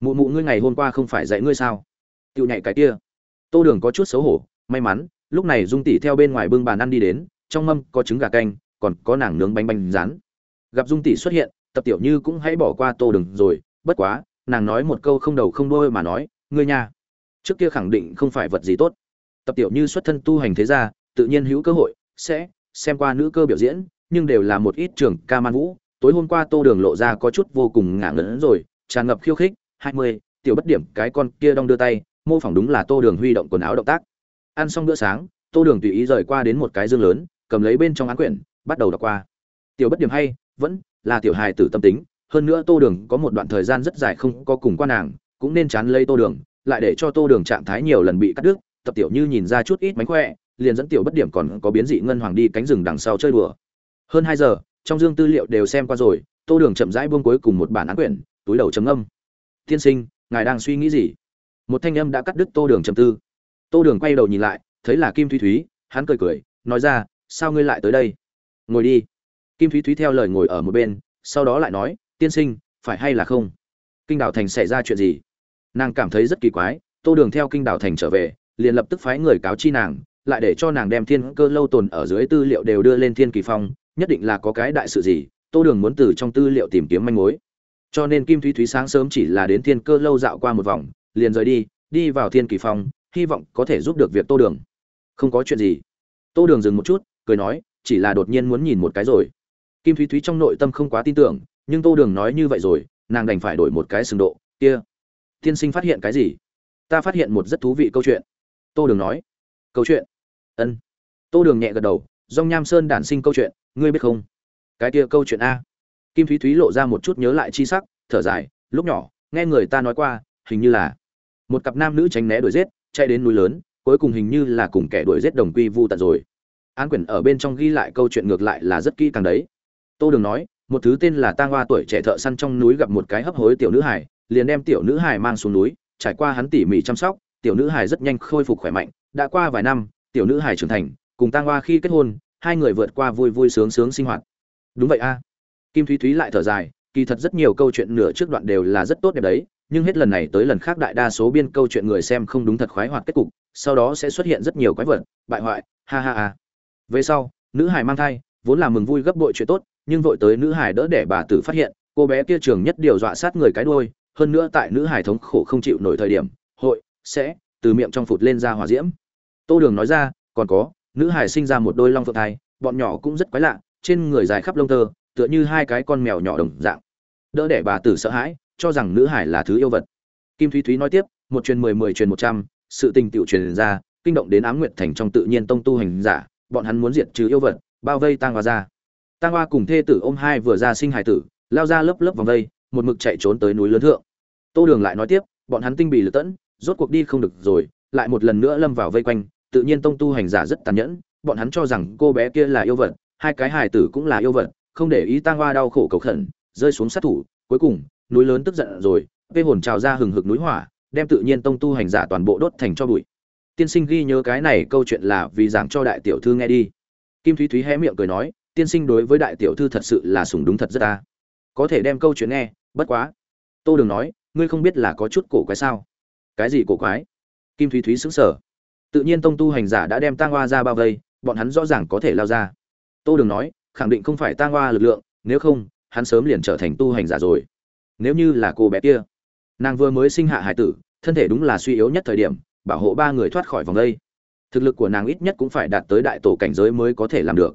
mụ mụ ngươi ngày hôm qua không phải dạy ngươi sao? Tựu nhạy cái kia. Tô đường có chút xấu hổ, may mắn, lúc này dung tỷ theo bên ngoài bưng bàn ăn đi đến, trong mâm có trứng gà canh, còn có nàng nướng bánh bánh rán. Gặp dung tỷ xuất hiện, tập tiểu như cũng hãy bỏ qua tô đường rồi, bất quá, nàng nói một câu không đầu không đôi mà nói, ngươi nha, trước kia khẳng định không phải vật gì tốt. Tập tiểu như xuất thân tu hành thế gia, tự nhiên hữu cơ hội, sẽ xem qua nữ cơ biểu diễn, nhưng đều là một ít trường ca man vũ. Tối hôm qua tô đường lộ ra có chút vô cùng ngả ngấn rồi, tràn ngập khiêu khích hai mươi, tiểu bất điểm cái con kia đong đưa tay, mô phỏng đúng là tô đường huy động quần áo động tác. Ăn xong bữa sáng, tô đường tùy ý rời qua đến một cái dương lớn, cầm lấy bên trong án quyển, bắt đầu đọc qua. Tiểu bất điểm hay, vẫn là tiểu hài tử tâm tính, hơn nữa tô đường có một đoạn thời gian rất dài không có cùng qua nàng, cũng nên chán lấy tô đường, lại để cho tô đường trạng thái nhiều lần bị cắt đứt, tập tiểu như nhìn ra chút ít mánh khỏe, liền dẫn tiểu bất điểm còn có biến dị ngân hoàng đi cánh rừng đằng sau chơi đùa. Hơn hai giờ, trong dương tư liệu đều xem qua rồi, tô đường chậm rãi buông cuối cùng một bản án quyển, túi đầu chấm âm tiên sinh, ngài đang suy nghĩ gì? Một thanh âm đã cắt đứt tô đường trầm tư. Tô đường quay đầu nhìn lại, thấy là kim thúy thúy, hắn cười cười, nói ra, sao ngươi lại tới đây? Ngồi đi. Kim thúy thúy theo lời ngồi ở một bên, sau đó lại nói, tiên sinh, phải hay là không? Kinh đảo thành xảy ra chuyện gì? Nàng cảm thấy rất kỳ quái, tô đường theo kinh đảo thành trở về, liền lập tức phái người cáo chi nàng, lại để cho nàng đem thiên cơ lâu tồn ở dưới tư liệu đều đưa lên thiên kỳ phong, nhất định là có cái đại sự gì, tô đường muốn từ trong tư liệu tìm kiếm manh mối cho nên kim thúy thúy sáng sớm chỉ là đến thiên cơ lâu dạo qua một vòng, liền rời đi đi vào thiên kỳ phong, hy vọng có thể giúp được việc tô đường. Không có chuyện gì. Tô đường dừng một chút, cười nói, chỉ là đột nhiên muốn nhìn một cái rồi. Kim thúy thúy trong nội tâm không quá tin tưởng, nhưng tô đường nói như vậy rồi, nàng đành phải đổi một cái sừng độ, kia. Tiên sinh phát hiện cái gì? Ta phát hiện một rất thú vị câu chuyện. Tô đường nói. Câu chuyện? Ân. Tô đường nhẹ gật đầu dong nham sơn đản sinh câu chuyện, ngươi biết không? Cái kia câu chuyện a kim thúy thúy lộ ra một chút nhớ lại chi sắc, thở dài, lúc nhỏ, nghe người ta nói qua, hình như là một cặp nam nữ tránh né đuổi giết, chạy đến núi lớn, cuối cùng hình như là cùng kẻ đuổi giết đồng quy vu tận rồi. Án quyển ở bên trong ghi lại câu chuyện ngược lại là rất kỹ càng đấy. Tô đường nói, một thứ tên là tang hoa tuổi trẻ thợ săn trong núi gặp một cái hấp hối tiểu nữ hải liền đem tiểu nữ hải mang xuống núi, trải qua hắn tỉ mỉ chăm sóc, tiểu nữ hải rất nhanh khôi phục khỏe mạnh, đã qua vài năm, tiểu nữ hải trưởng thành, cùng tang hoa khi kết hôn, hai người vượt qua vui vui sướng sướng sinh hoạt. Đúng vậy a kim thúy thúy lại thở dài, kỳ thật rất nhiều câu chuyện nửa trước đoạn đều là rất tốt đẹp đấy, nhưng hết lần này tới lần khác đại đa số biên câu chuyện người xem không đúng thật khoái hoạt kết cục, sau đó sẽ xuất hiện rất nhiều quái vật, bại hoại, ha ha ha. Về sau, nữ hải mang thai, vốn là mừng vui gấp bội chuyện tốt, nhưng vội tới nữ hải đỡ để bà tử phát hiện, cô bé kia trường nhất điều dọa sát người cái đuôi, hơn nữa tại nữ hải thống khổ không chịu nổi thời điểm, hội, sẽ, từ miệng trong phụt lên ra hỏa diễm. Tô đường nói ra, còn có, nữ hải sinh ra một đôi long phượng thai, bọn nhỏ cũng rất quái lạ, trên người dài khắp lông tơ tựa như hai cái con mèo nhỏ đồng dạng. Đỡ để bà tử sợ hãi, cho rằng nữ hải là thứ yêu vật. Kim thúy thúy nói tiếp, một truyền mười mười truyền một trăm, sự tình tiểu truyền ra, kinh động đến ám nguyệt thành trong tự nhiên tông tu hành giả, bọn hắn muốn diệt trừ yêu vật, bao vây tang hoa ra. Tang hoa cùng thê tử ôm hai vừa ra sinh hải tử, lao ra lớp lớp vòng vây, một mực chạy trốn tới núi lớn thượng. Tô đường lại nói tiếp, bọn hắn tinh bì lật tẫn, rốt cuộc đi không được rồi, lại một lần nữa lâm vào vây quanh, tự nhiên tông tu hành giả rất tàn nhẫn, bọn hắn cho rằng cô bé kia là yêu vật, hai cái hài tử cũng là yêu vật không để ý tang hoa đau khổ cầu khẩn, rơi xuống sát thủ, cuối cùng, núi lớn tức giận rồi, vê hồn trào ra hừng hực núi hỏa, đem tự nhiên tông tu hành giả toàn bộ đốt thành cho bụi. Tiên sinh ghi nhớ cái này câu chuyện là vì giảng cho đại tiểu thư nghe đi. Kim thúy thúy hé miệng cười nói, tiên sinh đối với đại tiểu thư thật sự là sùng đúng thật rất ta. Có thể đem câu chuyện nghe, bất quá. Tô đường nói, ngươi không biết là có chút cổ quái sao? Cái gì cổ quái? Kim thúy thúy xứng sở tự nhiên tông tu hành giả đã đem tang hoa ra bao vây, bọn hắn rõ ràng có thể lao ra. Tô đường nói khẳng định không phải tang hoa lực lượng, nếu không, hắn sớm liền trở thành tu hành giả rồi. Nếu như là cô bé kia, nàng vừa mới sinh hạ hải tử, thân thể đúng là suy yếu nhất thời điểm, bảo hộ ba người thoát khỏi vòng đây. Thực lực của nàng ít nhất cũng phải đạt tới đại tổ cảnh giới mới có thể làm được.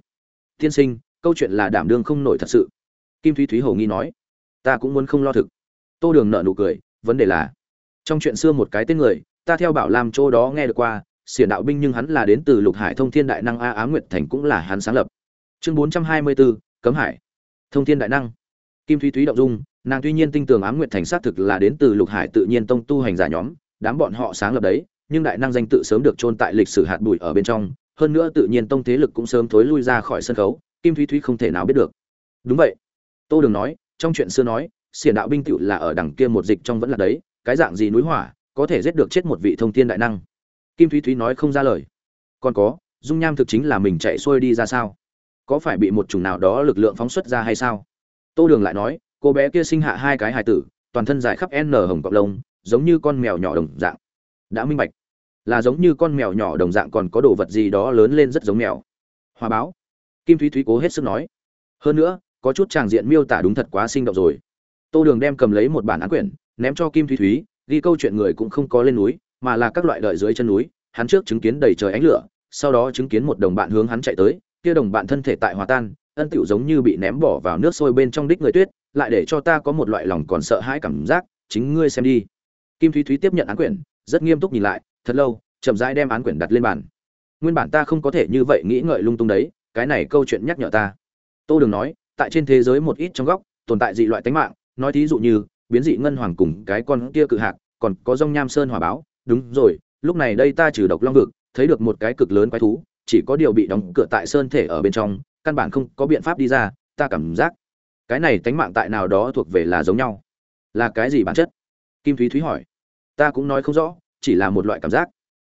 Tiên sinh, câu chuyện là đảm đương không nổi thật sự. Kim thúy thúy hầu nghi nói, ta cũng muốn không lo thực. Tô đường nợ nụ cười, vấn đề là, trong chuyện xưa một cái tên người, ta theo bảo làm chỗ đó nghe được qua, xiển đạo binh nhưng hắn là đến từ lục hải thông thiên đại năng a á nguyệt thành cũng là hắn sáng lập chương bốn trăm hai mươi bốn cấm hải. Thông thiên đại năng. Kim thúy thúy động dung, nàng tuy nhiên tinh tường ám nguyện thành xác thực là đến từ lục hải tự nhiên tông tu hành giả nhóm, đám bọn họ sáng lập đấy, nhưng đại năng danh tự sớm được chôn tại lịch sử hạt bụi ở bên trong, hơn nữa tự nhiên tông thế lực cũng sớm thối lui ra khỏi sân khấu, kim thúy thúy không thể nào biết được. Đúng vậy. Tô đường nói, trong chuyện xưa nói, xiển đạo binh cựu là ở đằng kia một dịch trong vẫn là đấy, cái dạng gì núi hỏa, có thể giết được chết một vị thông thiên đại năng? Kim thúy thúy nói không ra lời. Còn có, dung nham thực chính là mình chạy xuôi đi ra sao? Có phải bị một chủng nào đó lực lượng phóng xuất ra hay sao? Tô đường lại nói, cô bé kia sinh hạ hai cái hài tử, toàn thân dài khắp n hồng cọc lông, giống như con mèo nhỏ đồng dạng. Đã minh bạch. Là giống như con mèo nhỏ đồng dạng còn có đồ vật gì đó lớn lên rất giống mèo. Hòa báo. Kim thúy thúy cố hết sức nói. Hơn nữa, có chút tràng diện miêu tả đúng thật quá sinh động rồi. Tô đường đem cầm lấy một bản án quyển, ném cho kim thúy thúy, ghi câu chuyện người cũng không có lên núi, mà là các loại đợi dưới chân núi, hắn trước chứng kiến đầy trời ánh lửa, sau đó chứng kiến một đồng bạn hướng hắn chạy tới kia đồng bạn thân thể tại hòa tan, ân tựu giống như bị ném bỏ vào nước sôi bên trong đích người tuyết, lại để cho ta có một loại lòng còn sợ hãi cảm giác, chính ngươi xem đi. Kim thúy thúy tiếp nhận án quyển, rất nghiêm túc nhìn lại, thật lâu, chậm rãi đem án quyển đặt lên bàn. Nguyên bản ta không có thể như vậy nghĩ ngợi lung tung đấy, cái này câu chuyện nhắc nhở ta. Tô đường nói, tại trên thế giới một ít trong góc, tồn tại dị loại tánh mạng, nói thí dụ như, biến dị ngân hoàng cùng cái con kia cự hạc, còn có rong nham sơn hòa báo, đúng rồi, lúc này đây ta trừ độc long vực, thấy được một cái cực lớn quái thú chỉ có điều bị đóng cửa tại sơn thể ở bên trong, căn bản không có biện pháp đi ra, ta cảm giác cái này tánh mạng tại nào đó thuộc về là giống nhau. Là cái gì bản chất? Kim thúy thúy hỏi. Ta cũng nói không rõ, chỉ là một loại cảm giác.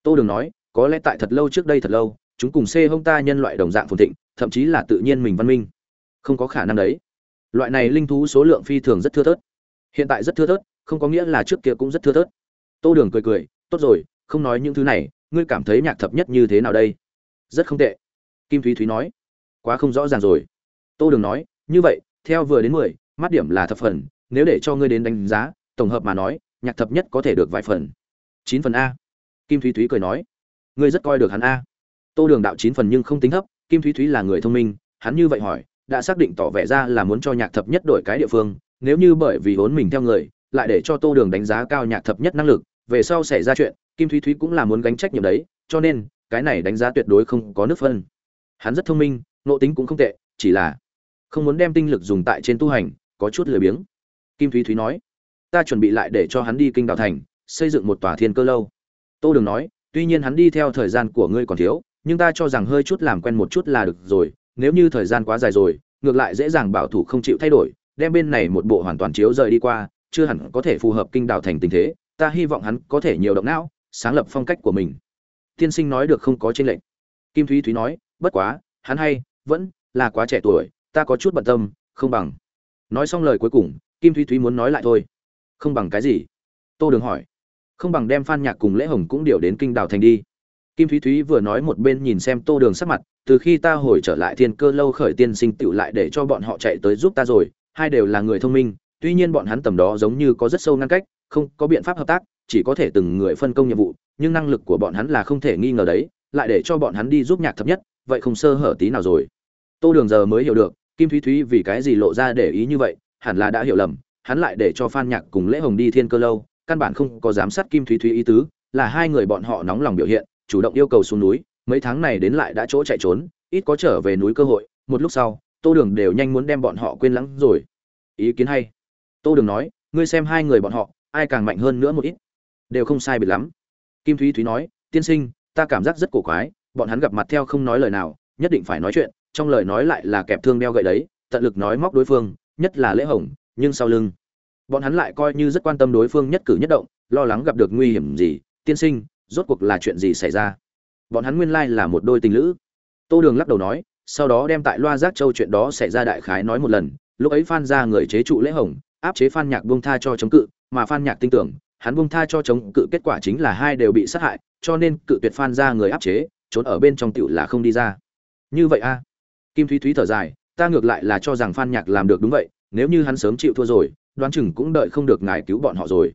Tô đường nói, có lẽ tại thật lâu trước đây thật lâu, chúng cùng xê hông ta nhân loại đồng dạng phồn thịnh, thậm chí là tự nhiên mình văn minh. Không có khả năng đấy. Loại này linh thú số lượng phi thường rất thưa thớt. Hiện tại rất thưa thớt, không có nghĩa là trước kia cũng rất thưa thớt. Tô đường cười cười, tốt rồi, không nói những thứ này, ngươi cảm thấy nhạc thập nhất như thế nào đây? Rất không tệ. Kim thúy thúy nói, quá không rõ ràng rồi. Tô đường nói, như vậy, theo vừa đến mười, mắt điểm là thập phần, nếu để cho ngươi đến đánh giá, tổng hợp mà nói, nhạc thập nhất có thể được vài phần. Chín phần a. Kim thúy thúy cười nói, ngươi rất coi được hắn a. Tô đường đạo chín phần nhưng không tính thấp, kim thúy thúy là người thông minh, hắn như vậy hỏi, đã xác định tỏ vẻ ra là muốn cho nhạc thập nhất đổi cái địa phương, nếu như bởi vì vốn mình theo người, lại để cho tô đường đánh giá cao nhạc thập nhất năng lực, về sau xảy ra chuyện, kim thúy thúy cũng là muốn gánh trách nhiệm đấy, cho nên cái này đánh giá tuyệt đối không có nước phân. Hắn rất thông minh nộ tính cũng không tệ, chỉ là không muốn đem tinh lực dùng tại trên tu hành, có chút lười biếng. Kim thúy thúy nói, ta chuẩn bị lại để cho hắn đi kinh đạo thành, xây dựng một tòa thiên cơ lâu. Tô đường nói, tuy nhiên hắn đi theo thời gian của ngươi còn thiếu, nhưng ta cho rằng hơi chút làm quen một chút là được rồi, nếu như thời gian quá dài rồi, ngược lại dễ dàng bảo thủ không chịu thay đổi, đem bên này một bộ hoàn toàn chiếu rời đi qua, chưa hẳn có thể phù hợp kinh đạo thành tình thế, ta hy vọng hắn có thể nhiều động não, sáng lập phong cách của mình tiên sinh nói được không có trên lệnh kim thúy thúy nói, bất quá, hắn hay, vẫn là quá trẻ tuổi, ta có chút bận tâm, không bằng. Nói xong lời cuối cùng, kim thúy thúy muốn nói lại thôi. Không bằng cái gì? Tô đường hỏi. Không bằng đem phan nhạc cùng lễ hồng cũng điều đến kinh đào thành đi. Kim thúy thúy vừa nói một bên nhìn xem tô đường sắc mặt, từ khi ta hồi trở lại thiên cơ lâu khởi tiên sinh tựu lại để cho bọn họ chạy tới giúp ta rồi, hai đều là người thông minh, tuy nhiên bọn hắn tầm đó giống như có rất sâu ngăn cách, không có biện pháp hợp tác chỉ có thể từng người phân công nhiệm vụ, nhưng năng lực của bọn hắn là không thể nghi ngờ đấy, lại để cho bọn hắn đi giúp nhạc thập nhất, vậy không sơ hở tí nào rồi. Tô đường giờ mới hiểu được, kim thúy thúy vì cái gì lộ ra để ý như vậy, hẳn là đã hiểu lầm, hắn lại để cho phan nhạc cùng lễ hồng đi thiên cơ lâu, căn bản không có giám sát kim thúy thúy ý tứ, là hai người bọn họ nóng lòng biểu hiện, chủ động yêu cầu xuống núi, mấy tháng này đến lại đã chỗ chạy trốn, ít có trở về núi cơ hội, một lúc sau, tô đường đều nhanh muốn đem bọn họ quên lãng rồi. Ý kiến hay. Tô đường nói, ngươi xem hai người bọn họ, ai càng mạnh hơn nữa một ít? Đều không sai biệt lắm. Kim thúy thúy nói, tiên sinh, ta cảm giác rất cổ quái, bọn hắn gặp mặt theo không nói lời nào, nhất định phải nói chuyện, trong lời nói lại là kẹp thương đeo gậy đấy, tận lực nói móc đối phương, nhất là lễ hồng, nhưng sau lưng, bọn hắn lại coi như rất quan tâm đối phương nhất cử nhất động, lo lắng gặp được nguy hiểm gì. Tiên sinh, rốt cuộc là chuyện gì xảy ra? Bọn hắn nguyên lai là một đôi tình lữ. Tô đường lắc đầu nói, sau đó đem tại loa giác châu chuyện đó xảy ra đại khái nói một lần, lúc ấy phan ra người chế trụ lễ hồng, áp chế phan nhạc buông tha cho chống cự, mà phan nhạc tin tưởng hắn buông tha cho chống cự kết quả chính là hai đều bị sát hại cho nên cự tuyệt phan ra người áp chế trốn ở bên trong tiểu là không đi ra. Như vậy a? Kim thúy thúy thở dài ta ngược lại là cho rằng phan nhạc làm được đúng vậy nếu như hắn sớm chịu thua rồi đoán chừng cũng đợi không được ngài cứu bọn họ rồi.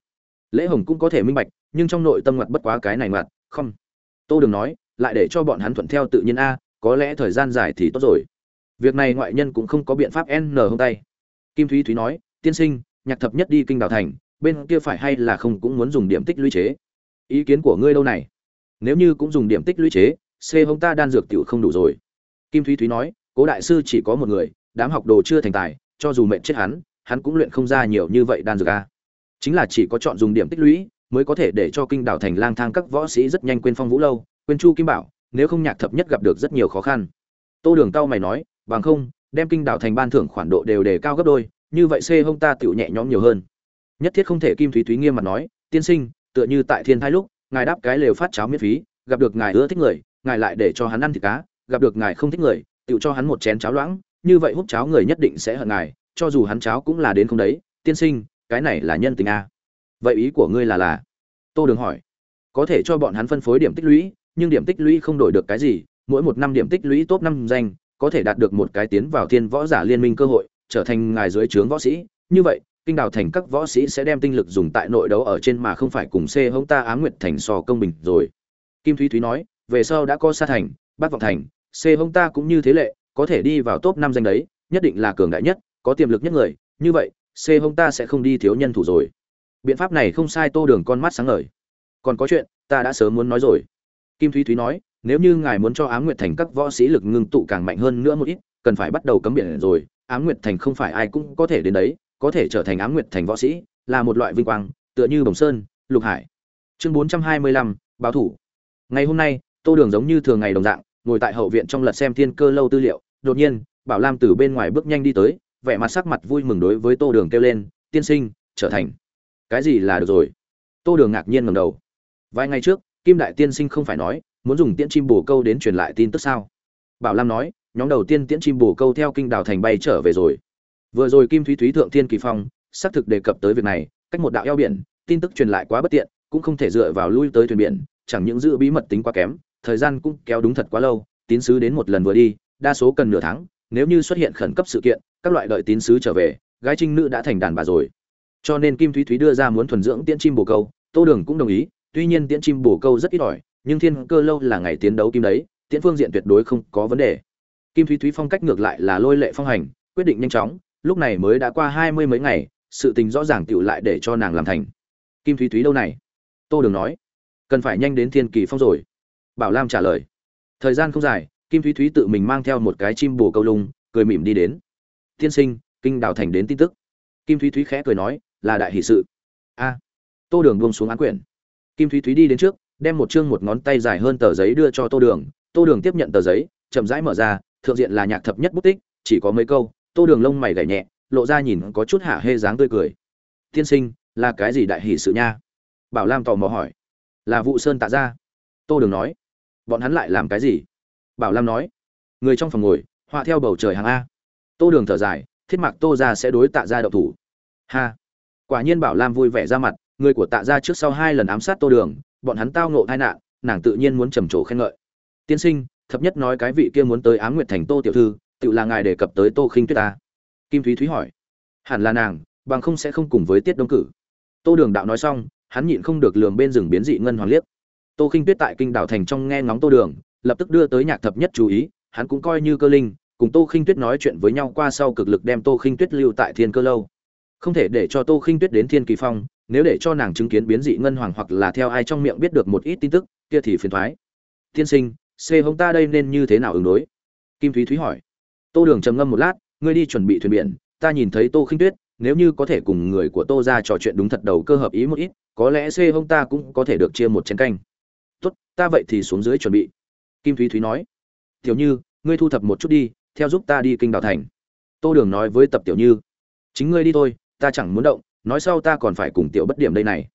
Lễ hồng cũng có thể minh bạch nhưng trong nội tâm ngặt bất quá cái này ngặt, không. Tô đừng nói lại để cho bọn hắn thuận theo tự nhiên a có lẽ thời gian dài thì tốt rồi. Việc này ngoại nhân cũng không có biện pháp n hông tay. Kim thúy thúy nói tiên sinh nhạc thập nhất đi kinh đảo thành bên kia phải hay là không cũng muốn dùng điểm tích lũy chế? Ý kiến của ngươi đâu này? Nếu như cũng dùng điểm tích lũy chế, c hông ta đan dược tiểu không đủ rồi. Kim thúy thúy nói, cố đại sư chỉ có một người, đám học đồ chưa thành tài, cho dù mệnh chết hắn hắn cũng luyện không ra nhiều như vậy đan dược a. Chính là chỉ có chọn dùng điểm tích lũy, mới có thể để cho kinh đảo thành lang thang các võ sĩ rất nhanh quên phong vũ lâu, quên chu kim bảo, nếu không nhạc thập nhất gặp được rất nhiều khó khăn. Tô đường cao mày nói, bằng không, đem kinh đảo thành ban thưởng khoản độ đều đề cao gấp đôi, như vậy c hông ta tựu nhẹ nhõm nhiều hơn nhất thiết không thể kim thúy thúy nghiêm mặt nói, tiên sinh, tựa như tại thiên thai lúc, ngài đáp cái lều phát cháo miễn phí, gặp được ngài ưa thích người, ngài lại để cho hắn ăn thịt cá, gặp được ngài không thích người tự cho hắn một chén cháo loãng, như vậy hút cháo người nhất định sẽ hận ngài, cho dù hắn cháo cũng là đến không đấy, tiên sinh, cái này là nhân tình a. Vậy ý của ngươi là là? Tô đường hỏi. Có thể cho bọn hắn phân phối điểm tích lũy, nhưng điểm tích lũy không đổi được cái gì, mỗi một năm điểm tích lũy top năm danh, có thể đạt được một cái tiến vào thiên võ giả liên minh cơ hội, trở thành ngài dưới trướng võ sĩ, như vậy kinh đào thành các võ sĩ sẽ đem tinh lực dùng tại nội đấu ở trên mà không phải cùng c hông ta á nguyệt thành so công bình rồi. Kim thúy thúy nói, về sau đã có sa thành bát vọng thành, c hông ta cũng như thế lệ, có thể đi vào top năm danh đấy, nhất định là cường đại nhất, có tiềm lực nhất người, như vậy, c hông ta sẽ không đi thiếu nhân thủ rồi. Biện pháp này không sai tô đường con mắt sáng ngời. Còn có chuyện, ta đã sớm muốn nói rồi. Kim thúy thúy nói, nếu như ngài muốn cho á nguyệt thành các võ sĩ lực ngưng tụ càng mạnh hơn nữa một ít, cần phải bắt đầu cấm biển rồi. Á nguyệt thành không phải ai cũng có thể đến đấy có thể trở thành ám nguyệt thành võ sĩ, là một loại vinh quang, tựa như bồng sơn, lục hải. Chương bốn trăm hai mươi lăm, báo thủ. Ngày hôm nay, tô đường giống như thường ngày đồng dạng, ngồi tại hậu viện trong lật xem thiên cơ lâu tư liệu, đột nhiên, bảo lam từ bên ngoài bước nhanh đi tới, vẻ mặt sắc mặt vui mừng đối với tô đường kêu lên, tiên sinh, trở thành. Cái gì là được rồi? Tô đường ngạc nhiên ngầm đầu. Vài ngày trước, kim đại tiên sinh không phải nói, muốn dùng tiễn chim bồ câu đến truyền lại tin tức sao? Bảo lam nói, nhóm đầu tiên tiễn chim bồ câu theo kinh đào thành bay trở về rồi vừa rồi kim thúy thúy thượng thiên kỳ phong, xác thực đề cập tới việc này, cách một đạo eo biển, tin tức truyền lại quá bất tiện, cũng không thể dựa vào lui tới thuyền biển, chẳng những giữ bí mật tính quá kém, thời gian cũng kéo đúng thật quá lâu, tín sứ đến một lần vừa đi, đa số cần nửa tháng, nếu như xuất hiện khẩn cấp sự kiện, các loại đợi tín sứ trở về, gái trinh nữ đã thành đàn bà rồi. Cho nên kim thúy thúy đưa ra muốn thuần dưỡng tiễn chim bồ câu, tô đường cũng đồng ý, tuy nhiên tiễn chim bồ câu rất ít ỏi, nhưng thiên cơ lâu là ngày tiến đấu kim đấy, tiễn phương diện tuyệt đối không có vấn đề. Kim thúy thúy phong cách ngược lại là lôi lệ phong hành, quyết định nhanh chóng lúc này mới đã qua hai mươi mấy ngày, sự tình rõ ràng tựu lại để cho nàng làm thành. Kim thúy thúy đâu này? Tô đường nói. Cần phải nhanh đến thiên kỳ phong rồi. Bảo lam trả lời. Thời gian không dài, kim thúy thúy tự mình mang theo một cái chim bồ câu lung, cười mỉm đi đến. Tiên sinh, kinh đào thành đến tin tức. Kim thúy thúy khẽ cười nói, là đại hỷ sự. A. Tô đường buông xuống án quyển. Kim thúy thúy đi đến trước, đem một chương một ngón tay dài hơn tờ giấy đưa cho tô đường. Tô đường tiếp nhận tờ giấy, chậm rãi mở ra, thượng diện là nhạc thập nhất bút tích, chỉ có mấy câu tô đường lông mày gảy nhẹ, lộ ra nhìn có chút hạ hê dáng tươi cười. Tiên sinh, là cái gì đại hỷ sự nha? Bảo lam tò mò hỏi. Là vụ sơn tạ ra tô đường nói. Bọn hắn lại làm cái gì? Bảo lam nói. Người trong phòng ngồi, họa theo bầu trời hàng a. Tô đường thở dài, thiết mạc tô ra sẽ đối tạ ra đậu thủ. Ha. Quả nhiên bảo lam vui vẻ ra mặt, người của tạ ra trước sau hai lần ám sát tô đường, bọn hắn tao ngộ tai nạn, nàng tự nhiên muốn trầm trồ khen ngợi. Tiên sinh, thập nhất nói cái vị kia muốn tới ám nguyệt thành tô tiểu thư tự là ngài đề cập tới tô khinh tuyết ta. Kim thúy thúy hỏi. Hẳn là nàng, bằng không sẽ không cùng với tiết đông cử. Tô đường đạo nói xong, hắn nhịn không được lường bên rừng biến dị ngân hoàng liếc. Tô khinh tuyết tại kinh đảo thành trong nghe ngóng tô đường, lập tức đưa tới nhạc thập nhất chú ý, hắn cũng coi như cơ linh, cùng tô khinh tuyết nói chuyện với nhau qua sau cực lực đem tô khinh tuyết lưu tại thiên cơ lâu. Không thể để cho tô khinh tuyết đến thiên kỳ phong, nếu để cho nàng chứng kiến biến dị ngân hoàng hoặc là theo ai trong miệng biết được một ít tin tức, kia thì phiền thoái. Tiên sinh c hông ta đây nên như thế nào ứng đối? Kim thúy thúy hỏi tô đường trầm ngâm một lát, ngươi đi chuẩn bị thuyền biển, ta nhìn thấy tô khinh tuyết, nếu như có thể cùng người của tô ra trò chuyện đúng thật đầu cơ hợp ý một ít, có lẽ c hông ta cũng có thể được chia một chén canh. Tốt, ta vậy thì xuống dưới chuẩn bị. Kim thúy thúy nói. Tiểu như, ngươi thu thập một chút đi, theo giúp ta đi kinh đào thành. Tô đường nói với tập tiểu như. Chính ngươi đi thôi, ta chẳng muốn động, nói sau ta còn phải cùng tiểu bất điểm đây này.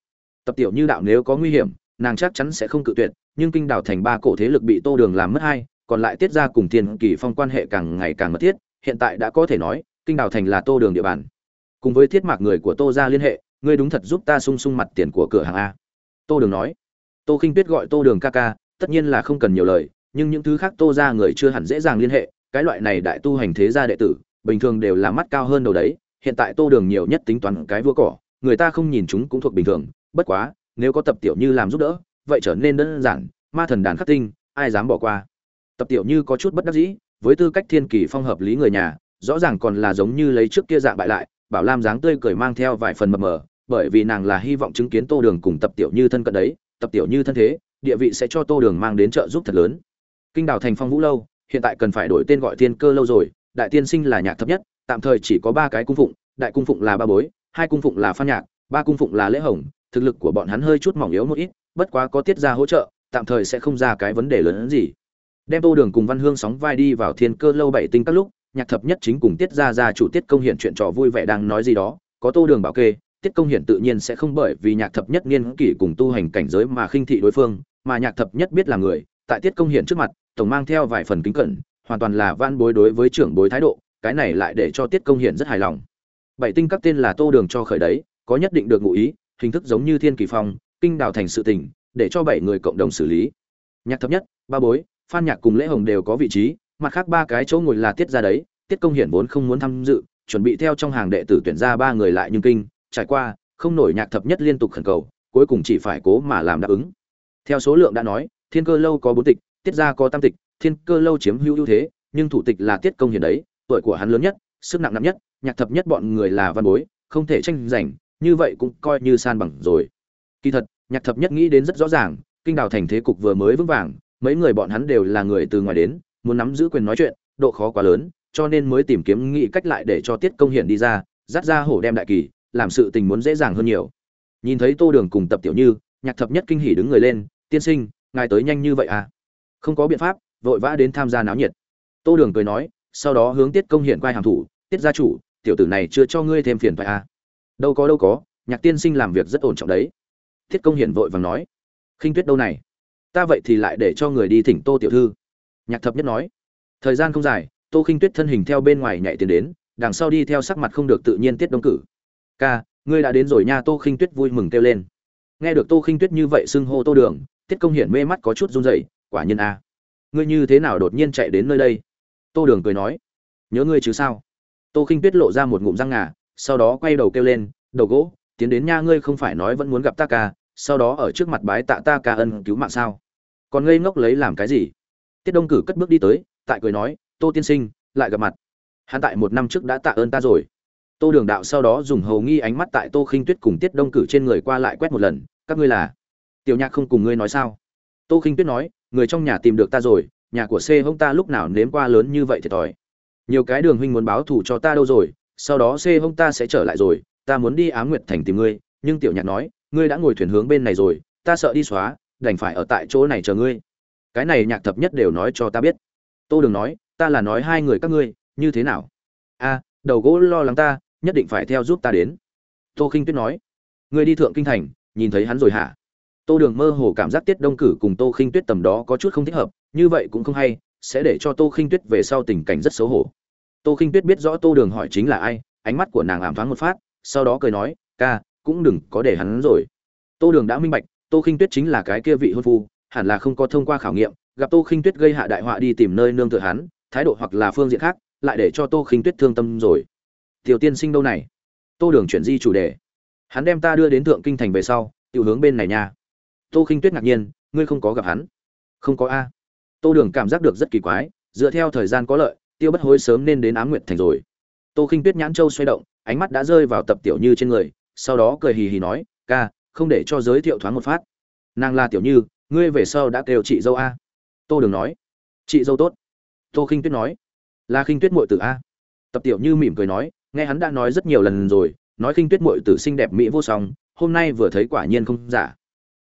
Tập tiểu như đạo nếu có nguy hiểm, nàng chắc chắn sẽ không cự tuyệt, nhưng kinh đào thành ba cổ thế lực bị tô đường làm mất hai còn lại tiết ra cùng thiên kỳ phong quan hệ càng ngày càng mật thiết, hiện tại đã có thể nói, kinh đào thành là tô đường địa bàn. Cùng với thiết mạc người của tô ra liên hệ, ngươi đúng thật giúp ta sung sung mặt tiền của cửa hàng a. Tô đường nói, tô khinh tuyết gọi tô đường ca ca, tất nhiên là không cần nhiều lời, nhưng những thứ khác tô ra người chưa hẳn dễ dàng liên hệ, cái loại này đại tu hành thế gia đệ tử, bình thường đều là mắt cao hơn đầu đấy, hiện tại tô đường nhiều nhất tính toán cái vua cỏ, người ta không nhìn chúng cũng thuộc bình thường, bất quá, nếu có tập tiểu như làm giúp đỡ, vậy trở nên đơn giản, ma thần đàn khắc tinh, ai dám bỏ qua tập tiểu như có chút bất đắc dĩ, với tư cách thiên kỳ phong hợp lý người nhà, rõ ràng còn là giống như lấy trước kia dạng bại lại, bảo lam dáng tươi cười mang theo vài phần mập mờ, bởi vì nàng là hy vọng chứng kiến tô đường cùng tập tiểu như thân cận đấy, tập tiểu như thân thế, địa vị sẽ cho tô đường mang đến trợ giúp thật lớn. Kinh đào thành phong vũ lâu, hiện tại cần phải đổi tên gọi thiên cơ lâu rồi, đại tiên sinh là nhạc thấp nhất, tạm thời chỉ có ba cái cung phụng, đại cung phụng là ba bối, hai cung phụng là phan nhạc, ba cung phụng là lễ hồng, thực lực của bọn hắn hơi chút mỏng yếu một ít, bất quá có tiết ra hỗ trợ, tạm thời sẽ không ra cái vấn đề lớn hơn gì đem tô đường cùng văn hương sóng vai đi vào thiên cơ lâu bảy tinh các lúc, nhạc thập nhất chính cùng tiết ra ra chủ tiết công hiện chuyện trò vui vẻ đang nói gì đó, có tô đường bảo kê, tiết công hiện tự nhiên sẽ không bởi vì nhạc thập nhất niên kỷ cùng tu hành cảnh giới mà khinh thị đối phương, mà nhạc thập nhất biết là người, tại tiết công hiện trước mặt, tổng mang theo vài phần kính cẩn, hoàn toàn là van bối đối với trưởng bối thái độ, cái này lại để cho tiết công hiện rất hài lòng. Bảy tinh các tên là tô đường cho khởi đấy, có nhất định được ngụ ý, hình thức giống như thiên kỳ phong, kinh đào thành sự tình, để cho bảy người cộng đồng xử lý. Nhạc thập nhất, ba bối phan nhạc cùng lễ hồng đều có vị trí, mặt khác ba cái chỗ ngồi là tiết ra đấy, tiết công hiển vốn không muốn tham dự, chuẩn bị theo trong hàng đệ tử tuyển ra ba người lại nhưng kinh, trải qua, không nổi nhạc thập nhất liên tục khẩn cầu, cuối cùng chỉ phải cố mà làm đáp ứng. Theo số lượng đã nói, thiên cơ lâu có bốn tịch, tiết gia có tam tịch, thiên cơ lâu chiếm hữu ưu thế, nhưng thủ tịch là tiết công hiển đấy, tuổi của hắn lớn nhất, sức nặng nặng nhất, nhạc thập nhất bọn người là văn bối, không thể tranh giành, như vậy cũng coi như san bằng rồi. Kỳ thật, nhạc thập nhất nghĩ đến rất rõ ràng, kinh đào thành thế cục vừa mới vững vàng mấy người bọn hắn đều là người từ ngoài đến, muốn nắm giữ quyền nói chuyện, độ khó quá lớn, cho nên mới tìm kiếm nghĩ cách lại để cho tiết công hiển đi ra, dắt ra hổ đem đại kỳ, làm sự tình muốn dễ dàng hơn nhiều. Nhìn thấy tô đường cùng tập tiểu như, nhạc thập nhất kinh hỉ đứng người lên, tiên sinh, ngài tới nhanh như vậy à? Không có biện pháp, vội vã đến tham gia náo nhiệt. Tô đường cười nói, sau đó hướng tiết công hiển quay hàm thủ, tiết gia chủ, tiểu tử này chưa cho ngươi thêm phiền phải à? Đâu có đâu có, nhạc tiên sinh làm việc rất ổn trọng đấy. Tiết công hiển vội vàng nói, khinh tuyết đâu này? Ta vậy thì lại để cho người đi thỉnh tô tiểu thư. Nhạc thập nhất nói. Thời gian không dài, tô khinh tuyết thân hình theo bên ngoài nhảy tiến đến, đằng sau đi theo sắc mặt không được tự nhiên tiết đông cử. Ca, ngươi đã đến rồi nha. Tô khinh tuyết vui mừng kêu lên. Nghe được tô khinh tuyết như vậy xưng hô tô đường tiết công hiển mê mắt có chút run rẩy, quả nhiên a, ngươi như thế nào đột nhiên chạy đến nơi đây? Tô đường cười nói. Nhớ ngươi chứ sao? Tô khinh tuyết lộ ra một ngụm răng ngà, sau đó quay đầu kêu lên, đầu gỗ, tiến đến nha, ngươi không phải nói vẫn muốn gặp ta ca, sau đó ở trước mặt bái tạ ta ca ân cứu mạng sao? Còn ngây ngốc lấy làm cái gì? Tiết đông cử cất bước đi tới, tại cười nói, tô tiên sinh, lại gặp mặt. Hắn tại một năm trước đã tạ ơn ta rồi. Tô đường đạo sau đó dùng hầu nghi ánh mắt tại tô khinh tuyết cùng tiết đông cử trên người qua lại quét một lần, các ngươi là? Tiểu nhạc không cùng ngươi nói sao? Tô khinh tuyết nói, người trong nhà tìm được ta rồi, nhà của c hông ta lúc nào nếm qua lớn như vậy thiệt thòi. Nhiều cái đường huynh muốn báo thù cho ta đâu rồi, sau đó c hông ta sẽ trở lại rồi, ta muốn đi á nguyệt thành tìm ngươi. Nhưng tiểu nhạc nói, ngươi đã ngồi thuyền hướng bên này rồi, ta sợ đi xóa đành phải ở tại chỗ này chờ ngươi. Cái này nhạc thập nhất đều nói cho ta biết. Tô đường nói, ta là nói hai người các ngươi, như thế nào? A đầu gỗ lo lắng ta, nhất định phải theo giúp ta đến. Tô khinh tuyết nói, ngươi đi thượng kinh thành, nhìn thấy hắn rồi hả? Tô đường mơ hồ cảm giác tiết đông cử cùng tô khinh tuyết tầm đó có chút không thích hợp, như vậy cũng không hay, sẽ để cho tô khinh tuyết về sau tình cảnh rất xấu hổ. Tô khinh tuyết biết rõ tô đường hỏi chính là ai, ánh mắt của nàng ảm thoáng một phát, sau đó cười nói, ca, cũng đừng có để hắn rồi. Tô đường đã minh bạch tô khinh tuyết chính là cái kia vị hôn phu, hẳn là không có thông qua khảo nghiệm, gặp tô khinh tuyết gây hạ đại họa đi tìm nơi nương tựa hắn, thái độ hoặc là phương diện khác, lại để cho tô khinh tuyết thương tâm rồi. Tiểu tiên sinh đâu này? Tô đường chuyển di chủ đề. Hắn đem ta đưa đến thượng kinh thành về sau, tiểu hướng bên này nha. Tô khinh tuyết ngạc nhiên, ngươi không có gặp hắn. Không có a. Tô đường cảm giác được rất kỳ quái, dựa theo thời gian có lợi, tiêu bất hối sớm nên đến á m nguyệt thành rồi. Tô khinh tuyết nhãn châu xoay động, ánh mắt đã rơi vào tập tiểu như trên người, sau đó cười hì hì nói, ca không để cho giới thiệu thoáng một phát. Nàng là tiểu như, ngươi về sau đã kêu chị dâu a. Tô đường nói. Chị dâu tốt. Tô khinh tuyết nói. Là khinh tuyết mội tử a. Tập tiểu như mỉm cười nói, nghe hắn đã nói rất nhiều lần rồi, nói khinh tuyết mội tử xinh đẹp mỹ vô song, hôm nay vừa thấy quả nhiên không giả.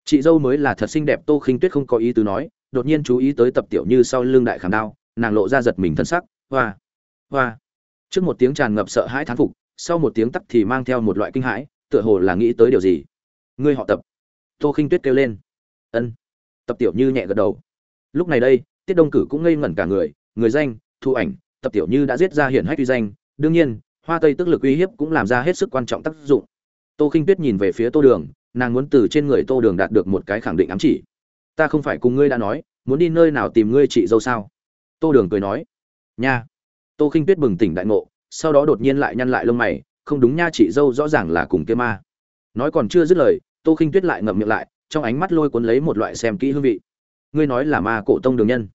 Chị dâu mới là thật xinh đẹp, tô khinh tuyết không có ý tứ nói, đột nhiên chú ý tới tập tiểu như sau lưng đại khảm đao, nàng lộ ra giật mình thân sắc, hoa hoa. Trước một tiếng tràn ngập sợ hãi thán phục, sau một tiếng tắc thì mang theo một loại kinh hãi, tựa hồ là nghĩ tới điều gì ngươi họ tập. Tô khinh tuyết kêu lên. Ân. Tập tiểu như nhẹ gật đầu. Lúc này đây, tiết đông cử cũng ngây ngẩn cả người người danh, thu ảnh, tập tiểu như đã giết ra hiển hách uy danh. Đương nhiên, hoa tây tức lực uy hiếp cũng làm ra hết sức quan trọng tác dụng. Tô khinh tuyết nhìn về phía tô đường, nàng muốn từ trên người tô đường đạt được một cái khẳng định ám chỉ. Ta không phải cùng ngươi đã nói, muốn đi nơi nào tìm ngươi chị dâu sao? Tô đường cười nói. Nha. Tô khinh tuyết bừng tỉnh đại ngộ, sau đó đột nhiên lại nhăn lại lông mày, không đúng nha chị dâu rõ ràng là cùng kia ma nói còn chưa dứt lời, tô khinh tuyết lại ngậm miệng lại, trong ánh mắt lôi cuốn lấy một loại xem kỹ hương vị. Ngươi nói là ma cổ tông đường nhân.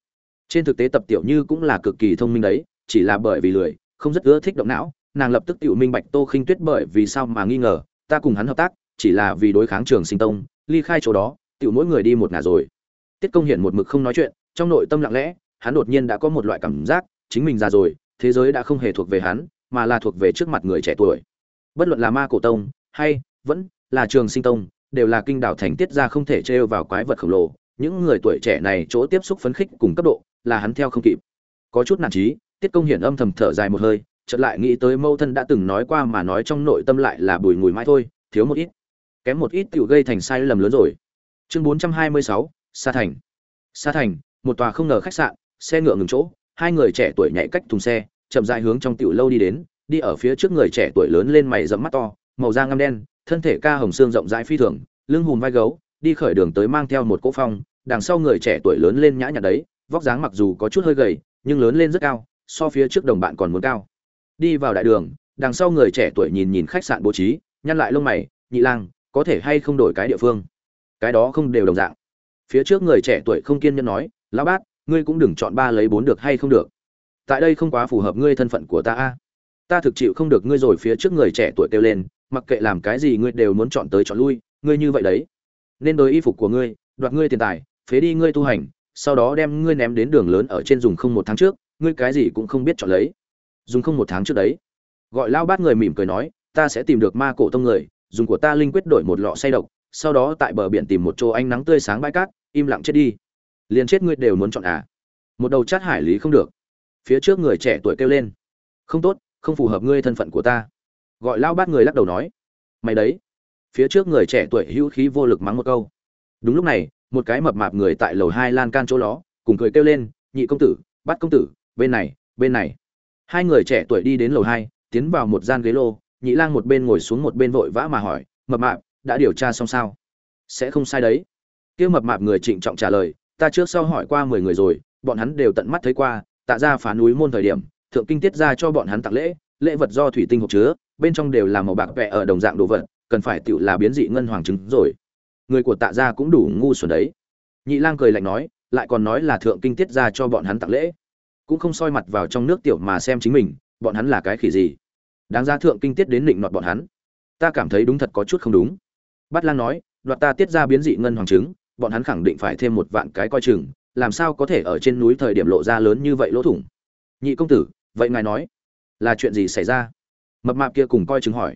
Trên thực tế tập tiểu như cũng là cực kỳ thông minh đấy, chỉ là bởi vì lười, không rất ưa thích động não, nàng lập tức tiểu minh bạch tô khinh tuyết bởi vì sao mà nghi ngờ, ta cùng hắn hợp tác, chỉ là vì đối kháng trường sinh tông, ly khai chỗ đó, tiểu mỗi người đi một ngả rồi. Tiết công hiển một mực không nói chuyện, trong nội tâm lặng lẽ, hắn đột nhiên đã có một loại cảm giác, chính mình già rồi, thế giới đã không hề thuộc về hắn, mà là thuộc về trước mặt người trẻ tuổi. Bất luận là ma cổ tông, hay vẫn là trường sinh tông đều là kinh đảo thành tiết ra không thể trêu vào quái vật khổng lồ. Những người tuổi trẻ này chỗ tiếp xúc phấn khích cùng cấp độ là hắn theo không kịp. Có chút nản trí tiết công hiển âm thầm thở dài một hơi chợt lại nghĩ tới mâu thân đã từng nói qua mà nói trong nội tâm lại là bùi ngùi mãi thôi thiếu một ít. Kém một ít tựu gây thành sai lầm lớn rồi. Chương 426, sa thành. Sa thành một tòa không ngờ khách sạn xe ngựa ngừng chỗ hai người trẻ tuổi nhảy cách thùng xe chậm rãi hướng trong tiểu lâu đi đến đi ở phía trước người trẻ tuổi lớn lên mày rậm mắt to màu da ngăm đen thân thể ca hồng xương rộng rãi phi thường, lưng hùm vai gấu, đi khởi đường tới mang theo một cỗ phong, đằng sau người trẻ tuổi lớn lên nhã nhặn đấy, vóc dáng mặc dù có chút hơi gầy, nhưng lớn lên rất cao, so phía trước đồng bạn còn muốn cao. Đi vào đại đường, đằng sau người trẻ tuổi nhìn nhìn khách sạn bố trí, nhăn lại lông mày, nhị lang, có thể hay không đổi cái địa phương? Cái đó không đều đồng dạng. Phía trước người trẻ tuổi không kiên nhẫn nói, lão bát, ngươi cũng đừng chọn ba lấy bốn được hay không được. Tại đây không quá phù hợp ngươi thân phận của ta a. Ta thực chịu không được ngươi rồi. Phía trước người trẻ tuổi kêu lên mặc kệ làm cái gì ngươi đều muốn chọn tới chọn lui, ngươi như vậy đấy. Nên đối y phục của ngươi, đoạt ngươi tiền tài, phế đi ngươi tu hành, sau đó đem ngươi ném đến đường lớn ở trên dùng không một tháng trước, ngươi cái gì cũng không biết chọn lấy. Dùng không một tháng trước đấy. Gọi lao bát người mỉm cười nói, ta sẽ tìm được ma cổ tông người, dùng của ta linh quyết đổi một lọ say độc, sau đó tại bờ biển tìm một chỗ ánh nắng tươi sáng bãi cát, im lặng chết đi. Liền chết ngươi đều muốn chọn à? Một đầu chát hải lý không được. Phía trước người trẻ tuổi kêu lên. Không tốt, không phù hợp ngươi thân phận của ta gọi lao bát người lắc đầu nói, mày đấy, phía trước người trẻ tuổi hữu khí vô lực mắng một câu. Đúng lúc này, một cái mập mạp người tại lầu hai lan can chỗ ló cùng cười kêu lên, nhị công tử bắt công tử, bên này bên này. Hai người trẻ tuổi đi đến lầu hai, tiến vào một gian ghế lô, nhị lang một bên ngồi xuống một bên vội vã mà hỏi, mập mạp, đã điều tra xong sao? Sẽ không sai đấy. Kia mập mạp người trịnh trọng trả lời, ta trước sau hỏi qua mười người rồi, bọn hắn đều tận mắt thấy qua, tạ ra phá núi môn thời điểm, thượng kinh tiết ra cho bọn hắn tặng lễ lễ vật do thủy tinh hộp chứa bên trong đều là màu bạc vẽ ở đồng dạng đồ vật, cần phải tựu là biến dị ngân hoàng trứng rồi. Người của tạ gia cũng đủ ngu xuẩn đấy. Nhị lang cười lạnh nói, lại còn nói là thượng kinh tiết ra cho bọn hắn tặng lễ. Cũng không soi mặt vào trong nước tiểu mà xem chính mình, bọn hắn là cái khỉ gì. Đáng ra thượng kinh tiết đến định nọt bọn hắn. Ta cảm thấy đúng thật có chút không đúng. Bát lang nói, đoạt ta tiết ra biến dị ngân hoàng trứng, bọn hắn khẳng định phải thêm một vạn cái coi chừng, làm sao có thể ở trên núi thời điểm lộ ra lớn như vậy lỗ thủng. Nhị công tử, vậy ngài nói, là chuyện gì xảy ra? Mập mạp kia cùng coi chứng hỏi.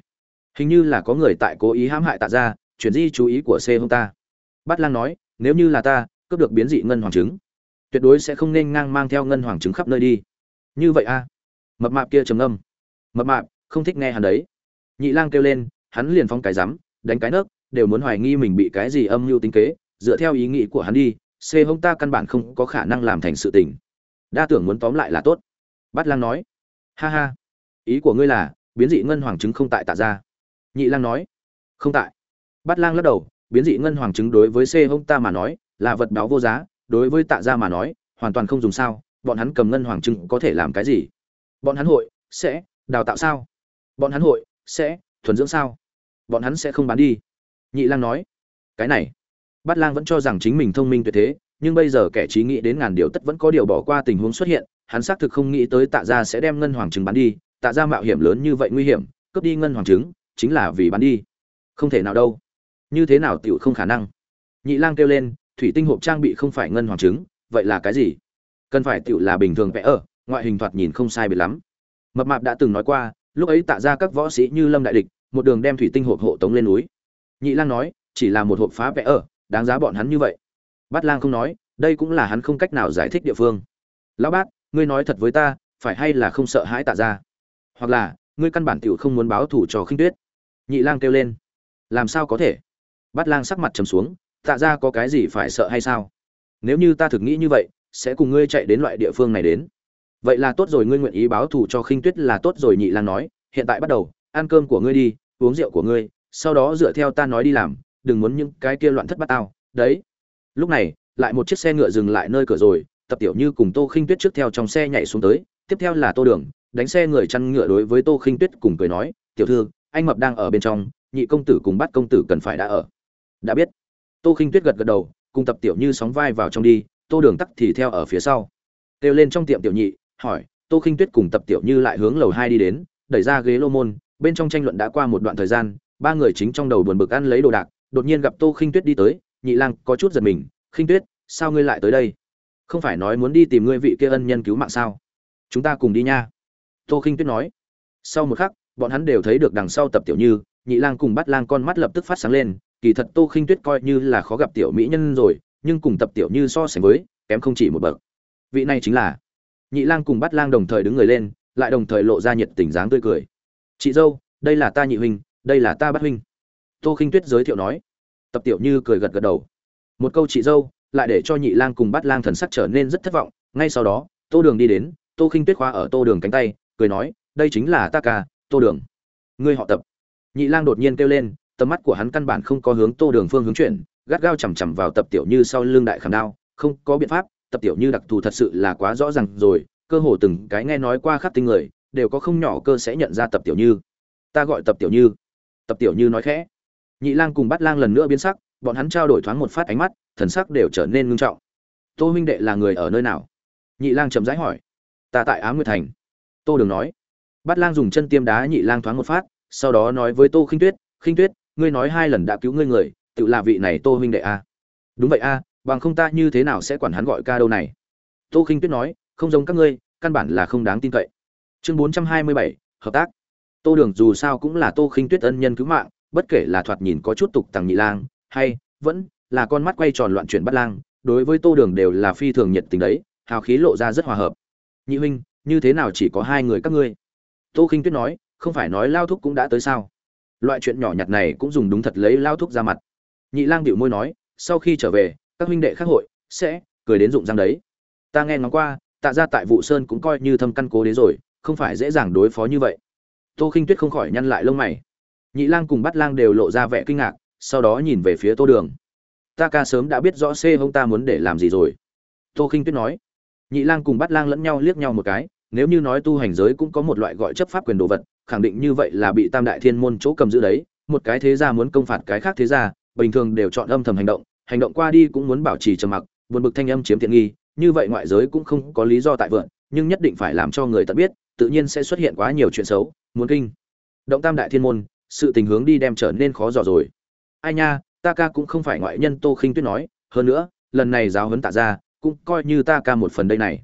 Hình như là có người tại cố ý hãm hại tạ ra chuyển di chú ý của c hông ta. Bát lang nói, nếu như là ta, cướp được biến dị ngân hoàng trứng. Tuyệt đối sẽ không nên ngang mang theo ngân hoàng trứng khắp nơi đi. Như vậy a mập mạp kia trầm âm mập mạp, không thích nghe hắn đấy. Nhị lang kêu lên, hắn liền phong cái rắm, đánh cái nấc, đều muốn hoài nghi mình bị cái gì âm mưu tính kế. Dựa theo ý nghĩ của hắn đi, c hông ta căn bản không có khả năng làm thành sự tình. Đa tưởng muốn tóm lại là tốt. Bát lang nói, ha ha. Ý của ngươi là biến dị ngân hoàng trứng không tại tạ ra. Nhị lang nói, không tại. Bát lang lắc đầu, biến dị ngân hoàng trứng đối với c hông ta mà nói là vật báo vô giá, đối với tạ gia mà nói hoàn toàn không dùng sao, bọn hắn cầm ngân hoàng trứng có thể làm cái gì? Bọn hắn hội sẽ đào tạo sao? Bọn hắn hội sẽ thuần dưỡng sao? Bọn hắn sẽ không bán đi. Nhị lang nói, cái này. Bát lang vẫn cho rằng chính mình thông minh tuyệt thế, nhưng bây giờ kẻ trí nghĩ đến ngàn điều tất vẫn có điều bỏ qua tình huống xuất hiện, hắn xác thực không nghĩ tới tạ gia sẽ đem ngân hoàng trứng bán đi tạ gia mạo hiểm lớn như vậy nguy hiểm, cướp đi ngân hoàng trứng, chính là vì bán đi. Không thể nào đâu. Như thế nào tiểu không khả năng? Nhị lang kêu lên, thủy tinh hộp trang bị không phải ngân hoàng trứng, vậy là cái gì? Cần phải tiểu là bình thường vẽ ở, ngoại hình thoạt nhìn không sai biệt lắm. Mập mạp đã từng nói qua, lúc ấy tạ ra các võ sĩ như lâm đại địch, một đường đem thủy tinh hộp hộ tống lên núi. Nhị lang nói, chỉ là một hộp phá vẽ ở, đáng giá bọn hắn như vậy. Bát lang không nói, đây cũng là hắn không cách nào giải thích địa phương. Lão bát, ngươi nói thật với ta, phải hay là không sợ hãi tạ ra hoặc là, ngươi căn bản tiểu không muốn báo thủ cho khinh tuyết. Nhị lang kêu lên. Làm sao có thể? Bát lang sắc mặt trầm xuống, tạ ra có cái gì phải sợ hay sao? Nếu như ta thực nghĩ như vậy, sẽ cùng ngươi chạy đến loại địa phương này đến. Vậy là tốt rồi, ngươi nguyện ý báo thù cho khinh tuyết là tốt rồi, nhị lang nói. Hiện tại bắt đầu, ăn cơm của ngươi đi, uống rượu của ngươi, sau đó dựa theo ta nói đi làm, đừng muốn những cái kia loạn thất bát tao. Đấy. Lúc này, lại một chiếc xe ngựa dừng lại nơi cửa rồi, tập tiểu như cùng tô khinh tuyết trước theo trong xe nhảy xuống tới, tiếp theo là tô đường đánh xe người chăn ngựa đối với tô khinh tuyết cùng cười nói, tiểu thư, anh mập đang ở bên trong, nhị công tử cùng bắt công tử cần phải đã ở. Đã biết. Tô khinh tuyết gật gật đầu, cùng tập tiểu như sóng vai vào trong đi, tô đường tắc thì theo ở phía sau. Kêu lên trong tiệm tiểu nhị, hỏi, tô khinh tuyết cùng tập tiểu như lại hướng lầu hai đi đến, đẩy ra ghế lô môn, bên trong tranh luận đã qua một đoạn thời gian, ba người chính trong đầu buồn bực ăn lấy đồ đạc, đột nhiên gặp tô khinh tuyết đi tới, nhị lang, có chút giật mình, khinh tuyết, sao ngươi lại tới đây? Không phải nói muốn đi tìm ngươi vị kia ân nhân cứu mạng sao? Chúng ta cùng đi nha tô khinh tuyết nói. Sau một khắc, bọn hắn đều thấy được đằng sau tập tiểu như, nhị lang cùng bắt lang con mắt lập tức phát sáng lên, kỳ thật tô khinh tuyết coi như là khó gặp tiểu mỹ nhân rồi, nhưng cùng tập tiểu như so sánh với, kém không chỉ một bậc. Vị này chính là, nhị lang cùng bắt lang đồng thời đứng người lên, lại đồng thời lộ ra nhiệt tình dáng tươi cười. Chị dâu, đây là ta nhị huynh, đây là ta bắt huynh. Tô khinh tuyết giới thiệu nói. Tập tiểu như cười gật gật đầu. Một câu chị dâu, lại để cho nhị lang cùng bắt lang thần sắc trở nên rất thất vọng. Ngay sau đó, tô đường đi đến, tô khinh tuyết khoa ở tô đường cánh tay cười nói, đây chính là ta ca, tô đường. Ngươi họ tập. Nhị lang đột nhiên kêu lên, tầm mắt của hắn căn bản không có hướng tô đường phương hướng chuyển, gắt gao chằm chằm vào tập tiểu như sau lưng đại khảm đao, không có biện pháp, tập tiểu như đặc thù thật sự là quá rõ ràng rồi, cơ hồ từng cái nghe nói qua khắc tinh người, đều có không nhỏ cơ sẽ nhận ra tập tiểu như. Ta gọi tập tiểu như. Tập tiểu như nói khẽ. Nhị lang cùng bắt lang lần nữa biến sắc, bọn hắn trao đổi thoáng một phát ánh mắt, thần sắc đều trở nên ngưng trọng. Tô huynh đệ là người ở nơi nào? Nhị lang chậm rãi hỏi. Ta tại á nguyệt thành tô đường nói. Bát lang dùng chân tiêm đá nhị lang thoáng một phát, sau đó nói với tô khinh tuyết khinh tuyết, ngươi nói hai lần đã cứu ngươi người, tự là vị này tô huynh đệ a. Đúng vậy a, bằng không ta như thế nào sẽ quản hắn gọi ca đâu này? Tô khinh tuyết nói, không giống các ngươi, căn bản là không đáng tin cậy. Chương bốn trăm hai mươi bảy, hợp tác. Tô đường dù sao cũng là tô khinh tuyết ân nhân cứu mạng, bất kể là thoạt nhìn có chút tục tằng nhị lang, hay vẫn là con mắt quay tròn loạn chuyển bắt lang, đối với tô đường đều là phi thường nhiệt tình đấy, hào khí lộ ra rất hòa hợp. Nhị huynh như thế nào chỉ có hai người các ngươi? Tô khinh tuyết nói, không phải nói lao thúc cũng đã tới sao? Loại chuyện nhỏ nhặt này cũng dùng đúng thật lấy lao thúc ra mặt. Nhị lang điệu môi nói, sau khi trở về, các huynh đệ khác hội sẽ cười đến rụng răng đấy. Ta nghe ngóng qua, tạ ra tại vụ sơn cũng coi như thâm căn cố đến rồi, không phải dễ dàng đối phó như vậy. Tô khinh tuyết không khỏi nhăn lại lông mày. Nhị lang cùng bắt lang đều lộ ra vẻ kinh ngạc, sau đó nhìn về phía tô đường. Ta ca sớm đã biết rõ c hông ta muốn để làm gì rồi. Tô khinh tuyết nói. Nhị lang cùng bắt lang lẫn nhau liếc nhau một cái nếu như nói tu hành giới cũng có một loại gọi chấp pháp quyền đồ vật, khẳng định như vậy là bị tam đại thiên môn chỗ cầm giữ đấy. Một cái thế gia muốn công phạt cái khác thế gia, bình thường đều chọn âm thầm hành động. Hành động qua đi cũng muốn bảo trì trầm mặc, buồn bực thanh âm chiếm tiện nghi. Như vậy ngoại giới cũng không có lý do tại vượn nhưng nhất định phải làm cho người tận biết, tự nhiên sẽ xuất hiện quá nhiều chuyện xấu. Muốn kinh. Động tam đại thiên môn, sự tình hướng đi đem trở nên khó dò rồi. Ai nha, ta ca cũng không phải ngoại nhân tô khinh tuyết nói. Hơn nữa, lần này giáo huấn tạ ra cũng coi như ta ca một phần đây này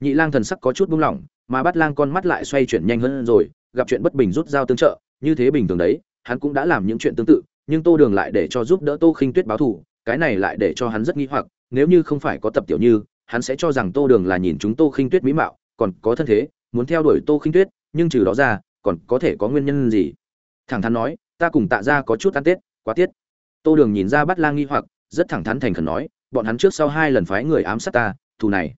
nhị lang thần sắc có chút buông lỏng, mà bắt lang con mắt lại xoay chuyển nhanh hơn rồi, gặp chuyện bất bình rút dao tương trợ, như thế bình thường đấy, hắn cũng đã làm những chuyện tương tự, nhưng tô đường lại để cho giúp đỡ tô khinh tuyết báo thù, cái này lại để cho hắn rất nghi hoặc, nếu như không phải có tập tiểu như, hắn sẽ cho rằng tô đường là nhìn chúng tô khinh tuyết mỹ mạo, còn có thân thế, muốn theo đuổi tô khinh tuyết, nhưng trừ đó ra, còn có thể có nguyên nhân gì? Thẳng thắn nói, ta cùng tạ ra có chút ăn tết, quá tiết. Tô đường nhìn ra bắt lang nghi hoặc, rất thẳng thắn thành khẩn nói, bọn hắn trước sau hai lần phái người ám sát ta, thù này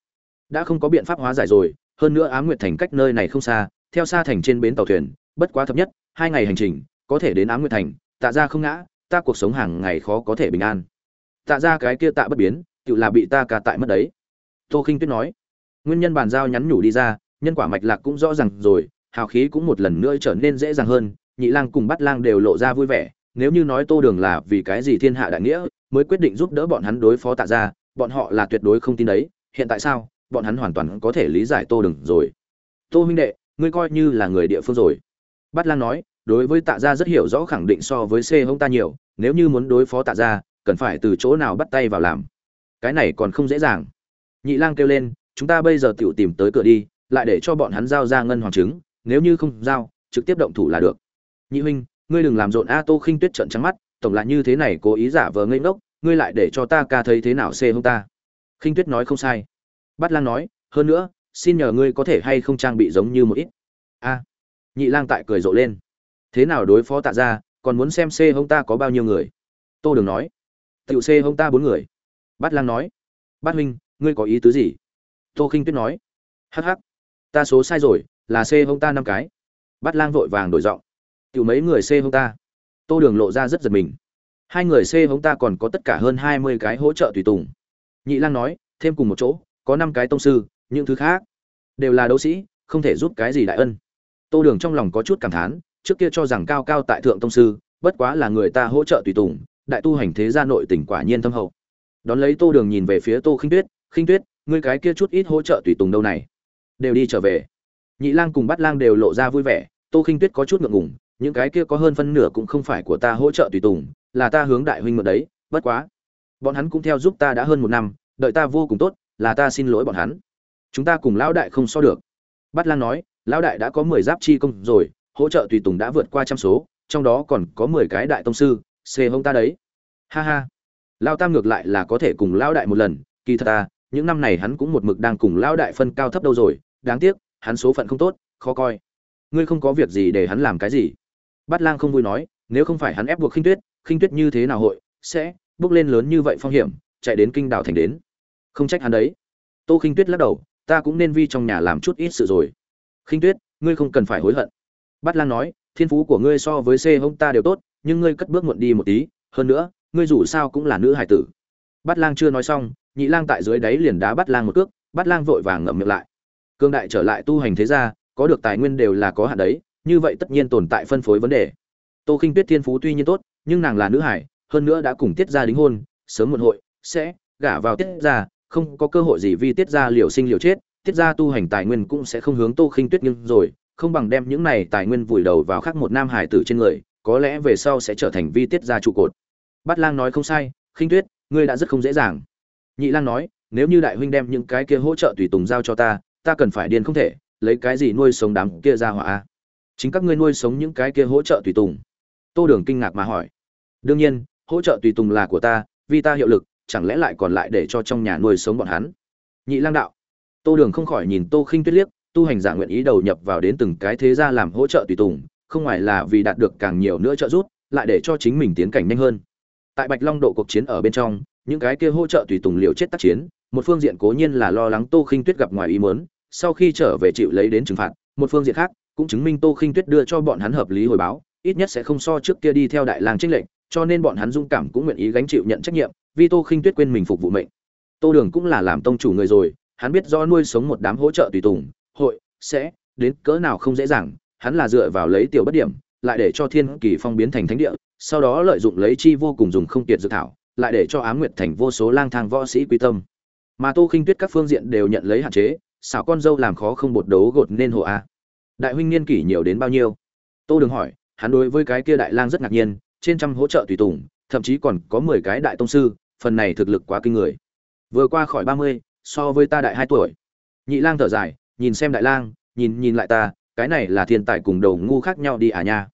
đã không có biện pháp hóa giải rồi, hơn nữa ám nguyệt thành cách nơi này không xa, theo xa thành trên bến tàu thuyền, bất quá thấp nhất, hai ngày hành trình, có thể đến ám nguyệt thành, tạ ra không ngã, ta cuộc sống hàng ngày khó có thể bình an. Tạ ra cái kia tạ bất biến, tự là bị ta ca tại mất đấy. Tô khinh tuyết nói. Nguyên nhân bàn giao nhắn nhủ đi ra, nhân quả mạch lạc cũng rõ ràng rồi, hào khí cũng một lần nữa trở nên dễ dàng hơn, nhị lang cùng bắt lang đều lộ ra vui vẻ, nếu như nói tô đường là vì cái gì thiên hạ đại nghĩa, mới quyết định giúp đỡ bọn hắn đối phó tạ ra, bọn họ là tuyệt đối không tin đấy, hiện tại sao? Bọn hắn hoàn toàn có thể lý giải tô đường rồi. Tô huynh đệ, ngươi coi như là người địa phương rồi. Bát lang nói, đối với tạ gia rất hiểu rõ khẳng định so với c hông ta nhiều, nếu như muốn đối phó tạ gia, cần phải từ chỗ nào bắt tay vào làm? Cái này còn không dễ dàng. Nhị lang kêu lên, chúng ta bây giờ tự tìm tới cửa đi, lại để cho bọn hắn giao ra ngân hoàng chứng, nếu như không giao, trực tiếp động thủ là được. Nhị huynh, ngươi đừng làm rộn a tô khinh tuyết trận trắng mắt, tổng là như thế này cố ý giả vờ ngây ngốc, ngươi lại để cho ta ca thấy thế nào xê hông ta? Khinh tuyết nói không sai bát lang nói hơn nữa xin nhờ ngươi có thể hay không trang bị giống như một ít. A. Nhị lang tại cười rộ lên. Thế nào đối phó tạ gia, còn muốn xem xê hông ta có bao nhiêu người? Tô đường nói. Tiểu xê hông ta bốn người. Bát lang nói. Bát huynh ngươi có ý tứ gì? Tô khinh tuyết nói. Hắc hắc ta số sai rồi là xê hông ta năm cái. Bát lang vội vàng đổi giọng. Tiểu mấy người C hông ta. Tô Đường lộ ra rất giật mình. Hai người C hông ta còn có tất cả hơn hai mươi cái hỗ trợ tùy tùng. Nhị Lang nói, thêm cùng một chỗ, có năm cái tông sư, những thứ khác đều là đấu sĩ, không thể giúp cái gì đại ân. Tô Đường trong lòng có chút cảm thán, trước kia cho rằng cao cao tại thượng tông sư, bất quá là người ta hỗ trợ tùy tùng, đại tu hành thế gia nội tình quả nhiên thâm hậu. Đón lấy Tô Đường nhìn về phía Tô Khinh Tuyết, "Khinh Tuyết, ngươi cái kia chút ít hỗ trợ tùy tùng đâu này?" Đều đi trở về. Nhị Lang cùng Bát Lang đều lộ ra vui vẻ, Tô Khinh Tuyết có chút ngượng ngùng, những cái kia có hơn phân nửa cũng không phải của ta hỗ trợ tùy tùng là ta hướng đại huynh mượn đấy bất quá bọn hắn cũng theo giúp ta đã hơn một năm đợi ta vô cùng tốt là ta xin lỗi bọn hắn. Chúng ta cùng lão đại không so được. Bát lang nói lão đại đã có mười giáp chi công rồi hỗ trợ tùy tùng đã vượt qua trăm số trong đó còn có mười cái đại tông sư xê hông ta đấy. Ha ha. Lao tam ngược lại là có thể cùng lão đại một lần kỳ thật ta những năm này hắn cũng một mực đang cùng lão đại phân cao thấp đâu rồi đáng tiếc hắn số phận không tốt khó coi. Ngươi không có việc gì để hắn làm cái gì? Bát Lang không vui nói, nếu không phải hắn ép buộc Khinh Tuyết, Khinh Tuyết như thế nào hội sẽ bước lên lớn như vậy phong hiểm, chạy đến kinh đảo thành đến. Không trách hắn đấy. Tô Khinh Tuyết lắc đầu, ta cũng nên vi trong nhà làm chút ít sự rồi. Khinh Tuyết, ngươi không cần phải hối hận. Bát Lang nói, thiên phú của ngươi so với C hông ta đều tốt, nhưng ngươi cất bước muộn đi một tí hơn nữa ngươi dù sao cũng là nữ hải tử bát lang chưa nói xong nhị lang tại dưới đáy liền đá bát lang một cước bát lang vội vàng ngậm miệng lại cương đại trở lại tu hành thế gia có được tài nguyên đều là có hạn đấy như vậy tất nhiên tồn tại phân phối vấn đề tô khinh tuyết thiên phú tuy nhiên tốt nhưng nàng là nữ hải hơn nữa đã cùng tiết gia đính hôn sớm muộn hội sẽ gả vào tiết gia không có cơ hội gì vì tiết gia liều sinh liều chết, tiết gia tu hành tài nguyên cũng sẽ không hướng tô khinh tuyết nhưng rồi, không bằng đem những này tài nguyên vùi đầu vào khắc một nam hải tử trên người, có lẽ về sau sẽ trở thành vi tiết gia trụ cột. Bát lang nói không sai, khinh tuyết, ngươi đã rất không dễ dàng. Nhị lang nói, nếu như đại huynh đem những cái kia hỗ trợ tùy tùng giao cho ta ta cần phải điên không thể, lấy cái gì nuôi sống đám kia ra hỏa chính các ngươi nuôi sống những cái kia hỗ trợ tùy tùng. Tô đường kinh ngạc mà hỏi. Đương nhiên, hỗ trợ tùy tùng là của ta, vì ta hiệu lực chẳng lẽ lại còn lại để cho trong nhà nuôi sống bọn hắn? Nhị lang đạo. Tô đường không khỏi nhìn tô khinh tuyết liếc, tu hành giả nguyện ý đầu nhập vào đến từng cái thế gia làm hỗ trợ tùy tùng, không ngoài là vì đạt được càng nhiều nữa trợ giúp, lại để cho chính mình tiến cảnh nhanh hơn. Tại bạch long độ cuộc chiến ở bên trong, những cái kia hỗ trợ tùy tùng liều chết tác chiến, một phương diện cố nhiên là lo lắng tô khinh tuyết gặp ngoài ý muốn, sau khi trở về chịu lấy đến trừng phạt, một phương diện khác cũng chứng minh tô khinh tuyết đưa cho bọn hắn hợp lý hồi báo, ít nhất sẽ không so trước kia đi theo đại lang trích lệnh cho nên bọn hắn dung cảm cũng nguyện ý gánh chịu nhận trách nhiệm Vi tô khinh tuyết quên mình phục vụ mệnh. Tô đường cũng là làm tông chủ người rồi, hắn biết do nuôi sống một đám hỗ trợ tùy tùng, hội, sẽ, đến cỡ nào không dễ dàng, hắn là dựa vào lấy tiểu bất điểm, lại để cho thiên kỳ phong biến thành thánh địa, sau đó lợi dụng lấy chi vô cùng dùng không tiệt dự thảo, lại để cho ám nguyệt thành vô số lang thang võ sĩ quy tâm. Mà tô khinh tuyết các phương diện đều nhận lấy hạn chế, xảo con dâu làm khó không bột đấu gột nên hộ a. Đại huynh niên kỷ nhiều đến bao nhiêu? Tô Đường hỏi, hắn đối với cái kia đại lang rất ngạc nhiên, trên trăm hỗ trợ tùy tùng thậm chí còn có mười cái đại tông sư, phần này thực lực quá kinh người. Vừa qua khỏi ba mươi, so với ta đại hai tuổi. Nhị lang thở dài, nhìn xem đại lang, nhìn nhìn lại ta, cái này là thiên tài cùng đầu ngu khác nhau đi à nha.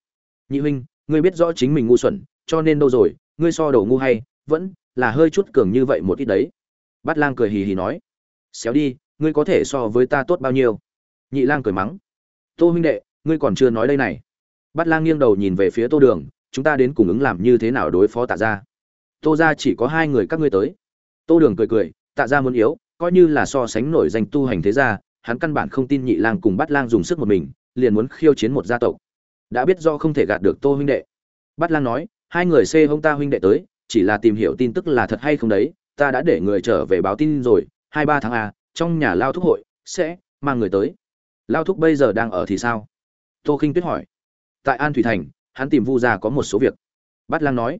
Nhị huynh, ngươi biết rõ chính mình ngu xuẩn, cho nên đâu rồi, ngươi so đầu ngu hay, vẫn là hơi chút cường như vậy một ít đấy. Bát lang cười hì hì nói. Xéo đi, ngươi có thể so với ta tốt bao nhiêu? Nhị lang cười mắng. Tô huynh đệ, ngươi còn chưa nói đây này. Bát lang nghiêng đầu nhìn về phía tô đường chúng ta đến cùng ứng làm như thế nào đối phó tạ gia? Tô gia chỉ có hai người các ngươi tới. Tô đường cười cười, tạ gia muốn yếu, coi như là so sánh nổi danh tu hành thế gia, hắn căn bản không tin nhị lang cùng bát lang dùng sức một mình, liền muốn khiêu chiến một gia tộc. Đã biết do không thể gạt được tô huynh đệ. Bát lang nói, hai người xê hông ta huynh đệ tới, chỉ là tìm hiểu tin tức là thật hay không đấy, ta đã để người trở về báo tin rồi, hai ba tháng a trong nhà lao thúc hội, sẽ mang người tới. Lao thúc bây giờ đang ở thì sao? Tô khinh tuyết hỏi. Tại an thủy thành hắn tìm vu gia có một số việc. Bát lang nói,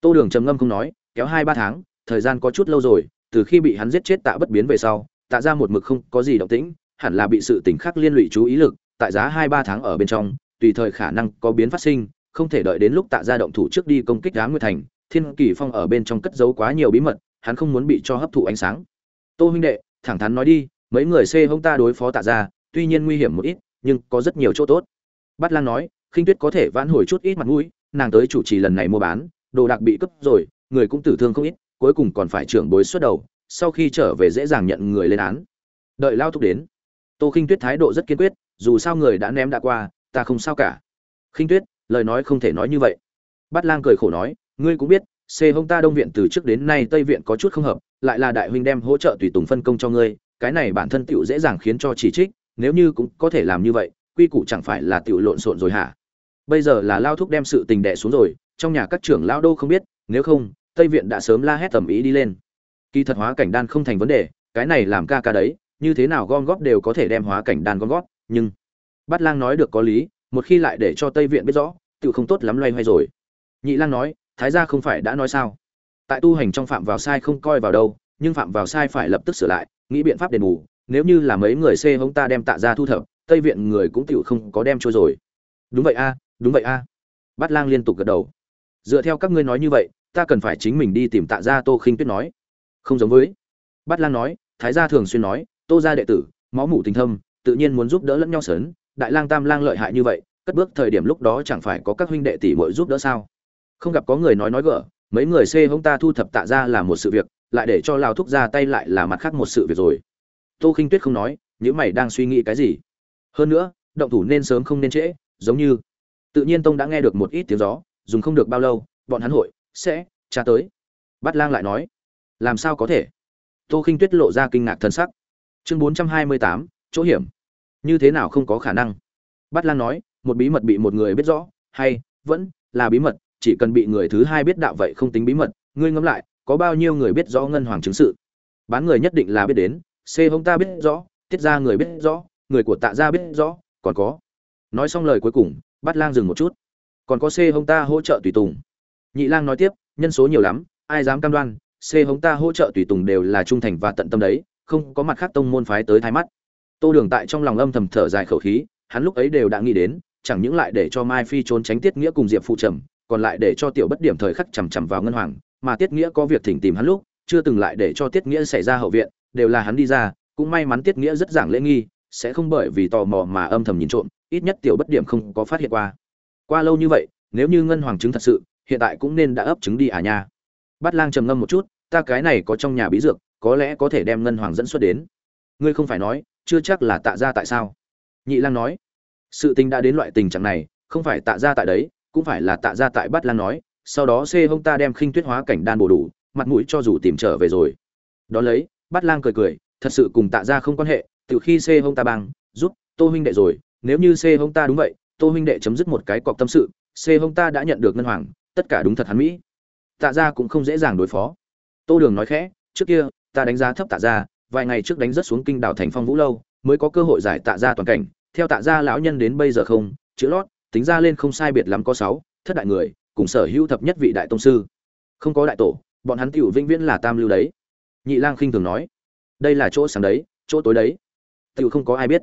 tô đường trầm ngâm không nói, kéo hai ba tháng, thời gian có chút lâu rồi, từ khi bị hắn giết chết tạ bất biến về sau, tạ ra một mực không có gì động tĩnh, hẳn là bị sự tỉnh khác liên lụy chú ý lực, tại giá hai ba tháng ở bên trong, tùy thời khả năng có biến phát sinh, không thể đợi đến lúc tạ ra động thủ trước đi công kích đá nguyệt thành, thiên kỳ phong ở bên trong cất giấu quá nhiều bí mật, hắn không muốn bị cho hấp thụ ánh sáng. Tô huynh đệ, thẳng thắn nói đi, mấy người xê hông ta đối phó tạ ra tuy nhiên nguy hiểm một ít, nhưng có rất nhiều chỗ tốt. Bát lang nói khinh tuyết có thể vãn hồi chút ít mặt mũi, nàng tới chủ trì lần này mua bán, đồ đạc bị cướp rồi, người cũng tử thương không ít, cuối cùng còn phải trưởng bối xuất đầu, sau khi trở về dễ dàng nhận người lên án. Đợi lao thúc đến. Tô khinh tuyết thái độ rất kiên quyết, dù sao người đã ném đã qua, ta không sao cả. Khinh tuyết, lời nói không thể nói như vậy. Bát lang cười khổ nói, ngươi cũng biết, xê hông ta đông viện từ trước đến nay tây viện có chút không hợp, lại là đại huynh đem hỗ trợ tùy tùng phân công cho ngươi, cái này bản thân tựu dễ dàng khiến cho chỉ trích, nếu như cũng có thể làm như vậy, quy củ chẳng phải là tựu lộn xộn rồi hả? Bây giờ là lao thúc đem sự tình đẻ xuống rồi, trong nhà các trưởng lao đô không biết, nếu không, tây viện đã sớm la hét tầm ý đi lên. Kỳ thật hóa cảnh đan không thành vấn đề, cái này làm ca ca đấy, như thế nào gom góp đều có thể đem hóa cảnh đan gom góp, nhưng bát lang nói được có lý, một khi lại để cho tây viện biết rõ tự không tốt lắm loay hoay rồi. Nhị lang nói, thái gia không phải đã nói sao? Tại tu hành trong phạm vào sai không coi vào đâu, nhưng phạm vào sai phải lập tức sửa lại, nghĩ biện pháp đền bù. Nếu như là mấy người xê hống ta đem tạ ra thu thập, tây viện người cũng tựu không có đem trôi rồi. Đúng vậy a đúng vậy a. Bát lang liên tục gật đầu. Dựa theo các ngươi nói như vậy, ta cần phải chính mình đi tìm tạ gia tô khinh tuyết nói. Không giống với. Bát lang nói, thái gia thường xuyên nói, tô gia đệ tử, máu mủ tình thâm, tự nhiên muốn giúp đỡ lẫn nhau sớn. Đại lang tam lang lợi hại như vậy, cất bước thời điểm lúc đó chẳng phải có các huynh đệ tỷ muội giúp đỡ sao? Không gặp có người nói nói gỡ mấy người xê hông ta thu thập tạ ra là một sự việc, lại để cho lao thúc ra tay lại là mặt khác một sự việc rồi. Tô khinh tuyết không nói những mày đang suy nghĩ cái gì. Hơn nữa, động thủ nên sớm không nên trễ, giống như tự nhiên tông đã nghe được một ít tiếng gió, dùng không được bao lâu, bọn hắn hội sẽ tra tới. Bát lang lại nói, làm sao có thể? Tô khinh tuyết lộ ra kinh ngạc thân sắc. Chương bốn trăm hai mươi tám, chỗ hiểm. Như thế nào không có khả năng? Bát lang nói, một bí mật bị một người biết rõ, hay vẫn là bí mật, chỉ cần bị người thứ hai biết đạo vậy không tính bí mật. Ngươi ngẫm lại, có bao nhiêu người biết rõ ngân hoàng chứng sự? Bán người nhất định là biết đến, c hông ta biết rõ, tiết ra người biết rõ, người của tạ gia biết rõ, còn có. Nói xong lời cuối cùng bắt lang dừng một chút. Còn có c hông ta hỗ trợ tùy tùng. Nhị lang nói tiếp, nhân số nhiều lắm, ai dám cam đoan, c hống ta hỗ trợ tùy tùng đều là trung thành và tận tâm đấy, không có mặt khác tông môn phái tới thái mắt. Tô đường tại trong lòng âm thầm thở dài khẩu khí, hắn lúc ấy đều đã nghĩ đến, chẳng những lại để cho mai phi trốn tránh tiết nghĩa cùng diệp phụ trầm, còn lại để cho tiểu bất điểm thời khắc chằm chằm vào ngân hoàng, mà tiết nghĩa có việc thỉnh tìm hắn lúc, chưa từng lại để cho tiết nghĩa xảy ra hậu viện, đều là hắn đi ra, cũng may mắn tiết nghĩa rất giảng lễ nghi, sẽ không bởi vì tò mò mà âm thầm nhìn trộm ít nhất tiểu bất điểm không có phát hiện qua. Qua lâu như vậy, nếu như ngân hoàng chứng thật sự, hiện tại cũng nên đã ấp trứng đi à nha. Bát lang trầm ngâm một chút, ta cái này có trong nhà bí dược, có lẽ có thể đem ngân hoàng dẫn xuất đến. Ngươi không phải nói, chưa chắc là tạ ra tại sao? Nhị lang nói, sự tình đã đến loại tình trạng này, không phải tạ ra tại đấy, cũng phải là tạ ra tại bát lang nói, sau đó xê hông ta đem khinh tuyết hóa cảnh đan bổ đủ, mặt mũi cho dù tìm trở về rồi. Đón lấy, bát lang cười cười, thật sự cùng tạ ra không quan hệ, từ khi xê hông ta băng giúp tô huynh đệ rồi nếu như xê hông ta đúng vậy, tô huynh đệ chấm dứt một cái cọc tâm sự, xê hông ta đã nhận được ngân hoàng, tất cả đúng thật hắn mỹ. Tạ ra cũng không dễ dàng đối phó. Tô đường nói khẽ, trước kia, ta đánh giá thấp tạ ra vài ngày trước đánh rất xuống kinh đảo thành phong vũ lâu, mới có cơ hội giải tạ ra toàn cảnh. Theo tạ ra lão nhân đến bây giờ không, chữ lót, tính ra lên không sai biệt lắm có sáu, thất đại người, cùng sở hữu thập nhất vị đại tông sư. Không có đại tổ, bọn hắn tiểu vĩnh viễn là tam lưu đấy. Nhị lang khinh thường nói, đây là chỗ sáng đấy, chỗ tối đấy. Tiểu không có ai biết.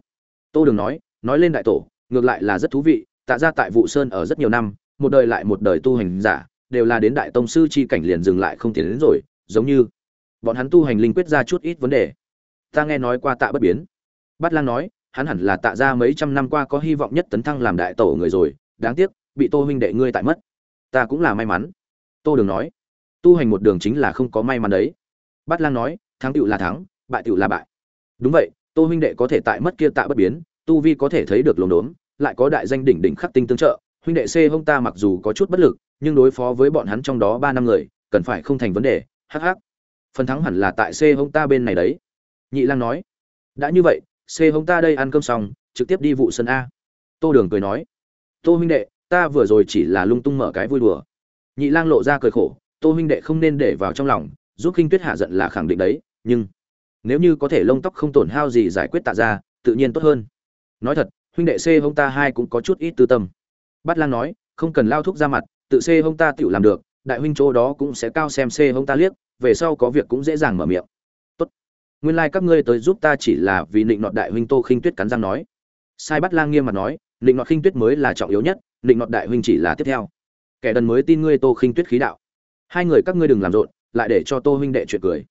Tô đường nói nói lên đại tổ, ngược lại là rất thú vị, tạ ra tại vụ sơn ở rất nhiều năm, một đời lại một đời tu hành giả, đều là đến đại tông sư chi cảnh liền dừng lại không tiến đến rồi, giống như bọn hắn tu hành linh quyết ra chút ít vấn đề. Ta nghe nói qua tạ bất biến. Bát lang nói, hắn hẳn là tạ ra mấy trăm năm qua có hy vọng nhất tấn thăng làm đại tổ người rồi, đáng tiếc, bị tô huynh đệ ngươi tại mất. Ta cũng là may mắn. Tô đường nói, tu hành một đường chính là không có may mắn đấy. Bát lang nói, thắng tựu là thắng, bại tựu là bại. Đúng vậy, tô huynh đệ có thể tại mất kia tạ bất biến tu vi có thể thấy được lồn đốn lại có đại danh đỉnh đỉnh khắc tinh tương trợ. Huynh đệ c hông ta mặc dù có chút bất lực nhưng đối phó với bọn hắn trong đó ba năm người cần phải không thành vấn đề. Hắc hắc, phần thắng hẳn là tại c hông ta bên này đấy. Nhị lang nói. Đã như vậy c hông ta đây ăn cơm xong trực tiếp đi vụ sân a. Tô đường cười nói. Tô huynh đệ ta vừa rồi chỉ là lung tung mở cái vui đùa. Nhị lang lộ ra cười khổ. Tô huynh đệ không nên để vào trong lòng giúp kinh tuyết hạ giận là khẳng định đấy nhưng nếu như có thể lông tóc không tổn hao gì giải quyết tạ ra tự nhiên tốt hơn nói thật, huynh đệ c hông ta hai cũng có chút ít tư tâm. Bát lang nói, không cần lao thúc ra mặt, tự c hông ta tự làm được, đại huynh chỗ đó cũng sẽ cao xem c hông ta liếc, về sau có việc cũng dễ dàng mở miệng. Tốt. Nguyên lai các ngươi tới giúp ta chỉ là vì định nọt đại huynh tô khinh tuyết cắn răng nói. Sai Bát lang nghiêm mặt nói định nọt khinh tuyết mới là trọng yếu nhất định nọt đại huynh chỉ là tiếp theo. Kẻ đần mới tin ngươi tô khinh tuyết khí đạo. Hai người các ngươi đừng làm rộn, lại để cho tô huynh đệ chuyện cười.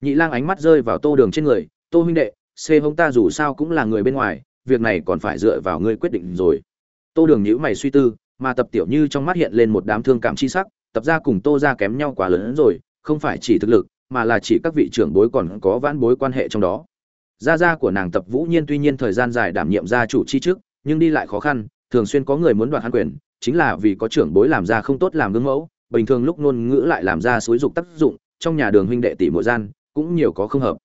Nhị lang ánh mắt rơi vào tô đường trên người, tô huynh đệ, c hông ta dù sao cũng là người bên ngoài việc này còn phải dựa vào ngươi quyết định rồi. Tô đường nhữ mày suy tư, mà tập tiểu như trong mắt hiện lên một đám thương cảm chi sắc, tập ra cùng tô ra kém nhau quá lớn hơn rồi, không phải chỉ thực lực, mà là chỉ các vị trưởng bối còn có vãn bối quan hệ trong đó. Gia gia của nàng tập vũ nhiên tuy nhiên thời gian dài đảm nhiệm gia chủ chi trước nhưng đi lại khó khăn, thường xuyên có người muốn đoạt hắn quyền, chính là vì có trưởng bối làm ra không tốt làm gương mẫu, bình thường lúc ngôn ngữ lại làm ra xúi dục tác dụng, trong nhà đường huynh đệ tỷ muội gian cũng nhiều có không hợp.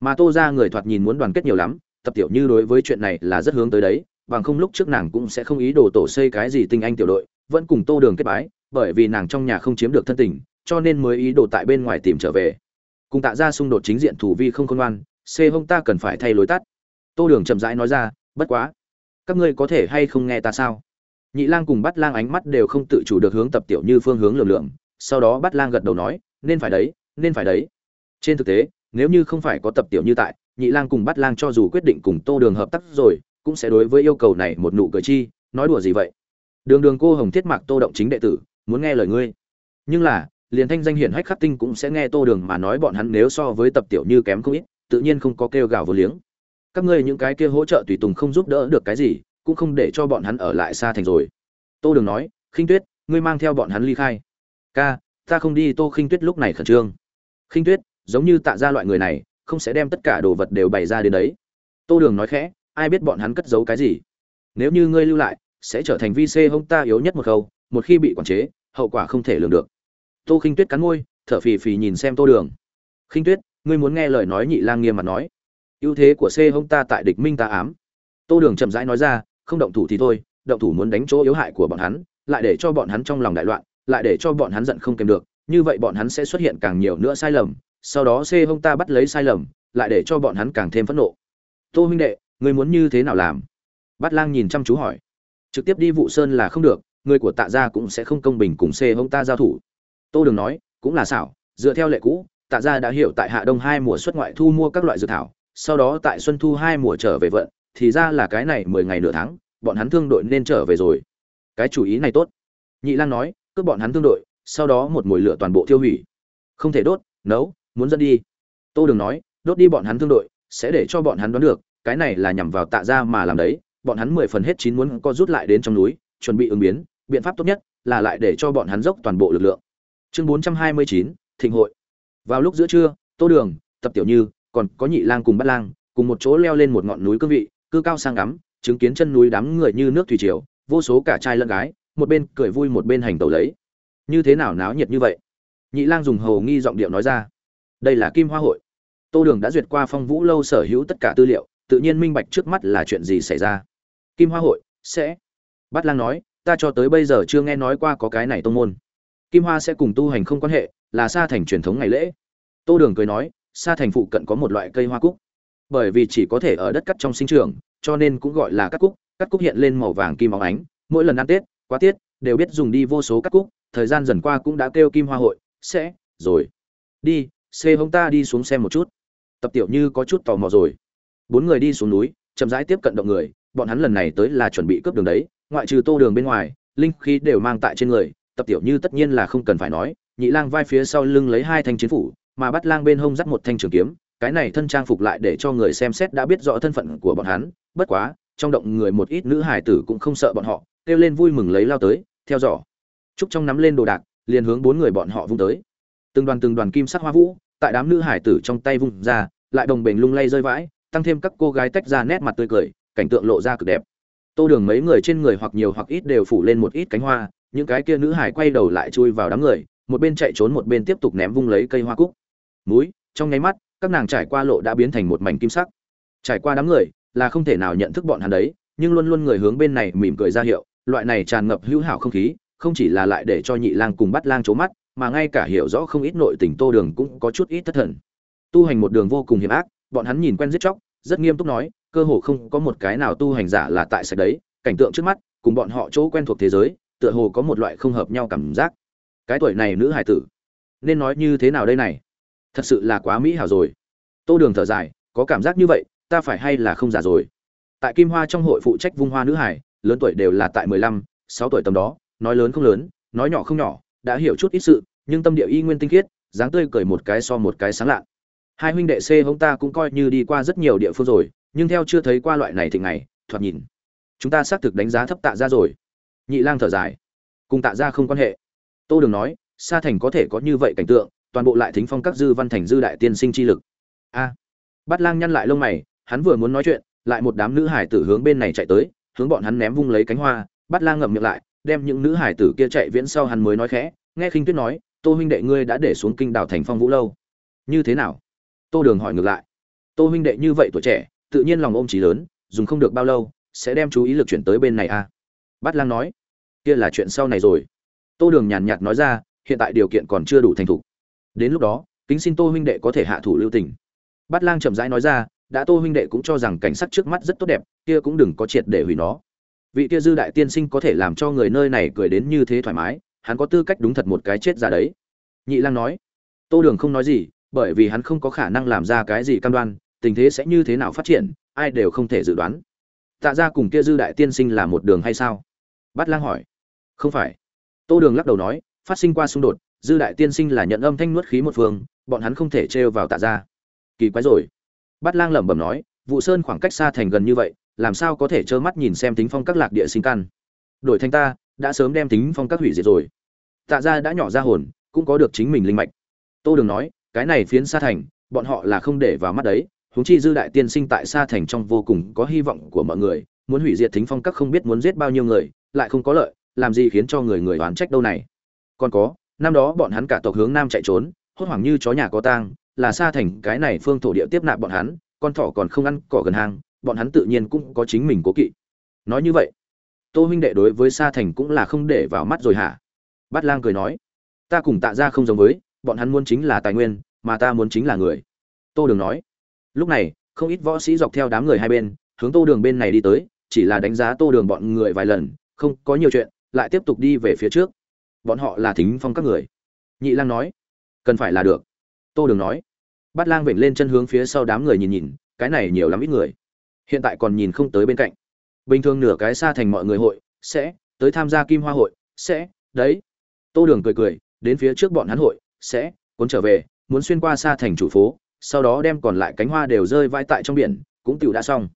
Mà tô ra người thoạt nhìn muốn đoàn kết nhiều lắm tập tiểu như đối với chuyện này là rất hướng tới đấy, bằng không lúc trước nàng cũng sẽ không ý đồ tổ xây cái gì tinh anh tiểu đội, vẫn cùng tô đường kết bái, bởi vì nàng trong nhà không chiếm được thân tình, cho nên mới ý đồ tại bên ngoài tìm trở về. Cùng tạ ra xung đột chính diện thủ vi không khôn ngoan, c hông ta cần phải thay lối tắt. Tô đường chậm rãi nói ra, bất quá, các ngươi có thể hay không nghe ta sao? Nhị lang cùng bắt lang ánh mắt đều không tự chủ được hướng tập tiểu như phương hướng lường lượng sau đó bắt lang gật đầu nói, nên phải đấy, nên phải đấy. Trên thực tế, nếu như không phải có tập tiểu như tại nhị lang cùng bắt lang cho dù quyết định cùng tô đường hợp tác rồi, cũng sẽ đối với yêu cầu này một nụ cười chi, nói đùa gì vậy? Đường đường cô hồng thiết mạc tô động chính đệ tử, muốn nghe lời ngươi. Nhưng là, liền thanh danh hiển hách khắc tinh cũng sẽ nghe tô đường mà nói bọn hắn nếu so với tập tiểu như kém không ít, tự nhiên không có kêu gào vô liếng. Các ngươi những cái kia hỗ trợ tùy tùng không giúp đỡ được cái gì, cũng không để cho bọn hắn ở lại xa thành rồi. Tô đường nói, khinh tuyết, ngươi mang theo bọn hắn ly khai. Ca, ta không đi, tô khinh tuyết lúc này khẩn trương. Khinh tuyết, giống như tạ ra loại người này không sẽ đem tất cả đồ vật đều bày ra đến đấy. Tô đường nói khẽ, ai biết bọn hắn cất giấu cái gì? Nếu như ngươi lưu lại, sẽ trở thành vi c hông ta yếu nhất một khâu, một khi bị quản chế, hậu quả không thể lường được. Tô khinh tuyết cắn môi, thở phì phì nhìn xem tô đường. Khinh tuyết, ngươi muốn nghe lời nói nhị lang nghiêm mặt nói. Ưu thế của c hông ta tại địch minh ta ám. Tô đường chậm rãi nói ra, không động thủ thì thôi, động thủ muốn đánh chỗ yếu hại của bọn hắn, lại để cho bọn hắn trong lòng đại loạn, lại để cho bọn hắn giận không kèm được, như vậy bọn hắn sẽ xuất hiện càng nhiều nữa sai lầm sau đó c hông ta bắt lấy sai lầm, lại để cho bọn hắn càng thêm phẫn nộ. Tô huynh đệ người muốn như thế nào làm? Bát lang nhìn chăm chú hỏi. Trực tiếp đi vụ sơn là không được, người của tạ gia cũng sẽ không công bình cùng c hông ta giao thủ. Tô đừng nói, cũng là xảo, dựa theo lệ cũ, tạ gia đã hiểu tại hạ đông hai mùa xuất ngoại thu mua các loại dược thảo, sau đó tại xuân thu hai mùa trở về vận, thì ra là cái này mười ngày nửa tháng, bọn hắn thương đội nên trở về rồi. Cái chủ ý này tốt. Nhị lang nói, cướp bọn hắn thương đội, sau đó một mồi lửa toàn bộ tiêu hủy. Không thể đốt, nấu muốn dẫn đi. Tô đường nói, đốt đi bọn hắn thương đội, sẽ để cho bọn hắn đoán được, cái này là nhằm vào tạ ra mà làm đấy, bọn hắn mười phần hết chín muốn co rút lại đến trong núi, chuẩn bị ứng biến, biện pháp tốt nhất là lại để cho bọn hắn dốc toàn bộ lực lượng. Chương bốn trăm hai mươi chín, thịnh hội. Vào lúc giữa trưa, tô đường, tập tiểu như, còn có nhị lang cùng bắt lang, cùng một chỗ leo lên một ngọn núi cương vị, cư cao sang ngắm, chứng kiến chân núi đám người như nước thủy triều, vô số cả trai lẫn gái, một bên cười vui một bên hành tẩu lấy. Như thế nào náo nhiệt như vậy? Nhị lang dùng hầu nghi giọng điệu nói ra đây là kim hoa hội. Tô đường đã duyệt qua phong vũ lâu sở hữu tất cả tư liệu, tự nhiên minh bạch trước mắt là chuyện gì xảy ra. Kim hoa hội sẽ bát lang nói, ta cho tới bây giờ chưa nghe nói qua có cái này tông môn. Kim hoa sẽ cùng tu hành không quan hệ, là xa thành truyền thống ngày lễ. Tô đường cười nói xa thành phụ cận có một loại cây hoa cúc. Bởi vì chỉ có thể ở đất cắt trong sinh trường, cho nên cũng gọi là cắt cúc. Cắt cúc hiện lên màu vàng kim óng ánh, mỗi lần ăn tết quá tiết đều biết dùng đi vô số cắt cúc. Thời gian dần qua cũng đã kêu kim hoa hội sẽ rồi. Đi xê hông ta đi xuống xem một chút. Tập tiểu như có chút tò mò rồi. Bốn người đi xuống núi, chậm rãi tiếp cận động người, bọn hắn lần này tới là chuẩn bị cướp đường đấy, ngoại trừ tô đường bên ngoài, linh khí đều mang tại trên người, tập tiểu như tất nhiên là không cần phải nói, nhị lang vai phía sau lưng lấy hai thanh chiến phủ, mà bắt lang bên hông dắt một thanh trường kiếm, cái này thân trang phục lại để cho người xem xét đã biết rõ thân phận của bọn hắn, bất quá, trong động người một ít nữ hải tử cũng không sợ bọn họ, kêu lên vui mừng lấy lao tới, theo dõi. Trúc trong nắm lên đồ đạc, liền hướng bốn người bọn họ vung tới từng đoàn từng đoàn kim sắc hoa vũ tại đám nữ hải tử trong tay vung ra, lại đồng bền lung lay rơi vãi, tăng thêm các cô gái tách ra nét mặt tươi cười, cảnh tượng lộ ra cực đẹp. Tô đường mấy người trên người hoặc nhiều hoặc ít đều phủ lên một ít cánh hoa, những cái kia nữ hải quay đầu lại chui vào đám người, một bên chạy trốn một bên tiếp tục ném vung lấy cây hoa cúc. Múi trong nháy mắt, các nàng trải qua lộ đã biến thành một mảnh kim sắc. Trải qua đám người, là không thể nào nhận thức bọn hắn đấy, nhưng luôn luôn người hướng bên này mỉm cười ra hiệu, loại này tràn ngập hữu hảo không khí, không chỉ là lại để cho nhị lang cùng bắt lang trố mắt mà ngay cả hiểu rõ không ít nội tình tô đường cũng có chút ít thất thần. Tu hành một đường vô cùng hiểm ác, bọn hắn nhìn quen giết chóc, rất nghiêm túc nói, cơ hồ không có một cái nào tu hành giả là tại sạch đấy, cảnh tượng trước mắt, cùng bọn họ chỗ quen thuộc thế giới, tựa hồ có một loại không hợp nhau cảm giác. Cái tuổi này nữ hải tử, nên nói như thế nào đây này? Thật sự là quá mỹ hảo rồi. Tô đường thở dài, có cảm giác như vậy, ta phải hay là không giả rồi? Tại kim hoa trong hội phụ trách vung hoa nữ hải lớn tuổi đều là tại mười lăm, sáu tuổi tầm đó, nói lớn không lớn, nói nhỏ không nhỏ, đã hiểu chút ít sự nhưng tâm địa y nguyên tinh khiết dáng tươi cười một cái so một cái sáng lạ hai huynh đệ c hông ta cũng coi như đi qua rất nhiều địa phương rồi nhưng theo chưa thấy qua loại này thì ngày thoạt nhìn chúng ta xác thực đánh giá thấp tạ ra rồi. Nhị lang thở dài. Cùng tạ ra không quan hệ. Tô đường nói sa thành có thể có như vậy cảnh tượng toàn bộ lại thính phong các dư văn thành dư đại tiên sinh chi lực. A. À, bát lang nhăn lại lông mày hắn vừa muốn nói chuyện lại một đám nữ hải tử hướng bên này chạy tới hướng bọn hắn ném vung lấy cánh hoa. Bát lang ngậm miệng lại đem những nữ hải tử kia chạy viễn sau hắn mới nói khẽ nghe khinh tuyết nói tô huynh đệ ngươi đã để xuống kinh đảo thành phong vũ lâu. Như thế nào? Tô đường hỏi ngược lại. Tô huynh đệ như vậy tuổi trẻ, tự nhiên lòng ôm trí lớn, dùng không được bao lâu, sẽ đem chú ý lực chuyển tới bên này a à? bát lang nói. Kia là chuyện sau này rồi. Tô đường nhàn nhạt nói ra, hiện tại điều kiện còn chưa đủ thành thục. Đến lúc đó, kính xin tô huynh đệ có thể hạ thủ lưu tình. Bát lang chậm rãi nói ra, đã tô huynh đệ cũng cho rằng cảnh sắc trước mắt rất tốt đẹp, kia cũng đừng có triệt để hủy nó. Vị kia dư đại tiên sinh có thể làm cho người nơi này cười đến như thế thoải mái hắn có tư cách đúng thật một cái chết ra đấy. Nhị lang nói, tô đường không nói gì, bởi vì hắn không có khả năng làm ra cái gì cam đoan, tình thế sẽ như thế nào phát triển, ai đều không thể dự đoán. Tạ ra cùng kia dư đại tiên sinh là một đường hay sao? Bát lang hỏi. Không phải. Tô đường lắc đầu nói, phát sinh qua xung đột, dư đại tiên sinh là nhận âm thanh nuốt khí một phương, bọn hắn không thể trêu vào tạ ra kỳ quái rồi. Bát lang lẩm bẩm nói vụ sơn khoảng cách xa thành gần như vậy, làm sao có thể trơ mắt nhìn xem tính phong các lạc địa sinh căn? Đổi thanh ta, đã sớm đem tính phong các hủy diệt rồi tạ ra đã nhỏ ra hồn, cũng có được chính mình linh mạch. Tô đường nói, cái này phiến xa thành, bọn họ là không để vào mắt đấy. Huống chi dư đại tiên sinh tại xa thành trong vô cùng có hy vọng của mọi người, muốn hủy diệt thính phong các không biết muốn giết bao nhiêu người, lại không có lợi, làm gì khiến cho người người oán trách đâu này. Còn có, năm đó bọn hắn cả tộc hướng nam chạy trốn, hốt hoảng như chó nhà có tang, là xa thành cái này phương thổ địa tiếp nạp bọn hắn, con thỏ còn không ăn cỏ gần hang, bọn hắn tự nhiên cũng có chính mình cố kỵ. Nói như vậy, tô huynh đệ đối với sa thành cũng là không để vào mắt rồi hả? Bát lang cười nói, ta cùng tạ ra không giống với, bọn hắn muốn chính là tài nguyên, mà ta muốn chính là người. Tô đường nói, lúc này, không ít võ sĩ dọc theo đám người hai bên, hướng tô đường bên này đi tới, chỉ là đánh giá tô đường bọn người vài lần, không có nhiều chuyện, lại tiếp tục đi về phía trước. Bọn họ là thính phong các người. Nhị lang nói, cần phải là được. Tô đường nói, bát lang vểnh lên chân hướng phía sau đám người nhìn nhìn, cái này nhiều lắm ít người. Hiện tại còn nhìn không tới bên cạnh. Bình thường nửa cái xa thành mọi người hội sẽ, tới tham gia kim hoa hội sẽ, đấy tô đường cười cười, đến phía trước bọn hắn hội, sẽ, cuốn trở về, muốn xuyên qua xa thành chủ phố, sau đó đem còn lại cánh hoa đều rơi vãi tại trong biển, cũng tiểu đã xong.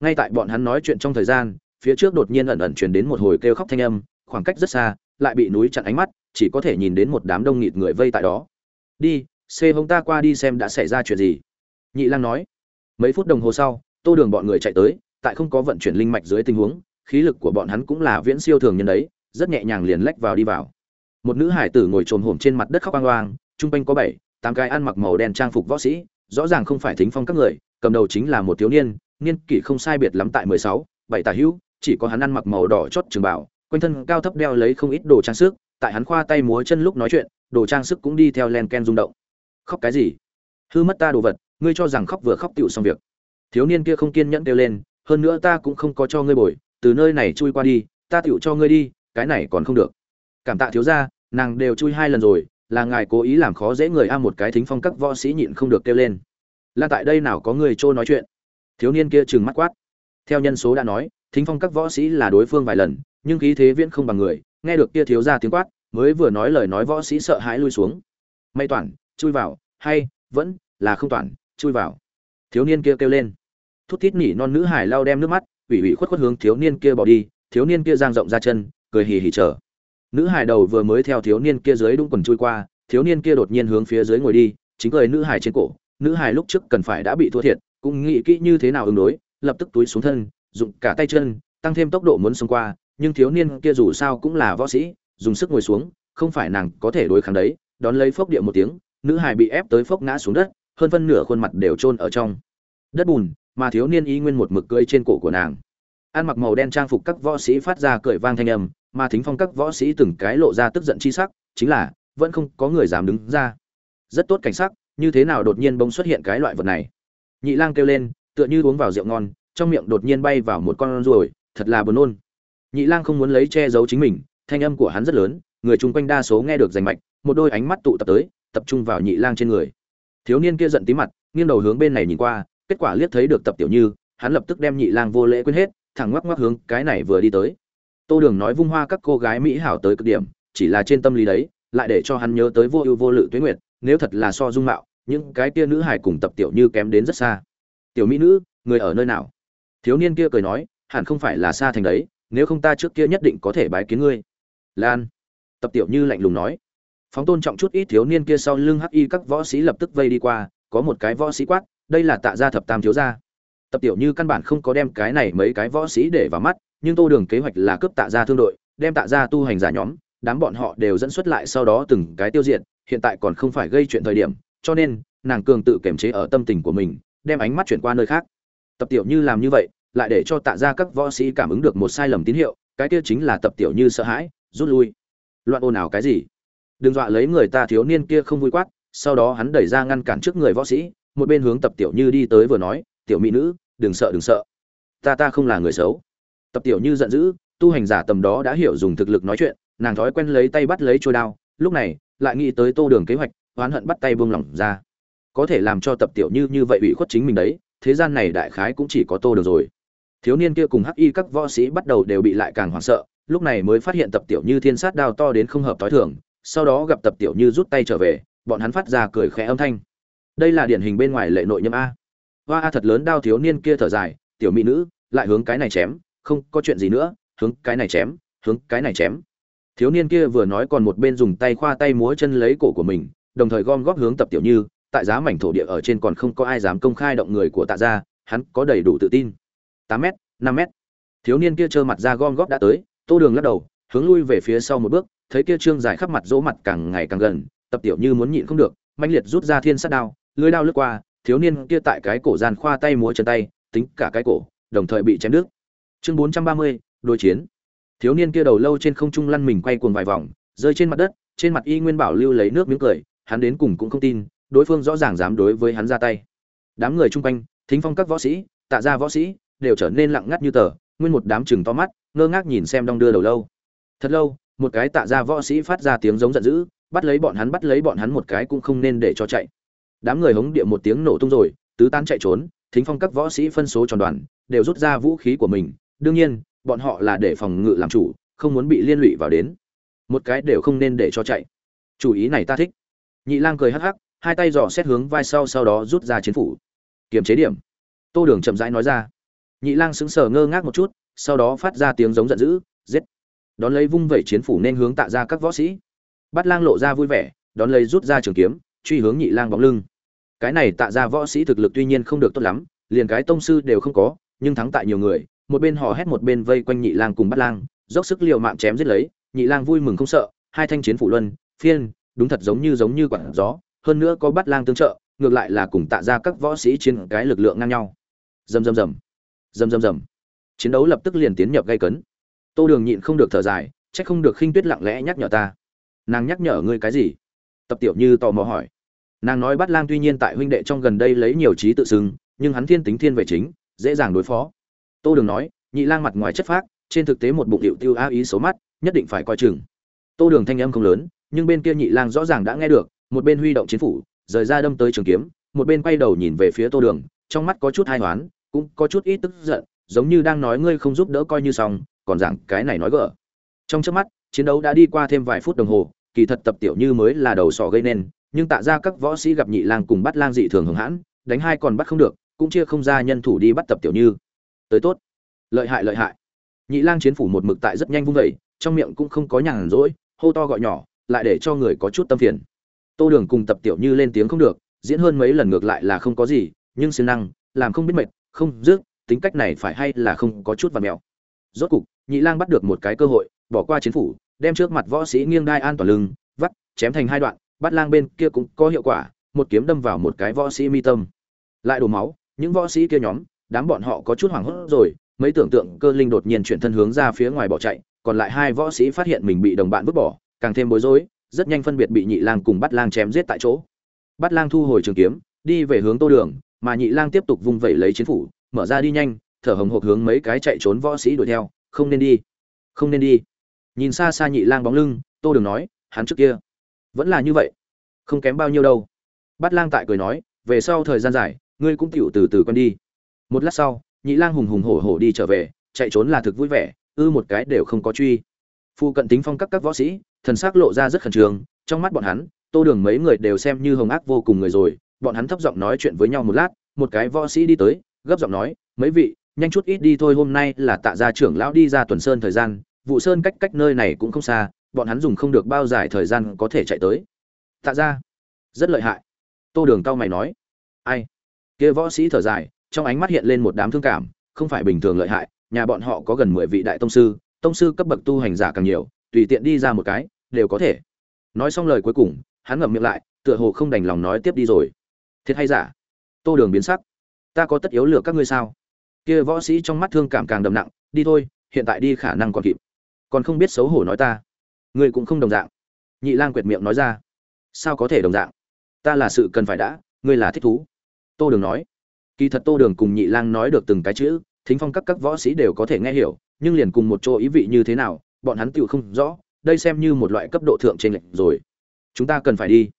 Ngay tại bọn hắn nói chuyện trong thời gian, phía trước đột nhiên ẩn ẩn truyền đến một hồi kêu khóc thanh âm, khoảng cách rất xa, lại bị núi chặn ánh mắt, chỉ có thể nhìn đến một đám đông nghịt người vây tại đó. Đi xê hông ta qua đi xem đã xảy ra chuyện gì. Nhị lang nói. Mấy phút đồng hồ sau, tô đường bọn người chạy tới, tại không có vận chuyển linh mạch dưới tình huống, khí lực của bọn hắn cũng là viễn siêu thường nhân đấy, rất nhẹ nhàng liền lách vào đi vào một nữ hải tử ngồi trồm hổm trên mặt đất khóc oang oang, chung quanh có bảy, tám cái ăn mặc màu đen trang phục võ sĩ, rõ ràng không phải thính phong các người, cầm đầu chính là một thiếu niên niên kỷ không sai biệt lắm tại mười sáu, bảy tả hữu, chỉ có hắn ăn mặc màu đỏ chót trường bảo quanh thân cao thấp đeo lấy không ít đồ trang sức, tại hắn khoa tay múa chân lúc nói chuyện, đồ trang sức cũng đi theo len ken rung động. Khóc cái gì? Hư mất ta đồ vật, ngươi cho rằng khóc vừa khóc tựu xong việc. Thiếu niên kia không kiên nhẫn kêu lên, hơn nữa ta cũng không có cho ngươi bồi, từ nơi này chui qua đi, ta tựu cho ngươi đi, cái này còn không được cảm tạ thiếu gia nàng đều chui hai lần rồi là ngài cố ý làm khó dễ người a một cái thính phong các võ sĩ nhịn không được kêu lên. Là tại đây nào có người trôi nói chuyện? Thiếu niên kia trừng mắt quát. Theo nhân số đã nói thính phong các võ sĩ là đối phương vài lần nhưng khí thế viễn không bằng người nghe được kia thiếu gia tiếng quát mới vừa nói lời nói võ sĩ sợ hãi lui xuống. May toàn chui vào hay vẫn là không toàn chui vào. Thiếu niên kia kêu, kêu lên. Thút thít nỉ non nữ hải lau đem nước mắt ủy ủy khuất khuất hướng thiếu niên kia bỏ đi thiếu niên kia giang rộng ra chân cười hì hì chờ nữ hải đầu vừa mới theo thiếu niên kia dưới đúng quần chui qua, thiếu niên kia đột nhiên hướng phía dưới ngồi đi, chính cười nữ hải trên cổ. Nữ hải lúc trước cần phải đã bị thua thiệt, cũng nghĩ kỹ như thế nào ứng đối, lập tức túi xuống thân dụng cả tay chân, tăng thêm tốc độ muốn xông qua, nhưng thiếu niên kia dù sao cũng là võ sĩ, dùng sức ngồi xuống, không phải nàng có thể đối kháng đấy. Đón lấy phốc địa một tiếng, nữ hải bị ép tới phốc ngã xuống đất, hơn phân nửa khuôn mặt đều chôn ở trong. Đất bùn, mà thiếu niên ý nguyên một mực cưỡi trên cổ của nàng. Ăn mặc màu đen trang phục các võ sĩ phát ra cười vang thanh âm mà thính phong các võ sĩ từng cái lộ ra tức giận chi sắc, chính là, vẫn không có người dám đứng ra. Rất tốt cảnh sắc, như thế nào đột nhiên bỗng xuất hiện cái loại vật này? Nhị lang kêu lên, tựa như uống vào rượu ngon, trong miệng đột nhiên bay vào một con ruồi, thật là buồn nôn. Nhị lang không muốn lấy che giấu chính mình, thanh âm của hắn rất lớn, người chung quanh đa số nghe được rành mạch, một đôi ánh mắt tụ tập tới, tập trung vào nhị lang trên người. Thiếu niên kia giận tí mặt, nghiêng đầu hướng bên này nhìn qua, kết quả liếc thấy được tập tiểu như, hắn lập tức đem nhị lang vô lễ quên hết, thẳng ngoắc ngoắc hướng cái này vừa đi tới tô đường nói vung hoa các cô gái mỹ hảo tới cực điểm, chỉ là trên tâm lý đấy, lại để cho hắn nhớ tới vô ưu vô lự Tuyết nguyệt, nếu thật là so dung mạo, những cái kia nữ hải cùng tập tiểu như kém đến rất xa. Tiểu mỹ nữ, người ở nơi nào? Thiếu niên kia cười nói, hẳn không phải là xa thành đấy, nếu không ta trước kia nhất định có thể bái kiến ngươi. Lan, tập tiểu như lạnh lùng nói. Phóng tôn trọng chút ít thiếu niên kia sau lưng hắc y các võ sĩ lập tức vây đi qua, có một cái võ sĩ quát, đây là tạ gia thập tam thiếu gia. Tập tiểu như căn bản không có đem cái này mấy cái võ sĩ để vào mắt nhưng tô đường kế hoạch là cướp tạ gia thương đội, đem tạ gia tu hành giả nhóm, đám bọn họ đều dẫn xuất lại sau đó từng cái tiêu diệt, hiện tại còn không phải gây chuyện thời điểm, cho nên, nàng cường tự kiềm chế ở tâm tình của mình, đem ánh mắt chuyển qua nơi khác. Tập tiểu như làm như vậy, lại để cho tạ gia các võ sĩ cảm ứng được một sai lầm tín hiệu, cái kia chính là tập tiểu như sợ hãi, rút lui. Loạn ồn ào cái gì? Đừng dọa lấy người ta thiếu niên kia không vui quát, sau đó hắn đẩy ra ngăn cản trước người võ sĩ, một bên hướng tập tiểu như đi tới vừa nói, tiểu mỹ nữ, đừng sợ đừng sợ. Ta ta không là người xấu tập tiểu như giận dữ, tu hành giả tầm đó đã hiểu dùng thực lực nói chuyện, nàng thói quen lấy tay bắt lấy trôi đao, lúc này, lại nghĩ tới tô đường kế hoạch, oán hận bắt tay buông lỏng ra. Có thể làm cho tập tiểu như như vậy ủy khuất chính mình đấy, thế gian này đại khái cũng chỉ có tô đường rồi. Thiếu niên kia cùng hắc y các võ sĩ bắt đầu đều bị lại càng hoảng sợ, lúc này mới phát hiện tập tiểu như thiên sát đao to đến không hợp thói thường, sau đó gặp tập tiểu như rút tay trở về, bọn hắn phát ra cười khẽ âm thanh. Đây là điển hình bên ngoài lệ nội nhâm a. Hoa a thật lớn đao thiếu niên kia thở dài, tiểu mỹ nữ, lại hướng cái này chém không có chuyện gì nữa, hướng cái này chém, hướng cái này chém. Thiếu niên kia vừa nói còn một bên dùng tay khoa tay múa chân lấy cổ của mình, đồng thời gom góp hướng tập tiểu như, tại giá mảnh thổ địa ở trên còn không có ai dám công khai động người của tạ gia, hắn có đầy đủ tự tin. Tám m năm m thiếu niên kia trơ mặt ra gom góp đã tới, tô đường lắc đầu, hướng lui về phía sau một bước, thấy kia trương dài khắp mặt dỗ mặt càng ngày càng gần, tập tiểu như muốn nhịn không được, mãnh liệt rút ra thiên sát đao lưới đao lướt qua, thiếu niên kia tại cái cổ gian khoa tay múa chân tay, tính cả cái cổ, đồng thời bị chém đứt chương bốn trăm ba mươi, đối chiến. Thiếu niên kia đầu lâu trên không trung lăn mình quay cuồng vài vòng, rơi trên mặt đất, trên mặt y nguyên bảo lưu lấy nước miếng cười, hắn đến cùng cũng không tin, đối phương rõ ràng dám đối với hắn ra tay. Đám người chung quanh, thính phong các võ sĩ, tạ ra võ sĩ, đều trở nên lặng ngắt như tờ, nguyên một đám chừng to mắt, ngơ ngác nhìn xem đong đưa đầu lâu. Thật lâu, một cái tạ ra võ sĩ phát ra tiếng giống giận dữ, bắt lấy bọn hắn, bắt lấy bọn hắn một cái cũng không nên để cho chạy. Đám người hống địa một tiếng nổ tung rồi, tứ tán chạy trốn, thính phong các võ sĩ phân số tròn đoàn, đều rút ra vũ khí của mình đương nhiên, bọn họ là để phòng ngự làm chủ, không muốn bị liên lụy vào đến. Một cái đều không nên để cho chạy. Chủ ý này ta thích. Nhị lang cười hắc hắc, hai tay dò xét hướng vai sau sau đó rút ra chiến phủ. Kiềm chế điểm. Tô đường chậm rãi nói ra. Nhị lang sững sờ ngơ ngác một chút, sau đó phát ra tiếng giống giận dữ, giết. Đón lấy vung vẩy chiến phủ nên hướng tạ ra các võ sĩ. Bắt lang lộ ra vui vẻ, đón lấy rút ra trường kiếm, truy hướng nhị lang bóng lưng. Cái này tạ ra võ sĩ thực lực tuy nhiên không được tốt lắm, liền cái tông sư đều không có, nhưng thắng tại nhiều người một bên hò hét một bên vây quanh nhị lang cùng bắt lang, dốc sức liều mạng chém giết lấy, nhị lang vui mừng không sợ, hai thanh chiến phủ luân, phiên, đúng thật giống như giống như quản gió, hơn nữa có bắt lang tương trợ, ngược lại là cùng tạ ra các võ sĩ chiến cái lực lượng ngang nhau. Rầm rầm rầm rầm rầm rầm. Chiến đấu lập tức liền tiến nhập gây cấn. Tô đường nhịn không được thở dài trách không được khinh tuyết lặng lẽ nhắc nhở ta. Nàng nhắc nhở ngươi cái gì? Tập tiểu như tò mò hỏi. Nàng nói bắt lang tuy nhiên tại huynh đệ trong gần đây lấy nhiều trí tự xưng, nhưng hắn thiên tính thiên về chính, dễ dàng đối phó tô đường nói, nhị lang mặt ngoài chất phác, trên thực tế một bụng hiệu tiêu a ý số mắt, nhất định phải coi chừng. Tô đường thanh âm không lớn, nhưng bên kia nhị lang rõ ràng đã nghe được, một bên huy động chiến phủ, rời ra đâm tới trường kiếm, một bên quay đầu nhìn về phía tô đường, trong mắt có chút hai hoán, cũng có chút ít tức giận, giống như đang nói ngươi không giúp đỡ coi như xong, còn rằng cái này nói gỡ trong trước mắt, chiến đấu đã đi qua thêm vài phút đồng hồ, kỳ thật tập tiểu như mới là đầu sỏ gây nên, nhưng tạ ra các võ sĩ gặp nhị lang cùng bắt lang dị thường hưởng hãn, đánh hai còn bắt không được, cũng chia không ra nhân thủ đi bắt tập tiểu như tới tốt. Lợi hại lợi hại. Nhị lang chiến phủ một mực tại rất nhanh vung vẩy trong miệng cũng không có nhàn rỗi, hô to gọi nhỏ, lại để cho người có chút tâm phiền. Tô đường cùng tập tiểu như lên tiếng không được, diễn hơn mấy lần ngược lại là không có gì, nhưng siêng năng, làm không biết mệt, không dứt tính cách này phải hay là không có chút và mèo rốt cục, nhị lang bắt được một cái cơ hội, bỏ qua chiến phủ, đem trước mặt võ sĩ nghiêng đai an toàn lưng, vắt, chém thành hai đoạn, bắt lang bên kia cũng có hiệu quả, một kiếm đâm vào một cái võ sĩ mi tâm. Lại đổ máu, những võ sĩ kia nhóm đám bọn họ có chút hoảng hốt rồi, mấy tưởng tượng cơ linh đột nhiên chuyển thân hướng ra phía ngoài bỏ chạy, còn lại hai võ sĩ phát hiện mình bị đồng bạn vứt bỏ, càng thêm bối rối, rất nhanh phân biệt bị nhị lang cùng bắt lang chém giết tại chỗ. Bắt lang thu hồi trường kiếm, đi về hướng tô đường, mà nhị lang tiếp tục vung vẩy lấy chiến phủ, mở ra đi nhanh, thở hồng hộc hướng mấy cái chạy trốn võ sĩ đuổi theo, không nên đi, không nên đi. Nhìn xa xa nhị lang bóng lưng, tô đường nói, hắn trước kia vẫn là như vậy, không kém bao nhiêu đâu. Bắt lang tại cười nói, về sau thời gian dài, ngươi cũng tiểu từ từ quen đi một lát sau, nhị lang hùng hùng hổ hổ đi trở về, chạy trốn là thực vui vẻ, ư một cái đều không có truy. Phu cận tính phong các các võ sĩ, thần sắc lộ ra rất khẩn trương, trong mắt bọn hắn, tô đường mấy người đều xem như hồng ác vô cùng người rồi, bọn hắn thấp giọng nói chuyện với nhau một lát, một cái võ sĩ đi tới, gấp giọng nói, mấy vị, nhanh chút ít đi thôi, hôm nay là tạ gia trưởng lão đi ra tuần sơn thời gian, vụ sơn cách cách nơi này cũng không xa, bọn hắn dùng không được bao dài thời gian có thể chạy tới. Tạ gia, rất lợi hại. Tô đường cao mày nói. Ai? Kia võ sĩ thở dài trong ánh mắt hiện lên một đám thương cảm, không phải bình thường lợi hại, nhà bọn họ có gần mười vị đại tông sư tông sư cấp bậc tu hành giả càng nhiều, tùy tiện đi ra một cái, đều có thể. Nói xong lời cuối cùng, hắn ngậm miệng lại, tựa hồ không đành lòng nói tiếp đi rồi. Thiệt hay giả? Tô đường biến sắc. Ta có tất yếu lựa các ngươi sao? Kia võ sĩ trong mắt thương cảm càng đậm nặng, đi thôi, hiện tại đi khả năng còn kịp. Còn không biết xấu hổ nói ta. Ngươi cũng không đồng dạng. Nhị lang quệt miệng nói ra. Sao có thể đồng dạng? Ta là sự cần phải đã, ngươi là thích thú. Tô đường nói kỳ thật tô đường cùng nhị lang nói được từng cái chữ, thính phong các các võ sĩ đều có thể nghe hiểu, nhưng liền cùng một chỗ ý vị như thế nào, bọn hắn tự không rõ, đây xem như một loại cấp độ thượng trên lệnh rồi. Chúng ta cần phải đi.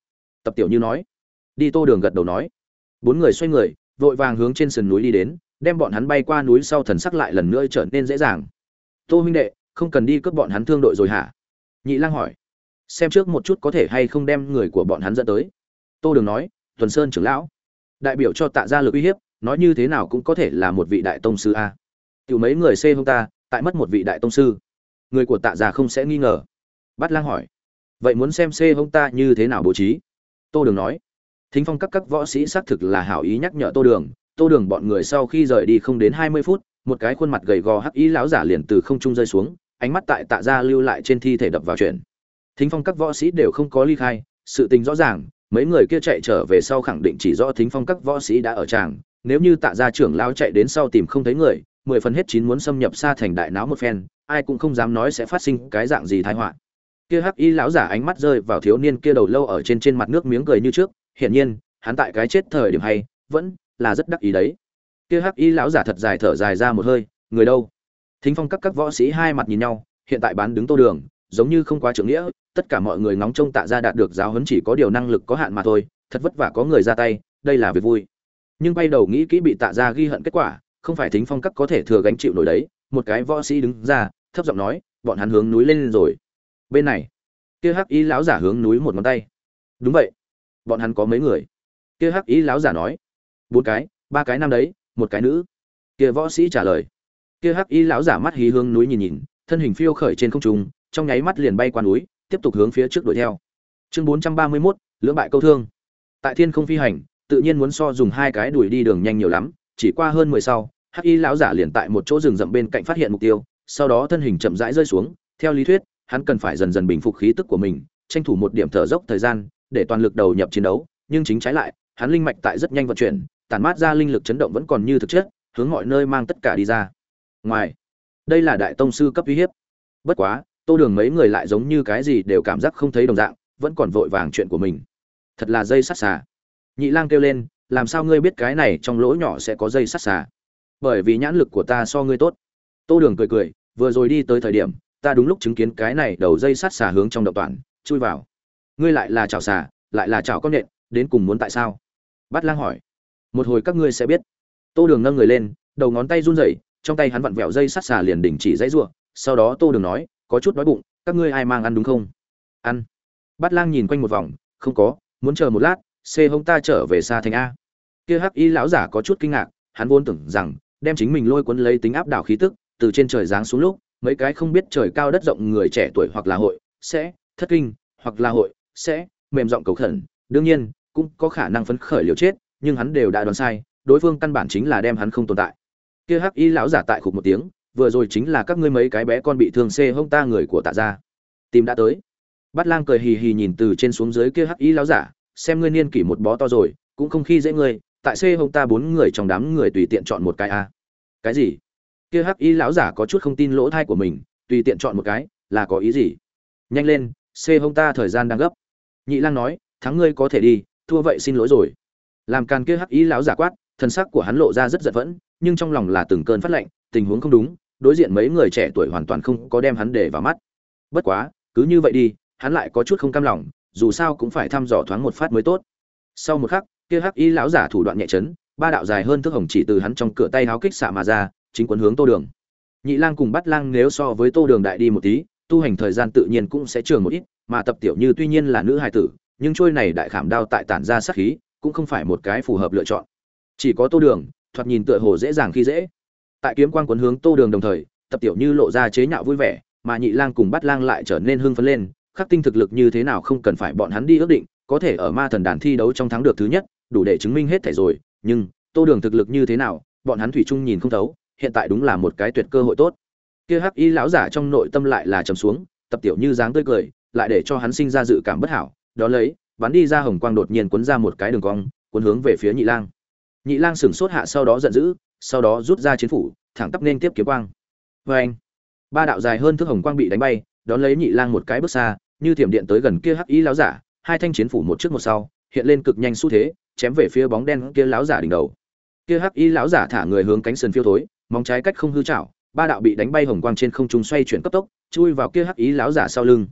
Tập tiểu như nói. Đi tô đường gật đầu nói. Bốn người xoay người, vội vàng hướng trên sườn núi đi đến, đem bọn hắn bay qua núi sau thần sắc lại lần nữa trở nên dễ dàng. Tô huynh đệ, không cần đi cướp bọn hắn thương đội rồi hả? Nhị lang hỏi. Xem trước một chút có thể hay không đem người của bọn hắn dẫn tới. Tô đường nói, tuần sơn trưởng lão, đại biểu cho tạ gia lực uy hiếp nói như thế nào cũng có thể là một vị đại tông sư a. Tiểu mấy người xê hông ta, tại mất một vị đại tông sư. Người của tạ gia không sẽ nghi ngờ. Bát lang hỏi, vậy muốn xem xê hông ta như thế nào bố trí? Tô đường nói, thính phong các các võ sĩ xác thực là hảo ý nhắc nhở tô đường. Tô đường bọn người sau khi rời đi không đến hai mươi phút, một cái khuôn mặt gầy gò hắc ý lão giả liền từ không trung rơi xuống, ánh mắt tại tạ gia lưu lại trên thi thể đập vào chuyện. Thính phong các võ sĩ đều không có ly khai, sự tình rõ ràng, mấy người kia chạy trở về sau khẳng định chỉ do thính phong các võ sĩ đã ở tràng nếu như tạ gia trưởng lao chạy đến sau tìm không thấy người, mười phần hết chín muốn xâm nhập xa thành đại náo một phen, ai cũng không dám nói sẽ phát sinh cái dạng gì tai họa. Kia hắc y lão giả ánh mắt rơi vào thiếu niên kia đầu lâu ở trên trên mặt nước miếng cười như trước, hiển nhiên, hắn tại cái chết thời điểm hay, vẫn là rất đắc ý đấy. Kia hắc y lão giả thật dài thở dài ra một hơi, người đâu? Thính phong các các võ sĩ hai mặt nhìn nhau, hiện tại bán đứng tô đường, giống như không quá trưởng nghĩa, tất cả mọi người ngóng trông tạ ra đạt được giáo huấn chỉ có điều năng lực có hạn mà thôi, thật vất vả có người ra tay, đây là việc vui nhưng bay đầu nghĩ kỹ bị tạ ra ghi hận kết quả không phải thính phong các có thể thừa gánh chịu nổi đấy một cái võ sĩ đứng ra thấp giọng nói bọn hắn hướng núi lên rồi. Bên này kia hắc y lão giả hướng núi một ngón tay. Đúng vậy bọn hắn có mấy người? Kia hắc y lão giả nói bốn cái ba cái nam đấy một cái nữ. Kia võ sĩ trả lời. Kia hắc y lão giả mắt hí hướng núi nhìn nhìn thân hình phiêu khởi trên không trung trong nháy mắt liền bay qua núi tiếp tục hướng phía trước đuổi theo. Chương bốn trăm ba mươi 431, lưỡng bại câu thương. Tại thiên không phi hành tự nhiên muốn so dùng hai cái đuổi đi đường nhanh nhiều lắm, chỉ qua hơn mười sau, hắc y lão giả liền tại một chỗ rừng rậm bên cạnh phát hiện mục tiêu, sau đó thân hình chậm rãi rơi xuống, theo lý thuyết, hắn cần phải dần dần bình phục khí tức của mình, tranh thủ một điểm thở dốc thời gian, để toàn lực đầu nhập chiến đấu, nhưng chính trái lại, hắn linh mạch tại rất nhanh vận chuyển, tản mát ra linh lực chấn động vẫn còn như thực chất, hướng mọi nơi mang tất cả đi ra. Ngoài, đây là đại tông sư cấp uy hiếp. Bất quá, tô đường mấy người lại giống như cái gì đều cảm giác không thấy đồng dạng, vẫn còn vội vàng chuyện của mình. Thật là dây sắt xà nhị lang kêu lên, làm sao ngươi biết cái này trong lỗ nhỏ sẽ có dây sắt xà? Bởi vì nhãn lực của ta so ngươi tốt. Tô đường cười cười, vừa rồi đi tới thời điểm, ta đúng lúc chứng kiến cái này đầu dây sắt xà hướng trong động toàn, chui vào. Ngươi lại là chảo xà, lại là chảo con nhện, đến cùng muốn tại sao? Bắt lang hỏi. Một hồi các ngươi sẽ biết. Tô đường nâng người lên, đầu ngón tay run rẩy, trong tay hắn vặn vẹo dây sắt xà liền đình chỉ dãy ruộng sau đó tô đường nói, có chút đói bụng, các ngươi ai mang ăn đúng không? Ăn. Bắt lang nhìn quanh một vòng, không có, muốn chờ một lát c hông ta trở về xa thành a. Kia hắc y lão giả có chút kinh ngạc, hắn vốn tưởng rằng, đem chính mình lôi cuốn lấy tính áp đảo khí tức, từ trên trời giáng xuống lúc, mấy cái không biết trời cao đất rộng người trẻ tuổi hoặc là hội, sẽ, thất kinh, hoặc là hội, sẽ, mềm giọng cầu khẩn. Đương nhiên, cũng có khả năng phấn khởi liều chết, nhưng hắn đều đã đoán sai, đối phương căn bản chính là đem hắn không tồn tại. Kia hắc y lão giả tại khục một tiếng, vừa rồi chính là các ngươi mấy cái bé con bị thương xê hông ta người của tạ gia. Tìm đã tới. Bát lang cười hì hì nhìn từ trên xuống dưới kia hắc y lão giả xem ngươi niên kỷ một bó to rồi, cũng không khi dễ ngươi, tại xê hông ta bốn người trong đám người tùy tiện chọn một cái a. Cái gì? Kia hắc y lão giả có chút không tin lỗ thai của mình, tùy tiện chọn một cái, là có ý gì? Nhanh lên, xê hông ta thời gian đang gấp. Nhị lang nói, thắng ngươi có thể đi, thua vậy xin lỗi rồi. Làm càn kia hắc y lão giả quát thân sắc của hắn lộ ra rất giận vẫn, nhưng trong lòng là từng cơn phát lệnh tình huống không đúng, đối diện mấy người trẻ tuổi hoàn toàn không có đem hắn để vào mắt. Bất quá, cứ như vậy đi, hắn lại có chút không cam lòng dù sao cũng phải thăm dò thoáng một phát mới tốt. Sau một khắc, kia hắc y lão giả thủ đoạn nhẹ chấn, ba đạo dài hơn thước hồng chỉ từ hắn trong cửa tay háo kích xạ mà ra, chính quấn hướng tô đường. Nhị lang cùng bắt lang nếu so với tô đường đại đi một tí, tu hành thời gian tự nhiên cũng sẽ trường một ít, mà tập tiểu như tuy nhiên là nữ hài tử, nhưng trôi này đại khảm đao tại tản ra sát khí, cũng không phải một cái phù hợp lựa chọn. Chỉ có tô đường, thoạt nhìn tựa hồ dễ dàng khi dễ. Tại kiếm quan quấn hướng tô đường đồng thời, tập tiểu như lộ ra chế nhạo vui vẻ, mà nhị lang cùng bắt lang lại trở nên hưng phấn lên khắc tinh thực lực như thế nào không cần phải bọn hắn đi ước định, có thể ở ma thần đàn thi đấu trong thắng được thứ nhất, đủ để chứng minh hết thảy rồi, nhưng, tô đường thực lực như thế nào, bọn hắn thủy chung nhìn không thấu, hiện tại đúng là một cái tuyệt cơ hội tốt. Kia hắc y lão giả trong nội tâm lại là trầm xuống, tập tiểu như dáng tươi cười, lại để cho hắn sinh ra dự cảm bất hảo, đó lấy, bắn đi ra hồng quang đột nhiên cuốn ra một cái đường cong, cuốn hướng về phía nhị lang. Nhị lang sửng sốt hạ sau đó giận dữ, sau đó rút ra chiến phủ, thẳng tắp nên tiếp kiếm quang. Vê anh ba đạo dài hơn thước hồng quang bị đánh bay, đón lấy nhị lang một cái bước xa như thiểm điện tới gần kia hắc y lão giả, hai thanh chiến phủ một trước một sau, hiện lên cực nhanh xu thế, chém về phía bóng đen kia lão giả đỉnh đầu. Kia hắc y lão giả thả người hướng cánh sườn phiêu thối, móng trái cách không hư chảo ba đạo bị đánh bay hồng quang trên không trung xoay chuyển cấp tốc, chui vào kia hắc y lão giả sau lưng.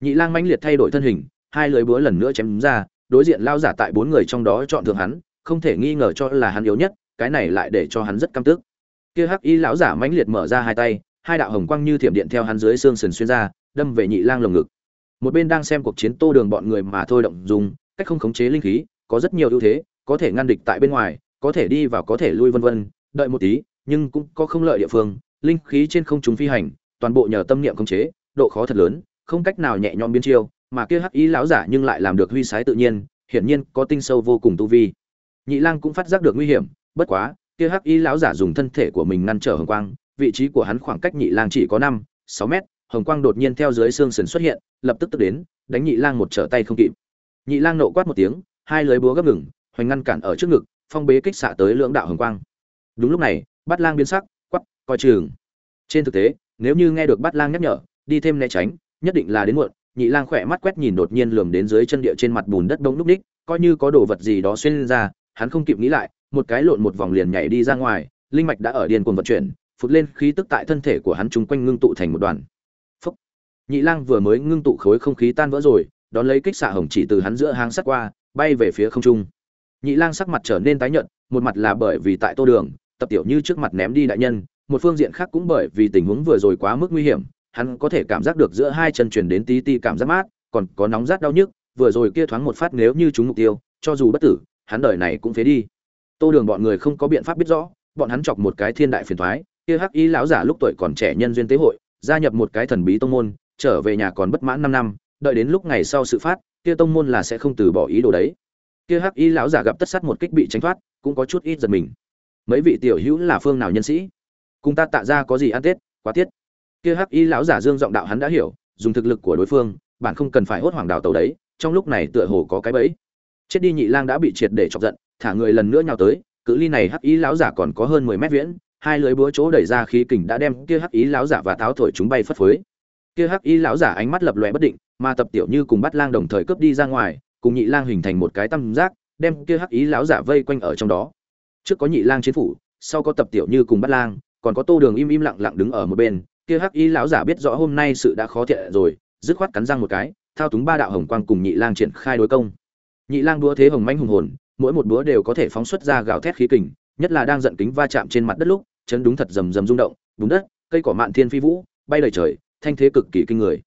Nhị lang mãnh liệt thay đổi thân hình, hai lưỡi búa lần nữa chém ra, đối diện lão giả tại bốn người trong đó chọn thường hắn, không thể nghi ngờ cho là hắn yếu nhất, cái này lại để cho hắn rất căm tức. Kia hắc y lão giả mãnh liệt mở ra hai tay, hai đạo hồng quang như thiểm điện theo hắn dưới xương sườn xuyên ra, đâm về nhị lang lồng ngực một bên đang xem cuộc chiến tô đường bọn người mà thôi động dùng, cách không khống chế linh khí, có rất nhiều ưu thế, có thể ngăn địch tại bên ngoài, có thể đi vào có thể lui vân vân, đợi một tí, nhưng cũng có không lợi địa phương, linh khí trên không trung phi hành, toàn bộ nhờ tâm niệm khống chế, độ khó thật lớn, không cách nào nhẹ nhõm biến chiêu, mà kia hắc ý lão giả nhưng lại làm được huy sái tự nhiên, hiển nhiên có tinh sâu vô cùng tu vi. Nhị lang cũng phát giác được nguy hiểm, bất quá, kia hắc ý lão giả dùng thân thể của mình ngăn trở hồng quang, vị trí của hắn khoảng cách nhị lang chỉ có năm, sáu mét hồng quang đột nhiên theo dưới xương sườn xuất hiện lập tức tức đến đánh nhị lang một trở tay không kịp. Nhị lang nộ quát một tiếng hai lưới búa gấp ngừng hoành ngăn cản ở trước ngực phong bế kích xạ tới lưỡng đạo hồng quang. Đúng lúc này bát lang biến sắc quát, coi chừng. Trên thực tế nếu như nghe được bát lang nhắc nhở đi thêm né tránh nhất định là đến muộn nhị lang khỏe mắt quét nhìn đột nhiên lườm đến dưới chân địa trên mặt bùn đất đông núc ních coi như có đồ vật gì đó xuyên lên ra hắn không kịp nghĩ lại một cái lộn một vòng liền nhảy đi ra ngoài linh mạch đã ở điên cuồng vận chuyển phụt lên khí tức tại thân thể của hắn trung quanh ngưng tụ thành một đoàn nhị lang vừa mới ngưng tụ khối không khí tan vỡ rồi, đón lấy kích xạ hồng chỉ từ hắn giữa hang sắt qua, bay về phía không trung. Nhị lang sắc mặt trở nên tái nhợt, một mặt là bởi vì tại tô đường, tập tiểu như trước mặt ném đi đại nhân, một phương diện khác cũng bởi vì tình huống vừa rồi quá mức nguy hiểm, hắn có thể cảm giác được giữa hai chân truyền đến tí ti cảm giác mát, còn có nóng rát đau nhức, vừa rồi kia thoáng một phát nếu như chúng mục tiêu, cho dù bất tử, hắn đời này cũng phế đi. Tô đường bọn người không có biện pháp biết rõ, bọn hắn chọc một cái thiên đại phiền thoái, kia hắc y lão giả lúc tuổi còn trẻ nhân duyên tế hội, gia nhập một cái thần bí tông môn trở về nhà còn bất mãn năm năm, đợi đến lúc ngày sau sự phát, kia tông môn là sẽ không từ bỏ ý đồ đấy. Kia hắc y lão giả gặp tất sát một kích bị tránh thoát, cũng có chút ít giật mình. Mấy vị tiểu hữu là phương nào nhân sĩ? Cùng ta tạ ra có gì ăn tết, quá tiết. Kia hắc y lão giả dương giọng đạo hắn đã hiểu, dùng thực lực của đối phương, bạn không cần phải hốt hoảng đào tàu đấy, trong lúc này tựa hồ có cái bẫy. Chết đi nhị lang đã bị triệt để chọc giận, thả người lần nữa nhào tới, cự ly này hắc y lão giả còn có hơn mười mét viễn, hai lưới búa chỗ đẩy ra khí kình đã đem kia hắc y lão giả và táo thổi chúng bay phất phới kia hắc y lão giả ánh mắt lập lòe bất định, mà tập tiểu như cùng bắt lang đồng thời cướp đi ra ngoài, cùng nhị lang hình thành một cái tam giác, đem kia hắc y lão giả vây quanh ở trong đó. Trước có nhị lang chiến phủ, sau có tập tiểu như cùng bắt lang, còn có tô đường im im lặng lặng đứng ở một bên, kia hắc y lão giả biết rõ hôm nay sự đã khó thiện rồi, dứt khoát cắn răng một cái, thao túng ba đạo hồng quang cùng nhị lang triển khai đối công. Nhị lang đũa thế hồng manh hùng hồn, mỗi một búa đều có thể phóng xuất ra gào thét khí kình, nhất là đang giận kính va chạm trên mặt đất lúc, chấn đúng thật rầm rầm rung động, bùn đất, cây cỏ mạn thiên phi vũ, bay lời trời thanh thế cực kỳ kinh người.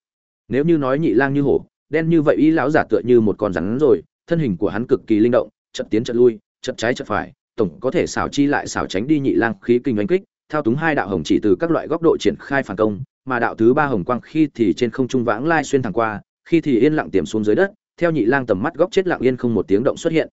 Nếu như nói nhị lang như hổ, đen như vậy y lão giả tựa như một con rắn rồi, thân hình của hắn cực kỳ linh động chậm tiến chậm lui chậm trái chậm phải, tổng có thể xảo chi lại xảo tránh đi nhị lang khí kinh oanh kích, thao túng hai đạo hồng chỉ từ các loại góc độ triển khai phản công, mà đạo thứ ba hồng quang khi thì trên không trung vãng lai xuyên thẳng qua, khi thì yên lặng tiềm xuống dưới đất, theo nhị lang tầm mắt góc chết lặng yên không một tiếng động xuất hiện.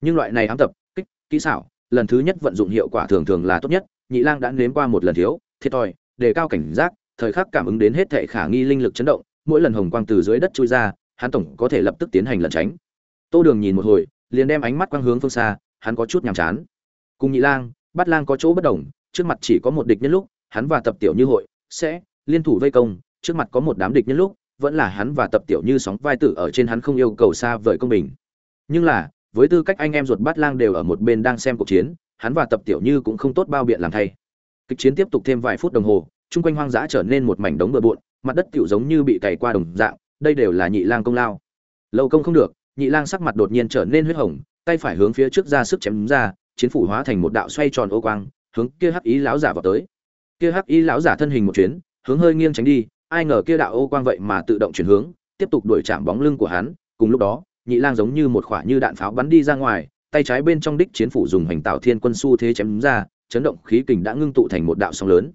Nhưng loại này ám tập, kích, kỹ xảo, lần thứ nhất vận dụng hiệu quả thường thường là tốt nhất, nhị lang đã nếm qua một lần thiếu, thiệt thòi đề cao cảnh giác thời khắc cảm ứng đến hết thệ khả nghi linh lực chấn động, mỗi lần hồng quang từ dưới đất chui ra, hắn tổng có thể lập tức tiến hành lẩn tránh. Tô đường nhìn một hồi, liền đem ánh mắt quang hướng phương xa, hắn có chút nhàm chán. Cùng nhị lang bắt lang có chỗ bất đồng, trước mặt chỉ có một địch nhân lúc, hắn và tập tiểu như hội sẽ liên thủ vây công, trước mặt có một đám địch nhân lúc, vẫn là hắn và tập tiểu như sóng vai tử ở trên hắn không yêu cầu xa vời công bình. Nhưng là, với tư cách anh em ruột bát lang đều ở một bên đang xem cuộc chiến, hắn và tập tiểu như cũng không tốt bao biện làm thay. Kịch chiến tiếp tục thêm vài phút đồng hồ chung quanh hoang dã trở nên một mảnh đống bừa bộn, mặt đất tựu giống như bị cày qua đồng dạng, đây đều là nhị lang công lao. Lâu công không được, nhị lang sắc mặt đột nhiên trở nên huyết hồng, tay phải hướng phía trước ra sức chém ra, chiến phủ hóa thành một đạo xoay tròn ô quang, hướng kia hắc ý lão giả vào tới. Kia hắc ý lão giả thân hình một chuyến, hướng hơi nghiêng tránh đi, ai ngờ kia đạo ô quang vậy mà tự động chuyển hướng, tiếp tục đuổi chạm bóng lưng của hắn, cùng lúc đó, nhị lang giống như một khỏa như đạn pháo bắn đi ra ngoài, tay trái bên trong đích chiến phủ dùng hành tạo thiên quân su thế chém ra, chấn động khí kình đã ngưng tụ thành một đạo sóng lớn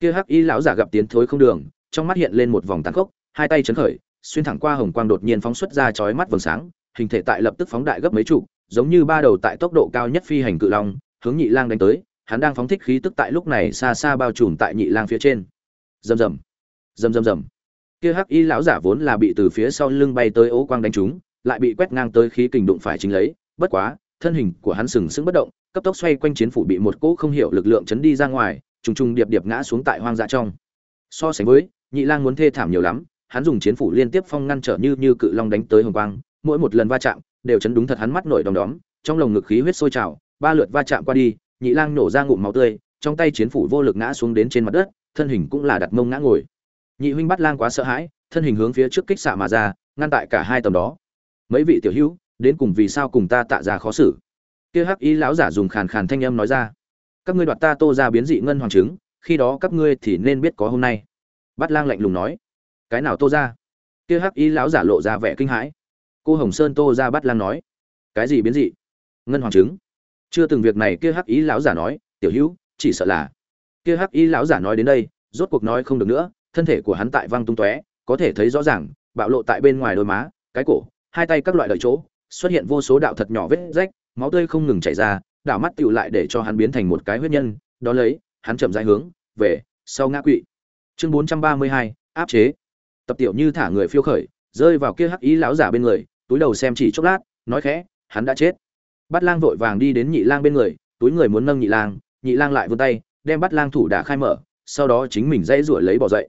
kia hắc y lão giả gặp tiến thối không đường, trong mắt hiện lên một vòng tàn khốc, hai tay chấn khởi, xuyên thẳng qua hồng quang đột nhiên phóng xuất ra chói mắt vầng sáng, hình thể tại lập tức phóng đại gấp mấy trụ giống như ba đầu tại tốc độ cao nhất phi hành cự long, hướng nhị lang đánh tới, hắn đang phóng thích khí tức tại lúc này xa xa bao trùm tại nhị lang phía trên. Rầm rầm rầm rầm rầm. Kia hắc y lão giả vốn là bị từ phía sau lưng bay tới ố quang đánh trúng, lại bị quét ngang tới khí kình đụng phải chính lấy, bất quá, thân hình của hắn sừng sững bất động, cấp tốc xoay quanh chiến phủ bị một cỗ không hiểu lực lượng chấn đi ra ngoài trùng trùng điệp điệp ngã xuống tại hoang dã trong. So sánh với, nhị lang muốn thê thảm nhiều lắm, hắn dùng chiến phủ liên tiếp phong ngăn trở như như cự long đánh tới hồng quang, mỗi một lần va chạm đều chấn đúng thật hắn mắt nổi đom đóm, trong lồng ngực khí huyết sôi trào, ba lượt va chạm qua đi, nhị lang nổ ra ngụm máu tươi, trong tay chiến phủ vô lực ngã xuống đến trên mặt đất, thân hình cũng là đặt mông ngã ngồi. Nhị huynh bắt lang quá sợ hãi, thân hình hướng phía trước kích xạ mà ra, ngăn tại cả hai tầm đó. Mấy vị tiểu hữu, đến cùng vì sao cùng ta tạ ra khó xử? Kia hắc y lão giả dùng khàn khàn thanh âm nói ra các ngươi đoạt ta tô ra biến dị ngân hoàng trứng, khi đó các ngươi thì nên biết có hôm nay. Bát lang lạnh lùng nói. Cái nào tô ra? Kia hắc y lão giả lộ ra vẻ kinh hãi. Cô hồng sơn tô ra Bát lang nói. Cái gì biến dị? Ngân hoàng trứng. Chưa từng việc này, kia hắc y lão giả nói. Tiểu hữu, chỉ sợ là kia hắc y lão giả nói đến đây, rốt cuộc nói không được nữa, thân thể của hắn tại văng tung tóe, có thể thấy rõ ràng, bạo lộ tại bên ngoài đôi má, cái cổ, hai tay các loại lợi chỗ, xuất hiện vô số đạo thật nhỏ vết rách, máu tươi không ngừng chảy ra đảo mắt tựu lại để cho hắn biến thành một cái huyết nhân, đó lấy, hắn chậm rãi hướng về sau ngã quỵ. Chương bốn trăm ba mươi hai, áp chế. Tập tiểu như thả người phiêu khởi, rơi vào kia hắc ý lão giả bên người, túi đầu xem chỉ chốc lát, nói khẽ, hắn đã chết. Bắt lang vội vàng đi đến nhị lang bên người, túi người muốn nâng nhị lang nhị lang lại vươn tay, đem bắt lang thủ đả khai mở, sau đó chính mình dãy rủa lấy bỏ dậy.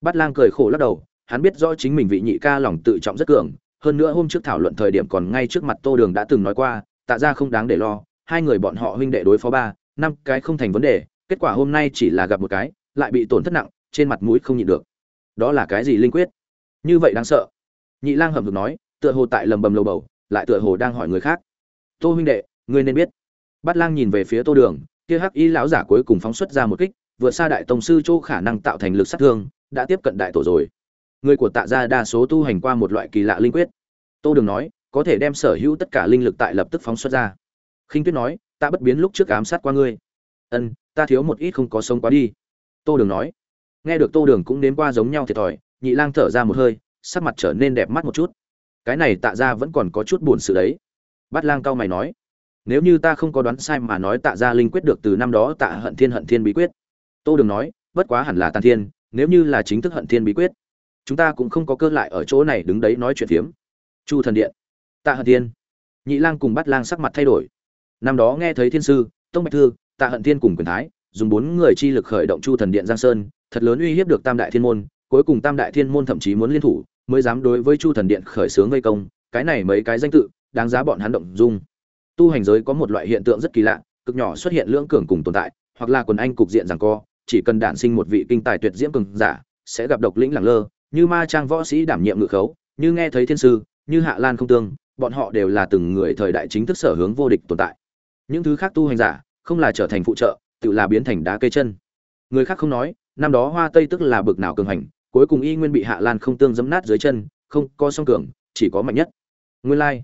Bắt lang cười khổ lắc đầu, hắn biết rõ chính mình vị nhị ca lòng tự trọng rất cường, hơn nữa hôm trước thảo luận thời điểm còn ngay trước mặt tô đường đã từng nói qua, tạ ra không đáng để lo hai người bọn họ huynh đệ đối phó ba, năm cái không thành vấn đề, kết quả hôm nay chỉ là gặp một cái, lại bị tổn thất nặng, trên mặt mũi không nhịn được. Đó là cái gì linh quyết? Như vậy đáng sợ. Nhị lang hầm hực nói, tựa hồ tại lầm bầm lầu bầu, lại tựa hồ đang hỏi người khác. Tô huynh đệ, ngươi nên biết. Bát lang nhìn về phía tô đường, kia hắc y lão giả cuối cùng phóng xuất ra một kích, vượt xa đại tông sư chỗ khả năng tạo thành lực sát thương, đã tiếp cận đại tổ rồi. Người của tạ gia đa số tu hành qua một loại kỳ lạ linh quyết. Tô đường nói, có thể đem sở hữu tất cả linh lực tại lập tức phóng xuất ra khinh tuyết nói, ta bất biến lúc trước ám sát qua ngươi. Ân, ta thiếu một ít không có sống quá đi. Tô đường nói. Nghe được tô đường cũng đến qua giống nhau thiệt thòi, nhị lang thở ra một hơi, sắc mặt trở nên đẹp mắt một chút. Cái này tạ ra vẫn còn có chút buồn sự đấy. Bát lang cao mày nói. Nếu như ta không có đoán sai mà nói tạ ra linh quyết được từ năm đó tạ hận thiên hận thiên bí quyết. Tô đường nói, bất quá hẳn là tàn thiên, nếu như là chính thức hận thiên bí quyết, chúng ta cũng không có cơ lại ở chỗ này đứng đấy nói chuyện phiếm. Chu thần điện. Tạ hận thiên. Nhị lang cùng bát lang sắc mặt thay đổi năm đó nghe thấy thiên sư, tông bạch thư, tạ hận thiên cùng quyền thái, dùng bốn người chi lực khởi động chu thần điện giang sơn, thật lớn uy hiếp được tam đại thiên môn, cuối cùng tam đại thiên môn thậm chí muốn liên thủ, mới dám đối với chu thần điện khởi xướng vây công, cái này mấy cái danh tự, đáng giá bọn hắn động dung. Tu hành giới có một loại hiện tượng rất kỳ lạ, cực nhỏ xuất hiện lưỡng cường cùng tồn tại, hoặc là quần anh cục diện rằng co, chỉ cần đản sinh một vị kinh tài tuyệt diễm cường giả, sẽ gặp độc lĩnh lẳng lơ, như ma trang võ sĩ đảm nhiệm ngự khấu, như nghe thấy thiên sư, như hạ lan không tương, bọn họ đều là từng người thời đại chính thức sở hướng vô địch tồn tại những thứ khác tu hành giả, không là trở thành phụ trợ, tự là biến thành đá cây chân. Người khác không nói, năm đó hoa tây tức là bực nào cường hành, cuối cùng y nguyên bị hạ lan không tương dấm nát dưới chân, không có song cường, chỉ có mạnh nhất. Nguyên lai,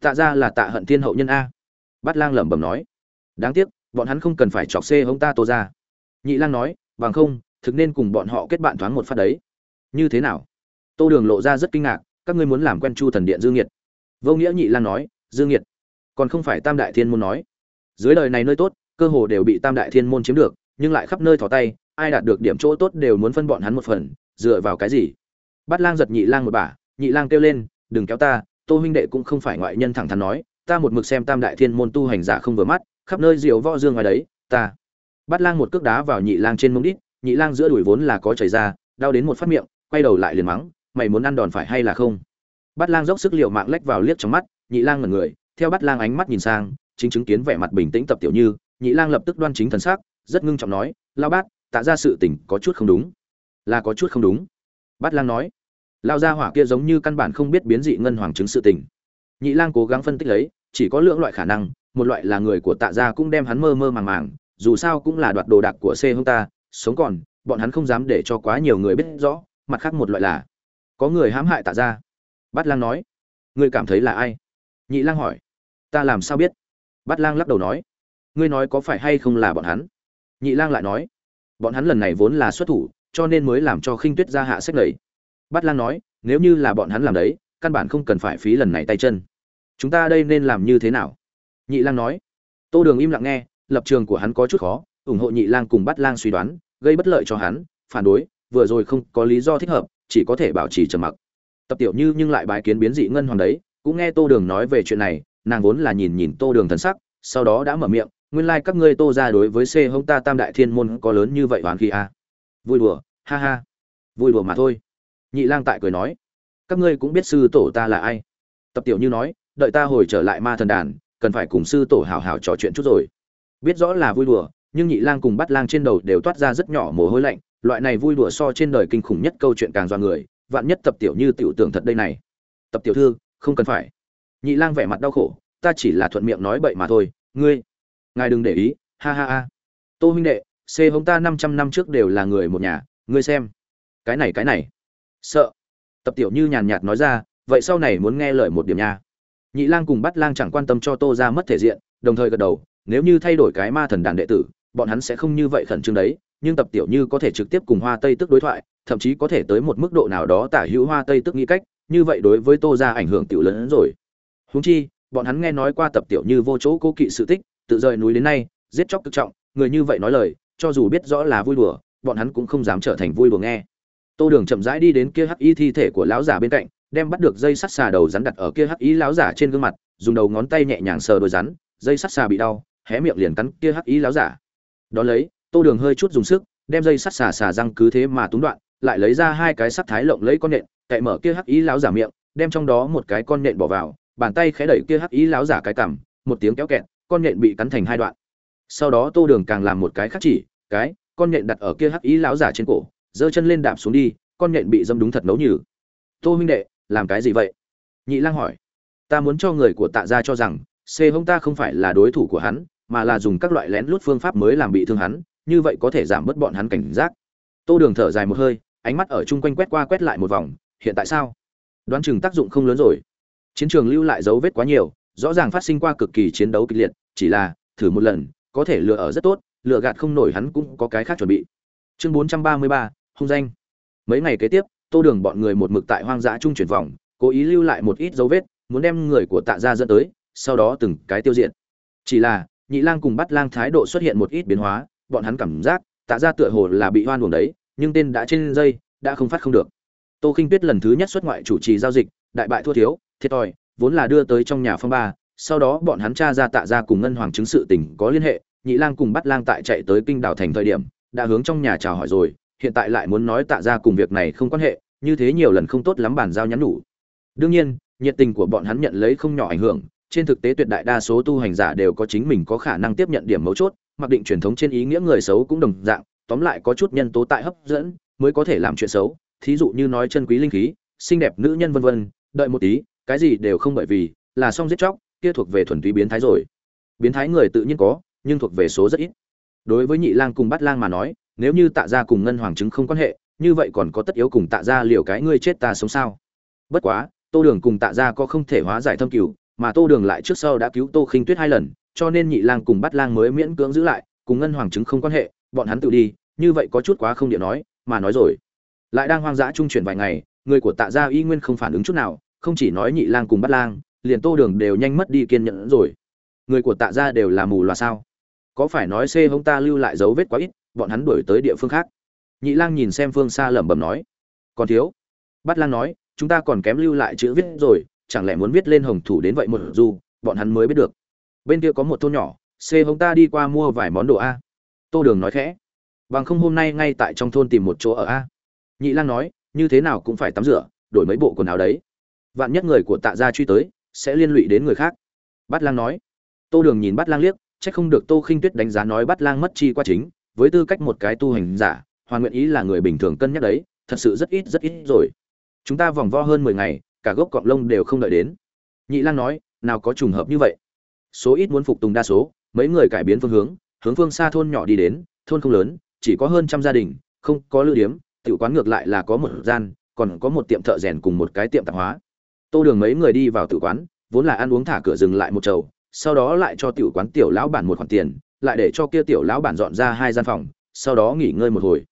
tạ ra là tạ hận thiên hậu nhân a. Bát lang lẩm bẩm nói. Đáng tiếc, bọn hắn không cần phải chọc xê hông ta tô ra nhị lang nói, bằng không, thực nên cùng bọn họ kết bạn thoáng một phát đấy. Như thế nào? Tô đường lộ ra rất kinh ngạc, các ngươi muốn làm quen chu thần điện dương nhiệt. Vô nghĩa nhị lang nói, dương nhiệt, còn không phải tam đại thiên muốn nói dưới đời này nơi tốt, cơ hồ đều bị tam đại thiên môn chiếm được, nhưng lại khắp nơi thỏ tay, ai đạt được điểm chỗ tốt đều muốn phân bọn hắn một phần, dựa vào cái gì? Bát lang giật nhị lang một bả, nhị lang kêu lên, đừng kéo ta, tô huynh đệ cũng không phải ngoại nhân thẳng thắn nói, ta một mực xem tam đại thiên môn tu hành giả không vừa mắt, khắp nơi diều võ dương ngoài đấy, ta. Bát lang một cước đá vào nhị lang trên mông đít, nhị lang giữa đuổi vốn là có chảy ra, đau đến một phát miệng, quay đầu lại liền mắng, mày muốn ăn đòn phải hay là không? Bát lang dốc sức liều mạng lách vào liếc trong mắt, nhị lang ngẩn người, theo bát lang ánh mắt nhìn sang chính chứng kiến vẻ mặt bình tĩnh tập tiểu như, nhị lang lập tức đoan chính thần sắc, rất ngưng trọng nói lao bát, tạ ra sự tình có chút không đúng. Là có chút không đúng. Bát lang nói lao ra hỏa kia giống như căn bản không biết biến dị ngân hoàng chứng sự tình. Nhị lang cố gắng phân tích lấy, chỉ có lượng loại khả năng, một loại là người của tạ gia cũng đem hắn mơ mơ màng màng, dù sao cũng là đoạt đồ đạc của c hông ta, sống còn, bọn hắn không dám để cho quá nhiều người biết rõ, mặt khác một loại là, có người hãm hại tạ gia. Bát lang nói, ngươi cảm thấy là ai? Nhị lang hỏi, ta làm sao biết? Bát lang lắc đầu nói, ngươi nói có phải hay không là bọn hắn? Nhị lang lại nói, bọn hắn lần này vốn là xuất thủ, cho nên mới làm cho khinh tuyết ra hạ sách lầy. Bát lang nói, nếu như là bọn hắn làm đấy, căn bản không cần phải phí lần này tay chân. Chúng ta đây nên làm như thế nào? Nhị lang nói, tô đường im lặng nghe, lập trường của hắn có chút khó, ủng hộ nhị lang cùng bát lang suy đoán, gây bất lợi cho hắn, phản đối, vừa rồi không có lý do thích hợp, chỉ có thể bảo trì trầm mặc. Tập tiểu như nhưng lại bái kiến biến dị ngân hoàng đấy, cũng nghe tô đường nói về chuyện này nàng vốn là nhìn nhìn tô đường thần sắc, sau đó đã mở miệng, nguyên lai các ngươi tô ra đối với c hông ta tam đại thiên môn có lớn như vậy oán khi a à. vui đùa, ha ha. Vui đùa mà thôi. Nhị lang tại cười nói, các ngươi cũng biết sư tổ ta là ai? Tập tiểu như nói, đợi ta hồi trở lại ma thần đàn, cần phải cùng sư tổ hào hào trò chuyện chút rồi. Biết rõ là vui đùa, nhưng nhị lang cùng bắt lang trên đầu đều toát ra rất nhỏ mồ hôi lạnh, loại này vui đùa so trên đời kinh khủng nhất câu chuyện càng do người, vạn nhất tập tiểu như tiểu tưởng thật đây này. Tập tiểu thư, không cần phải nhị lang vẻ mặt đau khổ, ta chỉ là thuận miệng nói bậy mà thôi, ngươi, ngài đừng để ý, ha ha ha. Tô huynh đệ, c hống ta năm trăm năm trước đều là người một nhà, ngươi xem. Cái này cái này. Sợ. Tập tiểu như nhàn nhạt nói ra, vậy sau này muốn nghe lời một điểm nha. Nhị lang cùng bắt lang chẳng quan tâm cho tô ra mất thể diện, đồng thời gật đầu, nếu như thay đổi cái ma thần đàn đệ tử, bọn hắn sẽ không như vậy khẩn trương đấy, nhưng tập tiểu như có thể trực tiếp cùng hoa tây tức đối thoại, thậm chí có thể tới một mức độ nào đó tả hữu hoa tây tức nghĩ cách, như vậy đối với tô ra ảnh hưởng tiểu lớn hơn rồi. Huống chi, bọn hắn nghe nói qua tập tiểu như vô chỗ cố kỵ sự tích, tự rời núi đến nay, giết chóc cực trọng, người như vậy nói lời, cho dù biết rõ là vui đùa, bọn hắn cũng không dám trở thành vui đùa nghe. Tô đường chậm rãi đi đến kia hắc y thi thể của lão giả bên cạnh, đem bắt được dây sắt xà đầu rắn đặt ở kia hắc y lão giả trên gương mặt, dùng đầu ngón tay nhẹ nhàng sờ đôi rắn, dây sắt xà bị đau, hé miệng liền cắn kia hắc y lão giả. Đó lấy, tô đường hơi chút dùng sức, đem dây sắt xà xà răng cứ thế mà túng đoạn, lại lấy ra hai cái sắt thái lộng lấy con nện, cậy mở kia hắc Y lão giả miệng, đem trong đó một cái con nện bỏ vào bàn tay khẽ đẩy kia hắc ý láo giả cái cằm, một tiếng kéo kẹt, con nện bị cắn thành hai đoạn. Sau đó tô đường càng làm một cái khác chỉ, cái, con nện đặt ở kia hắc ý láo giả trên cổ, giơ chân lên đạp xuống đi, con nện bị dâm đúng thật nấu nhừ. Tô huynh đệ, làm cái gì vậy? Nhị lang hỏi. Ta muốn cho người của tạ gia cho rằng c hông ta không phải là đối thủ của hắn, mà là dùng các loại lén lút phương pháp mới làm bị thương hắn, như vậy có thể giảm bớt bọn hắn cảnh giác. Tô đường thở dài một hơi, ánh mắt ở chung quanh quét qua quét lại một vòng, hiện tại sao? Đoán chừng tác dụng không lớn rồi chiến trường lưu lại dấu vết quá nhiều, rõ ràng phát sinh qua cực kỳ chiến đấu kịch liệt, chỉ là, thử một lần, có thể lừa ở rất tốt, lừa gạt không nổi hắn cũng có cái khác chuẩn bị. Chương bốn trăm ba mươi ba, hung danh. Mấy ngày kế tiếp, tô đường bọn người một mực tại hoang dã trung chuyển vòng, cố ý lưu lại một ít dấu vết, muốn đem người của tạ gia dẫn tới, sau đó từng cái tiêu diệt. Chỉ là, nhị lang cùng bắt lang thái độ xuất hiện một ít biến hóa, bọn hắn cảm giác, tạ gia tựa hồ là bị hoan buồng đấy, nhưng tên đã trên dây, đã không phát không được. Tô khinh tuyết lần thứ nhất xuất ngoại chủ trì giao dịch, đại bại thua thiếu thiệt thòi, vốn là đưa tới trong nhà phong ba, sau đó bọn hắn tra ra tạ gia cùng ngân hoàng chứng sự tình có liên hệ, nhị lang cùng bắt lang tại chạy tới kinh đảo thành thời điểm, đã hướng trong nhà chào hỏi rồi, hiện tại lại muốn nói tạ gia cùng việc này không quan hệ, như thế nhiều lần không tốt lắm bàn giao nhắn nhủ. Đương nhiên, nhiệt tình của bọn hắn nhận lấy không nhỏ ảnh hưởng, trên thực tế tuyệt đại đa số tu hành giả đều có chính mình có khả năng tiếp nhận điểm mấu chốt, mặc định truyền thống trên ý nghĩa người xấu cũng đồng dạng, tóm lại có chút nhân tố tại hấp dẫn, mới có thể làm chuyện xấu, thí dụ như nói chân quý linh khí, xinh đẹp nữ nhân vân vân, đợi một tí cái gì đều không bởi vì, là xong giết chóc, kia thuộc về thuần túy biến thái rồi. Biến thái người tự nhiên có, nhưng thuộc về số rất ít. Đối với nhị lang cùng bắt lang mà nói, nếu như tạ gia cùng ngân hoàng chứng không quan hệ, như vậy còn có tất yếu cùng tạ gia liều cái ngươi chết ta sống sao? Bất quá, tô đường cùng tạ gia có không thể hóa giải thâm cửu mà tô đường lại trước sau đã cứu tô khinh tuyết hai lần, cho nên nhị lang cùng bắt lang mới miễn cưỡng giữ lại, cùng ngân hoàng chứng không quan hệ, bọn hắn tự đi, như vậy có chút quá không điện nói, mà nói rồi. Lại đang hoang dã trung chuyển vài ngày, người của tạ gia y nguyên không phản ứng chút nào không chỉ nói nhị lang cùng bắt lang, liền tô đường đều nhanh mất đi kiên nhẫn rồi. Người của tạ gia đều là mù loà sao? Có phải nói xê hông ta lưu lại dấu vết quá ít, bọn hắn đuổi tới địa phương khác? Nhị lang nhìn xem phương xa lẩm bẩm nói. Còn thiếu. Bắt lang nói, chúng ta còn kém lưu lại chữ viết rồi, chẳng lẽ muốn viết lên hồng thủ đến vậy một du bọn hắn mới biết được. Bên kia có một thôn nhỏ, xê hông ta đi qua mua vài món đồ a. Tô đường nói khẽ. Bằng không hôm nay ngay tại trong thôn tìm một chỗ ở a. Nhị lang nói, như thế nào cũng phải tắm rửa, đổi mấy bộ quần áo đấy vạn nhất người của tạ gia truy tới, sẽ liên lụy đến người khác. Bát lang nói. Tô đường nhìn bát lang liếc, chắc không được tô khinh tuyết đánh giá nói bát lang mất chi qua chính, với tư cách một cái tu hành giả, hoàn nguyện ý là người bình thường cân nhắc đấy, thật sự rất ít rất ít rồi. Chúng ta vòng vo hơn mười ngày, cả gốc cọng lông đều không đợi đến. Nhị lang nói, nào có trùng hợp như vậy. Số ít muốn phục tùng đa số, mấy người cải biến phương hướng hướng phương xa thôn nhỏ đi đến, thôn không lớn, chỉ có hơn trăm gia đình, không có lưu điếm, tiểu quán ngược lại là có một gian, còn có một tiệm thợ rèn cùng một cái tiệm tạp hóa tô đường mấy người đi vào tử quán, vốn là ăn uống thả cửa dừng lại một chầu, sau đó lại cho tiểu quán tiểu lão bản một khoản tiền, lại để cho kia tiểu lão bản dọn ra hai gian phòng, sau đó nghỉ ngơi một hồi.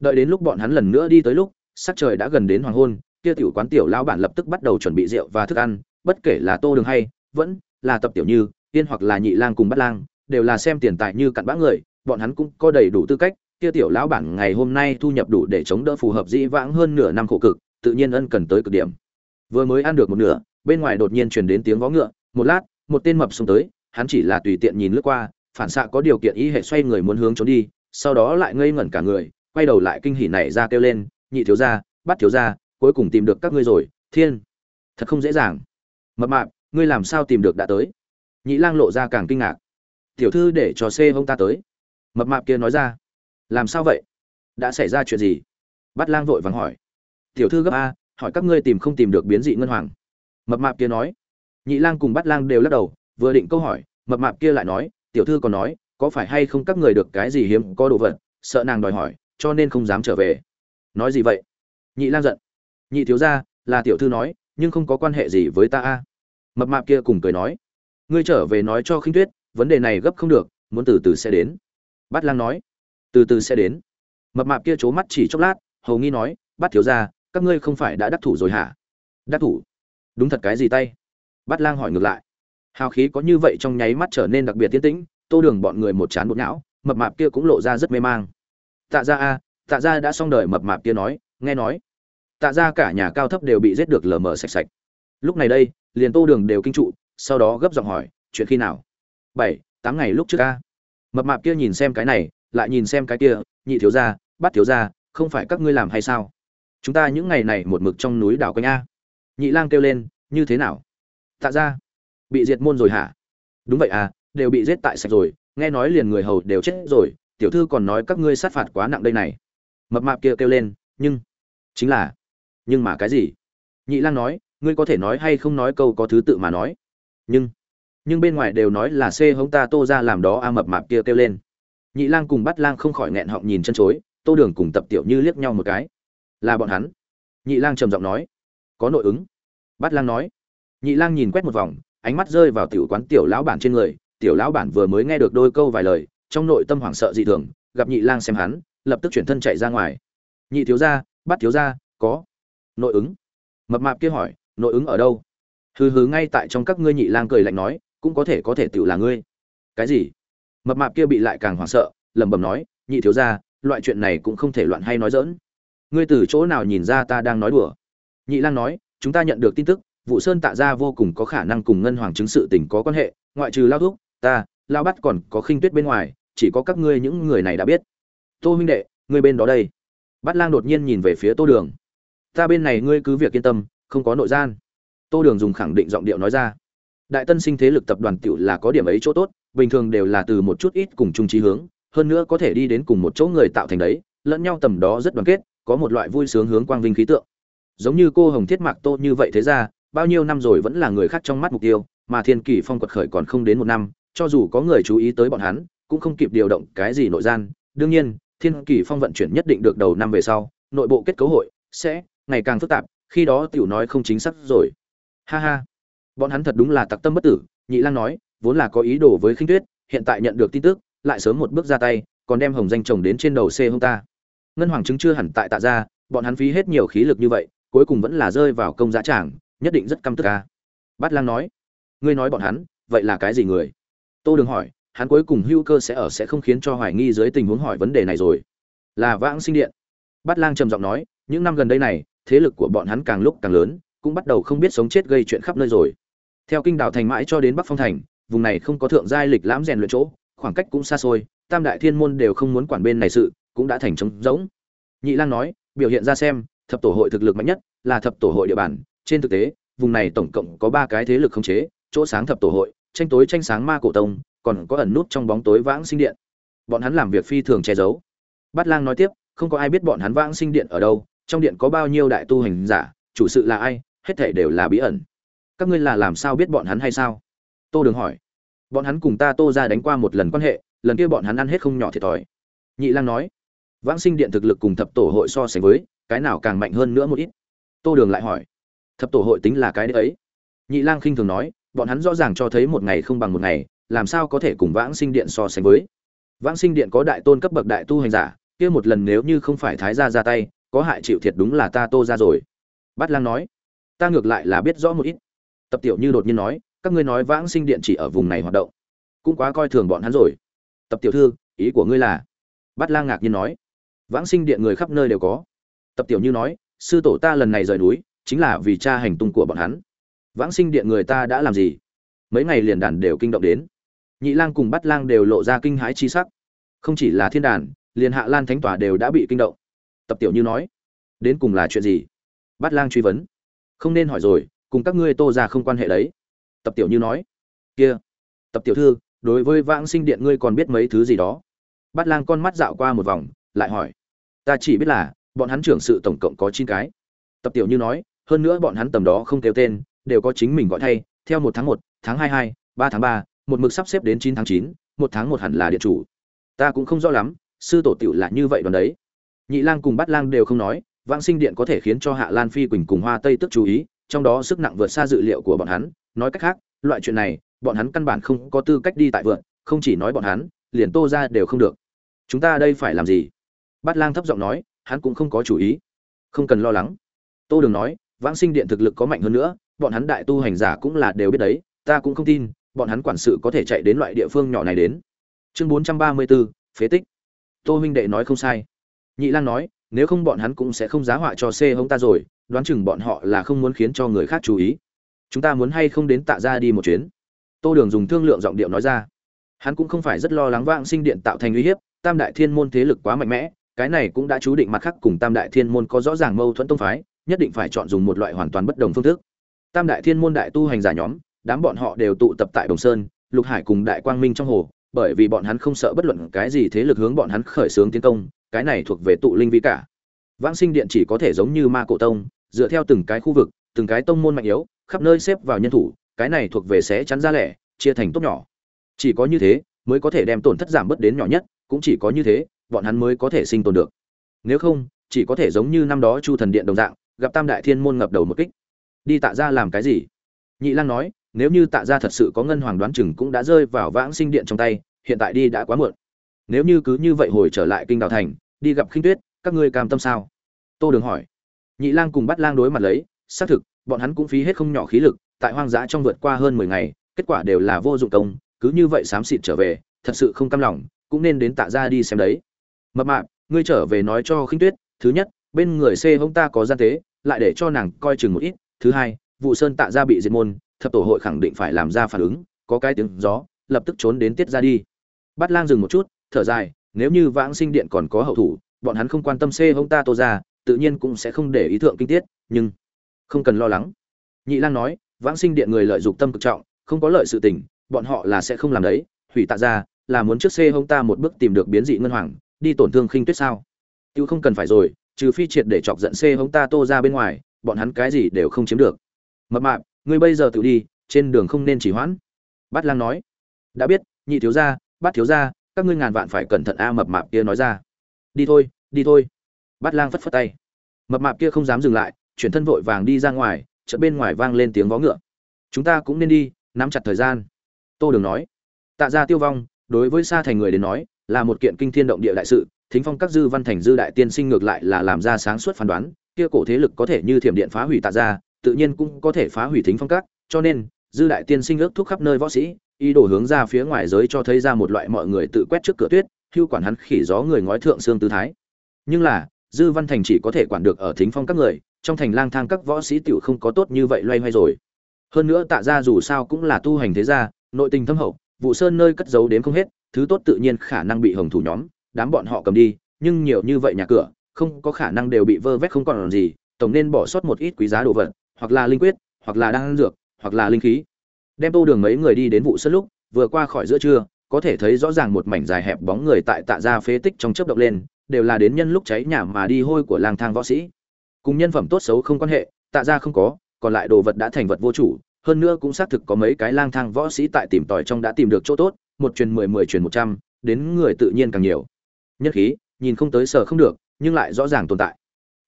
Đợi đến lúc bọn hắn lần nữa đi tới lúc, sắc trời đã gần đến hoàng hôn, kia tiểu quán tiểu lão bản lập tức bắt đầu chuẩn bị rượu và thức ăn, bất kể là tô đường hay, vẫn là tập tiểu như tiên hoặc là nhị lang cùng bắt lang, đều là xem tiền tài như cặn bã người, bọn hắn cũng có đầy đủ tư cách, kia tiểu lão bản ngày hôm nay thu nhập đủ để chống đỡ phù hợp dĩ vãng hơn nửa năm khổ cực, tự nhiên ân cần tới cực điểm vừa mới ăn được một nửa, bên ngoài đột nhiên truyền đến tiếng vó ngựa, một lát, một tên mập xông tới, hắn chỉ là tùy tiện nhìn lướt qua, phản xạ có điều kiện ý hệ xoay người muốn hướng trốn đi, sau đó lại ngây ngẩn cả người, quay đầu lại kinh hỉ này ra kêu lên, nhị thiếu gia, bắt thiếu gia, cuối cùng tìm được các ngươi rồi, thiên, thật không dễ dàng. Mập mạp, ngươi làm sao tìm được đã tới? Nhị lang lộ ra càng kinh ngạc. Tiểu thư để cho xê hông ta tới. Mập mạp kia nói ra. Làm sao vậy? Đã xảy ra chuyện gì? Bắt lang vội vàng hỏi. Tiểu thư gấp a hỏi các ngươi tìm không tìm được biến dị ngân hoàng. Mập mạp kia nói. Nhị lang cùng bắt lang đều lắc đầu, vừa định câu hỏi, mập mạp kia lại nói, tiểu thư còn nói, có phải hay không các người được cái gì hiếm có đồ vật, sợ nàng đòi hỏi, cho nên không dám trở về. Nói gì vậy? Nhị lang giận. Nhị thiếu gia, là tiểu thư nói, nhưng không có quan hệ gì với ta a. Mập mạp kia cùng cười nói. Ngươi trở về nói cho khinh tuyết, vấn đề này gấp không được, muốn từ từ sẽ đến. Bát lang nói. Từ từ sẽ đến. Mập mạp kia c h ố mắt chỉ chốc lát, hầu nghi nói bắt thiếu ra các ngươi không phải đã đắc thủ rồi hả? Đắc thủ? Đúng thật cái gì tay? Bát lang hỏi ngược lại. Hào khí có như vậy trong nháy mắt trở nên đặc biệt tiến tĩnh, tô đường bọn người một chán một não, mập mạp kia cũng lộ ra rất mê mang. Tạ ra a, tạ ra đã xong đời, mập mạp kia nói, nghe nói. Tạ ra cả nhà cao thấp đều bị giết được lờ mờ sạch sạch. Lúc này đây, liền tô đường đều kinh trụ, sau đó gấp giọng hỏi, chuyện khi nào? Bảy, tám ngày lúc trước ca mập mạp kia nhìn xem cái này, lại nhìn xem cái kia, nhị thiếu gia bắt thiếu gia, không phải các ngươi làm hay sao? Chúng ta những ngày này một mực trong núi đảo quanh a. Nhị lang kêu lên, như thế nào? Tạ ra bị diệt môn rồi hả? Đúng vậy à đều bị giết tại sạch rồi, nghe nói liền người hầu đều chết rồi, tiểu thư còn nói các ngươi sát phạt quá nặng đây này. Mập mạp kia kêu lên, nhưng, chính là, nhưng mà cái gì? Nhị lang nói, ngươi có thể nói hay không nói câu có thứ tự mà nói. Nhưng nhưng bên ngoài đều nói là xê hống ta tô ra làm đó. A mập mạp kia kêu lên. Nhị lang cùng bắt lang không khỏi nghẹn họng nhìn chân chối, tô đường cùng tập tiểu như liếc nhau một cái là bọn hắn. Nhị lang trầm giọng nói. Có nội ứng. Bát lang nói. Nhị lang nhìn quét một vòng, ánh mắt rơi vào tiểu quán tiểu lão bản trên người. Tiểu lão bản vừa mới nghe được đôi câu vài lời, trong nội tâm hoảng sợ dị thường, gặp nhị lang xem hắn, lập tức chuyển thân chạy ra ngoài. Nhị thiếu gia bắt thiếu gia, có nội ứng? Mập mạp kia hỏi, nội ứng ở đâu? Hừ hừ, ngay tại trong các ngươi nhị lang cười lạnh nói, cũng có thể có thể tự là ngươi. Cái gì? Mập mạp kia bị lại càng hoảng sợ, lẩm bẩm nói, nhị thiếu gia, loại chuyện này cũng không thể loạn hay nói dỡn ngươi từ chỗ nào nhìn ra ta đang nói đùa? Nhị lang nói, chúng ta nhận được tin tức vụ sơn tạ gia vô cùng có khả năng cùng ngân hoàng chứng sự tình có quan hệ, ngoại trừ lao thúc, ta, lao bắt còn có khinh tuyết bên ngoài, chỉ có các ngươi những người này đã biết. Tô huynh đệ, ngươi bên đó đây. Bắt lang đột nhiên nhìn về phía tô đường. Ta bên này ngươi cứ việc yên tâm, không có nội gian. Tô đường dùng khẳng định giọng điệu nói ra. Đại tân sinh thế lực tập đoàn tiểu là có điểm ấy chỗ tốt, bình thường đều là từ một chút ít cùng chung trí hướng, hơn nữa có thể đi đến cùng một chỗ người tạo thành đấy, lẫn nhau tầm đó rất đoàn kết có một loại vui sướng hướng quang vinh khí tượng. Giống như cô hồng thiết mạc tô như vậy thế ra, bao nhiêu năm rồi vẫn là người khác trong mắt mục tiêu, mà thiên kỳ phong quật khởi còn không đến một năm, cho dù có người chú ý tới bọn hắn, cũng không kịp điều động cái gì nội gian. Đương nhiên, thiên kỳ phong vận chuyển nhất định được đầu năm về sau, nội bộ kết cấu hội sẽ ngày càng phức tạp, khi đó tiểu nói không chính xác rồi. Ha ha. Bọn hắn thật đúng là tặc tâm bất tử, nhị lang nói, vốn là có ý đồ với khinh tuyết, hiện tại nhận được tin tức, lại sớm một bước ra tay, còn đem hồng danh chồng đến trên đầu c hông ta ngân hoàng chứng chưa hẳn tại tạ ra bọn hắn phí hết nhiều khí lực như vậy, cuối cùng vẫn là rơi vào công giá trảng nhất định rất căm tức ca bát lang nói, ngươi nói bọn hắn, vậy là cái gì người? Tô đường hỏi, hắn cuối cùng hưu cơ sẽ ở sẽ không khiến cho hoài nghi dưới tình huống hỏi vấn đề này rồi. Là vãng sinh điện. Bát lang trầm giọng nói, những năm gần đây này, thế lực của bọn hắn càng lúc càng lớn, cũng bắt đầu không biết sống chết gây chuyện khắp nơi rồi. Theo kinh đảo thành mãi cho đến bắc phong thành, vùng này không có thượng giai lịch lãm rèn luyện chỗ, khoảng cách cũng xa xôi, tam đại thiên môn đều không muốn quản bên này sự cũng đã thành trống rỗng. Nhị lang nói, biểu hiện ra xem, thập tổ hội thực lực mạnh nhất là thập tổ hội địa bàn. Trên thực tế, vùng này tổng cộng có ba cái thế lực khống chế, chỗ sáng thập tổ hội, tranh tối tranh sáng ma cổ tông, còn có ẩn nút trong bóng tối vãng sinh điện. Bọn hắn làm việc phi thường che giấu. Bát lang nói tiếp, không có ai biết bọn hắn vãng sinh điện ở đâu, trong điện có bao nhiêu đại tu hành giả, chủ sự là ai, hết thể đều là bí ẩn. Các ngươi là làm sao biết bọn hắn hay sao? Tô đường hỏi. Bọn hắn cùng ta tô ra đánh qua một lần quan hệ, lần kia bọn hắn ăn hết không nhỏ thiệt thòi. Nhị lang nói vãng sinh điện thực lực cùng thập tổ hội so sánh với, cái nào càng mạnh hơn nữa một ít? Tô đường lại hỏi. Thập tổ hội tính là cái đấy nhị lang khinh thường nói, bọn hắn rõ ràng cho thấy một ngày không bằng một ngày, làm sao có thể cùng vãng sinh điện so sánh với? Vãng sinh điện có đại tôn cấp bậc đại tu hành giả, kia một lần nếu như không phải thái gia ra tay, có hại chịu thiệt đúng là ta tô ra rồi. Bát lang nói. Ta ngược lại là biết rõ một ít. Tập tiểu như đột nhiên nói, các ngươi nói vãng sinh điện chỉ ở vùng này hoạt động, cũng quá coi thường bọn hắn rồi. Tập tiểu thư, ý của ngươi là? Bát lang ngạc nhiên nói vãng sinh điện người khắp nơi đều có. Tập tiểu như nói, sư tổ ta lần này rời núi, chính là vì tra hành tung của bọn hắn. Vãng sinh điện người ta đã làm gì? Mấy ngày liền đàn đều kinh động đến. Nhị lang cùng bắt lang đều lộ ra kinh hãi chi sắc. Không chỉ là thiên đàn, liền hạ lan thánh tỏa đều đã bị kinh động. Tập tiểu như nói, đến cùng là chuyện gì? Bắt lang truy vấn, không nên hỏi rồi, cùng các ngươi tô ra không quan hệ đấy. Tập tiểu như nói, kia, tập tiểu thư, đối với vãng sinh điện ngươi còn biết mấy thứ gì đó? Bắt lang con mắt dạo qua một vòng, lại hỏi ta chỉ biết là, bọn hắn trưởng sự tổng cộng có chín cái. Tập tiểu như nói, hơn nữa bọn hắn tầm đó không kêu tên, đều có chính mình gọi thay, theo một tháng một, tháng hai hai, ba tháng ba, một mực sắp xếp đến chín tháng chín, một tháng một hẳn là điện chủ. Ta cũng không rõ lắm, sư tổ tiểu là như vậy đoàn đấy. Nhị lang cùng bát lang đều không nói, vãng sinh điện có thể khiến cho hạ lan phi quỳnh cùng hoa tây tức chú ý, trong đó sức nặng vượt xa dự liệu của bọn hắn. Nói cách khác, loại chuyện này, bọn hắn căn bản không có tư cách đi tại vượn không chỉ nói bọn hắn, liền tô ra đều không được. Chúng ta đây phải làm gì? Bát lang thấp giọng nói, hắn cũng không có chủ ý. Không cần lo lắng. Tô đường nói, vãng sinh điện thực lực có mạnh hơn nữa, bọn hắn đại tu hành giả cũng là đều biết đấy, ta cũng không tin, bọn hắn quản sự có thể chạy đến loại địa phương nhỏ này đến. Chương bốn trăm ba mươi bốn phế tích. Tô huynh đệ nói không sai. Nhị lang nói, nếu không bọn hắn cũng sẽ không giá họa cho c hông ta rồi, đoán chừng bọn họ là không muốn khiến cho người khác chú ý. Chúng ta muốn hay không đến tạ ra đi một chuyến? Tô đường dùng thương lượng giọng điệu nói ra. Hắn cũng không phải rất lo lắng vãng sinh điện tạo thành uy hiếp, tam đại thiên môn thế lực quá mạnh mẽ cái này cũng đã chú định mặt khác cùng tam đại thiên môn có rõ ràng mâu thuẫn tông phái, nhất định phải chọn dùng một loại hoàn toàn bất đồng phương thức. Tam đại thiên môn đại tu hành giả nhóm, đám bọn họ đều tụ tập tại đồng sơn, lục hải cùng đại quang minh trong hồ, bởi vì bọn hắn không sợ bất luận cái gì thế lực hướng bọn hắn khởi xướng tiến công, cái này thuộc về tụ linh vi cả. Vãng sinh điện chỉ có thể giống như ma cổ tông, dựa theo từng cái khu vực, từng cái tông môn mạnh yếu, khắp nơi xếp vào nhân thủ, cái này thuộc về xé chắn ra lẻ, chia thành tốt nhỏ. Chỉ có như thế, mới có thể đem tổn thất giảm bớt đến nhỏ nhất, cũng chỉ có như thế bọn hắn mới có thể sinh tồn được. Nếu không, chỉ có thể giống như năm đó chu thần điện đồng dạng, gặp tam đại thiên môn ngập đầu một kích. Đi tạ ra làm cái gì? Nhị lang nói, nếu như tạ ra thật sự có ngân hoàng đoán chừng cũng đã rơi vào vãng sinh điện trong tay, hiện tại đi đã quá muộn. Nếu như cứ như vậy hồi trở lại kinh đào thành, đi gặp khinh tuyết, các ngươi cam tâm sao? Tô đường hỏi. Nhị lang cùng bắt lang đối mặt lấy, xác thực, bọn hắn cũng phí hết không nhỏ khí lực, tại hoang dã trong vượt qua hơn mười ngày, kết quả đều là vô dụng công, cứ như vậy xám xịt trở về, thật sự không cam lòng, cũng nên đến tạ ra đi xem đấy mập mạp, ngươi trở về nói cho khinh tuyết, thứ nhất, bên người xê hông ta có gian tế, lại để cho nàng coi chừng một ít. Thứ hai, vụ sơn tạ ra bị diệt môn, thập tổ hội khẳng định phải làm ra phản ứng, có cái tiếng gió, lập tức trốn đến tiết ra đi. Bắt lang dừng một chút, thở dài, nếu như vãng sinh điện còn có hậu thủ, bọn hắn không quan tâm xê hông ta tô ra, tự nhiên cũng sẽ không để ý thượng kinh tiết, nhưng không cần lo lắng. Nhị lang nói, vãng sinh điện người lợi dụng tâm cực trọng, không có lợi sự tình, bọn họ là sẽ không làm đấy, hủy tạ ra, là muốn trước xê hông ta một bước tìm được biến dị ngân hoàng đi tổn thương khinh tuyết sao? Tiêu không cần phải rồi, trừ phi triệt để chọc giận xê hống ta tô ra bên ngoài, bọn hắn cái gì đều không chiếm được. Mập mạp, ngươi bây giờ tự đi, trên đường không nên chỉ hoãn. Bát lang nói. Đã biết, nhị thiếu gia, bát thiếu gia, các ngươi ngàn vạn phải cẩn thận a, mập mạp kia nói ra. Đi thôi đi thôi. Bát lang phất phất tay. Mập mạp kia không dám dừng lại, chuyển thân vội vàng đi ra ngoài chợ bên ngoài vang lên tiếng vó ngựa. Chúng ta cũng nên đi, nắm chặt thời gian. Tô đường nói. Tạ ra tiêu vong, đối với xa thành người đến nói là một kiện kinh thiên động địa đại sự, thính phong các dư văn thành dư đại tiên sinh ngược lại là làm ra sáng suốt phán đoán, kia cổ thế lực có thể như thiểm điện phá hủy tạ ra, tự nhiên cũng có thể phá hủy thính phong các, cho nên, dư đại tiên sinh ước thúc khắp nơi võ sĩ, ý đồ hướng ra phía ngoài giới cho thấy ra một loại mọi người tự quét trước cửa tuyết, hưu quản hắn khỉ gió người ngói thượng xương tư thái. Nhưng là, dư văn thành chỉ có thể quản được ở thính phong các người, trong thành lang thang các võ sĩ tiểu không có tốt như vậy loay hoay rồi. Hơn nữa tạ ra dù sao cũng là tu hành thế gia, nội tình thâm hậu, vụ sơn nơi cất giấu đến không hết thứ tốt tự nhiên khả năng bị hồng thủ nhóm, đám bọn họ cầm đi, nhưng nhiều như vậy nhà cửa, không có khả năng đều bị vơ vét không còn làm gì, tổng nên bỏ sót một ít quý giá đồ vật, hoặc là linh quyết, hoặc là đan dược, hoặc là linh khí. Đem tô đường mấy người đi đến vụ sân lúc, vừa qua khỏi giữa trưa, có thể thấy rõ ràng một mảnh dài hẹp bóng người tại tạ ra phế tích trong chớp động lên, đều là đến nhân lúc cháy nhà mà đi hôi của lang thang võ sĩ. Cùng nhân phẩm tốt xấu không quan hệ, tạ ra không có, còn lại đồ vật đã thành vật vô chủ, hơn nữa cũng xác thực có mấy cái lang thang võ sĩ tại tìm tòi trong đã tìm được chỗ tốt một truyền mười mười truyền một trăm, đến người tự nhiên càng nhiều. Nhất khí, nhìn không tới sở không được, nhưng lại rõ ràng tồn tại.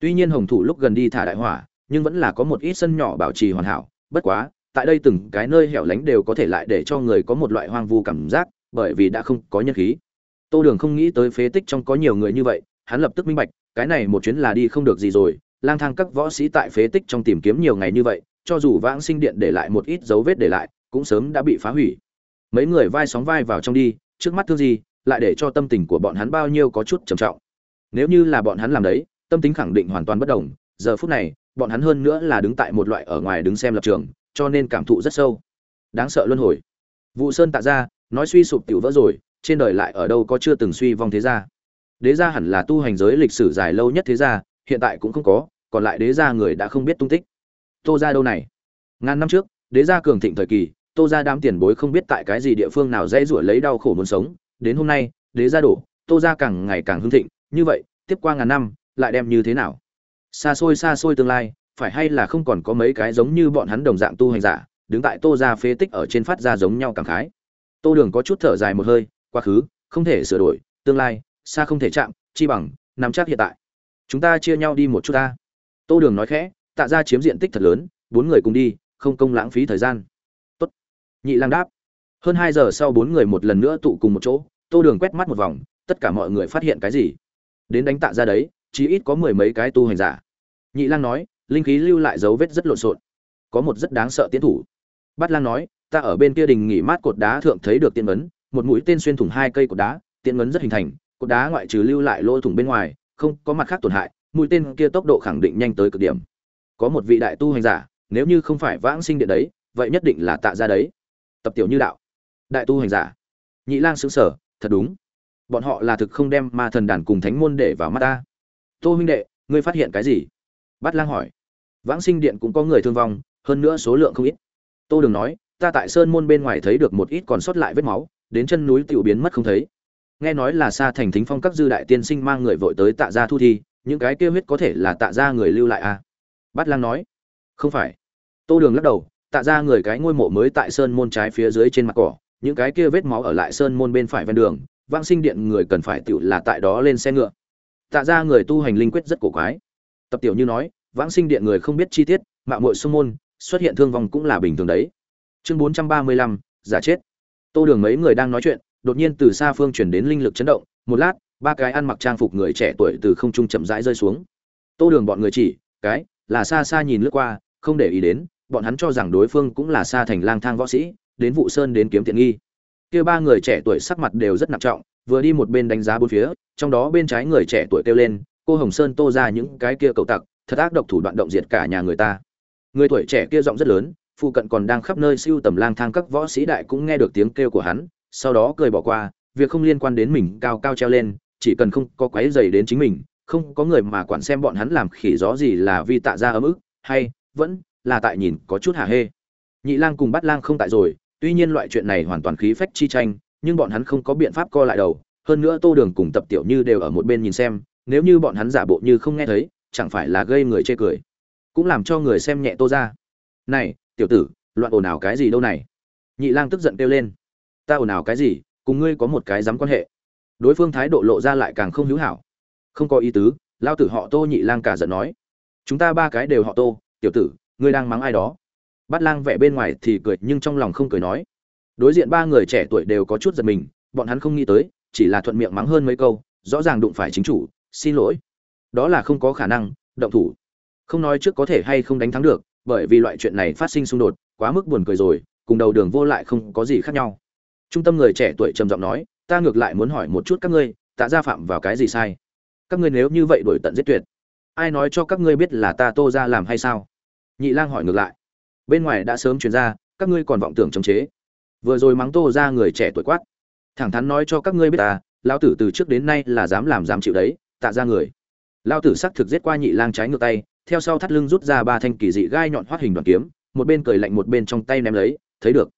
Tuy nhiên hồng thủ lúc gần đi thả đại hỏa, nhưng vẫn là có một ít sân nhỏ bảo trì hoàn hảo. Bất quá, tại đây từng cái nơi hẻo lánh đều có thể lại để cho người có một loại hoang vu cảm giác, bởi vì đã không có nhân khí. Tô đường không nghĩ tới phế tích trong có nhiều người như vậy, hắn lập tức minh bạch, cái này một chuyến là đi không được gì rồi. Lang thang các võ sĩ tại phế tích trong tìm kiếm nhiều ngày như vậy, cho dù vãng sinh điện để lại một ít dấu vết để lại, cũng sớm đã bị phá hủy mấy người vai sóng vai vào trong đi, trước mắt thương gì lại để cho tâm tình của bọn hắn bao nhiêu có chút trầm trọng. Nếu như là bọn hắn làm đấy, tâm tính khẳng định hoàn toàn bất đồng, giờ phút này, bọn hắn hơn nữa là đứng tại một loại ở ngoài đứng xem lập trường, cho nên cảm thụ rất sâu. Đáng sợ luân hồi. Vụ sơn tạ ra, nói suy sụp tiểu vỡ rồi, trên đời lại ở đâu có chưa từng suy vong thế gia. Đế gia hẳn là tu hành giới lịch sử dài lâu nhất thế gia, hiện tại cũng không có, còn lại đế gia người đã không biết tung tích. Tô gia đâu này? Ngàn năm trước, đế gia cường thịnh thời kỳ tô gia đám tiền bối không biết tại cái gì địa phương nào dễ rủa lấy đau khổ muốn sống. Đến hôm nay, đế gia đổ, tô gia càng ngày càng hưng thịnh. Như vậy, tiếp qua ngàn năm, lại đem như thế nào? Xa xôi xa xôi tương lai, phải hay là không còn có mấy cái giống như bọn hắn đồng dạng tu hành giả, đứng tại tô gia phế tích ở trên phát ra giống nhau cảm khái. Tô đường có chút thở dài một hơi, quá khứ, không thể sửa đổi, tương lai, xa không thể chạm, chi bằng, nắm chắc hiện tại. Chúng ta chia nhau đi một chút ta. Tô đường nói khẽ, tạ ra chiếm diện tích thật lớn, bốn người cùng đi, không công lãng phí thời gian nhị lang đáp. Hơn hai giờ sau bốn người một lần nữa tụ cùng một chỗ, tô đường quét mắt một vòng, tất cả mọi người phát hiện cái gì? Đến đánh tạ ra đấy, chí ít có mười mấy cái tu hành giả. Nhị lang nói, linh khí lưu lại dấu vết rất lộn xộn. Có một rất đáng sợ tiến thủ. Bát lang nói, ta ở bên kia đình nghỉ mát cột đá thượng thấy được tiên ấn, một mũi tên xuyên thủng hai cây cột đá, tiên ấn rất hình thành, cột đá ngoại trừ lưu lại lỗ thủng bên ngoài, không có mặt khác tổn hại, mũi tên kia tốc độ khẳng định nhanh tới cực điểm. Có một vị đại tu hành giả, nếu như không phải vãng sinh điện đấy, vậy nhất định là tạ ra đấy tập tiểu như đạo. Đại tu hành giả. Nhị lang xứng sở thật đúng. Bọn họ là thực không đem ma thần đàn cùng thánh môn để vào mắt ta. Tô huynh đệ, ngươi phát hiện cái gì? Bát lang hỏi. Vãng sinh điện cũng có người thương vong, hơn nữa số lượng không ít. Tô đường nói, ta tại sơn môn bên ngoài thấy được một ít còn sót lại vết máu, đến chân núi tiểu biến mất không thấy. Nghe nói là xa thành thính phong các dư đại tiên sinh mang người vội tới tạ gia thu thi, những cái kia huyết có thể là tạ gia người lưu lại à? Bát lang nói, không phải. Tô đường lắc đầu tạ gia người cái ngôi mộ mới tại sơn môn trái phía dưới trên mặt cỏ, những cái kia vết máu ở lại sơn môn bên phải ven đường vang sinh điện người cần phải tựu là tại đó lên xe ngựa. Tạ gia người tu hành linh quyết rất cổ quái. Tập tiểu như nói, vãng sinh điện người không biết chi tiết, mạo muội sông môn, xuất hiện thương vong cũng là bình thường đấy. Chương bốn trăm ba mươi lăm, giả chết. Tô đường mấy người đang nói chuyện, đột nhiên từ xa phương chuyển đến linh lực chấn động, một lát, ba cái ăn mặc trang phục người trẻ tuổi từ không trung chậm rãi rơi xuống. Tô đường bọn người chỉ, cái, là xa xa nhìn lướt qua, không để ý đến bọn hắn cho rằng đối phương cũng là xa thành lang thang võ sĩ, đến vụ sơn đến kiếm tiện nghi. Kia ba người trẻ tuổi sắc mặt đều rất nặng trọng, vừa đi một bên đánh giá bốn phía, trong đó bên trái người trẻ tuổi kêu lên, cô hồng sơn tô ra những cái kia cầu tặc, thật ác độc thủ đoạn động diệt cả nhà người ta. Người tuổi trẻ kia giọng rất lớn phụ cận còn đang khắp nơi siêu tầm lang thang các võ sĩ đại cũng nghe được tiếng kêu của hắn, sau đó cười bỏ qua, việc không liên quan đến mình, cao cao treo lên, chỉ cần không có quái dày đến chính mình, không có người mà quản xem bọn hắn làm khỉ gió gì là vi tạ ra ấm ức, hay vẫn là tại nhìn có chút hả hê. Nhị lang cùng bắt lang không tại rồi, tuy nhiên loại chuyện này hoàn toàn khí phách chi tranh, nhưng bọn hắn không có biện pháp co lại đầu. Hơn nữa tô đường cùng tập tiểu như đều ở một bên nhìn xem, nếu như bọn hắn giả bộ như không nghe thấy, chẳng phải là gây người chê cười. Cũng làm cho người xem nhẹ tô ra. Này, tiểu tử, loạn ồn ào cái gì đâu này? Nhị lang tức giận kêu lên. Ta ồn ào cái gì, cùng ngươi có một cái dám quan hệ. Đối phương thái độ lộ ra lại càng không hữu hảo. Không có ý tứ, lao tử họ tô nhị lang cả giận nói. Chúng ta ba cái đều họ tô, tiểu tử ngươi đang mắng ai đó? Bát lang vẽ bên ngoài thì cười, nhưng trong lòng không cười nói. Đối diện ba người trẻ tuổi đều có chút giật mình, bọn hắn không nghĩ tới, chỉ là thuận miệng mắng hơn mấy câu, rõ ràng đụng phải chính chủ, xin lỗi. Đó là không có khả năng, động thủ. Không nói trước có thể hay không đánh thắng được, bởi vì loại chuyện này phát sinh xung đột, quá mức buồn cười rồi, cùng đầu đường vô lại không có gì khác nhau. Trung tâm người trẻ tuổi trầm giọng nói, ta ngược lại muốn hỏi một chút các ngươi, tạ gia phạm vào cái gì sai? Các ngươi nếu như vậy đổi tận giết tuyệt, ai nói cho các ngươi biết là ta tô ra làm hay sao? Nhị lang hỏi ngược lại. Bên ngoài đã sớm truyền ra, các ngươi còn vọng tưởng chống chế. Vừa rồi mắng tô ra người trẻ tuổi quát. Thẳng thắn nói cho các ngươi biết ta, lão tử từ trước đến nay là dám làm dám chịu đấy, tạ ra người. Lão tử xác thực giết qua nhị lang trái ngược tay, theo sau thắt lưng rút ra ba thanh kỳ dị gai nhọn hoắt hình đoàn kiếm, một bên cười lạnh một bên trong tay ném lấy, thấy được.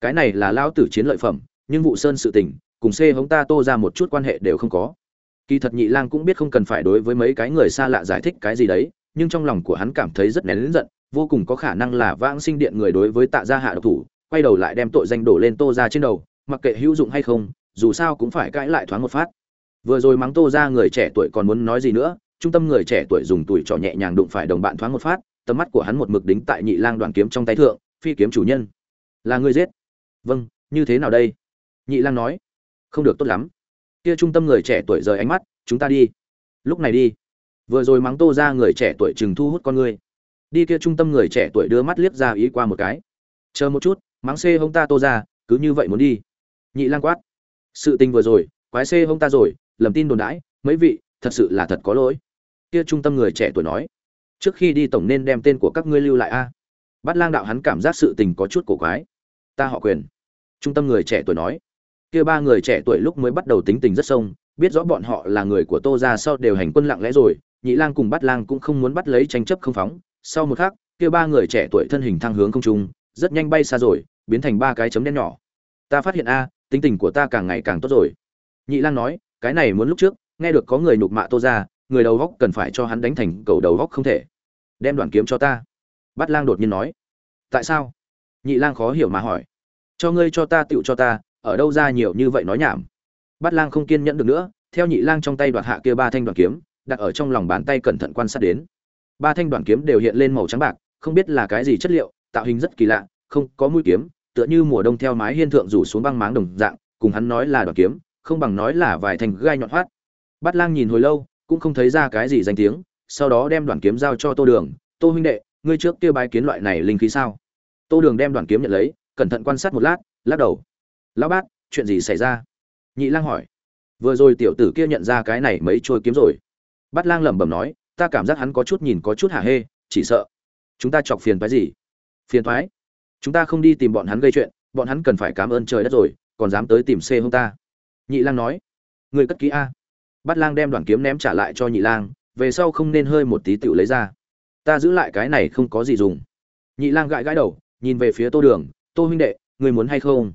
Cái này là lão tử chiến lợi phẩm, nhưng vụ sơn sự tình, cùng xê hống ta tô ra một chút quan hệ đều không có. Kỳ thật nhị lang cũng biết không cần phải đối với mấy cái người xa lạ giải thích cái gì đấy, nhưng trong lòng của hắn cảm thấy rất nén lính giận vô cùng có khả năng là vãng sinh điện người đối với tạ gia hạ độc thủ, quay đầu lại đem tội danh đổ lên tô ra trên đầu, mặc kệ hữu dụng hay không, dù sao cũng phải cãi lại thoáng một phát. Vừa rồi mắng tô ra người trẻ tuổi còn muốn nói gì nữa, trung tâm người trẻ tuổi dùng tuổi trò nhẹ nhàng đụng phải đồng bạn thoáng một phát, tầm mắt của hắn một mực đính tại nhị lang đoàn kiếm trong tay thượng, phi kiếm chủ nhân. Là người giết? Vâng như thế nào đây? Nhị lang nói. Không được tốt lắm. Kia trung tâm người trẻ tuổi rời ánh mắt, chúng ta đi. Lúc này đi. Vừa rồi mắng tô ra người trẻ tuổi chừng thu hút con người đi kia trung tâm người trẻ tuổi đưa mắt liếc ra ý qua một cái. Chờ một chút mắng xê hông ta tô ra, cứ như vậy muốn đi. Nhị lang quát. Sự tình vừa rồi, quái xê hông ta rồi, lầm tin đồn đãi, mấy vị, thật sự là thật có lỗi. Kia trung tâm người trẻ tuổi nói. Trước khi đi tổng nên đem tên của các ngươi lưu lại a. À? bắt lang đạo hắn cảm giác sự tình có chút cổ quái. Ta họ quyền. Trung tâm người trẻ tuổi nói. Kia ba người trẻ tuổi lúc mới bắt đầu tính tình rất sông, biết rõ bọn họ là người của tô ra sau đều hành quân lặng lẽ rồi, nhị lang cùng bắt lang cũng không muốn bắt lấy tranh chấp không phóng sau một khắc, kia ba người trẻ tuổi thân hình thăng hướng không trung, rất nhanh bay xa rồi, biến thành ba cái chấm đen nhỏ. Ta phát hiện a, tính tình của ta càng ngày càng tốt rồi. Nhị lang nói, cái này muốn lúc trước, nghe được có người nhục mạ tô ra, người đầu góc cần phải cho hắn đánh thành cầu đầu góc không thể. Đem đoạn kiếm cho ta. Bát lang đột nhiên nói. Tại sao? Nhị lang khó hiểu mà hỏi. Cho ngươi cho ta, tựu cho ta, ở đâu ra nhiều như vậy nói nhảm? Bát lang không kiên nhẫn được nữa, theo nhị lang trong tay đoạt hạ kia ba thanh đoạn kiếm, đặt ở trong lòng bàn tay cẩn thận quan sát đến ba thanh đoạn kiếm đều hiện lên màu trắng bạc, không biết là cái gì chất liệu, tạo hình rất kỳ lạ, không có mũi kiếm, tựa như mùa đông theo mái hiên thượng rủ xuống băng máng đồng dạng, cùng hắn nói là đoạn kiếm, không bằng nói là vài thanh gai nhọn hoắt. Bát lang nhìn hồi lâu, cũng không thấy ra cái gì danh tiếng, sau đó đem đoạn kiếm giao cho tô đường, tô huynh đệ, ngươi trước kia bái kiến loại này linh khí sao? Tô đường đem đoạn kiếm nhận lấy, cẩn thận quan sát một lát, lắc đầu. Lão bát, chuyện gì xảy ra? Nhị lang hỏi. Vừa rồi tiểu tử kia nhận ra cái này mấy trôi kiếm rồi. Bát lang lẩm bẩm nói ta cảm giác hắn có chút nhìn có chút hả hê, chỉ sợ. Chúng ta chọc phiền phái gì? Phiền thoái chúng ta không đi tìm bọn hắn gây chuyện, bọn hắn cần phải cảm ơn trời đất rồi, còn dám tới tìm xê hông ta. Nhị lang nói. Người cất kỹ a. Bắt lang đem đoàn kiếm ném trả lại cho nhị lang, về sau không nên hơi một tí tựu lấy ra. Ta giữ lại cái này không có gì dùng. Nhị lang gãi gãi đầu, nhìn về phía tô đường, tô huynh đệ, người muốn hay không?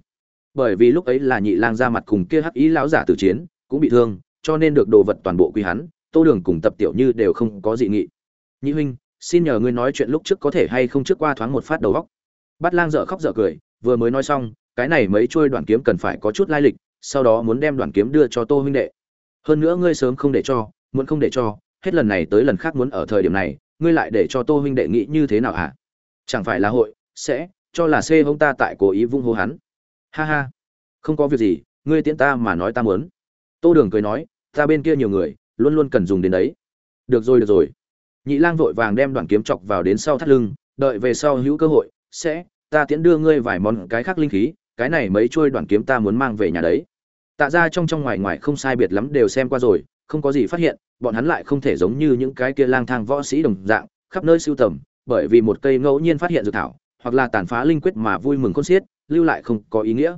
Bởi vì lúc ấy là nhị lang ra mặt cùng kia hắc ý lão giả tử chiến, cũng bị thương, cho nên được đồ vật toàn bộ quy hắn tô đường cùng tập tiểu như đều không có dị nghị. Nhị huynh, xin nhờ ngươi nói chuyện lúc trước có thể hay không trước qua thoáng một phát đầu góc bắt lang dở khóc dở cười, vừa mới nói xong, cái này mấy trôi đoạn kiếm cần phải có chút lai lịch, sau đó muốn đem đoạn kiếm đưa cho tô huynh đệ. Hơn nữa ngươi sớm không để cho, muốn không để cho, hết lần này tới lần khác muốn ở thời điểm này, ngươi lại để cho tô huynh đệ nghĩ như thế nào hả? Chẳng phải là hội, sẽ, cho là xê hông ta tại cố ý vung hô hắn. Ha ha, không có việc gì, ngươi tiễn ta mà nói ta muốn. Tô đường cười nói, ta bên kia nhiều người luôn luôn cần dùng đến đấy. Được rồi được rồi. Nhị lang vội vàng đem đoạn kiếm chọc vào đến sau thắt lưng, đợi về sau hữu cơ hội, sẽ, ta tiễn đưa ngươi vài món cái khác linh khí, cái này mấy chuôi đoạn kiếm ta muốn mang về nhà đấy. Tạ ra trong trong ngoài ngoài không sai biệt lắm đều xem qua rồi, không có gì phát hiện, bọn hắn lại không thể giống như những cái kia lang thang võ sĩ đồng dạng, khắp nơi sưu tầm, bởi vì một cây ngẫu nhiên phát hiện dược thảo, hoặc là tàn phá linh quyết mà vui mừng khôn xiết, lưu lại không có ý nghĩa.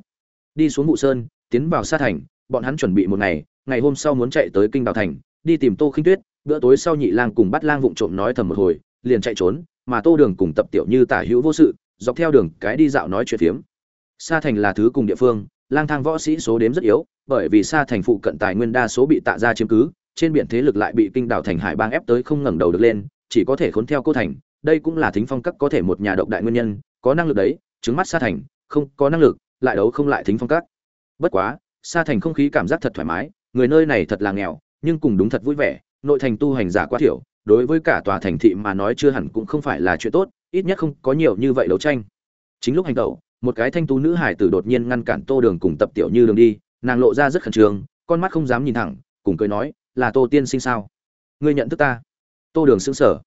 Đi xuống vụ sơn, tiến vào sát thành, bọn hắn chuẩn bị một ngày ngày hôm sau muốn chạy tới kinh đào thành đi tìm tô khinh tuyết, bữa tối sau nhị lang cùng bắt lang vụng trộm nói thầm một hồi, liền chạy trốn, mà tô đường cùng tập tiểu như tả hữu vô sự, dọc theo đường cái đi dạo nói chuyện phiếm. Sa thành là thứ cùng địa phương, lang thang võ sĩ số đếm rất yếu, bởi vì sa thành phụ cận tài nguyên đa số bị tạ ra chiếm cứ, trên biển thế lực lại bị kinh đảo thành hải bang ép tới không ngẩng đầu được lên, chỉ có thể khốn theo cô thành, đây cũng là thính phong các có thể một nhà độc đại nguyên nhân, có năng lực đấy, trứng mắt sa thành, không có năng lực, lại đấu không lại thính phong các. Bất quá, sa thành không khí cảm giác thật thoải mái, người nơi này thật là nghèo nhưng cùng đúng thật vui vẻ, nội thành tu hành giả quá thiểu, đối với cả tòa thành thị mà nói chưa hẳn cũng không phải là chuyện tốt, ít nhất không có nhiều như vậy đấu tranh. Chính lúc hành tẩu, một cái thanh tú nữ hải tử đột nhiên ngăn cản tô đường cùng tập tiểu như đường đi, nàng lộ ra rất khẩn trương, con mắt không dám nhìn thẳng, cùng cười nói, là tô tiên sinh sao? Ngươi nhận thức ta? Tô đường xứng sở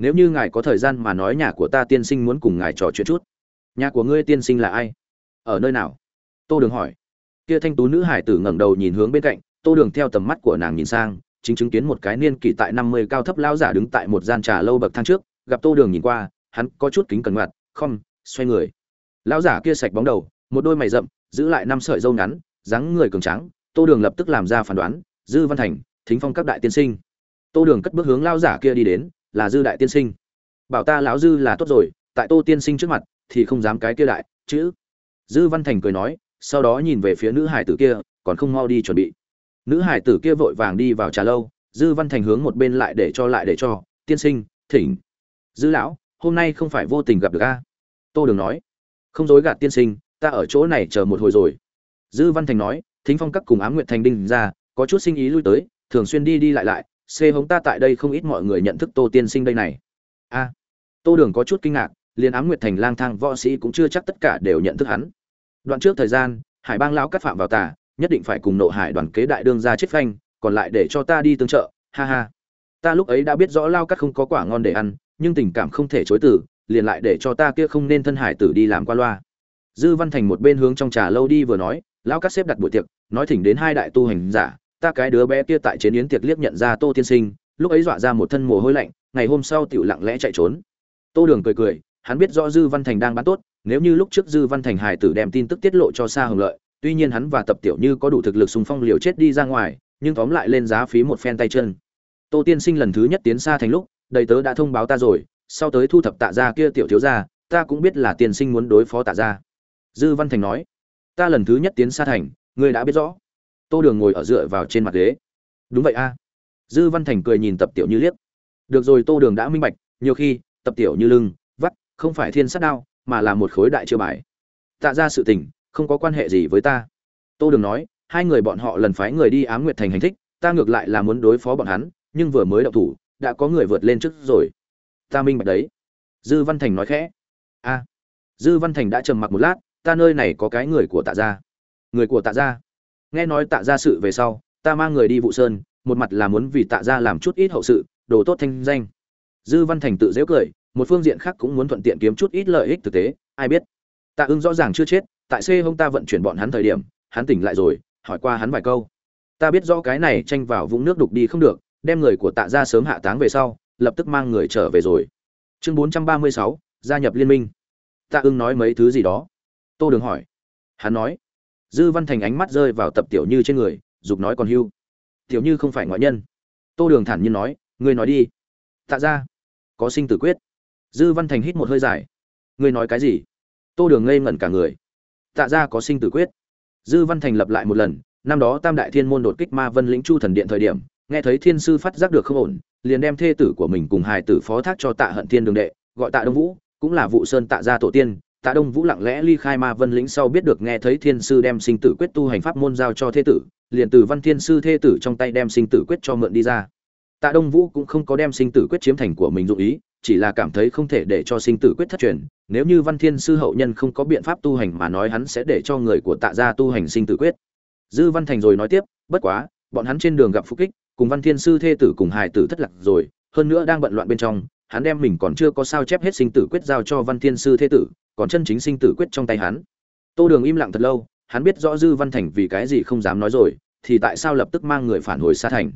nếu như ngài có thời gian mà nói nhà của ta tiên sinh muốn cùng ngài trò chuyện chút. Nhà của ngươi tiên sinh là ai? Ở nơi nào? Tô đường hỏi. Kia thanh tú nữ hải tử ngẩng đầu nhìn hướng bên cạnh tô đường theo tầm mắt của nàng nhìn sang, chính chứng kiến một cái niên kỷ tại năm mươi cao thấp lão giả đứng tại một gian trà lâu bậc thang trước, gặp tô đường nhìn qua, hắn có chút kính cẩn mặt không, xoay người. Lão giả kia sạch bóng đầu, một đôi mày rậm, giữ lại năm sợi râu ngắn, dáng người cường tráng, tô đường lập tức làm ra phán đoán, dư văn thành, thính phong các đại tiên sinh. Tô đường cất bước hướng lão giả kia đi đến, là dư đại tiên sinh. Bảo ta lão dư là tốt rồi, tại tô tiên sinh trước mặt, thì không dám cái kia đại, chữ. Dư văn thành cười nói, sau đó nhìn về phía nữ hải tử kia, còn không mau đi chuẩn bị nữ hải tử kia vội vàng đi vào trà lâu, dư văn thành hướng một bên lại để cho lại để cho, tiên sinh, thỉnh. Dư lão, hôm nay không phải vô tình gặp được a. Tô đường nói. Không dối gạt tiên sinh, ta ở chỗ này chờ một hồi rồi. Dư văn thành nói, thính phong các cùng ám nguyện thành đinh ra, có chút sinh ý lui tới, thường xuyên đi đi lại lại, xê hống ta tại đây không ít mọi người nhận thức tô tiên sinh đây này. A. Tô đường có chút kinh ngạc, liền ám nguyệt thành lang thang võ sĩ cũng chưa chắc tất cả đều nhận thức hắn. Đoạn trước thời gian, hải bang lão cắt phạm vào tà nhất định phải cùng nộ hải đoàn kế đại đương ra chết phanh, còn lại để cho ta đi tương trợ, ha ha. Ta lúc ấy đã biết rõ lao cắt không có quả ngon để ăn, nhưng tình cảm không thể chối từ, liền lại để cho ta kia không nên thân hải tử đi làm qua loa. Dư văn thành một bên hướng trong trà lâu đi vừa nói lão cắt xếp đặt buổi tiệc, nói thỉnh đến hai đại tu hành giả, ta cái đứa bé kia tại chế yến tiệc liếc nhận ra tô tiên sinh, lúc ấy dọa ra một thân mồ hôi lạnh, ngày hôm sau tiểu lặng lẽ chạy trốn. Tô đường cười cười, hắn biết rõ dư văn thành đang bán tốt, nếu như lúc trước dư văn thành hải tử đem tin tức tiết lộ cho xa hưởng lợi tuy nhiên hắn và tập tiểu như có đủ thực lực xung phong liều chết đi ra ngoài, nhưng tóm lại lên giá phí một phen tay chân. Tô tiên sinh lần thứ nhất tiến xa thành lúc, đầy tớ đã thông báo ta rồi, sau tới thu thập tạ gia kia tiểu thiếu gia, ta cũng biết là tiên sinh muốn đối phó tạ gia. Dư văn thành nói, ta lần thứ nhất tiến xa thành, ngươi đã biết rõ. Tô đường ngồi ở dựa vào trên mặt ghế. Đúng vậy a. Dư văn thành cười nhìn tập tiểu như liếc. Được rồi tô đường đã minh bạch, nhiều khi, tập tiểu như lưng, vắt, không phải thiên sát đao, mà là một khối đại chưa bài. Tạ ra sự tình không có quan hệ gì với ta. Tô đường nói, hai người bọn họ lần phái người đi ám nguyệt thành hành thích, ta ngược lại là muốn đối phó bọn hắn, nhưng vừa mới đậu thủ, đã có người vượt lên trước rồi. Ta minh bạch đấy. Dư văn thành nói khẽ. A dư văn thành đã trầm mặc một lát, ta nơi này có cái người của tạ gia. Người của tạ gia. Nghe nói tạ gia sự về sau, ta mang người đi vụ sơn, một mặt là muốn vì tạ gia làm chút ít hậu sự, đồ tốt thanh danh. Dư văn thành tự dễu cười, một phương diện khác cũng muốn thuận tiện kiếm chút ít lợi ích thực tế, ai biết. Tạ ưng rõ ràng chưa chết tại c hông ta vận chuyển bọn hắn thời điểm, hắn tỉnh lại rồi, hỏi qua hắn vài câu. Ta biết rõ cái này tranh vào vũng nước đục đi không được, đem người của tạ gia sớm hạ táng về sau, lập tức mang người trở về rồi. Chương bốn trăm ba mươi sáu, gia nhập liên minh. Tạ ưng nói mấy thứ gì đó. Tô đường hỏi. Hắn nói. Dư văn thành ánh mắt rơi vào tập tiểu như trên người dục nói còn hưu. Tiểu như không phải ngoại nhân. Tô đường thản nhiên nói, ngươi nói đi. Tạ gia, có sinh tử quyết. Dư văn thành hít một hơi dài. Ngươi nói cái gì? Tô đường ngây ngẩn cả người tạ ra có sinh tử quyết. Dư văn thành lập lại một lần, năm đó tam đại thiên môn đột kích ma vân lĩnh chu thần điện thời điểm, nghe thấy thiên sư phát giác được không ổn, liền đem thê tử của mình cùng hài tử phó thác cho tạ hận thiên đường đệ, gọi tạ đông vũ, cũng là vụ sơn tạ gia tổ tiên. Tạ đông vũ lặng lẽ ly khai ma vân lĩnh sau biết được nghe thấy thiên sư đem sinh tử quyết tu hành pháp môn giao cho thê tử, liền từ văn thiên sư thê tử trong tay đem sinh tử quyết cho mượn đi ra. Tạ đông vũ cũng không có đem sinh tử quyết chiếm thành của mình dụ ý chỉ là cảm thấy không thể để cho sinh tử quyết thất truyền, nếu như văn thiên sư hậu nhân không có biện pháp tu hành mà nói hắn sẽ để cho người của tạ gia tu hành sinh tử quyết. Dư văn thành rồi nói tiếp, bất quá, bọn hắn trên đường gặp phục kích, cùng văn thiên sư thê tử cùng hài tử thất lạc rồi, hơn nữa đang bận loạn bên trong, hắn đem mình còn chưa có sao chép hết sinh tử quyết giao cho văn thiên sư thê tử, còn chân chính sinh tử quyết trong tay hắn. Tô đường im lặng thật lâu, hắn biết rõ dư văn thành vì cái gì không dám nói rồi, thì tại sao lập tức mang người phản hồi xa thành?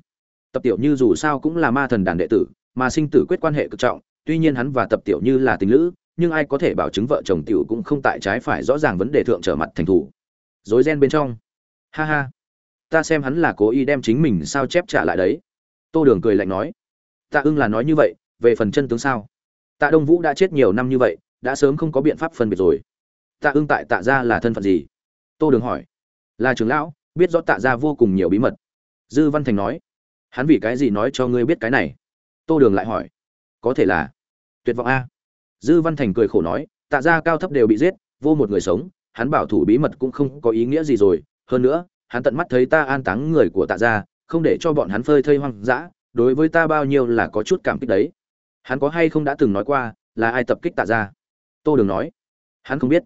Tập tiểu như dù sao cũng là ma thần đàn đệ tử, mà sinh tử quyết quan hệ cực trọng tuy nhiên hắn và tập tiểu như là tình lữ, nhưng ai có thể bảo chứng vợ chồng tiểu cũng không tại trái phải rõ ràng vấn đề thượng trở mặt thành thủ. Dối ren bên trong. Ha ha. Ta xem hắn là cố ý đem chính mình sao chép trả lại đấy. Tô đường cười lạnh nói. Tạ ưng là nói như vậy, về phần chân tướng sao? Tạ đông vũ đã chết nhiều năm như vậy, đã sớm không có biện pháp phân biệt rồi. Tạ ưng tại tạ gia là thân phận gì? Tô đường hỏi. Là trưởng lão, biết rõ tạ gia vô cùng nhiều bí mật. Dư văn thành nói. Hắn vì cái gì nói cho ngươi biết cái này? Tô đường lại hỏi. Có thể là tuyệt vọng a. Dư văn thành cười khổ nói, tạ gia cao thấp đều bị giết, vô một người sống, hắn bảo thủ bí mật cũng không có ý nghĩa gì rồi. Hơn nữa, hắn tận mắt thấy ta an táng người của tạ gia, không để cho bọn hắn phơi thây hoang dã, đối với ta bao nhiêu là có chút cảm kích đấy. Hắn có hay không đã từng nói qua, là ai tập kích tạ gia? Tô đường nói. Hắn không biết.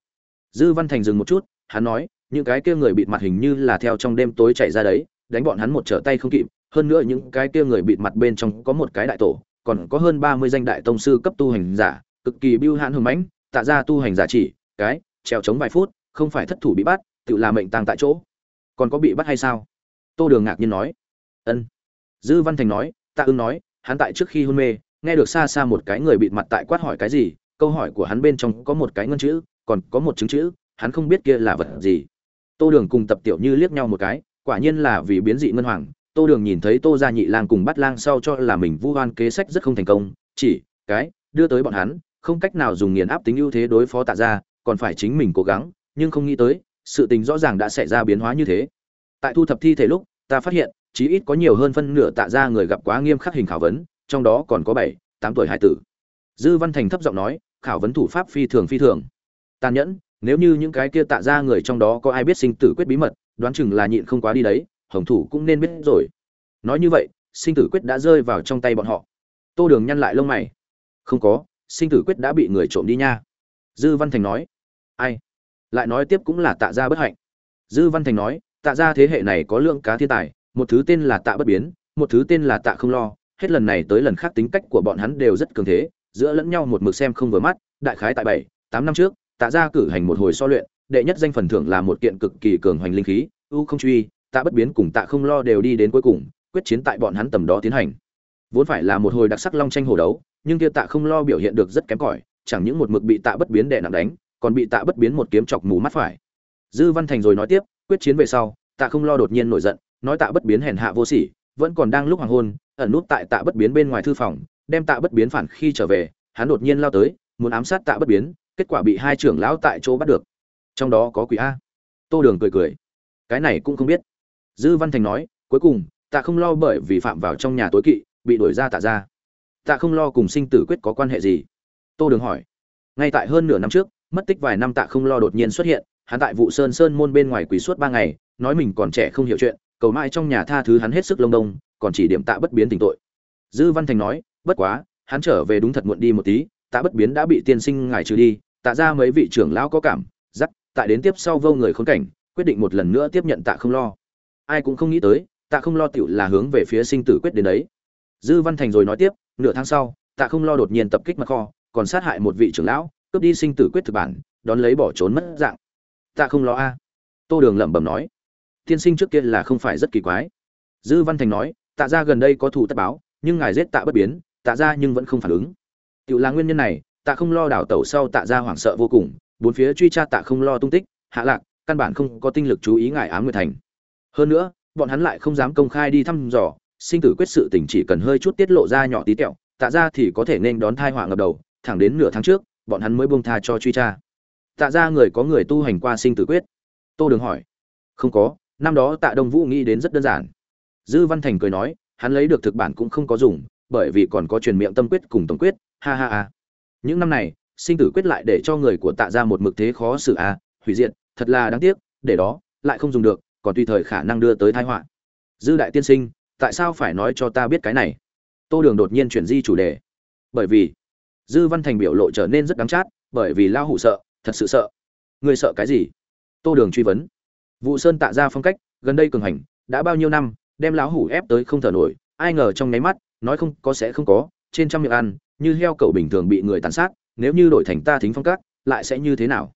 Dư văn thành dừng một chút, hắn nói, những cái kia người bịt mặt hình như là theo trong đêm tối chạy ra đấy, đánh bọn hắn một trở tay không kịp. Hơn nữa những cái kia người bịt mặt bên trong có một cái đại tổ còn có hơn ba mươi danh đại tông sư cấp tu hành giả, cực kỳ biêu hãn hùng mãnh, tạ ra tu hành giả chỉ, cái treo chống vài phút, không phải thất thủ bị bắt, tự làm mệnh tang tại chỗ. Còn có bị bắt hay sao? Tô đường ngạc nhiên nói. Ân. Dư văn thành nói, tạ ưng nói, hắn tại trước khi hôn mê, nghe được xa xa một cái người bịt mặt tại quát hỏi cái gì, câu hỏi của hắn bên trong có một cái ngân chữ, còn có một chứng chữ, hắn không biết kia là vật gì. Tô đường cùng tập tiểu như liếc nhau một cái, quả nhiên là vì biến dị ngân hoàng tô đường nhìn thấy tô gia nhị lang cùng bắt lang sau cho là mình vu oan kế sách rất không thành công, chỉ, cái, đưa tới bọn hắn, không cách nào dùng nghiền áp tính ưu thế đối phó tạ ra còn phải chính mình cố gắng, nhưng không nghĩ tới, sự tình rõ ràng đã xảy ra biến hóa như thế. Tại thu thập thi thể lúc, ta phát hiện, chí ít có nhiều hơn phân nửa tạ ra người gặp quá nghiêm khắc hình khảo vấn, trong đó còn có bảy, tám tuổi hải tử. Dư văn thành thấp giọng nói, khảo vấn thủ pháp phi thường phi thường. Tàn nhẫn, nếu như những cái kia tạ ra người trong đó có ai biết sinh tử quyết bí mật, đoán chừng là nhịn không quá đi đấy hồng thủ cũng nên biết rồi. Nói như vậy, sinh tử quyết đã rơi vào trong tay bọn họ. Tô đường nhăn lại lông mày. Không có, sinh tử quyết đã bị người trộm đi nha. Dư văn thành nói. Ai? Lại nói tiếp cũng là tạ ra bất hạnh. Dư văn thành nói, tạ ra thế hệ này có lượng cá thiên tài, một thứ tên là tạ bất biến, một thứ tên là tạ không lo. Hết lần này tới lần khác tính cách của bọn hắn đều rất cường thế, giữa lẫn nhau một mực xem không vừa mắt. Đại khái tại bảy, tám năm trước, tạ ra cử hành một hồi so luyện, đệ nhất danh phần thưởng là một kiện cực kỳ cường hoành linh khí u không truy tạ bất biến cùng tạ không lo đều đi đến cuối cùng, quyết chiến tại bọn hắn tầm đó tiến hành. Vốn phải là một hồi đặc sắc long tranh hổ đấu, nhưng kia tạ không lo biểu hiện được rất kém cỏi, chẳng những một mực bị tạ bất biến đè nặng đánh, còn bị tạ bất biến một kiếm chọc mù mắt phải. Dư văn thành rồi nói tiếp, quyết chiến về sau, tạ không lo đột nhiên nổi giận, nói tạ bất biến hèn hạ vô sỉ, vẫn còn đang lúc hoàng hôn, ẩn nút tại tạ bất biến bên ngoài thư phòng, đem tạ bất biến phản khi trở về, hắn đột nhiên lao tới, muốn ám sát tạ bất biến, kết quả bị hai trưởng lão tại chỗ bắt được. Trong đó có quỷ a. Tô đường cười cười. Cái này cũng không biết dư văn thành nói, cuối cùng tạ không lo bởi vì phạm vào trong nhà tối kỵ, bị đuổi ra tạ ra tạ không lo cùng sinh tử quyết có quan hệ gì. Tô đường hỏi, ngay tại hơn nửa năm trước, mất tích vài năm tạ không lo đột nhiên xuất hiện, hắn tại vụ sơn sơn môn bên ngoài quỳ suốt ba ngày, nói mình còn trẻ không hiểu chuyện, cầu mãi trong nhà tha thứ hắn hết sức lông đông, còn chỉ điểm tạ bất biến tình tội. Dư văn thành nói, bất quá, hắn trở về đúng thật muộn đi một tí, tạ bất biến đã bị tiên sinh ngài trừ đi, tạ ra mấy vị trưởng lão có cảm giắc tại đến tiếp sau vô người khốn cảnh, quyết định một lần nữa tiếp nhận tạ không lo ai cũng không nghĩ tới, tạ không lo tiểu là hướng về phía sinh tử quyết đến đấy. Dư văn thành rồi nói tiếp, nửa tháng sau, tạ không lo đột nhiên tập kích mặt kho, còn sát hại một vị trưởng lão, cướp đi sinh tử quyết thực bản, đón lấy bỏ trốn mất dạng. Tạ không lo a. Tô đường lẩm bẩm nói, tiên sinh trước kia là không phải rất kỳ quái. Dư văn thành nói, tạ ra gần đây có thủ tất báo, nhưng ngài giết tạ bất biến, tạ ra nhưng vẫn không phản ứng. Tiểu là nguyên nhân này, tạ không lo đảo tẩu sau tạ ra hoảng sợ vô cùng, bốn phía truy tra tạ không lo tung tích, hạ lạc, căn bản không có tinh lực chú ý ngài ám nguyệt thành hơn nữa bọn hắn lại không dám công khai đi thăm dò sinh tử quyết sự tình chỉ cần hơi chút tiết lộ ra nhỏ tí tẹo tạ ra thì có thể nên đón thai họa ngập đầu thẳng đến nửa tháng trước bọn hắn mới buông tha cho truy tra. Tạ ra người có người tu hành qua sinh tử quyết. Tô đường hỏi. Không có năm đó tạ đông vũ nghĩ đến rất đơn giản. Dư văn thành cười nói hắn lấy được thực bản cũng không có dùng bởi vì còn có truyền miệng tâm quyết cùng tổng quyết ha ha ha. Những năm này sinh tử quyết lại để cho người của tạ ra một mực thế khó xử à, hủy diệt thật là đáng tiếc để đó lại không dùng được còn tùy thời khả năng đưa tới tai họa. Dư đại tiên sinh, tại sao phải nói cho ta biết cái này? Tô đường đột nhiên chuyển di chủ đề. Bởi vì, dư văn thành biểu lộ trở nên rất đáng chát, bởi vì lao hủ sợ, thật sự sợ. Người sợ cái gì? Tô đường truy vấn. Vụ sơn tạ ra phong cách, gần đây cường hành, đã bao nhiêu năm, đem lão hủ ép tới không thở nổi, ai ngờ trong nháy mắt, nói không có sẽ không có, trên trăm miệng ăn, như heo cậu bình thường bị người tàn sát, nếu như đổi thành ta thính phong cách lại sẽ như thế nào?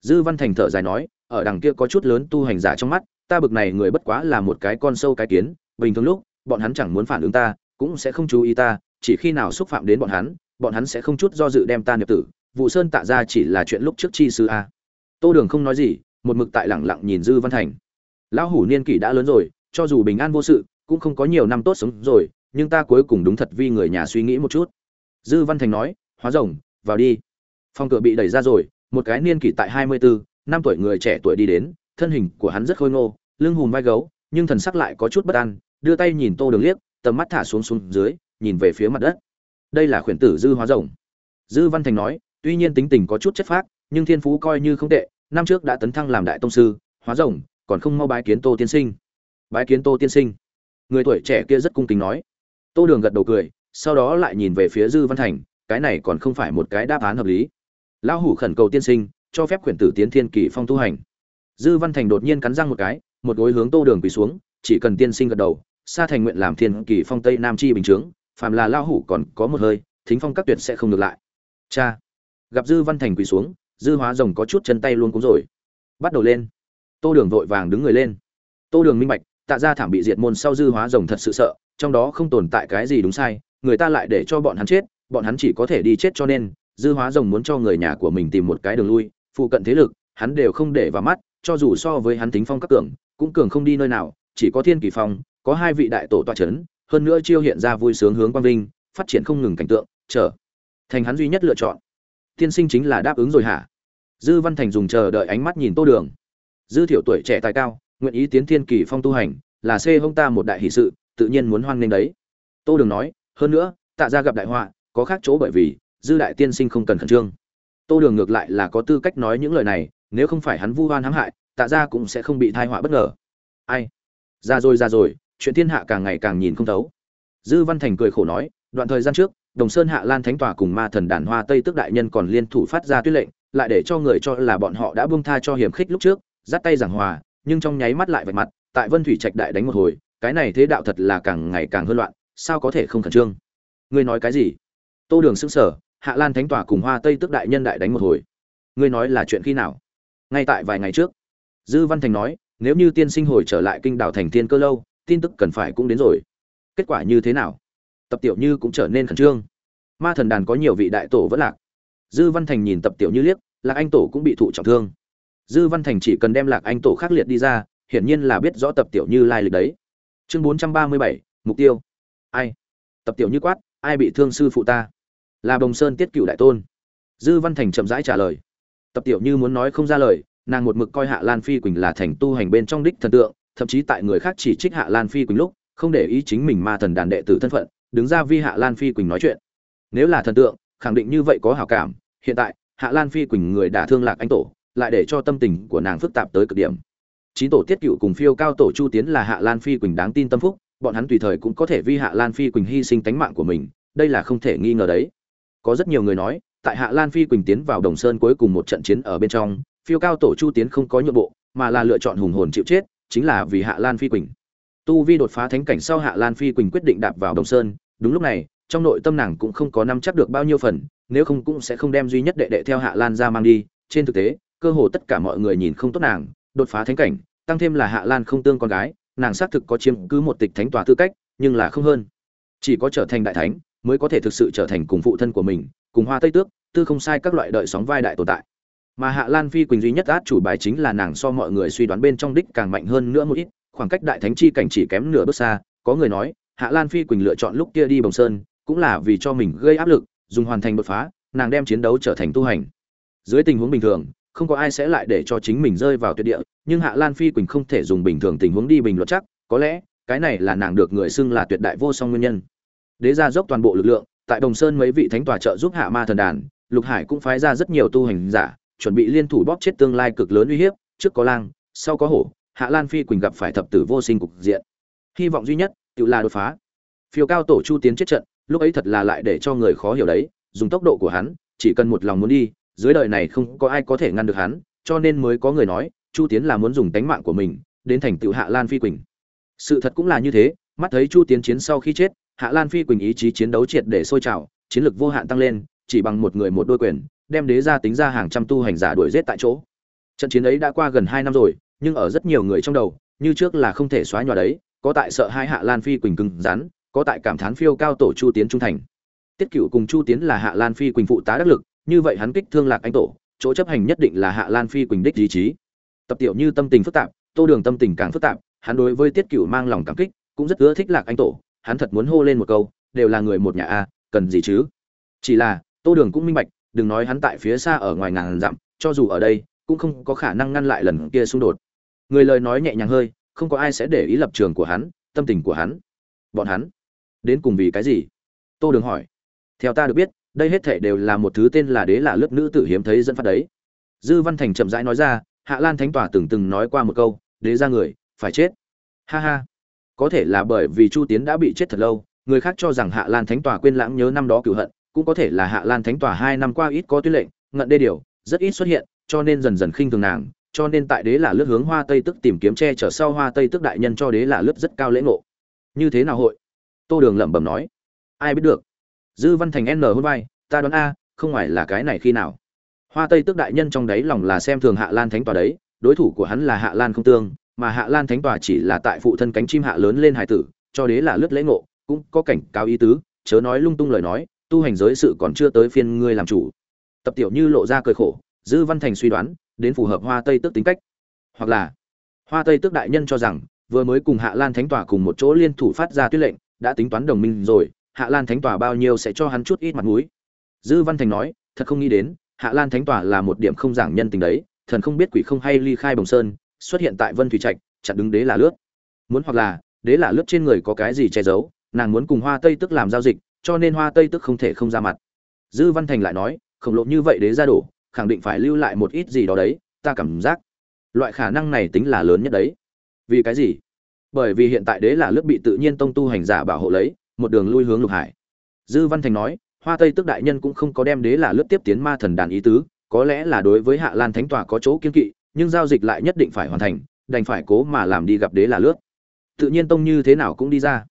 Dư văn thành thở dài nói, ở đằng kia có chút lớn tu hành giả trong mắt ta bực này người bất quá là một cái con sâu cái kiến, bình thường lúc, bọn hắn chẳng muốn phản ứng ta, cũng sẽ không chú ý ta, chỉ khi nào xúc phạm đến bọn hắn bọn hắn sẽ không chút do dự đem ta nhập tử. Vụ sơn tạ ra chỉ là chuyện lúc trước chi sư a. Tô đường không nói gì, một mực tại lẳng lặng nhìn dư văn thành. Lão hủ niên kỷ đã lớn rồi, cho dù bình an vô sự, cũng không có nhiều năm tốt sống rồi, nhưng ta cuối cùng đúng thật vì người nhà suy nghĩ một chút. Dư văn thành nói, hóa rồng, vào đi. Phòng cửa bị đẩy ra rồi, một cái niên kỷ tại hai mươi bốn năm tuổi người trẻ tuổi đi đến, thân hình của hắn rất khôi ngô lưng hùm vai gấu, nhưng thần sắc lại có chút bất an, đưa tay nhìn tô đường liếc, tầm mắt thả xuống xuống dưới, nhìn về phía mặt đất. Đây là khuyển tử dư hóa rồng. Dư văn thành nói, tuy nhiên tính tình có chút chất phác, nhưng thiên phú coi như không tệ, năm trước đã tấn thăng làm đại tông sư, hóa rồng, còn không mau bái kiến tô tiên sinh. Bái kiến tô tiên sinh. Người tuổi trẻ kia rất cung kính nói. Tô đường gật đầu cười, sau đó lại nhìn về phía dư văn thành, cái này còn không phải một cái đáp án hợp lý. Lão hủ khẩn cầu tiên sinh, cho phép khuyển tử tiến thiên kỳ phong tu hành. Dư văn thành đột nhiên cắn răng một cái một gối hướng tô đường quỳ xuống, chỉ cần tiên sinh gật đầu, sa thành nguyện làm thiên kỳ phong tây nam chi bình chướng, phàm là lao hủ còn có một hơi, thính phong các tuyệt sẽ không được lại. Cha. Gặp dư văn thành quỳ xuống, dư hóa rồng có chút chân tay luôn cũng rồi. Bắt đầu lên. Tô đường vội vàng đứng người lên. Tô đường minh bạch, tạ ra thảm bị diệt môn sau dư hóa rồng thật sự sợ, trong đó không tồn tại cái gì đúng sai, người ta lại để cho bọn hắn chết, bọn hắn chỉ có thể đi chết cho nên, dư hóa rồng muốn cho người nhà của mình tìm một cái đường lui, phụ cận thế lực, hắn đều không để vào mắt, cho dù so với hắn tính phong các cường cũng cường không đi nơi nào chỉ có thiên kỳ phong có hai vị đại tổ tọa chấn, hơn nữa chiêu hiện ra vui sướng hướng quang vinh phát triển không ngừng cảnh tượng trở thành hắn duy nhất lựa chọn. Tiên sinh chính là đáp ứng rồi hả? Dư văn thành dùng chờ đợi ánh mắt nhìn tô đường. Dư thiểu tuổi trẻ tài cao nguyện ý tiến thiên kỳ phong tu hành là xê hung ta một đại hỷ sự tự nhiên muốn hoan nghênh đấy. Tô đường nói hơn nữa tạ ra gặp đại họa có khác chỗ bởi vì dư đại tiên sinh không cần khẩn trương. Tô đường ngược lại là có tư cách nói những lời này nếu không phải hắn vu oan hãm hại tạ ra cũng sẽ không bị thai họa bất ngờ. Ai? Ra rồi ra rồi, chuyện thiên hạ càng ngày càng nhìn không thấu. Dư văn thành cười khổ nói, đoạn thời gian trước, đồng sơn hạ lan thánh tòa cùng ma thần đàn hoa tây tức đại nhân còn liên thủ phát ra tuyết lệnh, lại để cho người cho là bọn họ đã buông tha cho hiểm khích lúc trước, dắt tay giảng hòa, nhưng trong nháy mắt lại vạch mặt, tại vân thủy trạch đại đánh một hồi, cái này thế đạo thật là càng ngày càng hơn loạn, sao có thể không khẩn trương? Ngươi nói cái gì? Tô đường xưng sở hạ lan thánh tòa cùng hoa tây tức đại nhân đại đánh một hồi. Ngươi nói là chuyện khi nào? Ngay tại vài ngày trước dư văn thành nói, nếu như tiên sinh hồi trở lại kinh đảo thành thiên cơ lâu, tin tức cần phải cũng đến rồi. Kết quả như thế nào? Tập tiểu như cũng trở nên khẩn trương. Ma thần đàn có nhiều vị đại tổ vẫn lạc. Dư văn thành nhìn tập tiểu như liếc, lạc anh tổ cũng bị thụ trọng thương. Dư văn thành chỉ cần đem lạc anh tổ khác liệt đi ra, hiển nhiên là biết rõ tập tiểu như lai lịch đấy. Chương bốn trăm ba mươi bảy, mục tiêu. Ai? Tập tiểu như quát, ai bị thương sư phụ ta? Là bồng sơn tiết Cửu đại tôn. Dư văn thành chậm rãi trả lời. Tập tiểu như muốn nói không ra lời nàng một mực coi hạ lan phi quỳnh là thành tu hành bên trong đích thần tượng, thậm chí tại người khác chỉ trích hạ lan phi quỳnh lúc, không để ý chính mình ma thần đàn đệ tử thân phận, đứng ra vi hạ lan phi quỳnh nói chuyện. Nếu là thần tượng, khẳng định như vậy có hảo cảm, hiện tại, hạ lan phi quỳnh người đả thương lạc anh tổ, lại để cho tâm tình của nàng phức tạp tới cực điểm. Chín tổ tiết cựu cùng phiêu cao tổ chu tiến là hạ lan phi quỳnh đáng tin tâm phúc, bọn hắn tùy thời cũng có thể vi hạ lan phi quỳnh hy sinh tánh mạng của mình, đây là không thể nghi ngờ đấy. Có rất nhiều người nói, tại hạ lan phi quỳnh tiến vào đồng sơn cuối cùng một trận chiến ở bên trong phiêu cao tổ chu tiến không có nhượng bộ, mà là lựa chọn hùng hồn chịu chết, chính là vì hạ lan phi quỳnh. Tu vi đột phá thánh cảnh sau hạ lan phi quỳnh quyết định đạp vào đồng sơn, đúng lúc này, trong nội tâm nàng cũng không có nắm chắc được bao nhiêu phần, nếu không cũng sẽ không đem duy nhất đệ đệ theo hạ lan ra mang đi. Trên thực tế, cơ hồ tất cả mọi người nhìn không tốt nàng, đột phá thánh cảnh, tăng thêm là hạ lan không tương con gái, nàng xác thực có chiếm cứ một tịch thánh tòa tư cách, nhưng là không hơn. Chỉ có trở thành đại thánh, mới có thể thực sự trở thành cùng phụ thân của mình, cùng hoa tây tước, tư không sai các loại đợi sóng vai đại tồn tại mà hạ lan phi quỳnh duy nhất át chủ bài chính là nàng so mọi người suy đoán bên trong đích càng mạnh hơn nữa một ít, khoảng cách đại thánh chi cảnh chỉ kém nửa bước xa, có người nói, hạ lan phi quỳnh lựa chọn lúc kia đi bồng sơn, cũng là vì cho mình gây áp lực, dùng hoàn thành đột phá, nàng đem chiến đấu trở thành tu hành. Dưới tình huống bình thường, không có ai sẽ lại để cho chính mình rơi vào tuyệt địa, nhưng hạ lan phi quỳnh không thể dùng bình thường tình huống đi bình luận chắc, có lẽ, cái này là nàng được người xưng là tuyệt đại vô song nguyên nhân. Đế ra dốc toàn bộ lực lượng, tại đồng sơn mấy vị thánh tòa trợ giúp hạ ma thần đàn, lục hải cũng phái ra rất nhiều tu hành giả chuẩn bị liên thủ bóp chết tương lai cực lớn uy hiếp, trước có lang, sau có hổ, hạ lan phi quỳnh gặp phải thập tử vô sinh cục diện. Hy vọng duy nhất, tự là đột phá. Phiêu cao tổ chu tiến chết trận, lúc ấy thật là lại để cho người khó hiểu đấy, dùng tốc độ của hắn, chỉ cần một lòng muốn đi, dưới đời này không có ai có thể ngăn được hắn, cho nên mới có người nói, chu tiến là muốn dùng tánh mạng của mình, đến thành tựu hạ lan phi quỳnh. Sự thật cũng là như thế, mắt thấy chu tiến chiến sau khi chết, hạ lan phi quỳnh ý chí chiến đấu triệt để sôi trào, chiến lực vô hạn tăng lên, chỉ bằng một người một đôi quyền đem đế gia tính ra hàng trăm tu hành giả đuổi giết tại chỗ. Trận chiến ấy đã qua gần hai năm rồi, nhưng ở rất nhiều người trong đầu, như trước là không thể xóa nhòa đấy, có tại sợ hai hạ lan phi quỳnh cứng rắn, có tại cảm thán phiêu cao tổ chu tiến trung thành. Tiết cửu cùng chu tiến là hạ lan phi quỳnh phụ tá đắc lực, như vậy hắn kích thương lạc anh tổ, chỗ chấp hành nhất định là hạ lan phi quỳnh đích ý chí. Tập tiểu như tâm tình phức tạp, tô đường tâm tình càng phức tạp, hắn đối với tiết cửu mang lòng cảm kích, cũng rất ưa thích lạc anh tổ, hắn thật muốn hô lên một câu, đều là người một nhà a, cần gì chứ? Chỉ là, tô đường cũng minh bạch đừng nói hắn tại phía xa ở ngoài ngàn dặm, cho dù ở đây, cũng không có khả năng ngăn lại lần kia xung đột. Người lời nói nhẹ nhàng hơi, không có ai sẽ để ý lập trường của hắn, tâm tình của hắn. Bọn hắn, đến cùng vì cái gì? Tô đường hỏi. Theo ta được biết, đây hết thể đều là một thứ tên là đế là lớp nữ tử hiếm thấy dẫn phát đấy. Dư văn thành chậm rãi nói ra, hạ lan thánh tòa từng từng nói qua một câu, đế ra người, phải chết. Ha ha. Có thể là bởi vì chu tiến đã bị chết thật lâu, người khác cho rằng hạ lan thánh tòa quên lãng nhớ năm đó cựu hận cũng có thể là hạ lan thánh tòa hai năm qua ít có tuyết lệnh, ngận đê điều, rất ít xuất hiện, cho nên dần dần khinh thường nàng, cho nên tại đế là lướt hướng hoa tây tức tìm kiếm che chở sau hoa tây tức đại nhân cho đế là lướt rất cao lễ ngộ. Như thế nào hội? Tô đường lẩm bẩm nói. Ai biết được? Dư văn thành n hôn vai, ta đoán a, không ngoài là cái này khi nào? Hoa tây tức đại nhân trong đấy lòng là xem thường hạ lan thánh tòa đấy, đối thủ của hắn là hạ lan không tương, mà hạ lan thánh tòa chỉ là tại phụ thân cánh chim hạ lớn lên hải tử, cho đế là lướt lễ ngộ, cũng có cảnh cao ý tứ, chớ nói lung tung lời nói tu hành giới sự còn chưa tới phiên ngươi làm chủ. Tập tiểu như lộ ra cười khổ, dư văn thành suy đoán, đến phù hợp hoa tây tức tính cách. Hoặc là, hoa tây tức đại nhân cho rằng, vừa mới cùng hạ lan thánh tòa cùng một chỗ liên thủ phát ra tuyết lệnh, đã tính toán đồng minh rồi, hạ lan thánh tòa bao nhiêu sẽ cho hắn chút ít mặt mũi. Dư văn thành nói, thật không nghĩ đến, hạ lan thánh tòa là một điểm không giảng nhân tình đấy, thần không biết quỷ không hay ly khai bồng sơn, xuất hiện tại vân thủy trạch, chặn đứng đế là lướt. Muốn hoặc là, đế là lướt trên người có cái gì che giấu, nàng muốn cùng hoa tây tức làm giao dịch cho nên hoa tây tức không thể không ra mặt. Dư văn thành lại nói, khổng lộ như vậy đế ra đổ, khẳng định phải lưu lại một ít gì đó đấy, ta cảm giác loại khả năng này tính là lớn nhất đấy. Vì cái gì? Bởi vì hiện tại đế là lướt bị tự nhiên tông tu hành giả bảo hộ lấy, một đường lui hướng lục hải. Dư văn thành nói, hoa tây tức đại nhân cũng không có đem đế là lướt tiếp tiến ma thần đàn ý tứ, có lẽ là đối với hạ lan thánh tòa có chỗ kiên kỵ, nhưng giao dịch lại nhất định phải hoàn thành, đành phải cố mà làm đi gặp đế là lướt. Tự nhiên tông như thế nào cũng đi ra.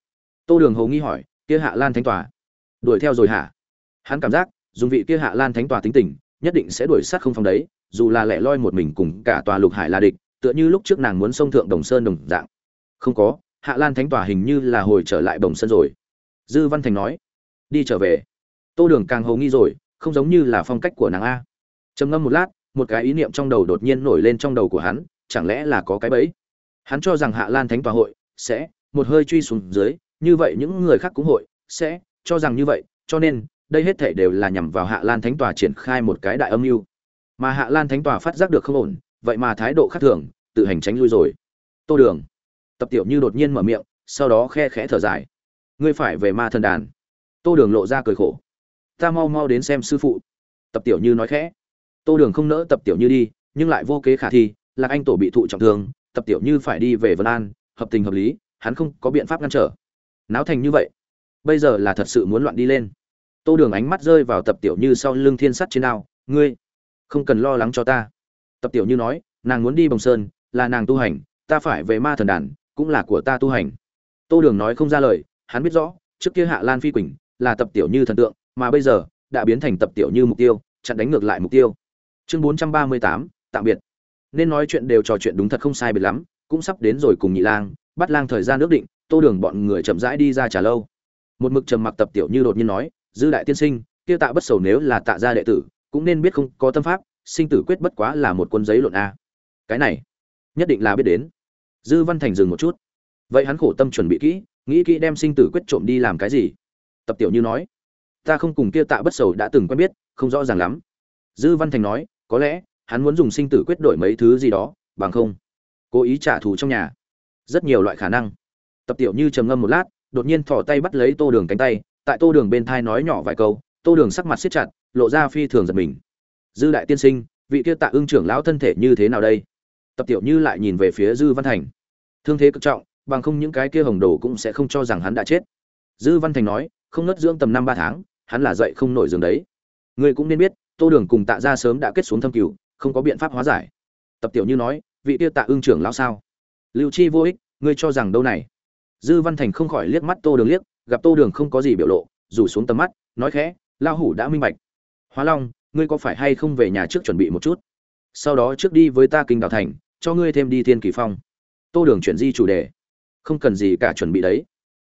Tô đường hầu nghi hỏi, kia hạ lan thánh tòa đuổi theo rồi hả? Hắn cảm giác, dùng vị kia hạ lan thánh tòa tính tình, nhất định sẽ đuổi sát không phong đấy, dù là lẻ loi một mình cùng cả tòa lục hải là địch, tựa như lúc trước nàng muốn sông thượng đồng sơn đồng dạng. Không có, hạ lan thánh tòa hình như là hồi trở lại đồng sơn rồi. Dư văn thành nói, đi trở về. Tô đường càng hầu nghi rồi, không giống như là phong cách của nàng a. Trầm ngâm một lát, một cái ý niệm trong đầu đột nhiên nổi lên trong đầu của hắn, chẳng lẽ là có cái bẫy? Hắn cho rằng hạ lan thánh tòa hội sẽ một hơi truy xuống dưới, như vậy những người khác cũng hội sẽ cho rằng như vậy, cho nên, đây hết thảy đều là nhằm vào hạ lan thánh tòa triển khai một cái đại âm mưu. Mà hạ lan thánh tòa phát giác được không ổn, vậy mà thái độ khác thường, tự hành tránh lui rồi. Tô đường. Tập tiểu như đột nhiên mở miệng, sau đó khe khẽ thở dài. Ngươi phải về ma thần đàn. Tô đường lộ ra cười khổ. Ta mau mau đến xem sư phụ. Tập tiểu như nói khẽ. Tô đường không nỡ tập tiểu như đi, nhưng lại vô kế khả thi, lạc anh tổ bị thụ trọng thương, tập tiểu như phải đi về vân an, hợp tình hợp lý, hắn không có biện pháp ngăn trở. Náo thành như vậy bây giờ là thật sự muốn loạn đi lên. Tô đường ánh mắt rơi vào tập tiểu như sau lưng thiên sắt trên ao, ngươi không cần lo lắng cho ta. Tập tiểu như nói, nàng muốn đi bồng sơn, là nàng tu hành, ta phải về ma thần đàn, cũng là của ta tu hành. Tô đường nói không ra lời, hắn biết rõ, trước kia hạ lan phi quỳnh là tập tiểu như thần tượng, mà bây giờ đã biến thành tập tiểu như mục tiêu, chặn đánh ngược lại mục tiêu. Chương bốn trăm ba mươi tám, tạm biệt. Nên nói chuyện đều trò chuyện đúng thật không sai biệt lắm, cũng sắp đến rồi cùng nhị lang, bắt lang thời gian ước định, tô đường bọn người chậm rãi đi ra trả lâu một mực trầm mặc tập tiểu như đột nhiên nói, dư đại tiên sinh, kia tạ bất sầu nếu là tạ gia đệ tử, cũng nên biết không có tâm pháp, sinh tử quyết bất quá là một quân giấy lộn a. Cái này, nhất định là biết đến. Dư văn thành dừng một chút. Vậy hắn khổ tâm chuẩn bị kỹ, nghĩ kỹ đem sinh tử quyết trộm đi làm cái gì? Tập tiểu như nói. Ta không cùng kia tạ bất sầu đã từng quen biết, không rõ ràng lắm. Dư văn thành nói, có lẽ, hắn muốn dùng sinh tử quyết đổi mấy thứ gì đó, bằng không, cố ý trả thù trong nhà. Rất nhiều loại khả năng. Tập tiểu như trầm ngâm một lát đột nhiên thò tay bắt lấy tô đường cánh tay, tại tô đường bên thai nói nhỏ vài câu, tô đường sắc mặt siết chặt, lộ ra phi thường giật mình. Dư đại tiên sinh, vị kia tạ ưng trưởng lão thân thể như thế nào đây? Tập tiểu như lại nhìn về phía dư văn thành. Thương thế cực trọng, bằng không những cái kia hồng đồ cũng sẽ không cho rằng hắn đã chết. Dư văn thành nói, không nớt dưỡng tầm năm ba tháng, hắn là dậy không nổi giường đấy. Ngươi cũng nên biết, tô đường cùng tạ ra sớm đã kết xuống thâm cửu, không có biện pháp hóa giải. Tập tiểu như nói, vị tiêu tạ ương trưởng lão sao? Lưu chi vô ích, ngươi cho rằng đâu này? Dư văn thành không khỏi liếc mắt tô đường liếc, gặp tô đường không có gì biểu lộ, rủ xuống tầm mắt, nói khẽ lao hủ đã minh bạch. Hóa long, ngươi có phải hay không về nhà trước chuẩn bị một chút? Sau đó trước đi với ta kinh đào thành, cho ngươi thêm đi thiên kỳ phong. Tô đường chuyển di chủ đề. Không cần gì cả chuẩn bị đấy.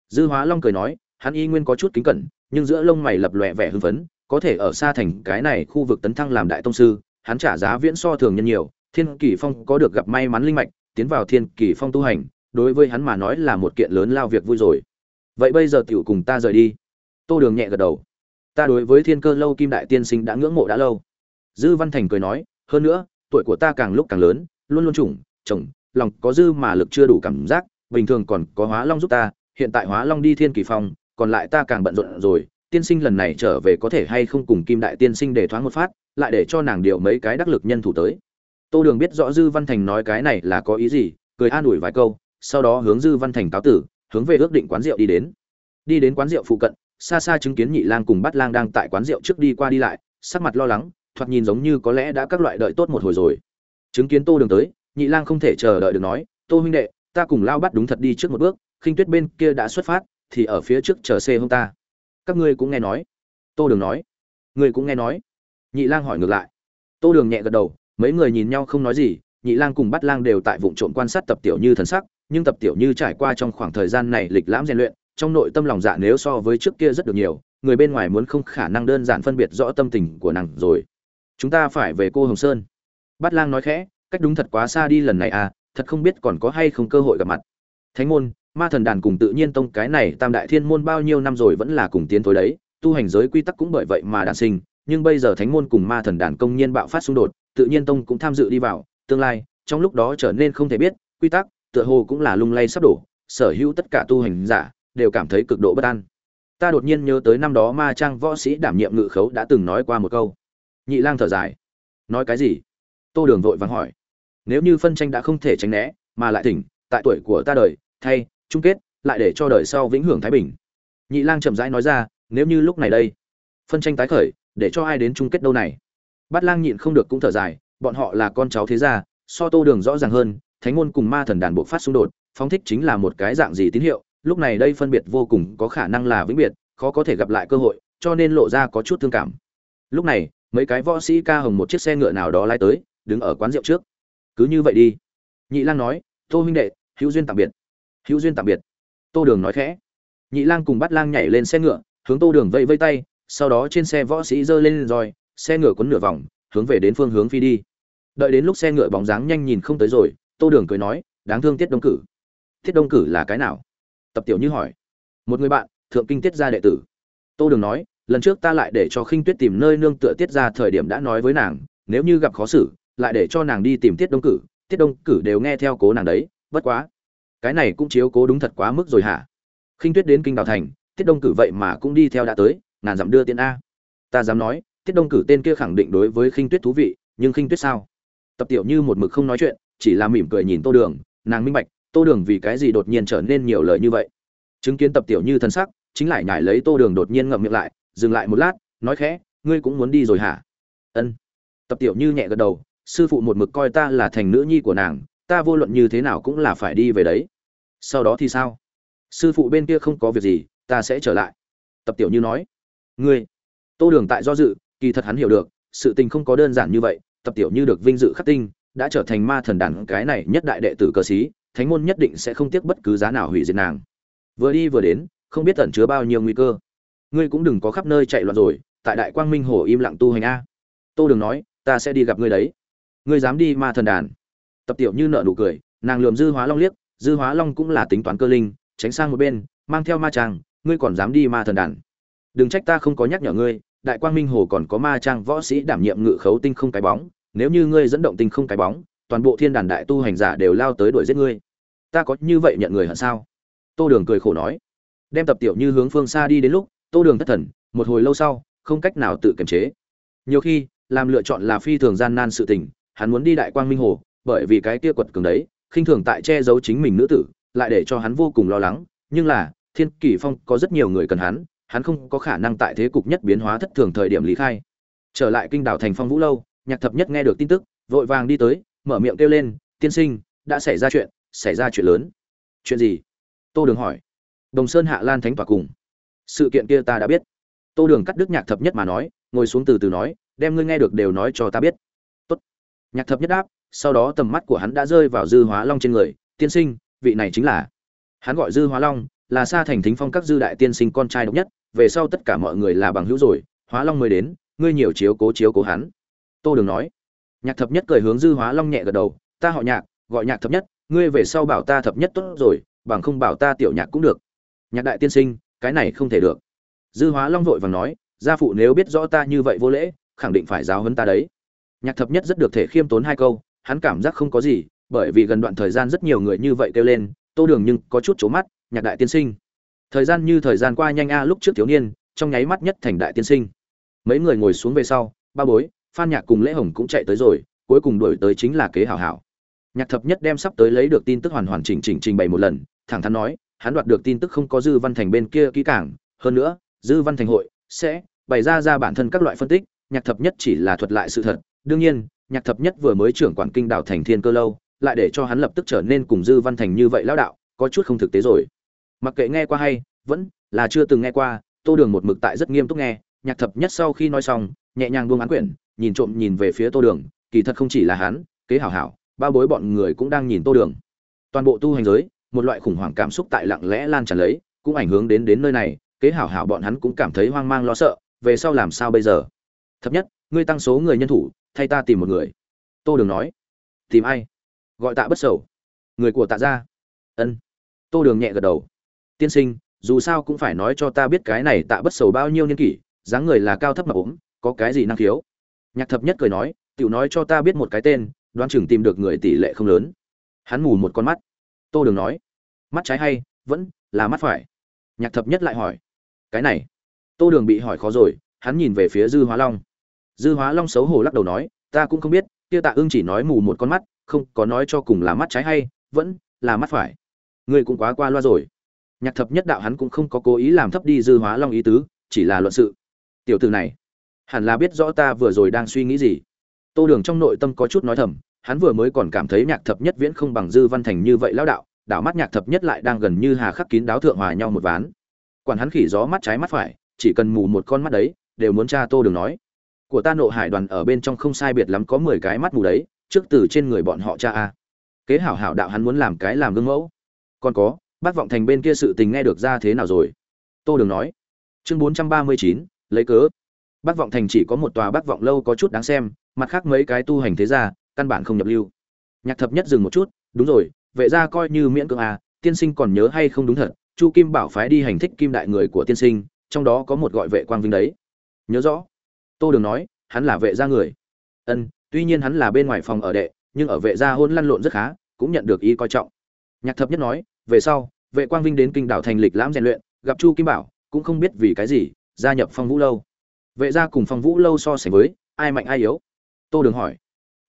Dư hóa long cười nói, hắn y nguyên có chút kính cẩn, nhưng giữa lông mày lập lòe vẻ hưng phấn, có thể ở xa thành cái này khu vực tấn thăng làm đại tông sư, hắn trả giá viễn so thường nhân nhiều, thiên kỳ phong có được gặp may mắn linh mạch, tiến vào thiên kỳ phong tu hành đối với hắn mà nói là một kiện lớn lao việc vui rồi. Vậy bây giờ tiểu cùng ta rời đi. Tô đường nhẹ gật đầu. Ta đối với thiên cơ lâu kim đại tiên sinh đã ngưỡng mộ đã lâu. Dư văn thành cười nói, hơn nữa, tuổi của ta càng lúc càng lớn, luôn luôn chủng chồng, lòng có dư mà lực chưa đủ cảm giác, bình thường còn có hóa long giúp ta, hiện tại hóa long đi thiên kỳ phong, còn lại ta càng bận rộn rồi. Tiên sinh lần này trở về có thể hay không cùng kim đại tiên sinh để thoáng một phát, lại để cho nàng điều mấy cái đắc lực nhân thủ tới. Tô đường biết rõ dư văn thành nói cái này là có ý gì, cười an ủi vài câu sau đó hướng dư văn thành cáo tử, hướng về ước định quán rượu đi đến. Đi đến quán rượu phụ cận, xa xa chứng kiến nhị lang cùng bắt lang đang tại quán rượu trước đi qua đi lại, sắc mặt lo lắng, thoạt nhìn giống như có lẽ đã các loại đợi tốt một hồi rồi. Chứng kiến tô đường tới, nhị lang không thể chờ đợi được nói, tô huynh đệ, ta cùng lao bắt đúng thật đi trước một bước, khinh tuyết bên kia đã xuất phát, thì ở phía trước chờ xe hông ta. Các ngươi cũng nghe nói. Tô đường nói. Ngươi cũng nghe nói. Nhị lang hỏi ngược lại. Tô đường nhẹ gật đầu, mấy người nhìn nhau không nói gì, nhị lang cùng bắt lang đều tại vụ trộm quan sát tập tiểu như thần sắc nhưng tập tiểu như trải qua trong khoảng thời gian này lịch lãm rèn luyện, trong nội tâm lòng dạ nếu so với trước kia rất được nhiều, người bên ngoài muốn không khả năng đơn giản phân biệt rõ tâm tình của nàng rồi. Chúng ta phải về cô hồng sơn. Bát lang nói khẽ, cách đúng thật quá xa đi lần này à thật không biết còn có hay không cơ hội gặp mặt. Thánh môn, ma thần đàn cùng tự nhiên tông cái này tam đại thiên môn bao nhiêu năm rồi vẫn là cùng tiến thối đấy, tu hành giới quy tắc cũng bởi vậy mà đản sinh, nhưng bây giờ thánh môn cùng ma thần đàn công nhiên bạo phát xung đột, tự nhiên tông cũng tham dự đi vào, tương lai, trong lúc đó trở nên không thể biết, quy tắc tựa hồ cũng là lung lay sắp đổ, sở hữu tất cả tu hành giả đều cảm thấy cực độ bất an. Ta đột nhiên nhớ tới năm đó ma trang võ sĩ đảm nhiệm ngự khấu đã từng nói qua một câu. Nhị lang thở dài. Nói cái gì? Tô đường vội vàng hỏi. Nếu như phân tranh đã không thể tránh né, mà lại tỉnh tại tuổi của ta đời, thay, chung kết, lại để cho đời sau vĩnh hưởng thái bình. Nhị lang chậm rãi nói ra, nếu như lúc này đây, phân tranh tái khởi, để cho ai đến chung kết đâu này? Bát lang nhịn không được cũng thở dài, bọn họ là con cháu thế gia, so tô đường rõ ràng hơn thánh môn cùng ma thần đàn bộ phát xung đột, phóng thích chính là một cái dạng gì tín hiệu, lúc này đây phân biệt vô cùng có khả năng là vĩnh biệt, khó có thể gặp lại cơ hội, cho nên lộ ra có chút thương cảm. Lúc này, mấy cái võ sĩ ca hồng một chiếc xe ngựa nào đó lái tới, đứng ở quán rượu trước. Cứ như vậy đi. Nhị lang nói, tô huynh đệ, hữu duyên tạm biệt. Hữu duyên tạm biệt. Tô đường nói khẽ. Nhị lang cùng bắt lang nhảy lên xe ngựa, hướng tô đường vây vây tay, sau đó trên xe võ sĩ giơ lên roi xe ngựa quấn nửa vòng, hướng về đến phương hướng phi đi. Đợi đến lúc xe ngựa bóng dáng nhanh nhìn không tới rồi tô đường cười nói, đáng thương tiết đông cử. Tiết đông cử là cái nào? Tập tiểu như hỏi. Một người bạn, thượng kinh tiết gia đệ tử. Tô đường nói, lần trước ta lại để cho khinh tuyết tìm nơi nương tựa tiết ra thời điểm đã nói với nàng, nếu như gặp khó xử, lại để cho nàng đi tìm tiết đông cử, tiết đông cử đều nghe theo cố nàng đấy, bất quá, cái này cũng chiếu cố đúng thật quá mức rồi hả? Khinh tuyết đến kinh đào thành, tiết đông cử vậy mà cũng đi theo đã tới, ngàn dặm đưa tiền a. Ta dám nói, tiết đông cử tên kia khẳng định đối với khinh tuyết thú vị, nhưng khinh tuyết sao? Tập tiểu như một mực không nói chuyện chỉ là mỉm cười nhìn tô đường, nàng minh bạch, tô đường vì cái gì đột nhiên trở nên nhiều lời như vậy. Chứng kiến tập tiểu như thân sắc, chính lại nhải lấy tô đường đột nhiên ngậm miệng lại, dừng lại một lát, nói khẽ, ngươi cũng muốn đi rồi hả? Ân. Tập tiểu như nhẹ gật đầu, sư phụ một mực coi ta là thành nữ nhi của nàng, ta vô luận như thế nào cũng là phải đi về đấy. Sau đó thì sao? Sư phụ bên kia không có việc gì, ta sẽ trở lại. Tập tiểu như nói. Ngươi. Tô đường tại do dự, kỳ thật hắn hiểu được, sự tình không có đơn giản như vậy, tập tiểu như được vinh dự khắc tinh đã trở thành ma thần đàn cái này nhất đại đệ tử cơ sĩ thánh môn nhất định sẽ không tiếc bất cứ giá nào hủy diệt nàng. Vừa đi vừa đến, không biết tẩn chứa bao nhiêu nguy cơ. Ngươi cũng đừng có khắp nơi chạy loạn rồi, tại đại quang minh hồ im lặng tu hành a. Tô đường nói, ta sẽ đi gặp ngươi đấy. Ngươi dám đi ma thần đàn? Tập tiểu như nợ nụ cười, nàng lườm dư hóa long liếc, dư hóa long cũng là tính toán cơ linh, tránh sang một bên, mang theo ma trang ngươi còn dám đi ma thần đàn? Đừng trách ta không có nhắc nhở ngươi, đại quang minh hồ còn có ma trang võ sĩ đảm nhiệm ngự khấu tinh không cái bóng nếu như ngươi dẫn động tinh không cái bóng, toàn bộ thiên đàn đại tu hành giả đều lao tới đuổi giết ngươi. Ta có như vậy nhận người hận sao? Tô đường cười khổ nói. Đem tập tiểu như hướng phương xa đi đến lúc, tô đường thất thần, một hồi lâu sau, không cách nào tự kiềm chế. Nhiều khi, làm lựa chọn là phi thường gian nan sự tình, hắn muốn đi đại quang minh hồ, bởi vì cái kia quật cường đấy, khinh thường tại che giấu chính mình nữ tử, lại để cho hắn vô cùng lo lắng. Nhưng là, thiên kỷ phong có rất nhiều người cần hắn hắn không có khả năng tại thế cục nhất biến hóa thất thường thời điểm lý khai. Trở lại kinh đảo thành phong vũ lâu nhạc thập nhất nghe được tin tức, vội vàng đi tới, mở miệng kêu lên, tiên sinh, đã xảy ra chuyện, xảy ra chuyện lớn. Chuyện gì? Tô đường hỏi. Đồng sơn hạ lan thánh tỏa cùng. Sự kiện kia ta đã biết. Tô đường cắt đứt nhạc thập nhất mà nói, ngồi xuống từ từ nói, đem ngươi nghe được đều nói cho ta biết. Tốt. nhạc thập nhất đáp, sau đó tầm mắt của hắn đã rơi vào dư hóa long trên người, tiên sinh, vị này chính là. Hắn gọi dư hóa long, là xa thành thính phong các dư đại tiên sinh con trai độc nhất, về sau tất cả mọi người là bằng hữu rồi, hóa long mới đến, ngươi nhiều chiếu cố chiếu cố hắn tô đường nói. Nhạc thập nhất cười hướng dư hóa long nhẹ gật đầu, ta họ nhạc, gọi nhạc thập nhất, ngươi về sau bảo ta thập nhất tốt rồi, bằng không bảo ta tiểu nhạc cũng được. Nhạc đại tiên sinh, cái này không thể được. Dư hóa long vội vàng nói, gia phụ nếu biết rõ ta như vậy vô lễ, khẳng định phải giáo hấn ta đấy. Nhạc thập nhất rất được thể khiêm tốn hai câu, hắn cảm giác không có gì, bởi vì gần đoạn thời gian rất nhiều người như vậy kêu lên, tô đường nhưng có chút trố mắt, nhạc đại tiên sinh. Thời gian như thời gian qua nhanh a, lúc trước thiếu niên, trong nháy mắt nhất thành đại tiên sinh. Mấy người ngồi xuống về sau, ba bối phan nhạc cùng lễ hồng cũng chạy tới rồi, cuối cùng đổi tới chính là kế hảo hảo nhạc thập nhất đem sắp tới lấy được tin tức hoàn hoàn chỉnh chỉnh trình bày một lần, thẳng thắn nói, hắn đoạt được tin tức không có dư văn thành bên kia kỹ càng. hơn nữa, dư văn thành hội sẽ bày ra ra bản thân các loại phân tích, nhạc thập nhất chỉ là thuật lại sự thật đương nhiên, nhạc thập nhất vừa mới trưởng quản kinh đảo thành thiên cơ lâu, lại để cho hắn lập tức trở nên cùng dư văn thành như vậy lão đạo, có chút không thực tế rồi mặc kệ nghe qua hay, vẫn là chưa từng nghe qua, tô đường một mực tại rất nghiêm túc nghe, nhạc thập nhất sau khi nói xong, nhẹ nhàng buông án quyển nhìn trộm nhìn về phía tô đường, kỳ thật không chỉ là hắn, kế hảo hảo ba bối bọn người cũng đang nhìn tô đường. Toàn bộ tu hành giới, một loại khủng hoảng cảm xúc tại lặng lẽ lan tràn lấy, cũng ảnh hưởng đến đến nơi này, kế hảo hảo bọn hắn cũng cảm thấy hoang mang lo sợ, về sau làm sao bây giờ? Thấp nhất, ngươi tăng số người nhân thủ, thay ta tìm một người. Tô đường nói. Tìm ai? Gọi tạ bất sầu. Người của tạ gia. Ân. Tô đường nhẹ gật đầu. Tiên sinh, dù sao cũng phải nói cho ta biết cái này tạ bất sầu bao nhiêu niên kỷ, dáng người là cao thấp mà ốm, có cái gì năng khiếu? Nhạc thập nhất cười nói, tiểu nói cho ta biết một cái tên, đoán chừng tìm được người tỷ lệ không lớn. Hắn mù một con mắt. Tô đường nói, mắt trái hay, vẫn là mắt phải. Nhạc thập nhất lại hỏi, cái này? Tô đường bị hỏi khó rồi, hắn nhìn về phía dư hóa long. Dư hóa long xấu hổ lắc đầu nói, ta cũng không biết, kia tạ ương chỉ nói mù một con mắt, không có nói cho cùng là mắt trái hay, vẫn là mắt phải. Ngươi cũng quá qua loa rồi. Nhạc thập nhất đạo hắn cũng không có cố ý làm thấp đi dư hóa long ý tứ, chỉ là luận sự. Tiểu từ này hẳn là biết rõ ta vừa rồi đang suy nghĩ gì. Tô đường trong nội tâm có chút nói thầm, hắn vừa mới còn cảm thấy nhạc thập nhất viễn không bằng dư văn thành như vậy lão đạo, đảo mắt nhạc thập nhất lại đang gần như hà khắc kín đáo thượng hòa nhau một ván. Quản hắn khỉ gió mắt trái mắt phải, chỉ cần mù một con mắt đấy, đều muốn cha tô đường nói. Của ta nộ hải đoàn ở bên trong không sai biệt lắm có mười cái mắt mù đấy, trước từ trên người bọn họ cha a. Kế hảo hảo đạo hắn muốn làm cái làm gương mẫu. Còn có, bác vọng thành bên kia sự tình nghe được ra thế nào rồi? Tô đường nói. Chương bốn trăm ba mươi chín, lấy cớ bác vọng thành chỉ có một tòa bác vọng lâu có chút đáng xem, mặt khác mấy cái tu hành thế gia, căn bản không nhập lưu. Nhạc thập nhất dừng một chút, đúng rồi, vệ gia coi như miễn cưỡng à tiên sinh còn nhớ hay không đúng thật, chu kim bảo phái đi hành thích kim đại người của tiên sinh, trong đó có một gọi vệ quang vinh đấy. Nhớ rõ. Tô đường nói, hắn là vệ gia người. Ân, tuy nhiên hắn là bên ngoài phòng ở đệ, nhưng ở vệ gia hôn lăn lộn rất khá, cũng nhận được ý coi trọng. Nhạc thập nhất nói, về sau, vệ quang vinh đến kinh đảo thành lịch lãm rèn luyện, gặp chu kim bảo, cũng không biết vì cái gì, gia nhập phong vũ lâu vệ gia cùng phong vũ lâu so sánh với ai mạnh ai yếu? Tô đường hỏi.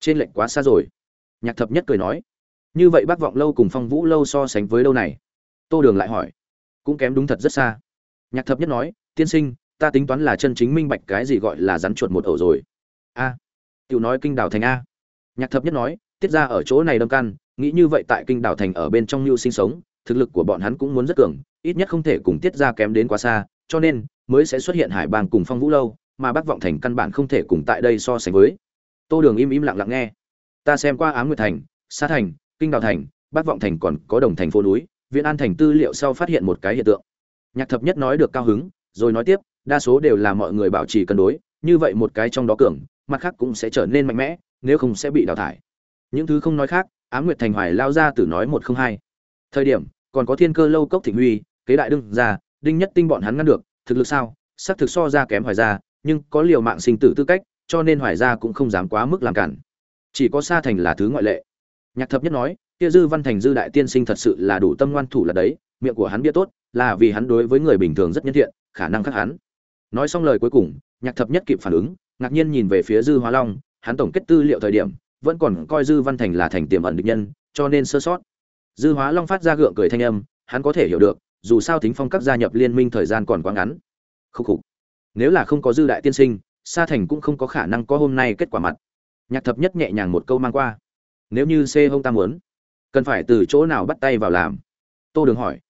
Trên lệnh quá xa rồi. Nhạc thập nhất cười nói. Như vậy bác vọng lâu cùng phong vũ lâu so sánh với lâu này? Tô đường lại hỏi. Cũng kém đúng thật rất xa. Nhạc thập nhất nói tiên sinh ta tính toán là chân chính minh bạch cái gì gọi là rắn chuột một ổ rồi. A à, tiểu nói kinh đảo thành a. Nhạc thập nhất nói tiết ra ở chỗ này đâm căn nghĩ như vậy tại kinh đảo thành ở bên trong lưu sinh sống thực lực của bọn hắn cũng muốn rất cường ít nhất không thể cùng tiết ra kém đến quá xa cho nên mới sẽ xuất hiện hải bang cùng phong vũ lâu, mà bác vọng thành căn bản không thể cùng tại đây so sánh với. Tô đường im im lặng lặng nghe. Ta xem qua ám nguyệt thành, sa thành, kinh đào thành bác vọng thành còn có đồng thành phố núi viện an thành tư liệu sau phát hiện một cái hiện tượng. Nhạc thập nhất nói được cao hứng, rồi nói tiếp, đa số đều là mọi người bảo trì cân đối, như vậy một cái trong đó cường, mặt khác cũng sẽ trở nên mạnh mẽ, nếu không sẽ bị đào thải. Những thứ không nói khác, ám nguyệt thành hoài lao ra từ nói một không hai. Thời điểm, còn có thiên cơ lâu cốc thịnh huy, kế đại đương ra đinh nhất tinh bọn hắn ngăn được thực lực sao? Xác thực so ra kém hoài gia, nhưng có liều mạng sinh tử tư cách, cho nên hoài gia cũng không dám quá mức làm cản. Chỉ có sa thành là thứ ngoại lệ. Nhạc thập nhất nói, kia dư văn thành dư đại tiên sinh thật sự là đủ tâm ngoan thủ là đấy, miệng của hắn biết tốt, là vì hắn đối với người bình thường rất nhân thiện, khả năng khác hắn. Nói xong lời cuối cùng, nhạc thập nhất kịp phản ứng, ngạc nhiên nhìn về phía dư hóa long, hắn tổng kết tư liệu thời điểm, vẫn còn coi dư văn thành là thành tiềm ẩn địch nhân, cho nên sơ sót. Dư hóa long phát ra gượng cười thanh âm, hắn có thể hiểu được dù sao thính phong các gia nhập liên minh thời gian còn quá ngắn. Khúc khục. Nếu là không có dư đại tiên sinh, sa thành cũng không có khả năng có hôm nay kết quả mặt. Nhạc thập nhất nhẹ nhàng một câu mang qua. Nếu như c hông ta muốn, cần phải từ chỗ nào bắt tay vào làm? Tô đường hỏi.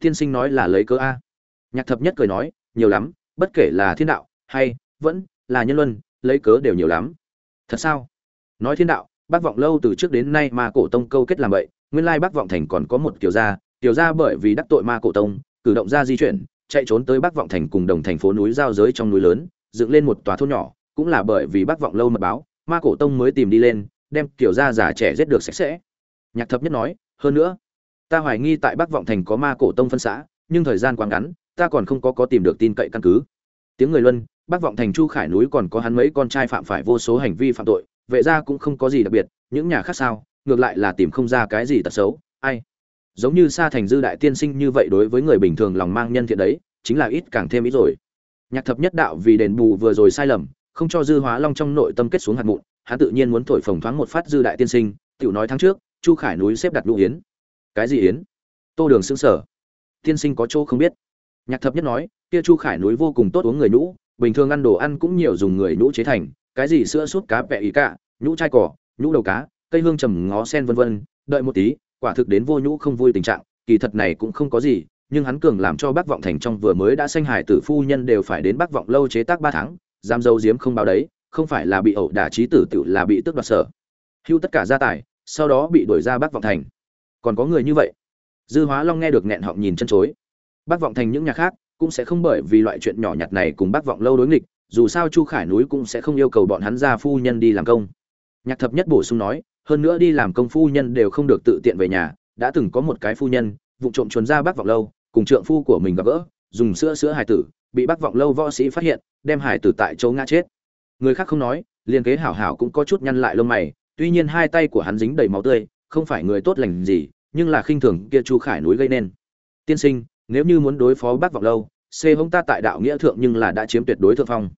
Tiên sinh nói là lấy cớ a. Nhạc thập nhất cười nói, nhiều lắm, bất kể là thiên đạo hay vẫn là nhân luân, lấy cớ đều nhiều lắm. Thật sao? Nói thiên đạo, bác vọng lâu từ trước đến nay mà cổ tông câu kết làm vậy nguyên lai bác vọng thành còn có một kiểu gia Tiểu gia bởi vì đắc tội ma cổ tông, cử động ra di chuyển, chạy trốn tới bắc vọng thành cùng đồng thành phố núi giao giới trong núi lớn, dựng lên một tòa thôn nhỏ, cũng là bởi vì bắc vọng lâu mật báo, ma cổ tông mới tìm đi lên, đem tiểu gia già trẻ giết được sạch sẽ. Nhạc thập nhất nói, hơn nữa, ta hoài nghi tại bắc vọng thành có ma cổ tông phân xã, nhưng thời gian quá ngắn, ta còn không có có tìm được tin cậy căn cứ. Tiếng người luân, bắc vọng thành chu khải núi còn có hắn mấy con trai phạm phải vô số hành vi phạm tội, vệ ra cũng không có gì đặc biệt, những nhà khác sao, ngược lại là tìm không ra cái gì tật xấu, ai? Giống như sa thành dư đại tiên sinh như vậy đối với người bình thường lòng mang nhân thiện đấy, chính là ít càng thêm ít rồi. Nhạc thập nhất đạo vì đền bù vừa rồi sai lầm, không cho dư hóa long trong nội tâm kết xuống hạt mụn, hắn tự nhiên muốn thổi phồng thoáng một phát dư đại tiên sinh, tiểu nói tháng trước, chu khải núi xếp đặt lũ yến. Cái gì yến? Tô đường xứng sở tiên sinh có chỗ không biết. Nhạc thập nhất nói, kia chu khải núi vô cùng tốt uống người nhũ, bình thường ăn đồ ăn cũng nhiều dùng người nhũ chế thành, cái gì sữa sút cá vẹ ý cả nhũ chai cỏ, nhũ đầu cá, cây hương trầm ngó sen vân vân, đợi một tí quả thực đến vô nhũ không vui tình trạng, kỳ thật này cũng không có gì, nhưng hắn cường làm cho bác vọng thành trong vừa mới đã sanh hải tử phu nhân đều phải đến bác vọng lâu chế tác ba tháng giam dâu diếm không báo đấy, không phải là bị ẩu đả trí tử tự là bị tước đoạt sở. Hưu tất cả gia tài, sau đó bị đuổi ra bác vọng thành. Còn có người như vậy? Dư hóa long nghe được nghẹn họng nhìn chân chối. Bác vọng thành những nhà khác cũng sẽ không bởi vì loại chuyện nhỏ nhặt này cùng bác vọng lâu đối nghịch, dù sao chu khải núi cũng sẽ không yêu cầu bọn hắn ra phu nhân đi làm công. Nhạc thập nhất bổ sung nói hơn nữa đi làm công phu nhân đều không được tự tiện về nhà, đã từng có một cái phu nhân, vụ trộm chuồn ra bác vọng lâu, cùng trượng phu của mình gặp gỡ, dùng sữa sữa hải tử, bị bác vọng lâu võ sĩ phát hiện, đem hải tử tại chỗ ngã chết. Người khác không nói liên kế hảo hảo cũng có chút nhăn lại lông mày, tuy nhiên hai tay của hắn dính đầy máu tươi, không phải người tốt lành gì, nhưng là khinh thường kia chu khải núi gây nên. Tiên sinh, nếu như muốn đối phó bác vọng lâu xê hông ta tại đạo nghĩa thượng nhưng là đã chiếm tuyệt đối thượng phong.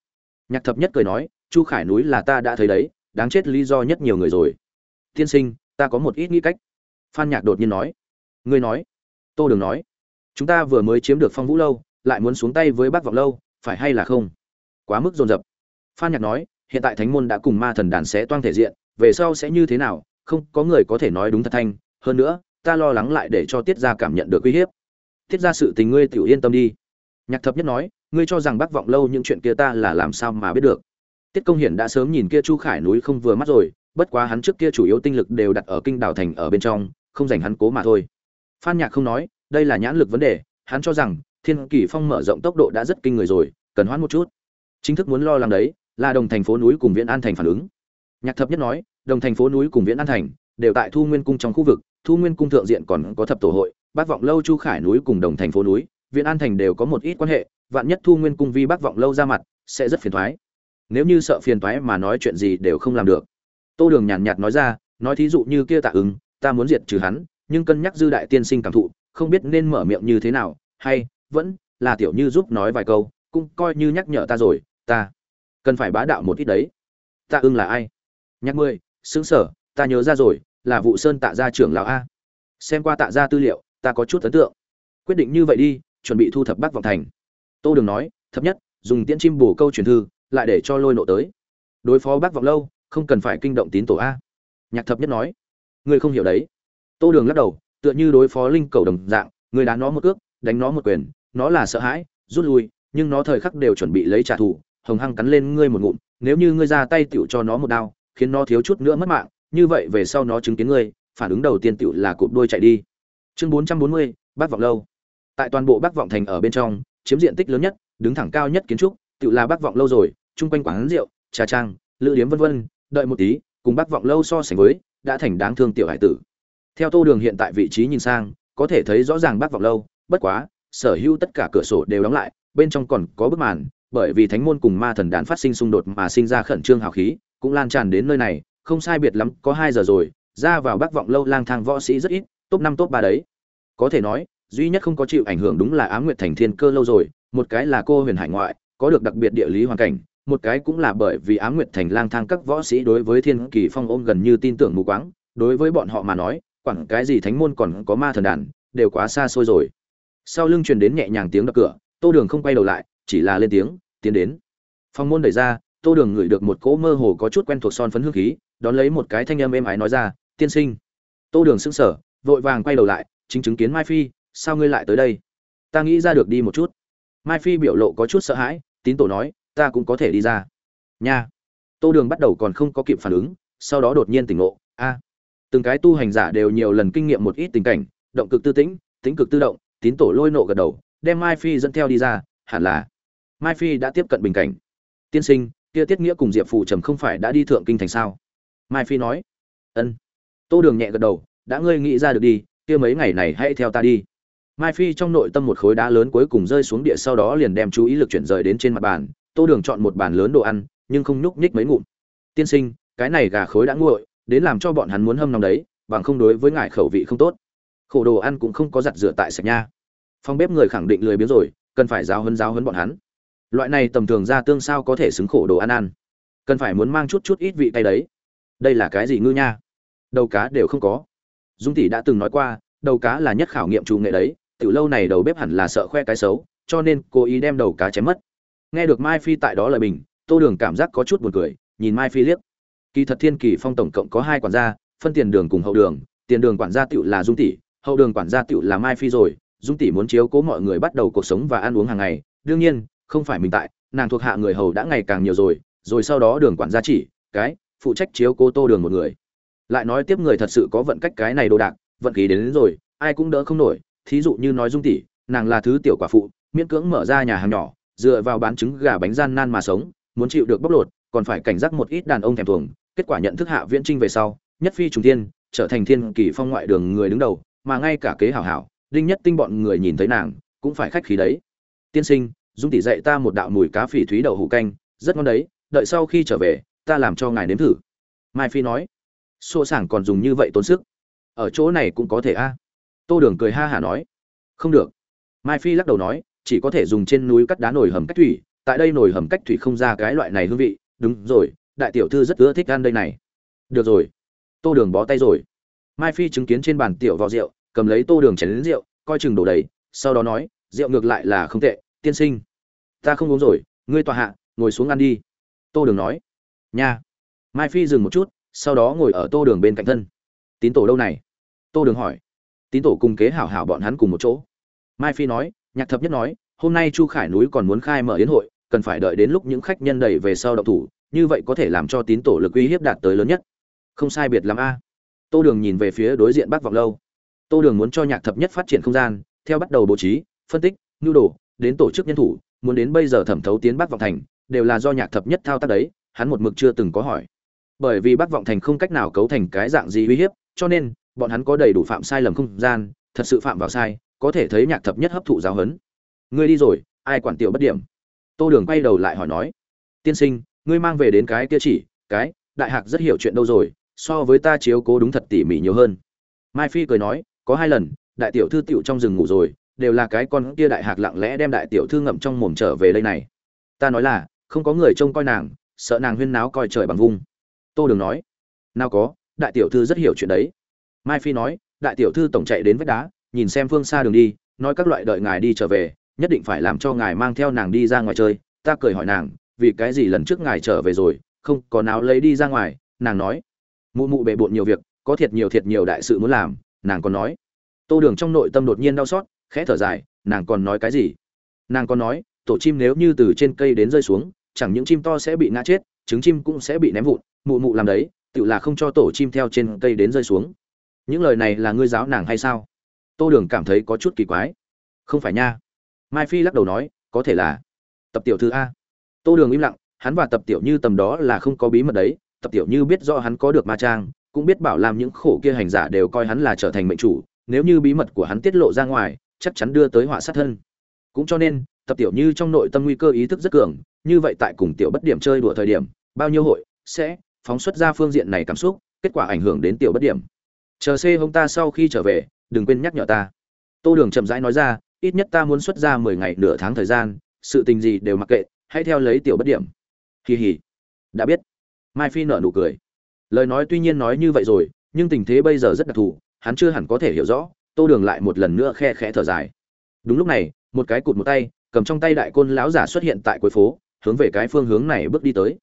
Nhạc thập nhất cười nói, chu khải núi là ta đã thấy đấy, đáng chết lý do nhất nhiều người rồi tiên sinh, ta có một ít nghĩ cách. Phan nhạc đột nhiên nói. Ngươi nói. Tô đường nói. Chúng ta vừa mới chiếm được phong vũ lâu, lại muốn xuống tay với bác vọng lâu, phải hay là không? Quá mức dồn dập. Phan nhạc nói, hiện tại thánh môn đã cùng ma thần đàn sẽ toang thể diện, về sau sẽ như thế nào, không, có người có thể nói đúng thật thanh. Hơn nữa, ta lo lắng lại để cho tiết gia cảm nhận được uy hiếp. Tiết gia sự tình ngươi tự yên tâm đi. Nhạc thập nhất nói, ngươi cho rằng bác vọng lâu những chuyện kia ta là làm sao mà biết được. Tiết công hiển đã sớm nhìn kia chu khải núi không vừa mắt rồi bất quá hắn trước kia chủ yếu tinh lực đều đặt ở kinh đảo thành ở bên trong, không dành hắn cố mà thôi. Phan nhạc không nói, đây là nhãn lực vấn đề, hắn cho rằng, thiên kỷ phong mở rộng tốc độ đã rất kinh người rồi, cần hoãn một chút. Chính thức muốn lo lắng đấy, là đồng thành phố núi cùng viễn an thành phản ứng. Nhạc thập nhất nói, đồng thành phố núi cùng viễn an thành đều tại thu nguyên cung trong khu vực, thu nguyên cung thượng diện còn có thập tổ hội bác vọng lâu chu khải núi cùng đồng thành phố núi, viễn an thành đều có một ít quan hệ, vạn nhất thu nguyên cung vi bác vọng lâu ra mặt, sẽ rất phiền thoái nếu như sợ phiền thoái mà nói chuyện gì đều không làm được tô đường nhàn nhạt nói ra, nói thí dụ như kia tạ ứng, ta muốn diệt trừ hắn, nhưng cân nhắc dư đại tiên sinh cảm thụ, không biết nên mở miệng như thế nào, hay vẫn là tiểu như giúp nói vài câu, cũng coi như nhắc nhở ta rồi, ta cần phải bá đạo một ít đấy. Tạ ưng là ai? Nhắc mười, xứng sở, ta nhớ ra rồi, là vụ sơn tạ gia trưởng lão a. Xem qua tạ gia tư liệu, ta có chút ấn tượng. Quyết định như vậy đi, chuẩn bị thu thập bắc vọng thành. Tô đường nói, thấp nhất, dùng tiễn chim bổ câu truyền thư, lại để cho lôi nộ tới. Đối phó bắc vọng lâu không cần phải kinh động tín tổ a. Nhạc thập nhất nói. Ngươi không hiểu đấy. Tô đường lắc đầu, tựa như đối phó linh cầu đồng dạng, người đá nó một cước, đánh nó một quyền, nó là sợ hãi, rút lui, nhưng nó thời khắc đều chuẩn bị lấy trả thù, hồng hăng cắn lên ngươi một ngụm, nếu như ngươi ra tay tựu cho nó một đao, khiến nó thiếu chút nữa mất mạng, như vậy về sau nó chứng kiến ngươi, phản ứng đầu tiên tựu là cụp đuôi chạy đi. Chương bốn trăm bốn mươi, bác vọng lâu. Tại toàn bộ bác vọng thành ở bên trong, chiếm diện tích lớn nhất, đứng thẳng cao nhất kiến trúc tựu là bác vọng lâu rồi, chung quanh quán rượu, trà trang, lữ điếm vân vân đợi một tí cùng bác vọng lâu so sánh với đã thành đáng thương tiểu hải tử. Theo tô đường hiện tại vị trí nhìn sang có thể thấy rõ ràng bác vọng lâu bất quá sở hữu tất cả cửa sổ đều đóng lại bên trong còn có bức màn bởi vì thánh môn cùng ma thần đàn phát sinh xung đột mà sinh ra khẩn trương hào khí cũng lan tràn đến nơi này không sai biệt lắm có hai giờ rồi ra vào bác vọng lâu lang thang võ sĩ rất ít top năm top ba đấy. Có thể nói duy nhất không có chịu ảnh hưởng đúng là Ám Nguyệt Thành Thiên Cơ lâu rồi, một cái là cô huyền hải ngoại, có được đặc biệt địa lý hoàn cảnh, một cái cũng là bởi vì Ám Nguyệt Thành lang thang các võ sĩ đối với Thiên Kỳ Phong ôm gần như tin tưởng mù quáng, đối với bọn họ mà nói, quẳng cái gì thánh môn còn có ma thần đàn, đều quá xa xôi rồi. Sau lưng truyền đến nhẹ nhàng tiếng đập cửa, Tô Đường không quay đầu lại, chỉ là lên tiếng, tiến đến. Phong môn đẩy ra, Tô Đường ngửi được một cỗ mơ hồ có chút quen thuộc son phấn hương khí, đón lấy một cái thanh âm êm ái nói ra, "Tiên sinh." Tô Đường sững sờ, vội vàng quay đầu lại, chính chứng kiến Mai Phi, sao ngươi lại tới đây ta nghĩ ra được đi một chút mai phi biểu lộ có chút sợ hãi tín tổ nói ta cũng có thể đi ra. Nha. Tô đường bắt đầu còn không có kịp phản ứng sau đó đột nhiên tỉnh ngộ. A. Từng cái tu hành giả đều nhiều lần kinh nghiệm một ít tình cảnh động cực tư tĩnh tính cực tự động tín tổ lôi nộ gật đầu đem mai phi dẫn theo đi ra hẳn là mai phi đã tiếp cận bình cảnh. Tiên sinh kia tiết nghĩa cùng diệp phụ trầm không phải đã đi thượng kinh thành sao? Mai phi nói. Ân. Tô đường nhẹ gật đầu đã ngươi nghĩ ra được đi kia mấy ngày này hãy theo ta đi. Mai Phi trong nội tâm một khối đá lớn cuối cùng rơi xuống địa sau đó liền đem chú ý lực chuyển rời đến trên mặt bàn, Tô Đường chọn một bàn lớn đồ ăn, nhưng không nhúc nhích mấy ngụm. "Tiên sinh, cái này gà khối đã nguội, đến làm cho bọn hắn muốn hâm nóng đấy, bằng không đối với ngài khẩu vị không tốt." Khổ đồ ăn cũng không có giặt rửa tại sạch nha. Phòng bếp người khẳng định lười biếng rồi, cần phải giáo hấn giáo hấn bọn hắn. Loại này tầm thường ra tương sao có thể xứng khổ đồ ăn ăn. Cần phải muốn mang chút chút ít vị tay đấy. Đây là cái gì ngư nha? Đầu cá đều không có. Dung tỷ đã từng nói qua, đầu cá là nhất khảo nghiệm chủ nghệ đấy, tiểu lâu này đầu bếp hẳn là sợ khoe cái xấu, cho nên cố ý đem đầu cá chém mất. Nghe được Mai Phi tại đó lời bình, Tô Đường cảm giác có chút buồn cười, nhìn Mai Phi liếc. Kỳ thật Thiên Kỳ Phong tổng cộng có hai quản gia, phân tiền đường cùng hậu đường, tiền đường quản gia tiểu là Dung tỷ, hậu đường quản gia tiểu là Mai Phi rồi, Dung tỷ muốn chiếu cố mọi người bắt đầu cuộc sống và ăn uống hàng ngày, đương nhiên, không phải mình tại, nàng thuộc hạ người hầu đã ngày càng nhiều rồi, rồi sau đó đường quản gia chỉ, cái, phụ trách chiếu cố Tô Đường một người. Lại nói tiếp người thật sự có vận cách cái này đồ đạc, vận khí đến, đến rồi, ai cũng đỡ không nổi, thí dụ như nói dung tỷ nàng là thứ tiểu quả phụ miễn cưỡng mở ra nhà hàng nhỏ dựa vào bán trứng gà bánh gian nan mà sống, muốn chịu được bóc lột, còn phải cảnh giác một ít đàn ông thèm thuồng. Kết quả nhận thức hạ viễn trinh về sau, nhất phi trùng thiên, trở thành thiên kỳ phong ngoại đường người đứng đầu, mà ngay cả kế hảo hảo, đinh nhất tinh bọn người nhìn thấy nàng, cũng phải khách khí đấy. Tiên sinh, dung tỷ dạy ta một đạo mùi cá phỉ thúy đậu hủ canh, rất ngon đấy, đợi sau khi trở về, ta làm cho ngài nếm thử. Mai phi nói xô sảng còn dùng như vậy tốn sức. Ở chỗ này cũng có thể a. Tô đường cười ha hả nói, không được. Mai phi lắc đầu nói chỉ có thể dùng trên núi cắt đá nồi hầm cách thủy, tại đây nồi hầm cách thủy không ra cái loại này hương vị. Đúng rồi, đại tiểu thư rất ưa thích ăn đây này. Được rồi. Tô đường bó tay rồi. Mai phi chứng kiến trên bàn tiểu vào rượu, cầm lấy tô đường chén đến rượu, coi chừng đổ đầy, sau đó nói, rượu ngược lại là không tệ, tiên sinh. Ta không uống rồi, ngươi tòa hạ, ngồi xuống ăn đi. Tô đường nói. Nha. Mai phi dừng một chút, sau đó ngồi ở tô đường bên cạnh thân. Tín tổ đâu này? Tô đường hỏi. Tín tổ cùng kế hảo hảo bọn hắn cùng một chỗ. Mai phi nói nhạc thập nhất nói, hôm nay chu khải núi còn muốn khai mở yến hội, cần phải đợi đến lúc những khách nhân đầy về sau đậu thủ, như vậy có thể làm cho tín tổ lực uy hiếp đạt tới lớn nhất. Không sai biệt lắm a. Tô đường nhìn về phía đối diện bắc vọng lâu. Tô đường muốn cho nhạc thập nhất phát triển không gian, theo bắt đầu bố trí, phân tích, nhu đồ, đến tổ chức nhân thủ, muốn đến bây giờ thẩm thấu tiến bắc vọng thành, đều là do nhạc thập nhất thao tác đấy, hắn một mực chưa từng có hỏi. Bởi vì bắc vọng thành không cách nào cấu thành cái dạng gì uy hiếp, cho nên, bọn hắn có đầy đủ phạm sai lầm không gian, thật sự phạm vào sai có thể thấy nhạc thập nhất hấp thụ giáo huấn. Ngươi đi rồi, ai quản tiểu bất điểm? Tô đường quay đầu lại hỏi nói. Tiên sinh, ngươi mang về đến cái kia chỉ, cái, đại hạc rất hiểu chuyện đâu rồi, so với ta chiếu cố đúng thật tỉ mỉ nhiều hơn. Mai phi cười nói, có hai lần, đại tiểu thư tiểu trong rừng ngủ rồi, đều là cái con kia đại hạc lặng lẽ đem đại tiểu thư ngậm trong mồm trở về đây này. Ta nói là, không có người trông coi nàng, sợ nàng huyên náo coi trời bằng vung. Tô đường nói, nào có, đại tiểu thư rất hiểu chuyện đấy. Mai phi nói, đại tiểu thư tổng chạy đến vách đá nhìn xem phương xa đường đi, nói các loại đợi ngài đi trở về, nhất định phải làm cho ngài mang theo nàng đi ra ngoài chơi. Ta cười hỏi nàng, vì cái gì lần trước ngài trở về rồi, không có nào lấy đi ra ngoài? Nàng nói, mụ mụ bề bộn nhiều việc, có thiệt nhiều thiệt nhiều đại sự muốn làm, nàng còn nói. Tô đường trong nội tâm đột nhiên đau xót, khẽ thở dài, nàng còn nói cái gì? Nàng còn nói, tổ chim nếu như từ trên cây đến rơi xuống, chẳng những chim to sẽ bị ngã chết, trứng chim cũng sẽ bị ném vụn, mụ mụ làm đấy, tự là không cho tổ chim theo trên cây đến rơi xuống. Những lời này là ngươi giáo nàng hay sao? Tô đường cảm thấy có chút kỳ quái. Không phải nha. Mai phi lắc đầu nói, có thể là tập tiểu thư a. Tô đường im lặng, hắn và tập tiểu như tầm đó là không có bí mật đấy. Tập tiểu như biết rõ hắn có được ma trang, cũng biết bảo làm những khổ kia hành giả đều coi hắn là trở thành mệnh chủ. Nếu như bí mật của hắn tiết lộ ra ngoài, chắc chắn đưa tới họa sát thân. Cũng cho nên, tập tiểu như trong nội tâm nguy cơ ý thức rất cường. Như vậy tại cùng tiểu bất điểm chơi đùa thời điểm, bao nhiêu hội sẽ phóng xuất ra phương diện này cảm xúc, kết quả ảnh hưởng đến tiểu bất điểm. Chờ c hông ta sau khi trở về đừng quên nhắc nhở ta. Tô đường chậm rãi nói ra, ít nhất ta muốn xuất ra mười ngày nửa tháng thời gian, sự tình gì đều mặc kệ, hãy theo lấy tiểu bất điểm. Kỳ hỉ đã biết. Mai phi nở nụ cười. Lời nói tuy nhiên nói như vậy rồi, nhưng tình thế bây giờ rất đặc thù, hắn chưa hẳn có thể hiểu rõ, tô đường lại một lần nữa khe khẽ thở dài. Đúng lúc này, một cái cụt một tay, cầm trong tay đại côn lão giả xuất hiện tại cuối phố, hướng về cái phương hướng này bước đi tới.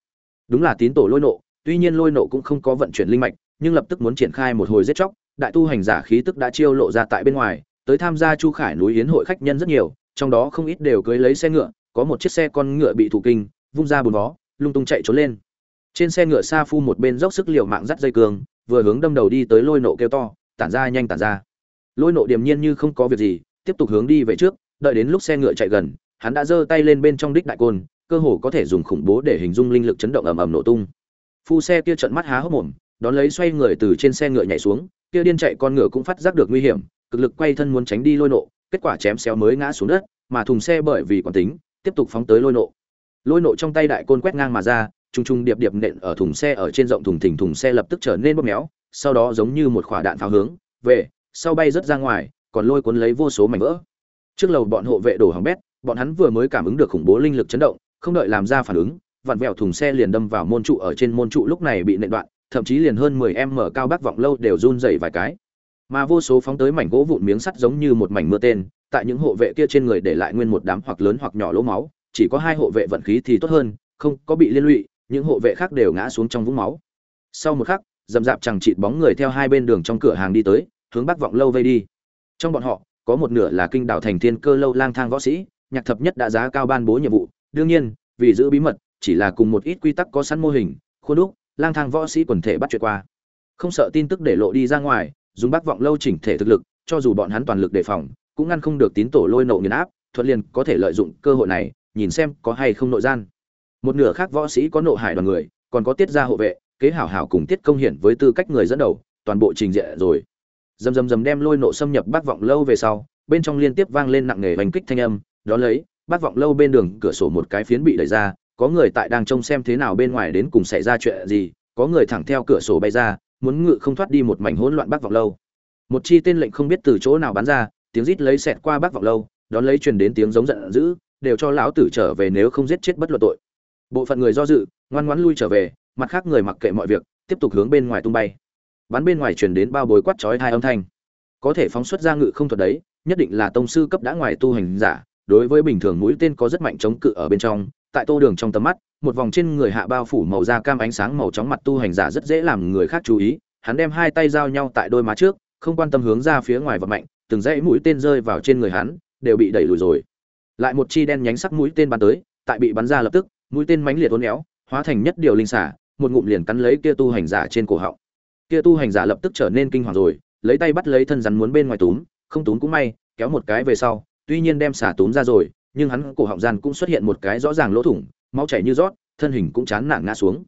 Đúng là tín tổ lôi nộ, tuy nhiên lôi nộ cũng không có vận chuyển linh mạch, nhưng lập tức muốn triển khai một hồi giết chóc đại tu hành giả khí tức đã chiêu lộ ra tại bên ngoài, tới tham gia chu khải núi Yến hội khách nhân rất nhiều, trong đó không ít đều cưới lấy xe ngựa, có một chiếc xe con ngựa bị thủ kinh, vung ra bốn vó, lung tung chạy trốn lên. Trên xe ngựa sa phu một bên dốc sức liều mạng dắt dây cường, vừa hướng đâm đầu đi tới lôi nộ kêu to, tản ra nhanh tản ra. Lôi nộ điềm nhiên như không có việc gì, tiếp tục hướng đi về trước, đợi đến lúc xe ngựa chạy gần, hắn đã giơ tay lên bên trong đích đại côn, cơ hồ có thể dùng khủng bố để hình dung linh lực chấn động ầm ầm nổ tung. Phu xe kia trợn mắt há hốc mồm đón lấy xoay người từ trên xe ngựa nhảy xuống, kia điên chạy con ngựa cũng phát giác được nguy hiểm, cực lực quay thân muốn tránh đi lôi nộ, kết quả chém xéo mới ngã xuống đất, mà thùng xe bởi vì quản tính, tiếp tục phóng tới lôi nộ. Lôi nộ trong tay đại côn quét ngang mà ra, trùng trùng điệp điệp nện ở thùng xe ở trên rộng thùng thình thùng xe lập tức trở nên bóp méo, sau đó giống như một quả đạn pháo hướng về sau bay rất ra ngoài, còn lôi cuốn lấy vô số mảnh vỡ. Trước lầu bọn hộ vệ đổ hỏng bét, bọn hắn vừa mới cảm ứng được khủng bố linh lực chấn động, không đợi làm ra phản ứng, vặn vẹo thùng xe liền đâm vào môn trụ ở trên môn trụ lúc này bị nện đoạn thậm chí liền hơn 10 em mở cao bác vọng lâu đều run rẩy vài cái. Mà vô số phóng tới mảnh gỗ vụn miếng sắt giống như một mảnh mưa tên, tại những hộ vệ kia trên người để lại nguyên một đám hoặc lớn hoặc nhỏ lỗ máu, chỉ có hai hộ vệ vận khí thì tốt hơn, không có bị liên lụy, những hộ vệ khác đều ngã xuống trong vũng máu. Sau một khắc, dầm dạp chẳng chịt bóng người theo hai bên đường trong cửa hàng đi tới, hướng bắc vọng lâu vây đi. Trong bọn họ, có một nửa là kinh đảo thành thiên cơ lâu lang thang võ sĩ, nhạc thập nhất đã giá cao ban bố nhiệm vụ, đương nhiên, vì giữ bí mật, chỉ là cùng một ít quy tắc có sẵn mô hình, khuôn đúc lang thang võ sĩ quần thể bắt chuyện qua. Không sợ tin tức để lộ đi ra ngoài, dùng bác vọng lâu chỉnh thể thực lực, cho dù bọn hắn toàn lực đề phòng, cũng ngăn không được tín tổ lôi nộ nghiền áp, thuận liền có thể lợi dụng cơ hội này, nhìn xem có hay không nội gian. Một nửa khác võ sĩ có nộ hải đoàn người, còn có tiết gia hộ vệ, kế hảo hảo cùng tiết công hiển với tư cách người dẫn đầu, toàn bộ trình diện rồi. Dầm dầm dầm đem lôi nộ xâm nhập bác vọng lâu về sau, bên trong liên tiếp vang lên nặng nề hành kích thanh âm đó lấy, bác vọng lâu bên đường cửa sổ một cái phiến bị đẩy ra có người tại đang trông xem thế nào bên ngoài đến cùng xảy ra chuyện gì, có người thẳng theo cửa sổ bay ra, muốn ngự không thoát đi một mảnh hỗn loạn bắc vọng lâu. Một chi tên lệnh không biết từ chỗ nào bắn ra, tiếng rít lấy xẹt qua bác vọng lâu, đón lấy truyền đến tiếng giống giận dữ, đều cho lão tử trở về nếu không giết chết bất luận tội. Bộ phận người do dự, ngoan ngoãn lui trở về, mặt khác người mặc kệ mọi việc, tiếp tục hướng bên ngoài tung bay. Bắn bên ngoài truyền đến bao bối quát chói hai âm thanh. Có thể phóng xuất ra ngự không thuật đấy, nhất định là tông sư cấp đã ngoài tu hành giả, đối với bình thường mũi tên có rất mạnh chống cự ở bên trong tại tô đường trong tầm mắt, một vòng trên người hạ bao phủ màu da cam ánh sáng màu chóng mặt tu hành giả rất dễ làm người khác chú ý. Hắn đem hai tay giao nhau tại đôi má trước, không quan tâm hướng ra phía ngoài vật mạnh từng dãy mũi tên rơi vào trên người hắn, đều bị đẩy lùi rồi. Lại một chi đen nhánh sắc mũi tên bắn tới, tại bị bắn ra lập tức, mũi tên mãnh liệt uốn éo, hóa thành nhất điều linh xả, một ngụm liền cắn lấy kia tu hành giả trên cổ họng. Kia tu hành giả lập tức trở nên kinh hoàng rồi, lấy tay bắt lấy thân rắn muốn bên ngoài túm, không túm cũng may, kéo một cái về sau, tuy nhiên đem xả túm ra rồi nhưng hắn cổ họng gian cũng xuất hiện một cái rõ ràng lỗ thủng máu chảy như rót thân hình cũng chán nản ngã xuống.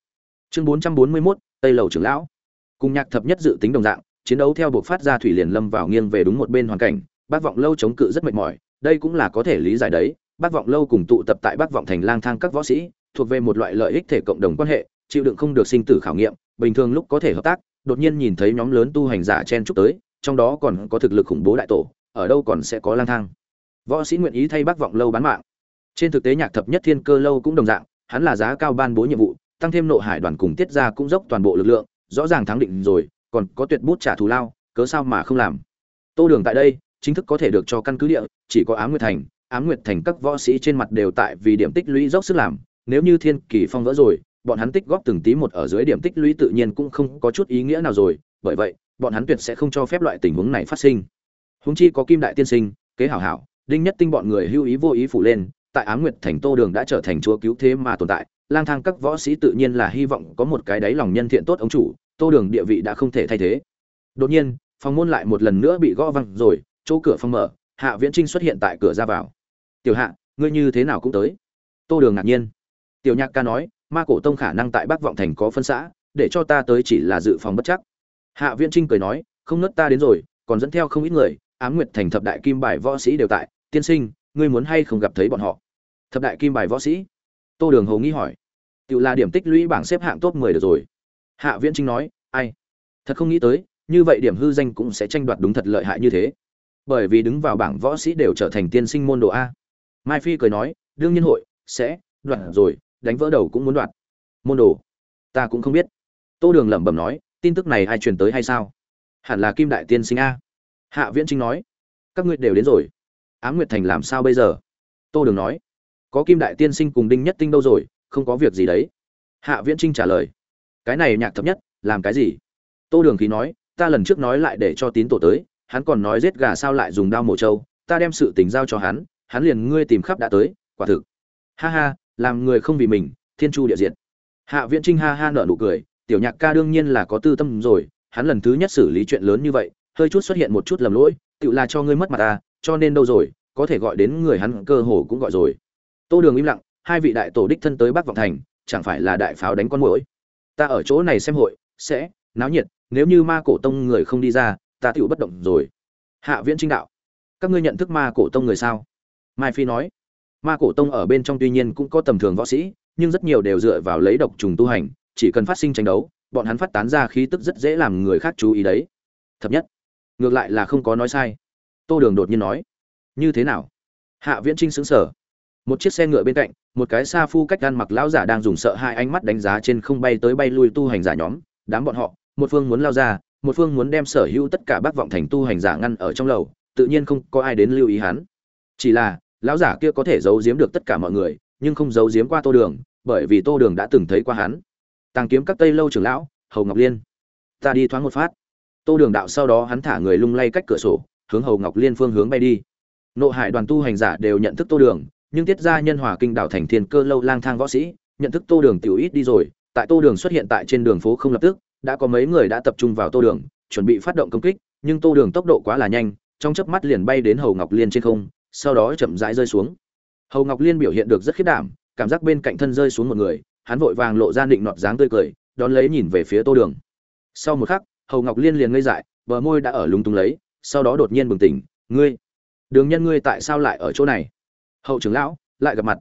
Chương 441, tây lầu trưởng lão. Cùng nhạc thập nhất dự tính đồng dạng chiến đấu theo buộc phát ra thủy liền lâm vào nghiêng về đúng một bên hoàn cảnh bác vọng lâu chống cự rất mệt mỏi đây cũng là có thể lý giải đấy. Bác vọng lâu cùng tụ tập tại bác vọng thành lang thang các võ sĩ thuộc về một loại lợi ích thể cộng đồng quan hệ chịu đựng không được sinh tử khảo nghiệm bình thường lúc có thể hợp tác đột nhiên nhìn thấy nhóm lớn tu hành giả chen chúc tới trong đó còn có thực lực khủng bố đại tổ ở đâu còn sẽ có lang thang võ sĩ nguyện ý thay bác vọng lâu bán mạng. Trên thực tế nhạc thập nhất thiên cơ lâu cũng đồng dạng, hắn là giá cao ban bố nhiệm vụ, tăng thêm nộ hải đoàn cùng tiết ra cũng dốc toàn bộ lực lượng, rõ ràng thắng định rồi, còn có tuyệt bút trả thù lao, cớ sao mà không làm. Tô đường tại đây, chính thức có thể được cho căn cứ địa, chỉ có Á nguyệt thành Á nguyệt thành các võ sĩ trên mặt đều tại vì điểm tích lũy dốc sức làm, nếu như thiên kỳ phong vỡ rồi, bọn hắn tích góp từng tí một ở dưới điểm tích lũy tự nhiên cũng không có chút ý nghĩa nào rồi, bởi vậy, bọn hắn tuyệt sẽ không cho phép loại tình huống này phát sinh. Húng chi có kim đại tiên sinh, kế hảo hảo đinh nhất tinh bọn người hưu ý vô ý phủ lên, tại ám nguyệt thành tô đường đã trở thành chúa cứu thế mà tồn tại, lang thang các võ sĩ tự nhiên là hy vọng có một cái đáy lòng nhân thiện tốt ông chủ, tô đường địa vị đã không thể thay thế. Đột nhiên, phòng môn lại một lần nữa bị gõ văng rồi, chỗ cửa phòng mở, hạ viễn trinh xuất hiện tại cửa ra vào. Tiểu hạ, ngươi như thế nào cũng tới. Tô đường ngạc nhiên. Tiểu nhạc ca nói, ma cổ tông khả năng tại bắc vọng thành có phân xã, để cho ta tới chỉ là dự phòng bất chắc. Hạ viễn trinh cười nói, không nớt ta đến rồi, còn dẫn theo không ít người, ám nguyệt thành thập đại kim bài võ sĩ đều tại tiên sinh, ngươi muốn hay không gặp thấy bọn họ? Thập đại kim bài võ sĩ. Tô đường hầu nghĩ hỏi. Tự là điểm tích lũy bảng xếp hạng top mười được rồi. Hạ viễn trinh nói, ai? Thật không nghĩ tới, như vậy điểm hư danh cũng sẽ tranh đoạt đúng thật lợi hại như thế. Bởi vì đứng vào bảng võ sĩ đều trở thành tiên sinh môn đồ a. Mai phi cười nói, đương nhiên hội sẽ đoạt rồi, đánh vỡ đầu cũng muốn đoạt. Môn đồ? Ta cũng không biết. Tô đường lẩm bẩm nói, tin tức này ai truyền tới hay sao? Hẳn là kim đại tiên sinh a. Hạ viễn trinh nói, các ngươi đều đến rồi á m nguyệt thành làm sao bây giờ? Tô đường nói. Có kim đại tiên sinh cùng đinh nhất tinh đâu rồi, không có việc gì đấy. Hạ viễn trinh trả lời. Cái này nhạc thập nhất, làm cái gì? Tô đường khí nói, ta lần trước nói lại để cho tín tổ tới, hắn còn nói giết gà sao lại dùng đao mổ trâu, ta đem sự tình giao cho hắn hắn liền ngươi tìm khắp đã tới, quả thực. Ha ha, làm người không vì mình, thiên chu địa diện hạ viễn trinh ha ha nở nụ cười, tiểu nhạc ca đương nhiên là có tư tâm rồi, hắn lần thứ nhất xử lý chuyện lớn như vậy, hơi chút xuất hiện một chút lầm lỗi tự là cho ngươi mất mặt ta cho nên đâu rồi có thể gọi đến người hắn cơ hồ cũng gọi rồi. Tô đường im lặng, hai vị đại tổ đích thân tới bắc vọng thành, chẳng phải là đại pháo đánh con mũi ta ở chỗ này xem hội, sẽ náo nhiệt, nếu như ma cổ tông người không đi ra, ta tựu bất động rồi. Hạ viễn trinh đạo, các ngươi nhận thức ma cổ tông người sao? Mai phi nói, ma cổ tông ở bên trong tuy nhiên cũng có tầm thường võ sĩ, nhưng rất nhiều đều dựa vào lấy độc trùng tu hành, chỉ cần phát sinh tranh đấu, bọn hắn phát tán ra khí tức rất dễ làm người khác chú ý đấy. Thập nhất, ngược lại là không có nói sai. Tô đường đột nhiên nói như thế nào? Hạ viễn trinh xứng sở một chiếc xe ngựa bên cạnh, một cái xa phu cách gan mặc lão giả đang dùng sợ hai ánh mắt đánh giá trên không bay tới bay lui tu hành giả nhóm, đám bọn họ, một phương muốn lao ra, một phương muốn đem sở hữu tất cả bác vọng thành tu hành giả ngăn ở trong lầu, tự nhiên không có ai đến lưu ý hắn. Chỉ là, lão giả kia có thể giấu giếm được tất cả mọi người, nhưng không giấu giếm qua tô đường, bởi vì tô đường đã từng thấy qua hắn. Tàng kiếm các tây lâu trưởng lão, hầu ngọc liên. Ta đi thoáng một phát. Tô đường đạo sau đó hắn thả người lung lay cách cửa sổ, hướng hầu ngọc liên phương hướng bay đi nộ hải đoàn tu hành giả đều nhận thức tô đường, nhưng tiết ra nhân hòa kinh đảo thành thiên cơ lâu lang thang võ sĩ, nhận thức tô đường tiểu ít đi rồi, tại tô đường xuất hiện tại trên đường phố không lập tức, đã có mấy người đã tập trung vào tô đường, chuẩn bị phát động công kích, nhưng tô đường tốc độ quá là nhanh, trong chớp mắt liền bay đến hầu ngọc liên trên không, sau đó chậm rãi rơi xuống. Hầu ngọc liên biểu hiện được rất khiết đảm, cảm giác bên cạnh thân rơi xuống một người, hắn vội vàng lộ ra định nọt dáng tươi cười, đón lấy nhìn về phía tô đường. Sau một khắc, hầu ngọc liên liền ngây dại, bờ môi đã ở lúng túng lấy, sau đó đột nhiên bừng tỉnh, ngươi đường nhân ngươi tại sao lại ở chỗ này? Hậu trưởng lão lại gặp mặt.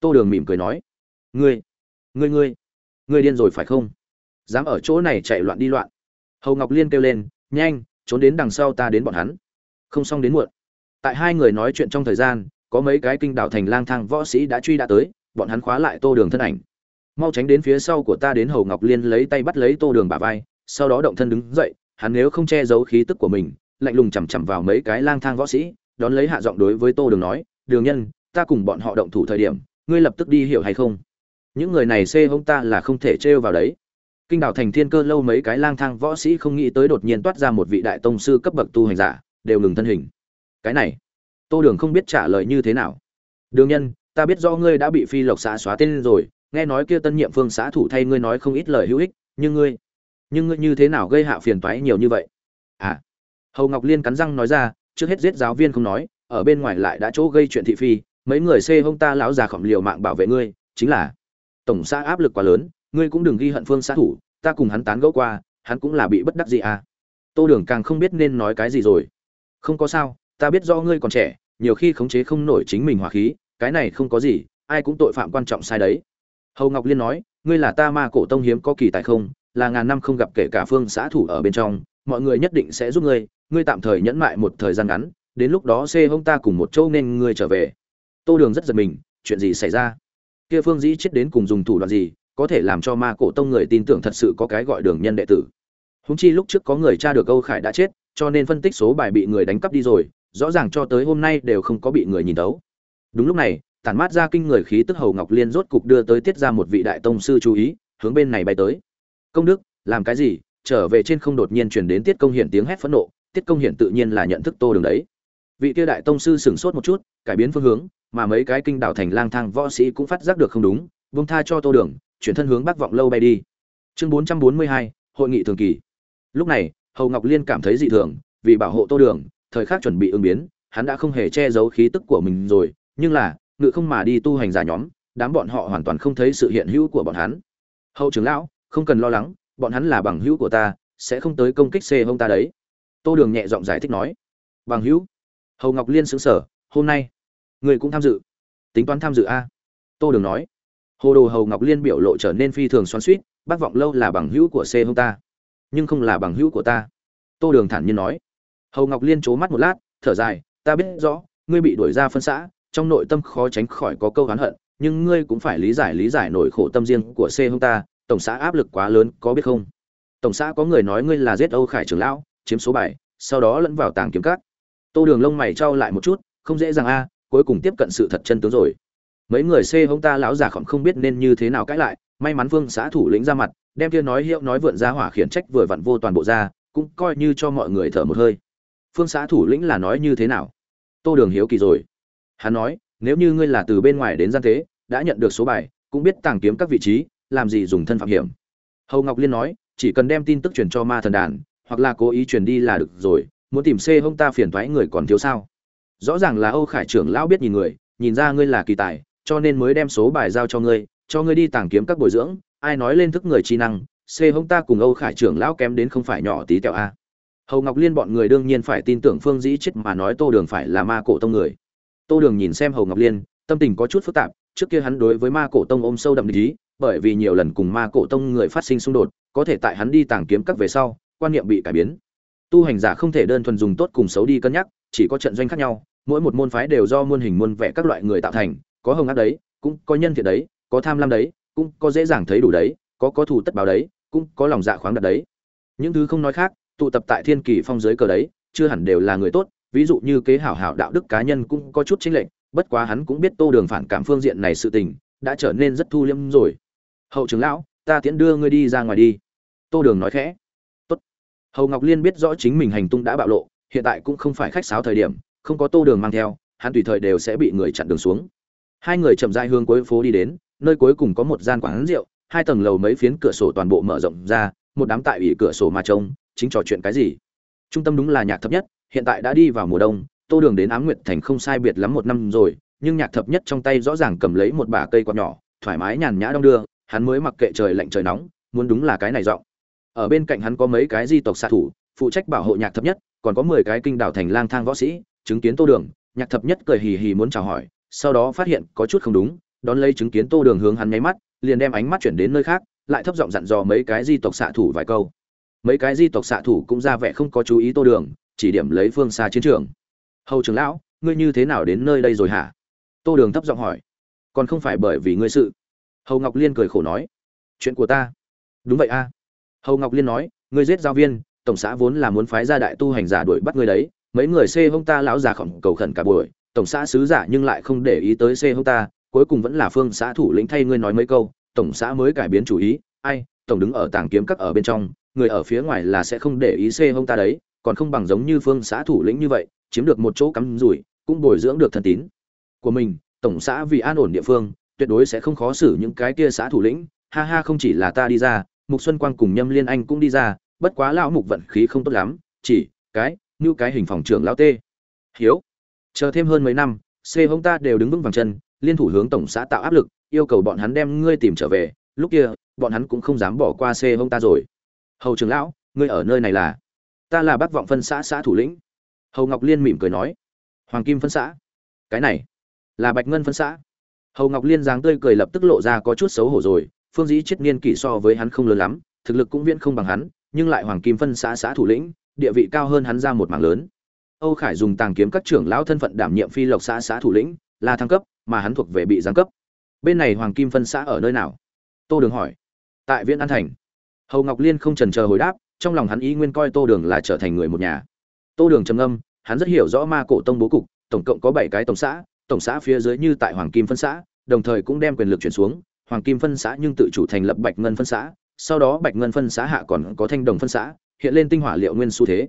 Tô đường mỉm cười nói, ngươi ngươi ngươi ngươi điên rồi phải không? Dám ở chỗ này chạy loạn đi loạn. Hầu ngọc liên kêu lên, nhanh, trốn đến đằng sau ta đến bọn hắn. Không xong đến muộn. Tại hai người nói chuyện trong thời gian, có mấy cái kinh đạo thành lang thang võ sĩ đã truy đã tới, bọn hắn khóa lại tô đường thân ảnh. Mau tránh đến phía sau của ta đến. Hầu ngọc liên lấy tay bắt lấy tô đường bả vai, sau đó động thân đứng dậy, hắn nếu không che giấu khí tức của mình, lạnh lùng chằm chằm vào mấy cái lang thang võ sĩ đón lấy hạ giọng đối với tô đường nói, đường nhân, ta cùng bọn họ động thủ thời điểm, ngươi lập tức đi hiểu hay không? Những người này xê hông ta là không thể trêu vào đấy. Kinh đảo thành thiên cơ lâu mấy cái lang thang võ sĩ không nghĩ tới đột nhiên toát ra một vị đại tông sư cấp bậc tu hành giả, đều ngừng thân hình. Cái này? Tô đường không biết trả lời như thế nào. Đường nhân, ta biết do ngươi đã bị phi lộc xã xóa tên rồi, nghe nói kia tân nhiệm phương xã thủ thay ngươi nói không ít lời hữu ích, nhưng ngươi nhưng ngươi như thế nào gây hạ phiền toái nhiều như vậy? À. Hầu ngọc liên cắn răng nói ra trước hết giết giáo viên không nói, ở bên ngoài lại đã chỗ gây chuyện thị phi, mấy người xê hông ta lão già khổng liều mạng bảo vệ ngươi, chính là, tổng xã áp lực quá lớn, ngươi cũng đừng ghi hận phương xã thủ, ta cùng hắn tán gẫu qua, hắn cũng là bị bất đắc gì à. Tô đường càng không biết nên nói cái gì rồi. Không có sao, ta biết do ngươi còn trẻ, nhiều khi khống chế không nổi chính mình hỏa khí, cái này không có gì, ai cũng tội phạm quan trọng sai đấy. Hầu ngọc liên nói, ngươi là ta ma cổ tông hiếm có kỳ tài không, là ngàn năm không gặp kể cả phương xã thủ ở bên trong mọi người nhất định sẽ giúp ngươi ngươi tạm thời nhẫn mại một thời gian ngắn, đến lúc đó xê hông ta cùng một châu nên ngươi trở về. Tô đường rất giật mình, chuyện gì xảy ra? Kia phương dĩ chết đến cùng dùng thủ đoạn gì, có thể làm cho ma cổ tông người tin tưởng thật sự có cái gọi đường nhân đệ tử? Húng chi lúc trước có người tra được âu khải đã chết, cho nên phân tích số bài bị người đánh cắp đi rồi, rõ ràng cho tới hôm nay đều không có bị người nhìn tấu. đúng lúc này, tản mát ra kinh người khí tức hầu ngọc liên rốt cục đưa tới tiết ra một vị đại tông sư chú ý, hướng bên này bay tới. Công đức, làm cái gì? Trở về trên không đột nhiên truyền đến tiết công hiển tiếng hét phẫn nộ, tiết công hiển tự nhiên là nhận thức tô đường đấy. Vị kia đại tông sư sửng sốt một chút, cải biến phương hướng, mà mấy cái kinh đảo thành lang thang võ sĩ cũng phát giác được không đúng vung tha cho tô đường, chuyển thân hướng bắc vọng lâu bay đi. Chương bốn trăm bốn mươi hai, hội nghị thường kỳ. Lúc này, hầu ngọc liên cảm thấy dị thường, vì bảo hộ tô đường, thời khắc chuẩn bị ứng biến, hắn đã không hề che giấu khí tức của mình rồi, nhưng là, ngự không mà đi tu hành giả nhóm, đám bọn họ hoàn toàn không thấy sự hiện hữu của bọn hắn. Hậu trưởng lão, không cần lo lắng bọn hắn là bằng hữu của ta, sẽ không tới công kích xê hông ta đấy. Tô đường nhẹ giọng giải thích nói. Bằng hữu? Hầu ngọc liên xứng sở hôm nay, người cũng tham dự. Tính toán tham dự a. Tô đường nói. Hồ đồ hầu ngọc liên biểu lộ trở nên phi thường xoắn suýt bác vọng lâu là bằng hữu của c hông ta, nhưng không là bằng hữu của ta. Tô đường thản nhiên nói. Hầu ngọc liên c h ố mắt một lát, thở dài, ta biết rõ, ngươi bị đuổi ra phân xã, trong nội tâm khó tránh khỏi có câu hắn hận, nhưng ngươi cũng phải lý giải lý giải nỗi khổ tâm riêng của c hông ta tổng xã áp lực quá lớn, có biết không? Tổng xã có người nói ngươi là giết âu khải trưởng lão, chiếm số bảy, sau đó lẫn vào tàng kiếm cát tô đường lông mày trao lại một chút, không dễ dàng a, cuối cùng tiếp cận sự thật chân tướng rồi. Mấy người xê hông ta lão già khổng không biết nên như thế nào cãi lại, may mắn vương xã thủ lĩnh ra mặt, đem kia nói hiệu nói vượn ra hỏa khiển trách vừa vặn vô toàn bộ ra, cũng coi như cho mọi người thở một hơi. Phương xã thủ lĩnh là nói như thế nào? Tô đường hiếu kỳ rồi. Hắn nói, nếu như ngươi là từ bên ngoài đến gian thế đã nhận được số bài cũng biết tàng kiếm các vị trí làm gì dùng thân phạm hiểm. Hầu ngọc liên nói, chỉ cần đem tin tức truyền cho ma thần đàn, hoặc là cố ý truyền đi là được rồi, muốn tìm xê hông ta phiền thoái người còn thiếu sao? Rõ ràng là âu khải trưởng lão biết nhìn người, nhìn ra ngươi là kỳ tài, cho nên mới đem số bài giao cho ngươi cho ngươi đi tàng kiếm các bồi dưỡng, ai nói lên thức người trí năng, c hông ta cùng âu khải trưởng lão kém đến không phải nhỏ tí tẹo a. Hầu ngọc liên bọn người đương nhiên phải tin tưởng phương dĩ chết mà nói tô đường phải là ma cổ tông người. Tô đường nhìn xem hầu ngọc liên, tâm tình có chút phức tạp, trước kia hắn đối với ma cổ tông ôm sâu đậm lý bởi vì nhiều lần cùng ma cổ tông người phát sinh xung đột, có thể tại hắn đi tàng kiếm các về sau, quan niệm bị cải biến. Tu hành giả không thể đơn thuần dùng tốt cùng xấu đi cân nhắc, chỉ có trận doanh khác nhau, mỗi một môn phái đều do muôn hình muôn vẻ các loại người tạo thành, có hồng ác đấy, cũng có nhân thiện đấy, có tham lam đấy, cũng có dễ dàng thấy đủ đấy, có có thù tất báo đấy, cũng có lòng dạ khoáng đặt đấy. Những thứ không nói khác, tụ tập tại thiên kỳ phong giới cờ đấy, chưa hẳn đều là người tốt, ví dụ như kế hảo hảo đạo đức cá nhân cũng có chút chính lệnh bất quá hắn cũng biết tô đường phản cảm phương diện này sự tình, đã trở nên rất thu liêm rồi hậu trưởng lão, ta tiễn đưa ngươi đi ra ngoài đi. Tô đường nói khẽ. Tốt. hầu ngọc liên biết rõ chính mình hành tung đã bạo lộ, hiện tại cũng không phải khách sáo thời điểm, không có tô đường mang theo, hắn tùy thời đều sẽ bị người chặn đường xuống. Hai người chậm rãi hướng cuối phố đi đến, nơi cuối cùng có một gian quán rượu, hai tầng lầu mấy phiến cửa sổ toàn bộ mở rộng ra, một đám tại ủy cửa sổ mà trông, chính trò chuyện cái gì? Trung tâm đúng là nhạc thập nhất, hiện tại đã đi vào mùa đông, tô đường đến ám nguyệt thành không sai biệt lắm một năm rồi, nhưng nhạc thập nhất trong tay rõ ràng cầm lấy một bả cây quạt nhỏ, thoải mái nhàn nhã đong đưa hắn mới mặc kệ trời lạnh trời nóng, muốn đúng là cái này giọng. Ở bên cạnh hắn có mấy cái di tộc xạ thủ, phụ trách bảo hộ nhạc thập nhất, còn có mười cái kinh đảo thành lang thang võ sĩ, chứng kiến tô đường, nhạc thập nhất cười hì hì muốn chào hỏi, sau đó phát hiện có chút không đúng, đón lấy chứng kiến tô đường hướng hắn nháy mắt, liền đem ánh mắt chuyển đến nơi khác, lại thấp giọng dặn dò mấy cái di tộc xạ thủ vài câu. Mấy cái di tộc xạ thủ cũng ra vẻ không có chú ý tô đường, chỉ điểm lấy phương xa chiến trường. Hầu trưởng lão, ngươi như thế nào đến nơi đây rồi hả? Tô đường thấp giọng hỏi. Còn không phải bởi vì ngươi sự hầu ngọc liên cười khổ nói, chuyện của ta. Đúng vậy a. Hầu ngọc liên nói, ngươi giết giáo viên, tổng xã vốn là muốn phái ra đại tu hành giả đuổi bắt ngươi đấy. Mấy người xê hông ta lão già khổng cầu khẩn cả buổi, tổng xã sứ giả nhưng lại không để ý tới xê hông ta, cuối cùng vẫn là phương xã thủ lĩnh thay ngươi nói mấy câu, tổng xã mới cải biến chủ ý. Ai, tổng đứng ở tàng kiếm các ở bên trong, người ở phía ngoài là sẽ không để ý xê hông ta đấy, còn không bằng giống như phương xã thủ lĩnh như vậy, chiếm được một chỗ cắm rủi, cũng bồi dưỡng được thần tín của mình. Tổng xã vì an ổn địa phương tuyệt đối sẽ không khó xử những cái kia xã thủ lĩnh. Ha ha, không chỉ là ta đi ra, mục xuân quang cùng nhâm liên anh cũng đi ra, bất quá lão mục vận khí không tốt lắm, chỉ cái, như cái hình phòng trưởng lão tê. Hiếu, chờ thêm hơn mấy năm, c hông ta đều đứng vững vàng chân, liên thủ hướng tổng xã tạo áp lực, yêu cầu bọn hắn đem ngươi tìm trở về. Lúc kia, bọn hắn cũng không dám bỏ qua c hông ta rồi. Hầu trưởng lão, ngươi ở nơi này là? Ta là bác vọng phân xã xã thủ lĩnh. Hầu ngọc liên mỉm cười nói. Hoàng kim phân xã? Cái này, là bạch ngân phân xã hầu ngọc liên dáng tươi cười lập tức lộ ra có chút xấu hổ rồi, phương dĩ chết niên kỷ so với hắn không lớn lắm, thực lực cũng viễn không bằng hắn, nhưng lại hoàng kim phân xã xã thủ lĩnh, địa vị cao hơn hắn ra một mảng lớn. Âu khải dùng tàng kiếm các trưởng lão thân phận đảm nhiệm phi lộc xã xã thủ lĩnh, là thăng cấp, mà hắn thuộc về bị giáng cấp. Bên này hoàng kim phân xã ở nơi nào? Tô đường hỏi. Tại viễn an thành. Hầu ngọc liên không trần chờ hồi đáp, trong lòng hắn ý nguyên coi tô đường là trở thành người một nhà. Tô đường trầm âm hắn rất hiểu rõ ma cổ tông bố cục, tổng cộng có bảy cái tổng xã tổng xã phía dưới như tại hoàng kim phân xã, đồng thời cũng đem quyền lực chuyển xuống. Hoàng kim phân xã nhưng tự chủ thành lập bạch ngân phân xã, sau đó bạch ngân phân xã hạ còn có thanh đồng phân xã, hiện lên tinh hỏa liệu nguyên xu thế.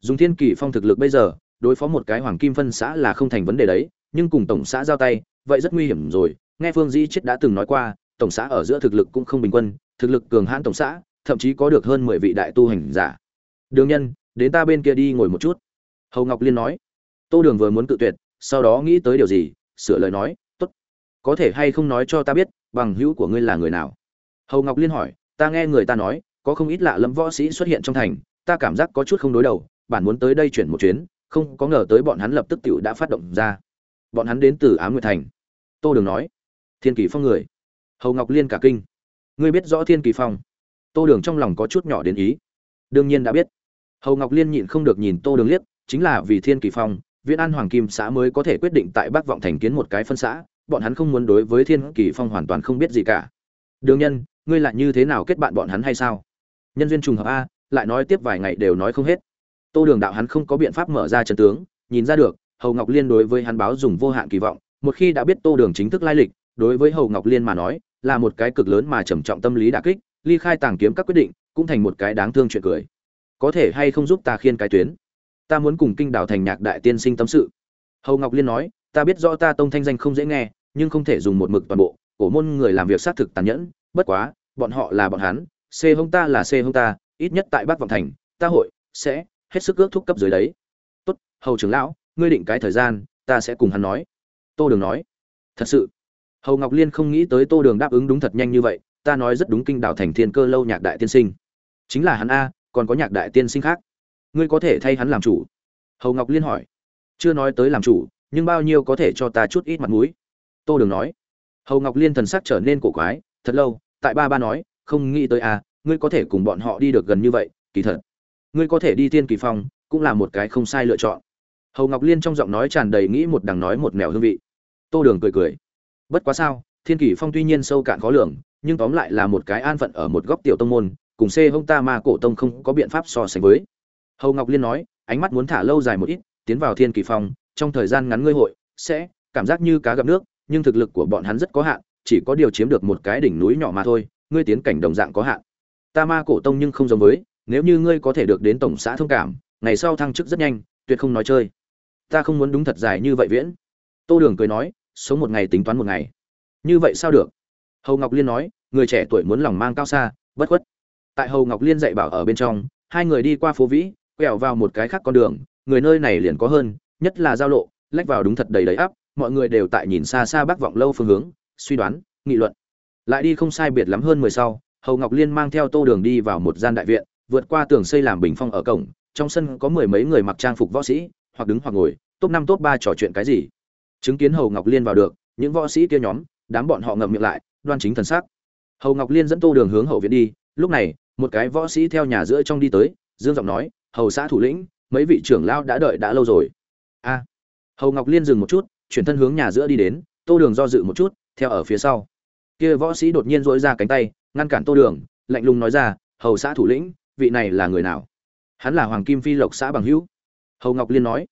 Dùng thiên kỳ phong thực lực bây giờ, đối phó một cái hoàng kim phân xã là không thành vấn đề đấy, nhưng cùng tổng xã giao tay, vậy rất nguy hiểm rồi. Nghe phương Dĩ chết đã từng nói qua, tổng xã ở giữa thực lực cũng không bình quân, thực lực cường hãn tổng xã, thậm chí có được hơn mười vị đại tu hành giả. Đường nhân, đến ta bên kia đi ngồi một chút. Hầu ngọc liên nói. Tô đường vừa muốn cự tuyệt sau đó nghĩ tới điều gì, sửa lời nói, tốt, có thể hay không nói cho ta biết, bằng hữu của ngươi là người nào? Hầu ngọc liên hỏi, ta nghe người ta nói, có không ít lạ lẫm võ sĩ xuất hiện trong thành, ta cảm giác có chút không đối đầu, bản muốn tới đây chuyển một chuyến, không có ngờ tới bọn hắn lập tức tiểu đã phát động ra. Bọn hắn đến từ á nguyệt thành. Tô đường nói, thiên kỳ phong người. Hầu ngọc liên cả kinh, ngươi biết rõ thiên kỳ phong? Tô đường trong lòng có chút nhỏ đến ý. Đương nhiên đã biết. Hầu ngọc liên nhịn không được nhìn tô đường liếc, chính là vì thiên kỳ phong viễn an hoàng kim xã mới có thể quyết định tại bắc vọng thành kiến một cái phân xã, bọn hắn không muốn đối với thiên kỳ phong hoàn toàn không biết gì cả. Đường nhân, ngươi lại như thế nào kết bạn bọn hắn hay sao? Nhân duyên trùng hợp a, lại nói tiếp vài ngày đều nói không hết. Tô đường đạo hắn không có biện pháp mở ra trận tướng, nhìn ra được, hầu ngọc liên đối với hắn báo dùng vô hạn kỳ vọng, một khi đã biết tô đường chính thức lai lịch, đối với hầu ngọc liên mà nói, là một cái cực lớn mà trầm trọng tâm lý đả kích, ly khai tàng kiếm các quyết định, cũng thành một cái đáng thương chuyện cười. Có thể hay không giúp ta khiên cái tuyến? Ta muốn cùng kinh đảo thành nhạc đại tiên sinh tâm sự. Hầu ngọc liên nói, ta biết rõ ta tông thanh danh không dễ nghe, nhưng không thể dùng một mực toàn bộ, cổ môn người làm việc xác thực tàn nhẫn, bất quá, bọn họ là bọn hắn c hông ta là c hông ta, ít nhất tại bắc vọng thành, ta hội sẽ hết sức ước thúc cấp dưới đấy. Tốt, hầu trưởng lão, ngươi định cái thời gian, ta sẽ cùng hắn nói. Tô đường nói. Thật sự. Hầu ngọc liên không nghĩ tới tô đường đáp ứng đúng thật nhanh như vậy, ta nói rất đúng kinh đảo thành thiên cơ lâu nhạc đại tiên sinh. Chính là hắn a, còn có nhạc đại tiên sinh khác ngươi có thể thay hắn làm chủ? Hầu ngọc liên hỏi. Chưa nói tới làm chủ nhưng bao nhiêu có thể cho ta chút ít mặt mũi? Tô đường nói. Hầu ngọc liên thần sắc trở nên cổ quái thật lâu tại ba ba nói không nghĩ tới a, ngươi có thể cùng bọn họ đi được gần như vậy kỳ thật. Ngươi có thể đi thiên kỳ phong cũng là một cái không sai lựa chọn. Hầu ngọc liên trong giọng nói tràn đầy nghĩ một đằng nói một mèo hương vị. Tô đường cười cười. Bất quá sao thiên kỷ phong tuy nhiên sâu cạn khó lường nhưng tóm lại là một cái an phận ở một góc tiểu tông môn cùng c hông ta ma cổ tông không có biện pháp so sánh với hầu ngọc liên nói, ánh mắt muốn thả lâu dài một ít, tiến vào thiên kỳ phong, trong thời gian ngắn ngươi hội, sẽ, cảm giác như cá gặp nước, nhưng thực lực của bọn hắn rất có hạn, chỉ có điều chiếm được một cái đỉnh núi nhỏ mà thôi, ngươi tiến cảnh đồng dạng có hạn. Ta ma cổ tông nhưng không giống với, nếu như ngươi có thể được đến tổng xã thông cảm, ngày sau thăng chức rất nhanh, tuyệt không nói chơi. Ta không muốn đúng thật dài như vậy viễn. Tô đường cười nói, sống một ngày tính toán một ngày. Như vậy sao được? Hầu ngọc liên nói, người trẻ tuổi muốn lòng mang cao xa, bất khuất. Tại hầu ngọc liên dạy bảo ở bên trong, hai người đi qua phố vĩ quẹo vào một cái khác con đường, người nơi này liền có hơn, nhất là giao lộ, lách vào đúng thật đầy đầy ắp, mọi người đều tại nhìn xa xa bắc vọng lâu phương hướng, suy đoán, nghị luận. Lại đi không sai biệt lắm hơn mười sau, hầu ngọc liên mang theo tô đường đi vào một gian đại viện, vượt qua tường xây làm bình phong ở cổng, trong sân có mười mấy người mặc trang phục võ sĩ, hoặc đứng hoặc ngồi, top năm top ba trò chuyện cái gì. Chứng kiến hầu ngọc liên vào được, những võ sĩ kia nhóm, đám bọn họ ngậm miệng lại, đoan chính thần sắc. Hầu ngọc liên dẫn tô đường hướng hậu viện đi, lúc này, một cái võ sĩ theo nhà giữa trong đi tới, dương giọng nói hầu xã thủ lĩnh, mấy vị trưởng lao đã đợi đã lâu rồi. A, hầu ngọc liên dừng một chút, chuyển thân hướng nhà giữa đi đến, tô đường do dự một chút, theo ở phía sau. Kia võ sĩ đột nhiên dỗi ra cánh tay, ngăn cản tô đường, lạnh lùng nói ra, hầu xã thủ lĩnh, vị này là người nào? Hắn là hoàng kim phi lộc xã bằng hữu. Hầu ngọc liên nói.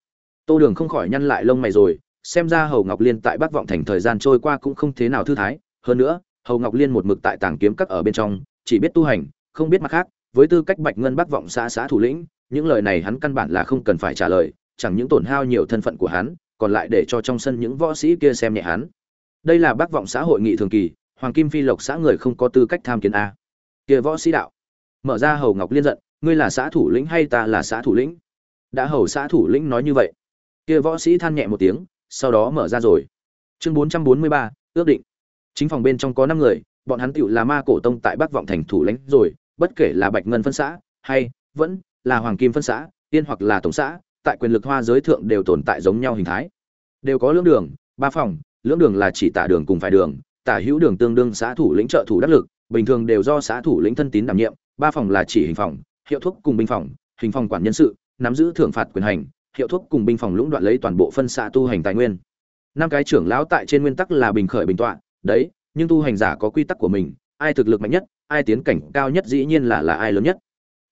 Tô đường không khỏi nhăn lại lông mày rồi, xem ra hầu ngọc liên tại bắc vọng thành thời gian trôi qua cũng không thế nào thư thái. Hơn nữa, hầu ngọc liên một mực tại tàng kiếm các ở bên trong, chỉ biết tu hành, không biết mặt khác, với tư cách bạch ngân bắc vọng xã xã thủ lĩnh những lời này hắn căn bản là không cần phải trả lời, chẳng những tổn hao nhiều thân phận của hắn, còn lại để cho trong sân những võ sĩ kia xem nhẹ hắn. Đây là bắc vọng xã hội nghị thường kỳ, hoàng kim phi lộc xã người không có tư cách tham kiến a. Kia võ sĩ đạo, mở ra hầu ngọc liên giận, ngươi là xã thủ lĩnh hay ta là xã thủ lĩnh? Đã hầu xã thủ lĩnh nói như vậy. Kia võ sĩ than nhẹ một tiếng, sau đó mở ra rồi. Chương bốn trăm bốn mươi ba, ước định. Chính phòng bên trong có năm người, bọn hắn tựu là ma cổ tông tại bắc vọng thành thủ lãnh rồi, bất kể là bạch ngân phân xã hay vẫn là hoàng kim phân xã tiên hoặc là tổng xã, tại quyền lực hoa giới thượng đều tồn tại giống nhau hình thái. Đều có lưỡng đường, ba phòng, lưỡng đường là chỉ tả đường cùng phải đường, tả hữu đường tương đương xã thủ lĩnh trợ thủ đắc lực, bình thường đều do xã thủ lĩnh thân tín đảm nhiệm, ba phòng là chỉ hình phòng, hiệu thuốc cùng binh phòng, hình phòng quản nhân sự, nắm giữ thưởng phạt quyền hành, hiệu thuốc cùng binh phòng lũng đoạn lấy toàn bộ phân xã tu hành tài nguyên. Năm cái trưởng lão tại trên nguyên tắc là bình khởi bình tọa, đấy, nhưng tu hành giả có quy tắc của mình, ai thực lực mạnh nhất, ai tiến cảnh cao nhất dĩ nhiên là là ai lớn nhất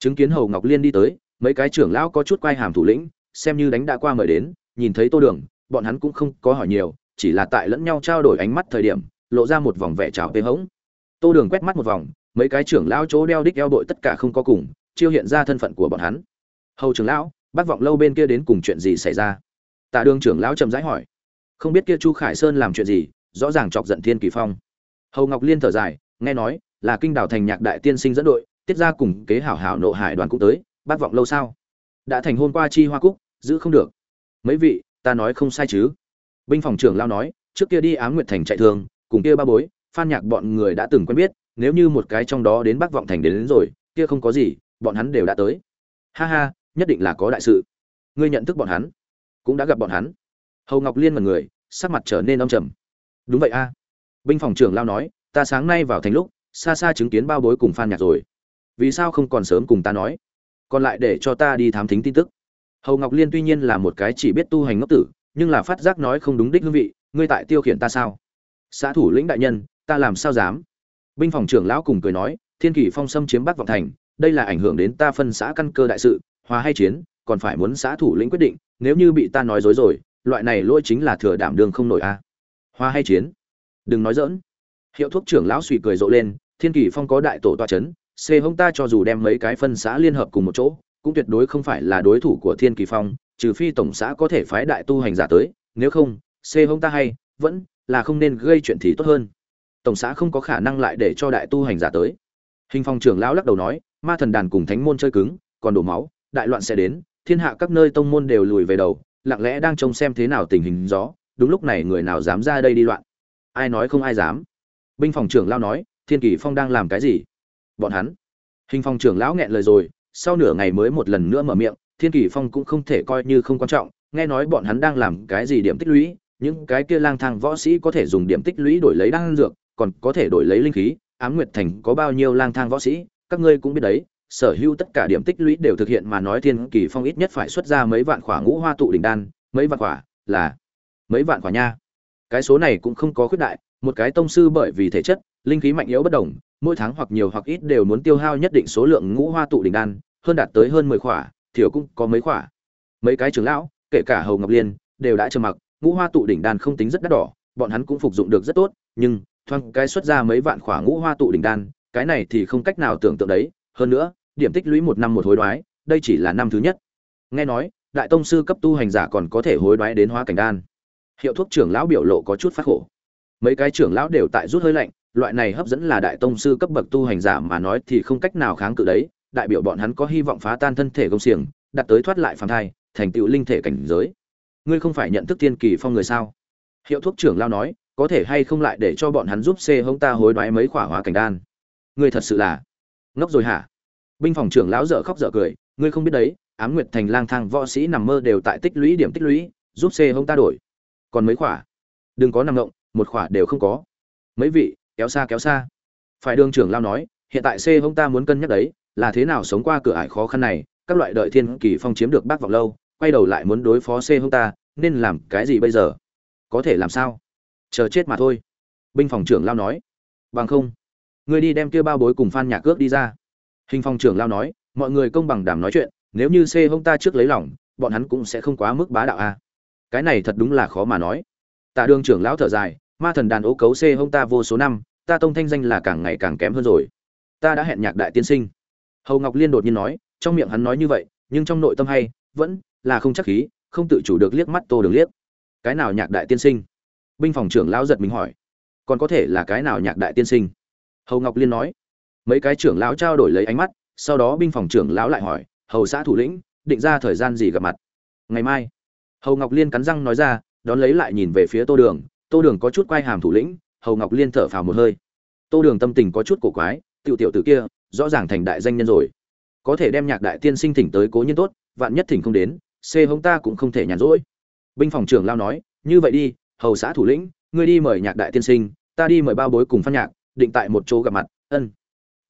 chứng kiến hầu ngọc liên đi tới, mấy cái trưởng lão có chút quay hàm thủ lĩnh, xem như đánh đã qua mời đến, nhìn thấy tô đường, bọn hắn cũng không có hỏi nhiều, chỉ là tại lẫn nhau trao đổi ánh mắt thời điểm, lộ ra một vòng vẻ trào tê hống. Tô đường quét mắt một vòng, mấy cái trưởng lão chỗ đeo đích eo đội tất cả không có cùng, chiêu hiện ra thân phận của bọn hắn. Hầu trưởng lão, bác vọng lâu bên kia đến cùng chuyện gì xảy ra? Tạ đường trưởng lão trầm rãi hỏi. Không biết kia chu khải sơn làm chuyện gì, rõ ràng chọc giận thiên kỳ phong. Hầu ngọc liên thở dài, nghe nói là kinh đảo thành nhạc đại tiên sinh dẫn đội tiết ra cùng kế hảo hảo nộ hải đoàn cũng tới bác vọng lâu sao? Đã thành hôn qua chi hoa cúc giữ không được. Mấy vị ta nói không sai chứ? Binh phòng trưởng lao nói trước kia đi ám nguyệt thành chạy thường cùng kia ba bối phan nhạc bọn người đã từng quen biết nếu như một cái trong đó đến bắc vọng thành đến, đến rồi kia không có gì bọn hắn đều đã tới. Ha ha nhất định là có đại sự. Ngươi nhận thức bọn hắn cũng đã gặp bọn hắn. Hầu ngọc liên mật người sắc mặt trở nên âm trầm. Đúng vậy a. Binh phòng trưởng lao nói ta sáng nay vào thành lúc xa xa chứng kiến bao bối cùng phan nhạc rồi vì sao không còn sớm cùng ta nói? Còn lại để cho ta đi thám thính tin tức. Hầu ngọc liên tuy nhiên là một cái chỉ biết tu hành ngốc tử, nhưng là phát giác nói không đúng đích hương vị, ngươi tại tiêu khiển ta sao? Xã thủ lĩnh đại nhân, ta làm sao dám? Binh phòng trưởng lão cùng cười nói, thiên kỷ phong xâm chiếm bắc vọng thành, đây là ảnh hưởng đến ta phân xã căn cơ đại sự, hòa hay chiến, còn phải muốn xã thủ lĩnh quyết định, nếu như bị ta nói dối rồi, loại này lỗi chính là thừa đảm đường không nổi a. À. hoa hay chiến? Đừng nói dỡn hiệu thuốc trưởng lão suy cười rộ lên, thiên kỷ phong có đại tổ toa c h ấ n c hông ta cho dù đem mấy cái phân xã liên hợp cùng một chỗ, cũng tuyệt đối không phải là đối thủ của thiên kỳ phong, trừ phi tổng xã có thể phái đại tu hành giả tới, nếu không, c hông ta hay, vẫn là không nên gây chuyện thì tốt hơn. Tổng xã không có khả năng lại để cho đại tu hành giả tới. Hình phong trưởng lão lắc đầu nói, ma thần đàn cùng thánh môn chơi cứng, còn đổ máu, đại loạn sẽ đến, thiên hạ các nơi tông môn đều lùi về đầu, lặng lẽ đang trông xem thế nào tình hình gió, đúng lúc này người nào dám ra đây đi loạn? Ai nói không ai dám. Binh phòng trưởng lão nói, thiên kỳ phong đang làm cái gì? Bọn hắn. Hình phòng trưởng lão nghẹn lời rồi, sau nửa ngày mới một lần nữa mở miệng, thiên kỳ phong cũng không thể coi như không quan trọng, nghe nói bọn hắn đang làm cái gì điểm tích lũy, những cái kia lang thang võ sĩ có thể dùng điểm tích lũy đổi lấy đan dược, còn có thể đổi lấy linh khí, ám nguyệt thành có bao nhiêu lang thang võ sĩ, các ngươi cũng biết đấy, sở hữu tất cả điểm tích lũy đều thực hiện mà nói thiên kỳ phong ít nhất phải xuất ra mấy vạn khỏa ngũ hoa tụ đỉnh đan, mấy vạn khỏa là mấy vạn khỏa nha. Cái số này cũng không có khuyết đại, một cái tông sư bởi vì thể chất, linh khí mạnh yếu bất đồng mỗi tháng hoặc nhiều hoặc ít đều muốn tiêu hao nhất định số lượng ngũ hoa tụ đỉnh đan, hơn đạt tới hơn mười khỏa, thiểu cũng có mấy khỏa. Mấy cái trưởng lão, kể cả hầu ngọc liên, đều đã trầm mặc, ngũ hoa tụ đỉnh đan không tính rất đắt đỏ, bọn hắn cũng phục dụng được rất tốt, nhưng thoang cái xuất ra mấy vạn khỏa ngũ hoa tụ đỉnh đan, cái này thì không cách nào tưởng tượng đấy, hơn nữa, điểm tích lũy một năm một hối đoái, đây chỉ là năm thứ nhất. Nghe nói, đại tông sư cấp tu hành giả còn có thể hối đoái đến hóa cảnh đan. Hiệu thuốc trưởng lão biểu lộ có chút phát khổ. Mấy cái trưởng lão đều tại rút hơi lạnh loại này hấp dẫn là đại tông sư cấp bậc tu hành giả mà nói thì không cách nào kháng cự đấy, đại biểu bọn hắn có hy vọng phá tan thân thể gông xiềng đặt tới thoát lại phàm thai, thành tựu linh thể cảnh giới. Ngươi không phải nhận thức thiên kỳ phong người sao? Hiệu thuốc trưởng lao nói, có thể hay không lại để cho bọn hắn giúp xê hông ta hối đoái mấy khỏa hóa cảnh đan? Ngươi thật sự là ngốc rồi hả? Binh phòng trưởng lão dở khóc dở cười, ngươi không biết đấy, ám nguyệt thành lang thang võ sĩ nằm mơ đều tại tích lũy điểm tích lũy, giúp xê hông ta đổi. Còn mấy khỏa? Đừng có nằm ngộng một khỏa đều không có. Mấy vị kéo xa kéo xa. Phải đương trưởng lao nói, hiện tại C hông ta muốn cân nhắc đấy, là thế nào sống qua cửa ải khó khăn này, các loại đợi thiên kỳ phong chiếm được bác vọng lâu, quay đầu lại muốn đối phó C hông ta, nên làm cái gì bây giờ? Có thể làm sao? Chờ chết mà thôi. Binh phòng trưởng lao nói. Bằng không, ngươi đi đem kia bao bối cùng phan nhà cước đi ra. Hình phòng trưởng lao nói, mọi người công bằng đảm nói chuyện, nếu như C hông ta trước lấy lòng, bọn hắn cũng sẽ không quá mức bá đạo a. Cái này thật đúng là khó mà nói. Tạ đường trưởng lão thở dài, ma thần đàn ố cấu C hông ta vô số năm ta tông thanh danh là càng ngày càng kém hơn rồi. Ta đã hẹn nhạc đại tiên sinh. Hầu ngọc liên đột nhiên nói, trong miệng hắn nói như vậy, nhưng trong nội tâm hay, vẫn là không chắc khí, không tự chủ được liếc mắt tô đường liếc. Cái nào nhạc đại tiên sinh? Binh phòng trưởng lão giật mình hỏi. Còn có thể là cái nào nhạc đại tiên sinh? Hầu ngọc liên nói. Mấy cái trưởng lão trao đổi lấy ánh mắt, sau đó binh phòng trưởng lão lại hỏi, hầu xã thủ lĩnh, định ra thời gian gì gặp mặt? Ngày mai. Hầu ngọc liên cắn răng nói ra, đón lấy lại nhìn về phía tô đường. Tô đường có chút quay hàm thủ lĩnh hầu ngọc liên thở phào một hơi tô đường tâm tình có chút cổ quái tiểu tiểu tử kia rõ ràng thành đại danh nhân rồi có thể đem nhạc đại tiên sinh thỉnh tới cố nhân tốt vạn nhất thỉnh không đến xê hông ta cũng không thể nhàn rỗi binh phòng trưởng lao nói như vậy đi hầu xã thủ lĩnh ngươi đi mời nhạc đại tiên sinh ta đi mời bao bối cùng phan nhạc định tại một chỗ gặp mặt ân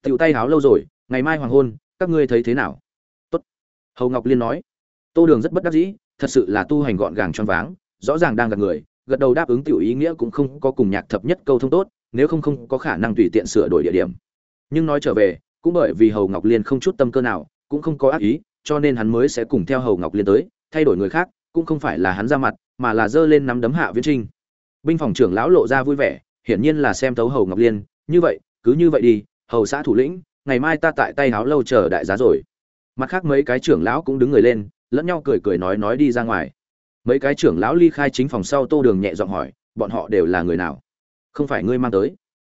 tiểu tay háo lâu rồi ngày mai hoàng hôn các ngươi thấy thế nào tốt hầu ngọc liên nói tô đường rất bất đắc dĩ thật sự là tu hành gọn gàng choáng váng rõ ràng đang gặp người gật đầu đáp ứng tiểu ý nghĩa cũng không có cùng nhạc thập nhất câu thông tốt, nếu không không có khả năng tùy tiện sửa đổi địa điểm. Nhưng nói trở về, cũng bởi vì hầu ngọc liên không chút tâm cơ nào, cũng không có ác ý, cho nên hắn mới sẽ cùng theo hầu ngọc liên tới, thay đổi người khác, cũng không phải là hắn ra mặt, mà là giơ lên nắm đấm hạ viễn trinh. Binh phòng trưởng lão lộ ra vui vẻ, hiển nhiên là xem thấu hầu ngọc liên, như vậy, cứ như vậy đi, hầu xã thủ lĩnh, ngày mai ta tại tay háo lâu chờ đại giá rồi. Mặt khác mấy cái trưởng lão cũng đứng người lên, lẫn nhau cười cười nói nói đi ra ngoài mấy cái trưởng lão ly khai chính phòng sau tô đường nhẹ giọng hỏi, bọn họ đều là người nào? Không phải ngươi mang tới.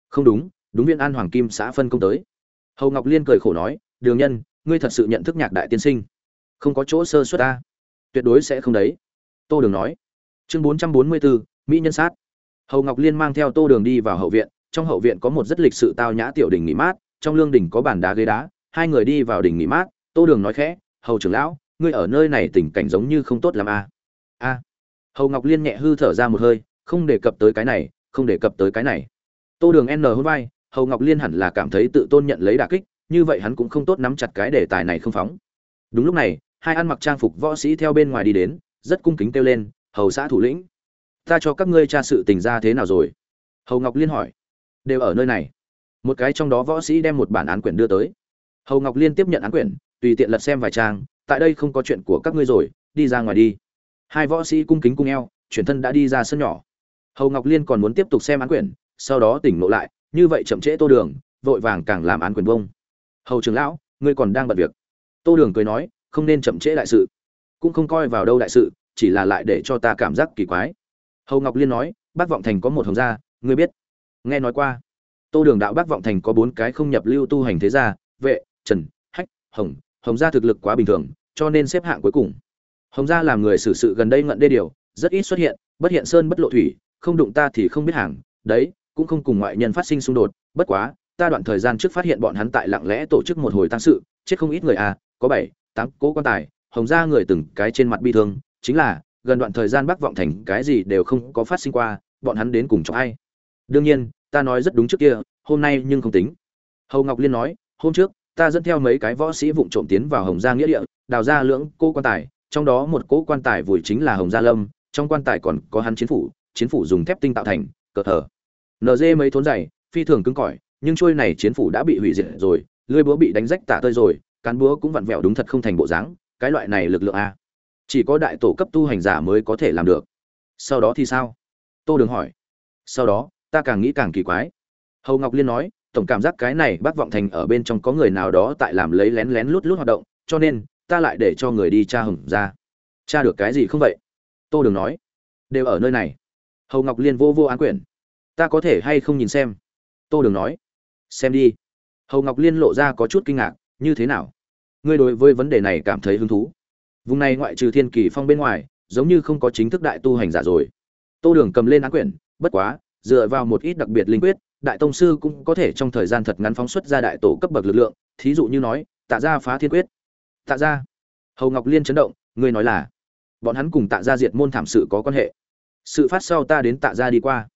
Không đúng đúng viên an hoàng kim xã phân công tới. Hầu ngọc liên cười khổ nói, đường nhân, ngươi thật sự nhận thức nhạc đại tiên sinh. Không có chỗ sơ suất ta. Tuyệt đối sẽ không đấy. Tô đường nói. Chương bốn trăm bốn mươi bốn mỹ nhân sát. Hầu ngọc liên mang theo tô đường đi vào hậu viện, trong hậu viện có một rất lịch sự tao nhã tiểu đình nghỉ mát, trong lương đình có bàn đá ghế đá, hai người đi vào đình nghỉ mát, tô đường nói khẽ, hầu trưởng lão, ngươi ở nơi này tình cảnh giống như không tốt làm a à? Hầu ngọc liên nhẹ hư thở ra một hơi, không đề cập tới cái này, không đề cập tới cái này. Tô đường n hôn vai, hầu ngọc liên hẳn là cảm thấy tự tôn nhận lấy đà kích, như vậy hắn cũng không tốt nắm chặt cái đề tài này không phóng. Đúng lúc này, hai ăn mặc trang phục võ sĩ theo bên ngoài đi đến, rất cung kính kêu lên, hầu xã thủ lĩnh, ta cho các ngươi tra sự tình ra thế nào rồi? Hầu ngọc liên hỏi. Đều ở nơi này. Một cái trong đó võ sĩ đem một bản án quyển đưa tới. Hầu ngọc liên tiếp nhận án quyển, tùy tiện lật xem vài trang, tại đây không có chuyện của các ngươi rồi, đi ra ngoài đi hai võ sĩ cung kính cung eo, chuyển thân đã đi ra sân nhỏ. Hầu ngọc liên còn muốn tiếp tục xem án quyển, sau đó tỉnh ngộ lại, như vậy chậm trễ tô đường, vội vàng càng làm án quyền vông hầu trưởng lão, ngươi còn đang bận việc. Tô đường cười nói, không nên chậm trễ đại sự. Cũng không coi vào đâu đại sự, chỉ là lại để cho ta cảm giác kỳ quái. Hầu ngọc liên nói, bác vọng thành có một hồng gia, ngươi biết. Nghe nói qua. Tô đường đạo bác vọng thành có bốn cái không nhập lưu tu hành thế gia, vệ, trần, hách, hồng. Hồng gia thực lực quá bình thường, cho nên xếp hạng cuối cùng hồng gia làm người xử sự gần đây ngận đê điều, rất ít xuất hiện, bất hiện sơn bất lộ thủy, không đụng ta thì không biết hàng, đấy, cũng không cùng ngoại nhân phát sinh xung đột, bất quá, ta đoạn thời gian trước phát hiện bọn hắn tại lặng lẽ tổ chức một hồi tăng sự, chết không ít người à có bảy, tám cố quan tài, hồng gia người từng cái trên mặt bi thương, chính là, gần đoạn thời gian bắc vọng thành cái gì đều không có phát sinh qua, bọn hắn đến cùng cho ai. Đương nhiên, ta nói rất đúng trước kia, hôm nay nhưng không tính. Hầu ngọc liên nói, hôm trước, ta dẫn theo mấy cái võ sĩ vụng trộm tiến vào hồng gia nghĩa địa, đào ra lưỡng cô quan tài trong đó một cỗ quan tài vùi chính là hồng gia lâm, trong quan tài còn có hắn chiến phủ chiến phủ dùng thép tinh tạo thành, cờ thờ. Nd mấy thốn dày, phi thường cứng cỏi, nhưng trôi này chiến phủ đã bị hủy diệt rồi lưỡi búa bị đánh rách tả tơi rồi, cán búa cũng vặn vẹo đúng thật không thành bộ dáng, cái loại này lực lượng a. Chỉ có đại tổ cấp tu hành giả mới có thể làm được. Sau đó thì sao? Tô đường hỏi. Sau đó, ta càng nghĩ càng kỳ quái. Hầu ngọc liên nói, tổng cảm giác cái này bác vọng thành ở bên trong có người nào đó tại làm lấy lén lén lút lút hoạt động, cho nên ta lại để cho người đi tra hừng ra. Tra được cái gì không vậy? Tô đường nói. Đều ở nơi này. Hầu ngọc liên vô vô án quyển. Ta có thể hay không nhìn xem? Tô đường nói. Xem đi. Hầu ngọc liên lộ ra có chút kinh ngạc. Như thế nào? Ngươi đối với vấn đề này cảm thấy hứng thú? Vùng này ngoại trừ thiên kỳ phong bên ngoài, giống như không có chính thức đại tu hành giả rồi. Tô đường cầm lên án quyển. Bất quá, dựa vào một ít đặc biệt linh quyết, đại tông sư cũng có thể trong thời gian thật ngắn phóng xuất ra đại tổ cấp bậc lực lượng. Thí dụ như nói, tạ ra phá thiên quyết tạ ra hầu ngọc liên chấn động, ngươi nói là, bọn hắn cùng tạ ra diệt môn thảm sự có quan hệ. Sự phát sau ta đến tạ ra đi qua.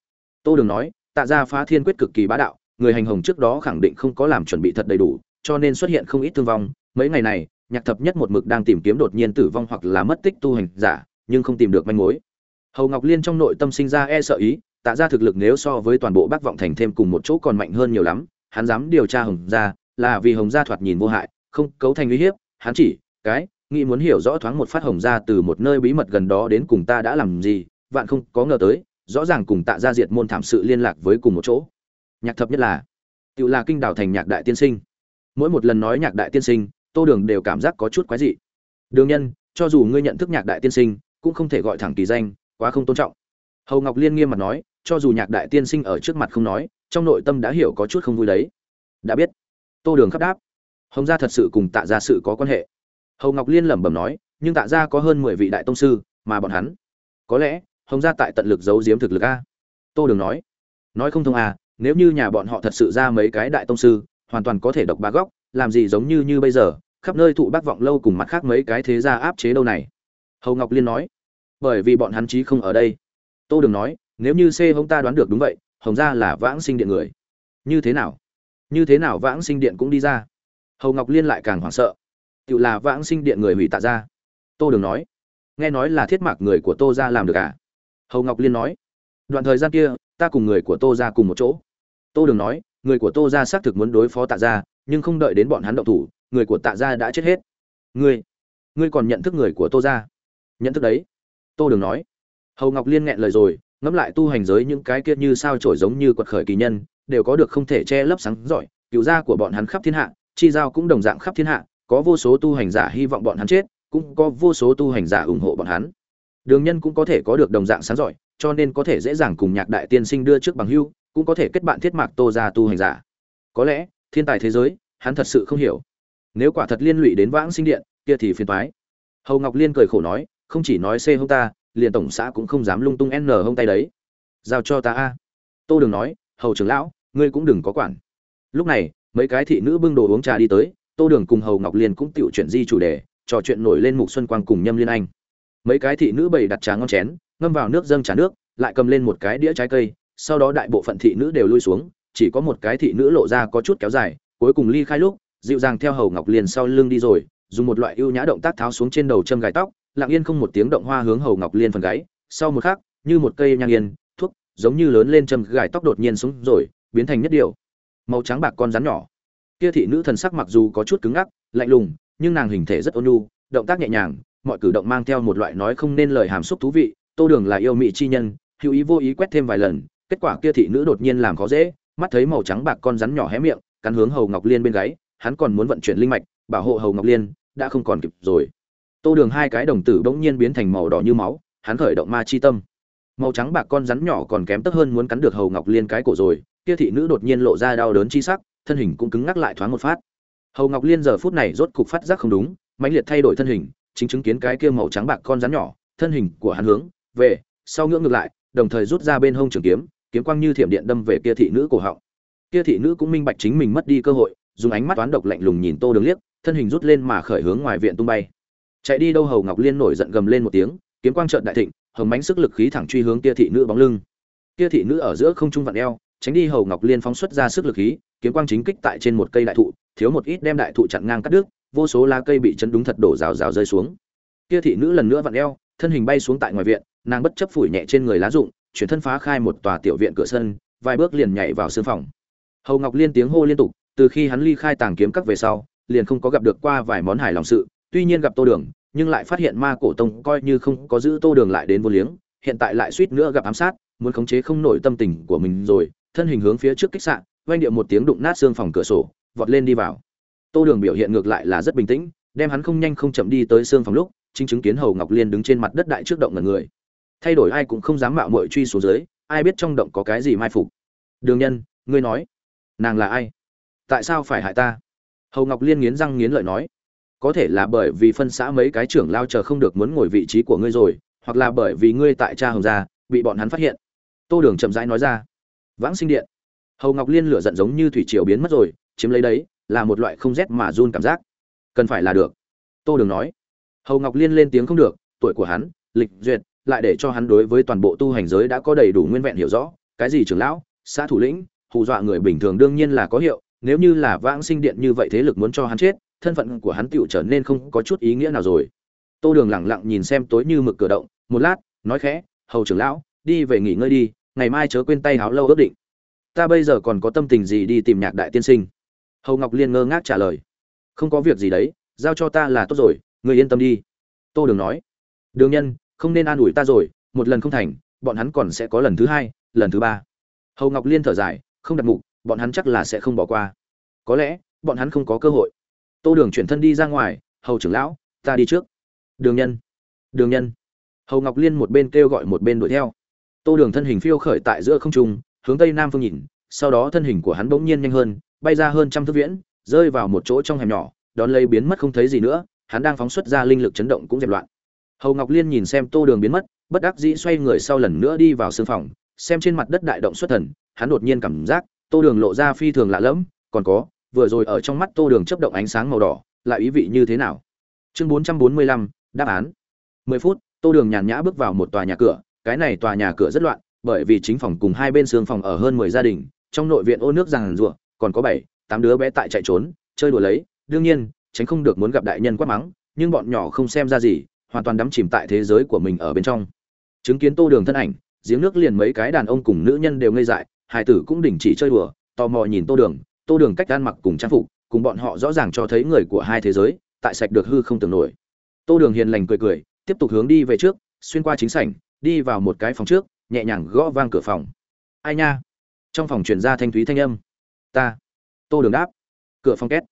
Tô đường nói, tạ ra phá thiên quyết cực kỳ bá đạo, người hành hồng trước đó khẳng định không có làm chuẩn bị thật đầy đủ, cho nên xuất hiện không ít thương vong. Mấy ngày này, nhạc thập nhất một mực đang tìm kiếm đột nhiên tử vong hoặc là mất tích tu hành giả, nhưng không tìm được manh mối. Hầu ngọc liên trong nội tâm sinh ra e sợ ý, tạ ra thực lực nếu so với toàn bộ bắc vọng thành thêm cùng một chỗ còn mạnh hơn nhiều lắm, hắn dám điều tra hồng gia, là vì hồng gia thoạt nhìn vô hại, không cấu thành uy hiếp hắn chỉ, cái, nghĩ muốn hiểu rõ thoáng một phát hồng ra từ một nơi bí mật gần đó đến cùng ta đã làm gì, vạn không có ngờ tới, rõ ràng cùng tạ gia diệt môn thảm sự liên lạc với cùng một chỗ. Nhạc thập nhất là tự là kinh đảo thành nhạc đại tiên sinh. Mỗi một lần nói nhạc đại tiên sinh, tô đường đều cảm giác có chút quái dị. Đường nhân, cho dù ngươi nhận thức nhạc đại tiên sinh, cũng không thể gọi thẳng kỳ danh, quá không tôn trọng. Hầu ngọc liên nghiêm mặt nói, cho dù nhạc đại tiên sinh ở trước mặt không nói, trong nội tâm đã hiểu có chút không vui đấy. Đã biết. Tô đường khắp đáp hồng gia thật sự cùng tạ gia sự có quan hệ. Hầu ngọc liên lẩm bẩm nói, nhưng tạ gia có hơn mười vị đại tông sư, mà bọn hắn, có lẽ, hồng gia tại tận lực giấu giếm thực lực a. Tô đường nói nói không thông à nếu như nhà bọn họ thật sự ra mấy cái đại tông sư, hoàn toàn có thể độc ba góc, làm gì giống như như bây giờ, khắp nơi thụ bác vọng lâu cùng mặt khác mấy cái thế gia áp chế đâu này. Hầu ngọc liên nói, bởi vì bọn hắn chí không ở đây. Tô đường nói, nếu như c hông ta đoán được đúng vậy, hồng gia là vãng sinh điện người. Như thế nào? Như thế nào vãng sinh điện cũng đi ra? Hầu ngọc liên lại càng hoảng sợ. Tự là vãng sinh điện người hủy tạ ra. Tô đường nói, nghe nói là thiết mạc người của tô ra làm được à? Hầu ngọc liên nói, đoạn thời gian kia, ta cùng người của tô ra cùng một chỗ. Tô đường nói, người của tô ra xác thực muốn đối phó tạ ra nhưng không đợi đến bọn hắn động thủ, người của tạ ra đã chết hết. Ngươi ngươi còn nhận thức người của tô ra nhận thức đấy. Tô đường nói. Hầu ngọc liên nghẹn lời rồi, ngẫm lại tu hành giới những cái kia như sao trổi giống như quật khởi kỳ nhân, đều có được không thể che lấp sáng giỏi, cựu gia của bọn hắn khắp thiên hạ chi giao cũng đồng dạng khắp thiên hạ, có vô số tu hành giả hy vọng bọn hắn chết, cũng có vô số tu hành giả ủng hộ bọn hắn. Đường nhân cũng có thể có được đồng dạng sáng giỏi, cho nên có thể dễ dàng cùng nhạc đại tiên sinh đưa trước bằng hưu, cũng có thể kết bạn thiết mạc tô ra tu hành giả. Có lẽ, thiên tài thế giới, hắn thật sự không hiểu. Nếu quả thật liên lụy đến vãng sinh điện, kia thì phiền toái. Hầu ngọc liên cười khổ nói, không chỉ nói c hông ta, liền tổng xã cũng không dám lung tung n hông tay đấy. Giao cho ta a. Tô đường nói, hầu trưởng lão, ngươi cũng đừng có quản. Lúc này mấy cái thị nữ bưng đồ uống trà đi tới, tô đường cùng hầu ngọc liên cũng tự chuyển di chủ đề, trò chuyện nổi lên mục xuân quang cùng nhâm liên anh. Mấy cái thị nữ bày đặt trà ngon chén, ngâm vào nước dâng trà nước, lại cầm lên một cái đĩa trái cây, sau đó đại bộ phận thị nữ đều lui xuống, chỉ có một cái thị nữ lộ ra có chút kéo dài, cuối cùng ly khai lúc, dịu dàng theo hầu ngọc liên sau lưng đi rồi, dùng một loại ưu nhã động tác tháo xuống trên đầu châm gài tóc, lặng yên không một tiếng động hoa hướng hầu ngọc liên phần gáy, sau một khắc, như một cây nhang yên, thuốc, giống như lớn lên châm gài tóc đột nhiên xuống rồi, biến thành nhất điều màu trắng bạc con rắn nhỏ. Kia thị nữ thần sắc mặc dù có chút cứng ngắc, lạnh lùng, nhưng nàng hình thể rất ôn nhu, động tác nhẹ nhàng, mọi cử động mang theo một loại nói không nên lời hàm xúc thú vị, tô đường là yêu mị chi nhân, hữu ý vô ý quét thêm vài lần, kết quả kia thị nữ đột nhiên làm khó dễ, mắt thấy màu trắng bạc con rắn nhỏ hé miệng, cắn hướng hầu ngọc liên bên gáy, hắn còn muốn vận chuyển linh mạch, bảo hộ hầu ngọc liên, đã không còn kịp rồi. Tô đường hai cái đồng tử bỗng nhiên biến thành màu đỏ như máu, hắn khởi động ma chi tâm. Màu trắng bạc con rắn nhỏ còn kém tức hơn muốn cắn được hầu ngọc liên cái cổ rồi kia thị nữ đột nhiên lộ ra đau đớn chi sắc, thân hình cũng cứng ngắc lại thoáng một phát. Hầu ngọc liên giờ phút này rốt cục phát giác không đúng, mãnh liệt thay đổi thân hình, chính chứng kiến cái kia màu trắng bạc con rắn nhỏ, thân hình của hắn hướng về sau ngưỡng ngược lại, đồng thời rút ra bên hông trường kiếm kiếm quang như thiểm điện đâm về kia thị nữ cổ họng. Kia thị nữ cũng minh bạch chính mình mất đi cơ hội, dùng ánh mắt toán độc lạnh lùng nhìn tô đường liếc, thân hình rút lên mà khởi hướng ngoài viện tung bay. Chạy đi đâu hầu ngọc liên nổi giận gầm lên một tiếng, kiếm quang trợn đại thịnh, hồng mãnh sức lực khí thẳng truy hướng kia thị nữ bóng lưng. Kia thị nữ ở giữa không trung vặn eo tránh đi hầu ngọc liên phóng xuất ra sức lực khí, kiếm quang chính kích tại trên một cây đại thụ, thiếu một ít đem đại thụ chặn ngang cắt đứt, vô số lá cây bị chấn đúng thật đổ rào rào rơi xuống. Kia thị nữ lần nữa vặn eo, thân hình bay xuống tại ngoài viện, nàng bất chấp phủi nhẹ trên người lá rụng, chuyển thân phá khai một tòa tiểu viện cửa sân, vài bước liền nhảy vào sương phòng. Hầu ngọc liên tiếng hô liên tục, từ khi hắn ly khai tàng kiếm các về sau, liền không có gặp được qua vài món hài lòng sự, tuy nhiên gặp tô đường, nhưng lại phát hiện ma cổ tông coi như không có giữ tô đường lại đến vô liếng, hiện tại lại suýt nữa gặp ám sát, muốn khống chế không nổi tâm tình của mình rồi thân hình hướng phía trước kích sạn oanh điệu một tiếng đụng nát xương phòng cửa sổ, vọt lên đi vào. Tô đường biểu hiện ngược lại là rất bình tĩnh, đem hắn không nhanh không chậm đi tới xương phòng lúc, chính chứng kiến hầu ngọc liên đứng trên mặt đất đại trước động ngần người. Thay đổi ai cũng không dám mạo muội truy xuống dưới, ai biết trong động có cái gì mai phục. Đường nhân, ngươi nói, nàng là ai? Tại sao phải hại ta? Hầu ngọc liên nghiến răng nghiến lợi nói. Có thể là bởi vì phân xã mấy cái trưởng lao chờ không được muốn ngồi vị trí của ngươi rồi, hoặc là bởi vì ngươi tại cha hồng gia, bị bọn hắn phát hiện. Tô đường chậm rãi nói ra vãng sinh điện. Hầu ngọc liên lửa giận giống như thủy triều biến mất rồi, chiếm lấy đấy, là một loại không rét mà run cảm giác. Cần phải là được. Tô đường nói. Hầu ngọc liên lên tiếng không được, tuổi của hắn, lịch duyệt, lại để cho hắn đối với toàn bộ tu hành giới đã có đầy đủ nguyên vẹn hiểu rõ. Cái gì trưởng lão, xã thủ lĩnh, hù dọa người bình thường đương nhiên là có hiệu, nếu như là vãng sinh điện như vậy thế lực muốn cho hắn chết, thân phận của hắn tựu trở nên không có chút ý nghĩa nào rồi. Tô đường lẳng lặng nhìn xem tối như mực cửa động, một lát, nói khẽ, hầu trưởng lão, đi về nghỉ ngơi đi ngày mai chớ quên tay háo lâu ước định. Ta bây giờ còn có tâm tình gì đi tìm nhạc đại tiên sinh? Hầu ngọc liên ngơ ngác trả lời. Không có việc gì đấy, giao cho ta là tốt rồi người yên tâm đi. Tô đường nói. Đường nhân, không nên an ủi ta rồi, một lần không thành, bọn hắn còn sẽ có lần thứ hai, lần thứ ba. Hầu ngọc liên thở dài, không đặt mục, bọn hắn chắc là sẽ không bỏ qua. Có lẽ, bọn hắn không có cơ hội. Tô đường chuyển thân đi ra ngoài, hầu trưởng lão, ta đi trước. Đường nhân đường nhân. Hầu ngọc liên một bên kêu gọi một bên đuổi theo tô đường thân hình phiêu khởi tại giữa không trung, hướng tây nam phương nhìn, sau đó thân hình của hắn bỗng nhiên nhanh hơn, bay ra hơn trăm thước viễn, rơi vào một chỗ trong hẻm nhỏ, đón lấy biến mất không thấy gì nữa, hắn đang phóng xuất ra linh lực chấn động cũng dẹp loạn. Hầu ngọc liên nhìn xem tô đường biến mất, bất đắc dĩ xoay người sau lần nữa đi vào sương phòng, xem trên mặt đất đại động xuất thần, hắn đột nhiên cảm giác tô đường lộ ra phi thường lạ lẫm, còn có, vừa rồi ở trong mắt tô đường chớp động ánh sáng màu đỏ, lại ý vị như thế nào? Chương bốn trăm bốn mươi lăm, đáp án. Mười phút, tô đường nhàn nhã bước vào một tòa nhà cửa cái này tòa nhà cửa rất loạn, bởi vì chính phòng cùng hai bên xương phòng ở hơn mười gia đình, trong nội viện ô nước ràng rụa, còn có bảy, tám đứa bé tại chạy trốn, chơi đùa lấy. Đương nhiên, tránh không được muốn gặp đại nhân quát mắng, nhưng bọn nhỏ không xem ra gì, hoàn toàn đắm chìm tại thế giới của mình ở bên trong. Chứng kiến tô đường thân ảnh, giếng nước liền mấy cái đàn ông cùng nữ nhân đều ngây dại hải tử cũng đình chỉ chơi đùa, tò mò nhìn tô đường. Tô đường cách ăn mặc cùng trang phục, cùng bọn họ rõ ràng cho thấy người của hai thế giới, tại sạch được hư không tưởng nổi. Tô đường hiền lành cười cười, tiếp tục hướng đi về trước, xuyên qua chính sảnh đi vào một cái phòng trước, nhẹ nhàng gõ vang cửa phòng. Ai nha? Trong phòng truyền ra thanh thúy thanh âm. Ta. Tô đường đáp. Cửa phòng két.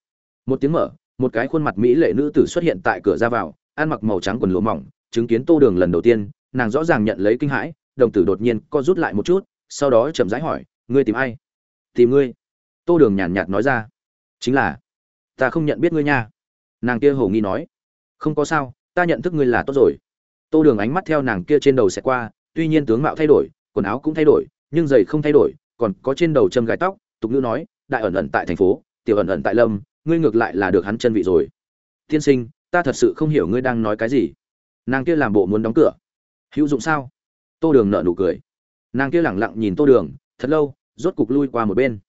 Một tiếng mở, một cái khuôn mặt mỹ lệ nữ tử xuất hiện tại cửa ra vào, ăn mặc màu trắng quần lụa mỏng, chứng kiến tô đường lần đầu tiên, nàng rõ ràng nhận lấy kinh hãi, đồng tử đột nhiên co rút lại một chút, sau đó chậm rãi hỏi, ngươi tìm ai? Tìm ngươi. Tô đường nhàn nhạt nói ra. Chính là, ta không nhận biết ngươi nha. Nàng kia hầu nghi nói. Không có sao, ta nhận thức ngươi là tốt rồi tô đường ánh mắt theo nàng kia trên đầu sẽ qua, tuy nhiên tướng mạo thay đổi, quần áo cũng thay đổi, nhưng giày không thay đổi, còn có trên đầu châm gái tóc, tục ngữ nói, đại ẩn ẩn tại thành phố, tiểu ẩn ẩn tại lâm, ngươi ngược lại là được hắn chân vị rồi. Tiên sinh, ta thật sự không hiểu ngươi đang nói cái gì. Nàng kia làm bộ muốn đóng cửa. Hữu dụng sao? Tô đường nợ nụ cười. Nàng kia lẳng lặng nhìn tô đường, thật lâu, rốt cục lui qua một bên.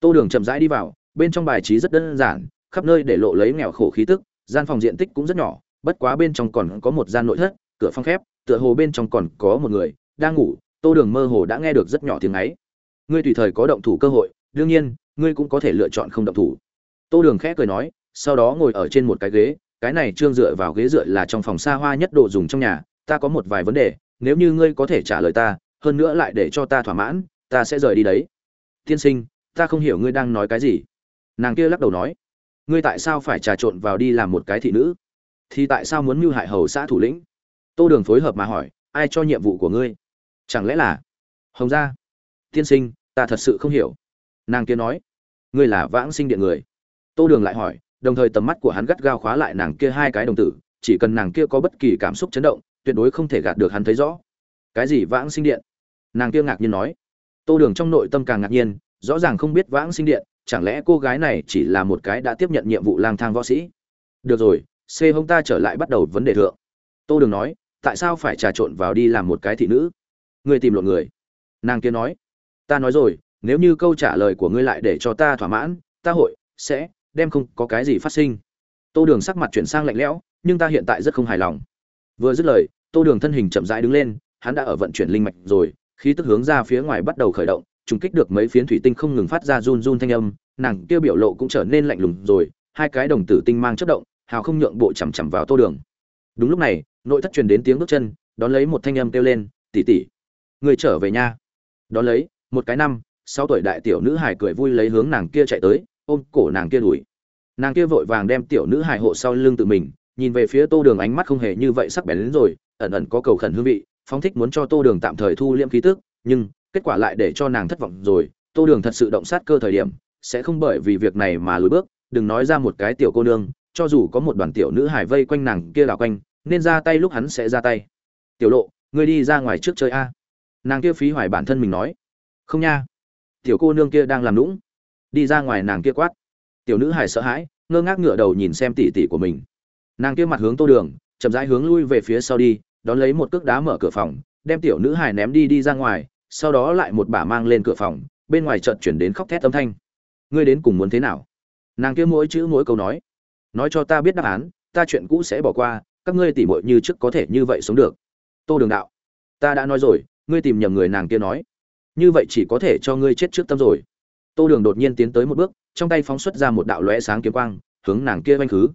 Tô đường chậm rãi đi vào, bên trong bài trí rất đơn giản, khắp nơi để lộ lấy nghèo khổ khí tức, gian phòng diện tích cũng rất nhỏ, bất quá bên trong còn có một gian nội thất cửa phong khép, tựa hồ bên trong còn có một người đang ngủ, tô đường mơ hồ đã nghe được rất nhỏ tiếng ấy. Ngươi tùy thời có động thủ cơ hội, đương nhiên, ngươi cũng có thể lựa chọn không động thủ. Tô đường khẽ cười nói, sau đó ngồi ở trên một cái ghế, cái này trương dựa vào ghế dựa là trong phòng xa hoa nhất đồ dùng trong nhà, ta có một vài vấn đề, nếu như ngươi có thể trả lời ta, hơn nữa lại để cho ta thỏa mãn, ta sẽ rời đi đấy. Tiên sinh, ta không hiểu ngươi đang nói cái gì. Nàng kia lắc đầu nói, ngươi tại sao phải trà trộn vào đi làm một cái thị nữ? Thì tại sao muốn mưu hại hầu xã thủ lĩnh? Tô đường phối hợp mà hỏi, ai cho nhiệm vụ của ngươi? Chẳng lẽ là hồng gia. Tiên sinh, ta thật sự không hiểu. Nàng kia nói, ngươi là vãng sinh điện người. Tô đường lại hỏi, đồng thời tầm mắt của hắn gắt gao khóa lại nàng kia hai cái đồng tử, chỉ cần nàng kia có bất kỳ cảm xúc chấn động, tuyệt đối không thể gạt được hắn thấy rõ. Cái gì vãng sinh điện? Nàng kia ngạc nhiên nói. Tô đường trong nội tâm càng ngạc nhiên, rõ ràng không biết vãng sinh điện, chẳng lẽ cô gái này chỉ là một cái đã tiếp nhận nhiệm vụ lang thang võ sĩ? Được rồi c hông ta trở lại bắt đầu vấn đề thượng. Tô đường nói tại sao phải trà trộn vào đi làm một cái thị nữ? Ngươi tìm lộn người. Nàng kia nói. Ta nói rồi, nếu như câu trả lời của ngươi lại để cho ta thỏa mãn, ta hội, sẽ, đem không có cái gì phát sinh. Tô đường sắc mặt chuyển sang lạnh lẽo, nhưng ta hiện tại rất không hài lòng. Vừa dứt lời, tô đường thân hình chậm rãi đứng lên, hắn đã ở vận chuyển linh mạch rồi, khí tức hướng ra phía ngoài bắt đầu khởi động, trùng kích được mấy phiến thủy tinh không ngừng phát ra run run thanh âm, nàng kia biểu lộ cũng trở nên lạnh lùng rồi, hai cái đồng tử tinh mang chất động, hào không nhượng bộ chằm chằm vào tô đường đúng lúc này, nội thất truyền đến tiếng bước chân, đón lấy một thanh âm kêu lên tỉ tỉ người trở về nha. Đón lấy, một cái năm, sáu tuổi đại tiểu nữ hài cười vui lấy hướng nàng kia chạy tới, ôm cổ nàng kia đuổi nàng kia vội vàng đem tiểu nữ hài hộ sau lưng tự mình, nhìn về phía tô đường ánh mắt không hề như vậy sắc bén đến rồi, ẩn ẩn có cầu khẩn hương vị, phóng thích muốn cho tô đường tạm thời thu liễm khí tức, nhưng kết quả lại để cho nàng thất vọng rồi. Tô đường thật sự động sát cơ thời điểm, sẽ không bởi vì việc này mà lùi bước, đừng nói ra một cái tiểu cô nương cho dù có một đoàn tiểu nữ hải vây quanh nàng kia đảo quanh, nên ra tay lúc hắn sẽ ra tay. Tiểu lộ, ngươi đi ra ngoài trước chơi a. Nàng kia phí hoài bản thân mình nói. Không nha. Tiểu cô nương kia đang làm lũng đi ra ngoài nàng kia quát. Tiểu nữ hải sợ hãi, ngơ ngác ngửa đầu nhìn xem tỉ tỉ của mình. Nàng kia mặt hướng tô đường, chậm rãi hướng lui về phía sau đi, đón lấy một cước đá mở cửa phòng, đem tiểu nữ hải ném đi đi ra ngoài, sau đó lại một bả mang lên cửa phòng, bên ngoài chợt chuyển đến khóc thét âm thanh. Ngươi đến cùng muốn thế nào? Nàng kia mỗi chữ mỗi câu nói nói cho ta biết đáp án, ta chuyện cũ sẽ bỏ qua, các ngươi tỉ mội như trước có thể như vậy sống được. Tô đường đạo, ta đã nói rồi, ngươi tìm nhầm người nàng kia nói. Như vậy chỉ có thể cho ngươi chết trước tâm rồi. Tô đường đột nhiên tiến tới một bước, trong tay phóng xuất ra một đạo lóe sáng kiếm quang, hướng nàng kia vanh khứ.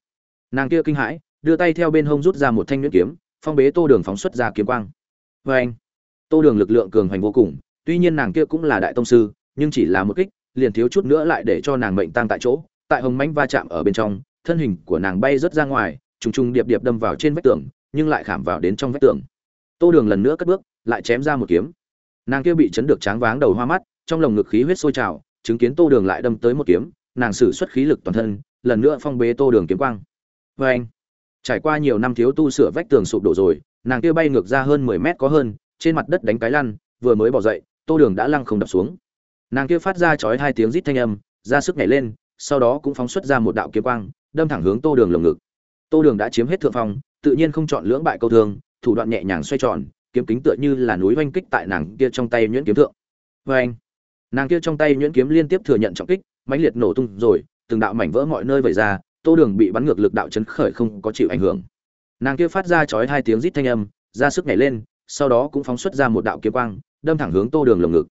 Nàng kia kinh hãi, đưa tay theo bên hông rút ra một thanh nhuyễn kiếm, phong bế tô đường phóng xuất ra kiếm quang. Vê anh tô đường lực lượng cường hoành vô cùng, tuy nhiên nàng kia cũng là đại tông sư, nhưng chỉ là một kích, liền thiếu chút nữa lại để cho nàng mệnh tăng tại chỗ, tại hồng mánh va chạm ở bên trong thân hình của nàng bay rớt ra ngoài, trùng trùng điệp điệp đâm vào trên vách tường, nhưng lại khảm vào đến trong vách tường. Tô đường lần nữa cất bước, lại chém ra một kiếm. Nàng kia bị chấn được tráng váng đầu hoa mắt, trong lồng ngực khí huyết sôi trào, chứng kiến tô đường lại đâm tới một kiếm, nàng sử xuất khí lực toàn thân, lần nữa phong bế tô đường kiếm quang. Vê anh trải qua nhiều năm thiếu tu sửa vách tường sụp đổ rồi, nàng kia bay ngược ra hơn mười mét có hơn, trên mặt đất đánh cái lăn, vừa mới bỏ dậy, tô đường đã lăng không đập xuống. Nàng kia phát ra chói hai tiếng rít thanh âm, ra sức nhảy lên, sau đó cũng phóng xuất ra một đạo kiếm quang đâm thẳng hướng tô đường lồng ngực. Tô đường đã chiếm hết thượng phong, tự nhiên không chọn lưỡng bại câu thương, thủ đoạn nhẹ nhàng xoay tròn, kiếm kính tựa như là núi oanh kích tại nàng kia trong tay nhuyễn kiếm thượng. Vê anh, nàng kia trong tay nhuyễn kiếm liên tiếp thừa nhận trọng kích, mãnh liệt nổ tung rồi, từng đạo mảnh vỡ mọi nơi vẩy ra, tô đường bị bắn ngược lực đạo chấn khởi không có chịu ảnh hưởng. Nàng kia phát ra chói hai tiếng rít thanh âm, ra sức nhảy lên, sau đó cũng phóng xuất ra một đạo kiếm quang, đâm thẳng hướng tô đường lồng ngực.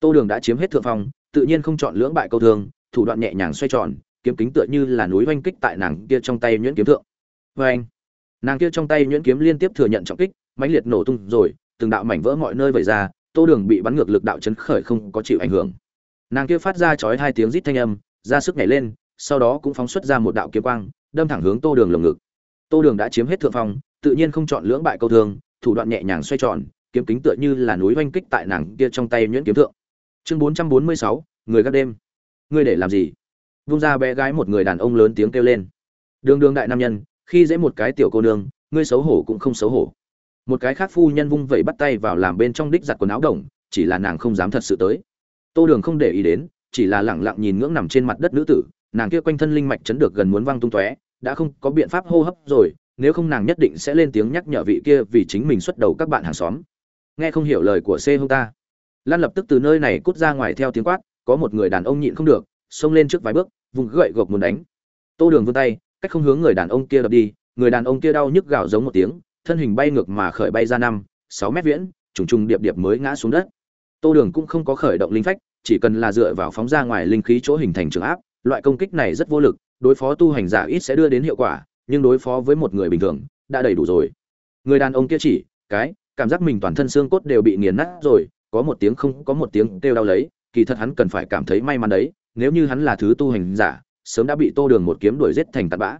Tô đường đã chiếm hết thượng phong, tự nhiên không chọn lưỡng bại câu thương, thủ đoạn nhẹ nhàng xoay tròn kiếm kính tựa như là núi oanh kích tại nàng kia trong tay nhuyễn kiếm thượng. Vê anh, nàng kia trong tay nhuyễn kiếm liên tiếp thừa nhận trọng kích, mãnh liệt nổ tung rồi, từng đạo mảnh vỡ mọi nơi vẩy ra, tô đường bị bắn ngược lực đạo chấn khởi không có chịu ảnh hưởng. Nàng kia phát ra chói hai tiếng rít thanh âm, ra sức nhảy lên, sau đó cũng phóng xuất ra một đạo kiếm quang, đâm thẳng hướng tô đường lồng ngực. Tô đường đã chiếm hết thượng phong, tự nhiên không chọn lưỡng bại câu thương, thủ đoạn nhẹ nhàng xoay tròn, kiếm kính tựa như là núi oanh kích tại nàng kia trong tay nhuyễn kiếm thượng. Chương bốn trăm bốn mươi sáu, người gác đêm. Ngươi để làm gì? Vung ra bé gái một người đàn ông lớn tiếng kêu lên. Đường đường đại nam nhân, khi dễ một cái tiểu cô nương, ngươi xấu hổ cũng không xấu hổ. Một cái khác phu nhân vung vẩy bắt tay vào làm bên trong đích giặt quần áo đồng, chỉ là nàng không dám thật sự tới. Tô đường không để ý đến, chỉ là lẳng lặng nhìn ngưỡng nằm trên mặt đất nữ tử, nàng kia quanh thân linh mạch chấn được gần muốn văng tung tóe, đã không có biện pháp hô hấp rồi, nếu không nàng nhất định sẽ lên tiếng nhắc nhở vị kia vì chính mình xuất đầu các bạn hàng xóm. Nghe không hiểu lời của c hông ta. Lan lập tức từ nơi này cút ra ngoài theo tiếng quát, có một người đàn ông nhịn không được, xông lên trước vài bước vùng gậy gộc muốn đánh. Tô đường vươn tay, cách không hướng người đàn ông kia đập đi, người đàn ông kia đau nhức gào giống một tiếng, thân hình bay ngược mà khởi bay ra năm, sáu mét viễn, trùng trùng điệp điệp mới ngã xuống đất. Tô đường cũng không có khởi động linh phách, chỉ cần là dựa vào phóng ra ngoài linh khí chỗ hình thành trường áp, loại công kích này rất vô lực, đối phó tu hành giả ít sẽ đưa đến hiệu quả, nhưng đối phó với một người bình thường, đã đầy đủ rồi. Người đàn ông kia chỉ, cái, cảm giác mình toàn thân xương cốt đều bị nghiền nát rồi, có một tiếng không, có một tiếng kêu đau lấy, kỳ thật hắn cần phải cảm thấy may mắn đấy nếu như hắn là thứ tu hành giả, sớm đã bị tô đường một kiếm đuổi giết thành tạt bã.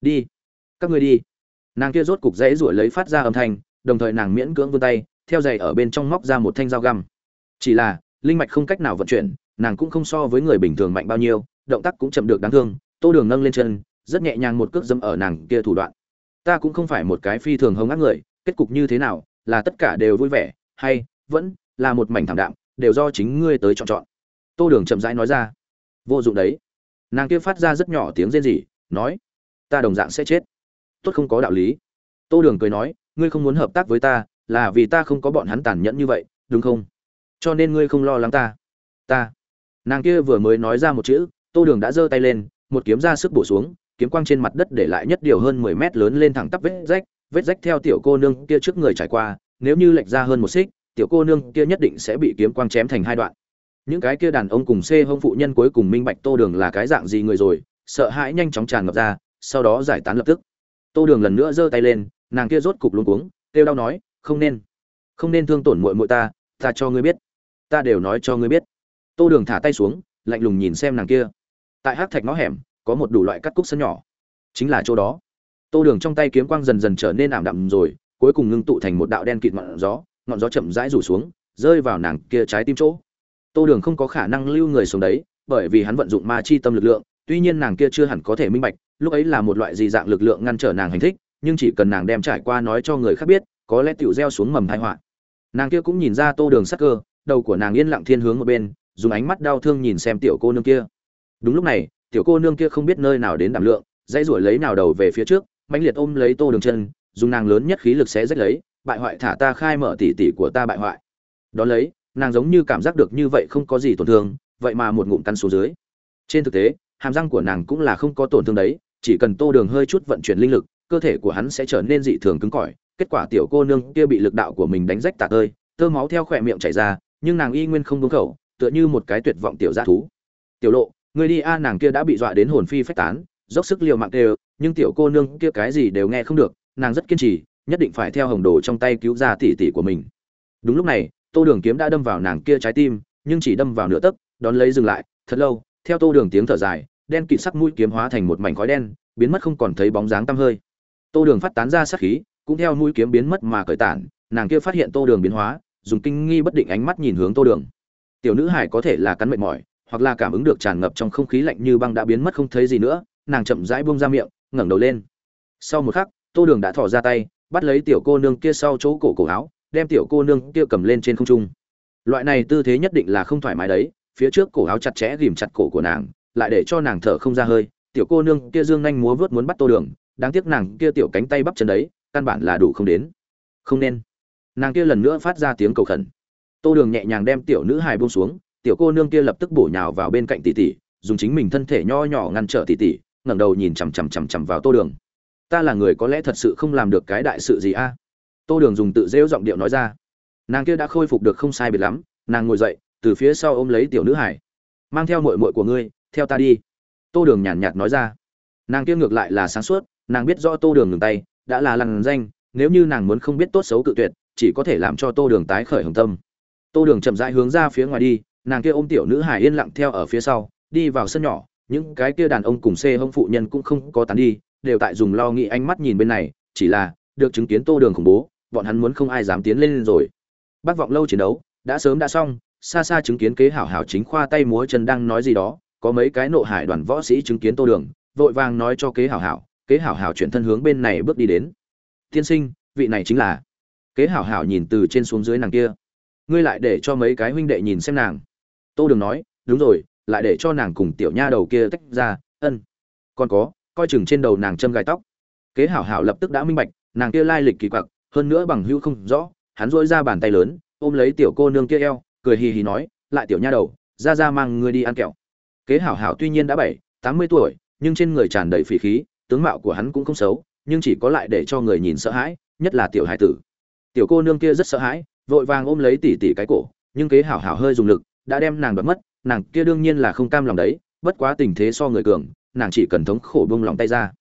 Đi, các ngươi đi. Nàng kia rốt cục dãy ruổi lấy phát ra âm thanh, đồng thời nàng miễn cưỡng vươn tay, theo giày ở bên trong móc ra một thanh dao găm. Chỉ là, linh mạch không cách nào vận chuyển, nàng cũng không so với người bình thường mạnh bao nhiêu, động tác cũng chậm được đáng thương, tô đường nâng lên chân, rất nhẹ nhàng một cước dâm ở nàng kia thủ đoạn. Ta cũng không phải một cái phi thường hống ác người, kết cục như thế nào, là tất cả đều vui vẻ, hay vẫn là một mảnh thảm đạm, đều do chính ngươi tới chọn chọn. Tô đường chậm rãi nói ra vô dụng đấy. Nàng kia phát ra rất nhỏ tiếng rên rỉ, nói, ta đồng dạng sẽ chết. Tốt không có đạo lý. Tô đường cười nói, ngươi không muốn hợp tác với ta, là vì ta không có bọn hắn tàn nhẫn như vậy, đúng không? Cho nên ngươi không lo lắng ta. Ta. Nàng kia vừa mới nói ra một chữ, tô đường đã giơ tay lên, một kiếm ra sức bổ xuống, kiếm quang trên mặt đất để lại nhất điều hơn mười mét lớn lên thẳng tắp vết rách vết rách theo tiểu cô nương kia trước người trải qua, nếu như lệch ra hơn một xích, tiểu cô nương kia nhất định sẽ bị kiếm quang chém thành hai đoạn những cái kia đàn ông cùng xê hông phụ nhân cuối cùng minh bạch tô đường là cái dạng gì người rồi, sợ hãi nhanh chóng tràn ngập ra, sau đó giải tán lập tức. Tô đường lần nữa giơ tay lên, nàng kia rốt cục luôn cuống, kêu đau nói, không nên không nên thương tổn muội muội ta ta cho ngươi biết, ta đều nói cho ngươi biết. Tô đường thả tay xuống, lạnh lùng nhìn xem nàng kia. Tại hát thạch ngõ hẻm, có một đủ loại cắt cúc sân nhỏ. Chính là chỗ đó. Tô đường trong tay kiếm quang dần dần trở nên ảm đạm rồi, cuối cùng ngưng tụ thành một đạo đen kịt ngọn gió ngọn gió chậm rãi rủ xuống, rơi vào nàng kia trái tim chỗ tô đường không có khả năng lưu người xuống đấy, bởi vì hắn vận dụng ma chi tâm lực lượng, tuy nhiên nàng kia chưa hẳn có thể minh bạch, lúc ấy là một loại gì dạng lực lượng ngăn trở nàng hành thích, nhưng chỉ cần nàng đem trải qua nói cho người khác biết, có lẽ tiểu gieo xuống mầm tai họa. Nàng kia cũng nhìn ra tô đường sắc cơ, đầu của nàng yên lặng thiên hướng một bên, dùng ánh mắt đau thương nhìn xem tiểu cô nương kia. Đúng lúc này, tiểu cô nương kia không biết nơi nào đến đảm lượng, dãy ruổi lấy nào đầu về phía trước, mãnh liệt ôm lấy tô đường chân, dùng nàng lớn nhất khí lực sẽ rách lấy, bại hoại thả ta khai mở tỉ tỉ của ta bại hoại. Đó lấy nàng giống như cảm giác được như vậy không có gì tổn thương, vậy mà một ngụm cắn xuống dưới. Trên thực tế, hàm răng của nàng cũng là không có tổn thương đấy, chỉ cần tô đường hơi chút vận chuyển linh lực, cơ thể của hắn sẽ trở nên dị thường cứng cỏi. Kết quả tiểu cô nương kia bị lực đạo của mình đánh rách tạc ơi tơ máu theo khỏe miệng chảy ra, nhưng nàng y nguyên không đúng khẩu, tựa như một cái tuyệt vọng tiểu g thú. Tiểu lộ, người đi a, nàng kia đã bị dọa đến hồn phi phách tán, dốc sức liều mạng đều nhưng tiểu cô nương kia cái gì đều nghe không được, nàng rất kiên trì, nhất định phải theo hồng đồ trong tay cứu ra tỷ tỷ của mình. Đúng lúc này tô đường kiếm đã đâm vào nàng kia trái tim, nhưng chỉ đâm vào nửa tấc, đón lấy dừng lại, thật lâu, theo tô đường tiếng thở dài, đen kịt sắc mũi kiếm hóa thành một mảnh khói đen, biến mất không còn thấy bóng dáng tăm hơi. Tô đường phát tán ra sát khí, cũng theo mũi kiếm biến mất mà cởi tản, nàng kia phát hiện tô đường biến hóa, dùng kinh nghi bất định ánh mắt nhìn hướng tô đường. Tiểu nữ hải có thể là cắn mệt mỏi, hoặc là cảm ứng được tràn ngập trong không khí lạnh như băng đã biến mất không thấy gì nữa, nàng chậm rãi buông ra miệng, ngẩng đầu lên. Sau một khắc, tô đường đã thỏ ra tay, bắt lấy tiểu cô nương kia sau chỗ cổ cổ áo đem tiểu cô nương kia cầm lên trên không trung. Loại này tư thế nhất định là không thoải mái đấy, phía trước cổ áo chặt chẽ ghìm chặt cổ của nàng, lại để cho nàng thở không ra hơi, tiểu cô nương kia dương nhanh múa vớt muốn bắt tô đường, đáng tiếc nàng kia tiểu cánh tay bắp chân đấy, căn bản là đủ không đến. Không nên. Nàng kia lần nữa phát ra tiếng cầu khẩn. Tô đường nhẹ nhàng đem tiểu nữ hài buông xuống, tiểu cô nương kia lập tức bổ nhào vào bên cạnh tỷ tỷ, dùng chính mình thân thể nho nhỏ ngăn trở tỷ tỷ, ngẩng đầu nhìn chằm chằm chằm chằm vào tô đường. Ta là người có lẽ thật sự không làm được cái đại sự gì a? Tô đường dùng tự rêu giọng điệu nói ra. Nàng kia đã khôi phục được không sai biệt lắm, nàng ngồi dậy, từ phía sau ôm lấy tiểu nữ hải. Mang theo mội mội của ngươi, theo ta đi. Tô đường nhàn nhạt nói ra. Nàng kia ngược lại là sáng suốt, nàng biết rõ tô đường ngừng tay, đã là lằn danh, nếu như nàng muốn không biết tốt xấu tự tuyệt, chỉ có thể làm cho tô đường tái khởi hồng tâm. Tô đường chậm rãi hướng ra phía ngoài đi, nàng kia ôm tiểu nữ hải yên lặng theo ở phía sau, đi vào sân nhỏ, những cái kia đàn ông cùng xê hông phụ nhân cũng không có tán đi, đều tại dùng lo nghĩ ánh mắt nhìn bên này, chỉ là, được chứng kiến tô đường khủng bố bọn hắn muốn không ai dám tiến lên rồi. Bác vọng lâu chiến đấu, đã sớm đã xong, xa xa chứng kiến kế hảo hảo chính khoa tay múa chân đang nói gì đó, có mấy cái nộ hải đoàn võ sĩ chứng kiến tô đường, vội vàng nói cho kế hảo hảo, kế hảo hảo chuyển thân hướng bên này bước đi đến. Tiên sinh, vị này chính là. Kế hảo hảo nhìn từ trên xuống dưới nàng kia. Ngươi lại để cho mấy cái huynh đệ nhìn xem nàng. Tô đường nói, đúng rồi, lại để cho nàng cùng tiểu nha đầu kia tách ra, ân. Còn có, coi chừng trên đầu nàng châm gai tóc. Kế hảo hảo lập tức đã minh bạch, nàng kia lai lịch kỳ quặc hơn nữa bằng hữu không rõ, hắn dỗi ra bàn tay lớn, ôm lấy tiểu cô nương kia eo, cười hì hì nói, lại tiểu nha đầu, ra ra mang ngươi đi ăn kẹo. Kế hảo hảo tuy nhiên đã bảy, tám mươi tuổi, nhưng trên người tràn đầy phỉ khí, tướng mạo của hắn cũng không xấu, nhưng chỉ có lại để cho người nhìn sợ hãi, nhất là tiểu hải tử. Tiểu cô nương kia rất sợ hãi, vội vàng ôm lấy tỉ tỉ cái cổ, nhưng kế hảo hảo hơi dùng lực, đã đem nàng bật mất, nàng kia đương nhiên là không cam lòng đấy, bất quá tình thế so người cường, nàng chỉ cần thống khổ buông lòng tay ra.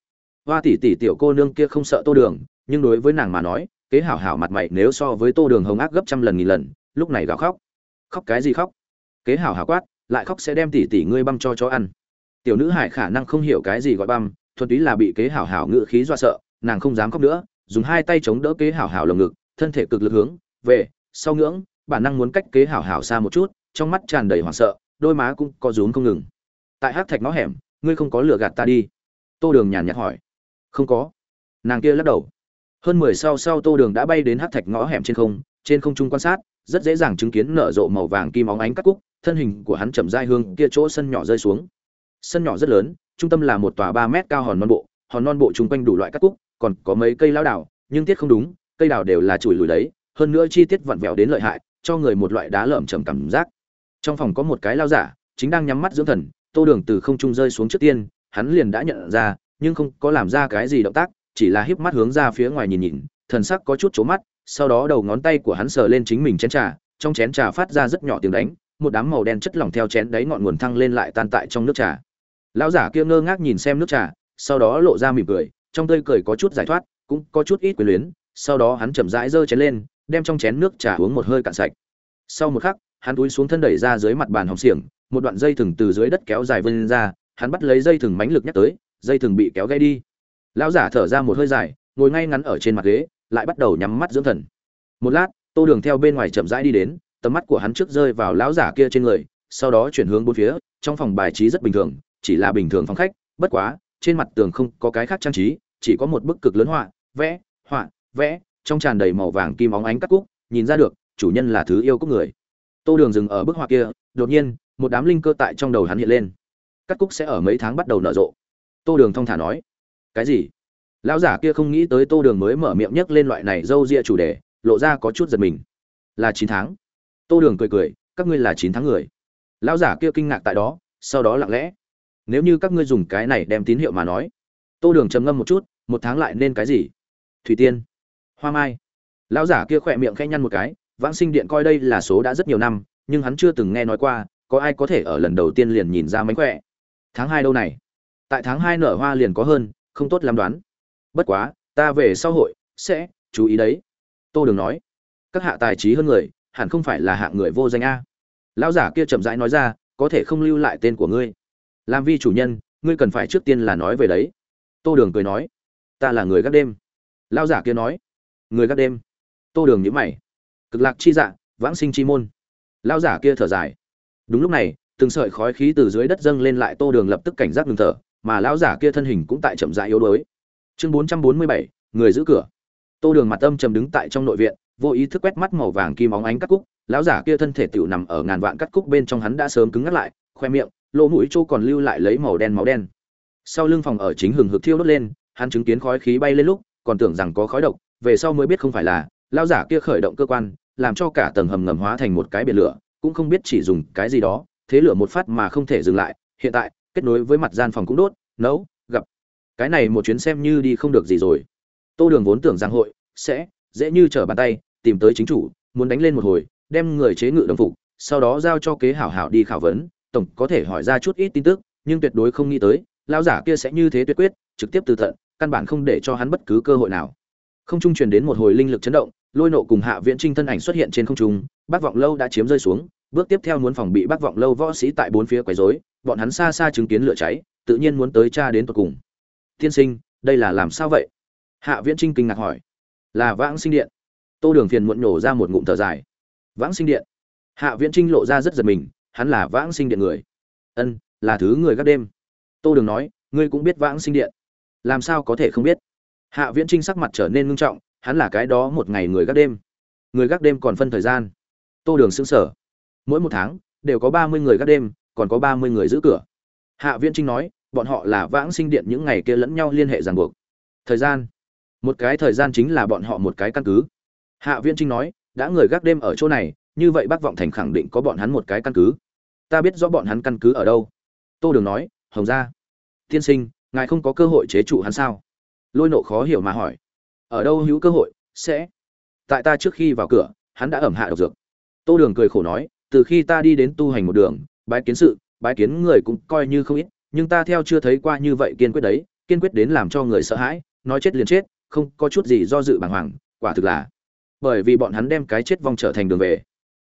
Hoa tỉ tỉ tiểu cô nương kia không sợ tô đường, nhưng đối với nàng mà nói kế hảo hảo mặt mày nếu so với tô đường hồng ác gấp trăm lần nghìn lần, lúc này gào khóc. Khóc cái gì khóc? Kế hảo hảo quát, lại khóc sẽ đem tỉ tỉ ngươi băm cho chó ăn. Tiểu nữ hải khả năng không hiểu cái gì gọi băm, thuần túy là bị kế hảo hảo ngự khí dọa sợ, nàng không dám khóc nữa, dùng hai tay chống đỡ kế hảo hảo lồng ngực, thân thể cực lực hướng về, sau ngưỡng, bản năng muốn cách kế hảo hảo xa một chút, trong mắt tràn đầy hoảng sợ, đôi má cũng có rúm không ngừng. Tại hát thạch ngõ hẻm, ngươi không có lừa gạt ta đi. Tô đường nhàn nhạt hỏi. Không có. Nàng kia lắc đầu hơn mười sau sau tô đường đã bay đến hát thạch ngõ hẻm trên không trên không trung quan sát, rất dễ dàng chứng kiến nở rộ màu vàng kim óng ánh cắt cúc, thân hình của hắn chậm dai hương kia chỗ sân nhỏ rơi xuống. Sân nhỏ rất lớn, trung tâm là một tòa ba mét cao hòn non bộ, hòn non bộ chung quanh đủ loại cắt cúc, còn có mấy cây lao đảo, nhưng tiết không đúng, cây đào đều là chùi lùi đấy, hơn nữa chi tiết vặn vẹo đến lợi hại, cho người một loại đá lởm chởm cảm giác. Trong phòng có một cái lao giả, chính đang nhắm mắt dưỡng thần, tô đường từ không trung rơi xuống trước tiên, hắn liền đã nhận ra, nhưng không có làm ra cái gì động tác chỉ là híp mắt hướng ra phía ngoài nhìn nhìn, thần sắc có chút chố mắt, sau đó đầu ngón tay của hắn sờ lên chính mình chén trà, trong chén trà phát ra rất nhỏ tiếng đánh, một đám màu đen chất lỏng theo chén đáy ngọn nguồn thăng lên lại tan tại trong nước trà. Lão giả kia ngơ ngác nhìn xem nước trà, sau đó lộ ra mỉm cười, trong tươi cười có chút giải thoát, cũng có chút ít quyến luyến, sau đó hắn chậm rãi giơ chén lên, đem trong chén nước trà uống một hơi cạn sạch. Sau một khắc, hắn túi xuống thân đẩy ra dưới mặt bàn hồng xiềng, một đoạn dây thừng từ dưới đất kéo dài vươn ra, hắn bắt lấy dây thừng mãnh lực nhắc tới, dây thừng bị kéo gãy đi lão giả thở ra một hơi dài, ngồi ngay ngắn ở trên mặt ghế, lại bắt đầu nhắm mắt dưỡng thần. Một lát, tô đường theo bên ngoài chậm rãi đi đến, tầm mắt của hắn trước rơi vào lão giả kia trên người, sau đó chuyển hướng bốn phía, trong phòng bài trí rất bình thường, chỉ là bình thường phòng khách, bất quá, trên mặt tường không có cái khác trang trí, chỉ có một bức cực lớn họa, vẽ họa, vẽ, trong tràn đầy màu vàng kim óng ánh cắt cúc, nhìn ra được, chủ nhân là thứ yêu cúc người. Tô đường dừng ở bức họa kia, đột nhiên, một đám linh cơ tại trong đầu hắn hiện lên. Cắt cúc sẽ ở mấy tháng bắt đầu nở rộ. Tô đường thong thả nói cái gì? Lão giả kia không nghĩ tới tô đường mới mở miệng nhấc lên loại này d â u ria chủ đề, lộ ra có chút giật mình. Là chín tháng. Tô đường cười cười, các ngươi là chín tháng người. Lão giả kia kinh ngạc tại đó, sau đó lặng lẽ. Nếu như các ngươi dùng cái này đem tín hiệu mà nói. Tô đường trầm ngâm một chút, một tháng lại nên cái gì? Thủy tiên. Hoa mai. Lão giả kia khỏe miệng khẽ nhăn một cái, vãng sinh điện coi đây là số đã rất nhiều năm, nhưng hắn chưa từng nghe nói qua, có ai có thể ở lần đầu tiên liền nhìn ra mánh khỏe. Tháng hai đâu này? Tại tháng hai nở hoa liền có hơn không tốt lắm đoán. Bất quá, ta về sau hội, sẽ chú ý đấy. Tô đường nói. Các hạ tài trí hơn người, hẳn không phải là hạng người vô danh a. Lão giả kia chậm rãi nói ra, có thể không lưu lại tên của ngươi. Làm vi chủ nhân, ngươi cần phải trước tiên là nói về đấy. Tô đường cười nói. Ta là người gác đêm. Lão giả kia nói. Người gác đêm. Tô đường nhữ mày. Cực lạc chi dạ vãng sinh chi môn. Lão giả kia thở dài. Đúng lúc này, từng sợi khói khí từ dưới đất dâng lên lại tô đường lập tức cảnh giác ngừng thở mà lão giả kia thân hình cũng tại chậm rãi yếu đuối. Chương bốn trăm bốn mươi bảy, người giữ cửa. Tô đường mặt âm trầm đứng tại trong nội viện, vô ý thức quét mắt màu vàng kim óng ánh cắt cúc. Lão giả kia thân thể tiểu nằm ở ngàn vạn cắt cúc bên trong hắn đã sớm cứng ngắt lại, khoe miệng, lỗ mũi trô còn lưu lại lấy màu đen máu đen. Sau lưng phòng ở chính hừng hực thiêu đốt lên, hắn chứng kiến khói khí bay lên lúc, còn tưởng rằng có khói độc, về sau mới biết không phải là, lão giả kia khởi động cơ quan, làm cho cả tầng hầm ngầm hóa thành một cái biển lửa, cũng không biết chỉ dùng cái gì đó, thế lửa một phát mà không thể dừng lại. Hiện tại kết nối với mặt gian phòng cũng đốt, nấu, gặp. Cái này một chuyến xem như đi không được gì rồi. Tô đường vốn tưởng rằng hội sẽ dễ như trở bàn tay, tìm tới chính chủ, muốn đánh lên một hồi, đem người chế ngự đồng phục, sau đó giao cho kế hảo hảo đi khảo vấn. Tổng có thể hỏi ra chút ít tin tức, nhưng tuyệt đối không nghĩ tới, lão giả kia sẽ như thế tuyệt quyết, trực tiếp từ tận, căn bản không để cho hắn bất cứ cơ hội nào. Không trung truyền đến một hồi linh lực chấn động, lôi nộ cùng hạ viễn trinh thân ảnh xuất hiện trên không trung, bác vọng lâu đã chiếm rơi xuống, bước tiếp theo muốn phòng bị bác vọng lâu võ sĩ tại bốn phía quấy rối bọn hắn xa xa chứng kiến lửa cháy, tự nhiên muốn tới cha đến tận cùng. Tiên sinh, đây là làm sao vậy? Hạ viễn trinh kinh ngạc hỏi. Là vãng sinh điện. Tô đường phiền muộn nổ ra một ngụm thở dài. Vãng sinh điện? Hạ viễn trinh lộ ra rất giật mình, hắn là vãng sinh điện người. Ân, là thứ người gác đêm. Tô đường nói, ngươi cũng biết vãng sinh điện. Làm sao có thể không biết? Hạ viễn trinh sắc mặt trở nên ngưng trọng, hắn là cái đó một ngày người gác đêm. Người gác đêm còn phân thời gian. Tô đường xứng sở mỗi một tháng, đều có ba mươi người gác đêm còn có ba mươi người giữ cửa. Hạ viễn trinh nói, bọn họ là vãng sinh điện những ngày kia lẫn nhau liên hệ ràng buộc. Thời gian. Một cái thời gian chính là bọn họ một cái căn cứ. Hạ viễn trinh nói, đã người gác đêm ở chỗ này, như vậy bác vọng thành khẳng định có bọn hắn một cái căn cứ. Ta biết rõ bọn hắn căn cứ ở đâu. Tô đường nói, hồng gia. Tiên sinh, ngài không có cơ hội chế trụ hắn sao? Lôi nộ khó hiểu mà hỏi. Ở đâu hữu cơ hội, sẽ. Tại ta trước khi vào cửa, hắn đã ẩm hạ độc dược. Tô đường cười khổ nói, từ khi ta đi đến tu hành một đường bái kiến sự, bái kiến người cũng coi như không ít, nhưng ta theo chưa thấy qua như vậy kiên quyết đấy, kiên quyết đến làm cho người sợ hãi, nói chết liền chết, không có chút gì do dự bàng hoàng, quả thực là. Bởi vì bọn hắn đem cái chết vong trở thành đường về.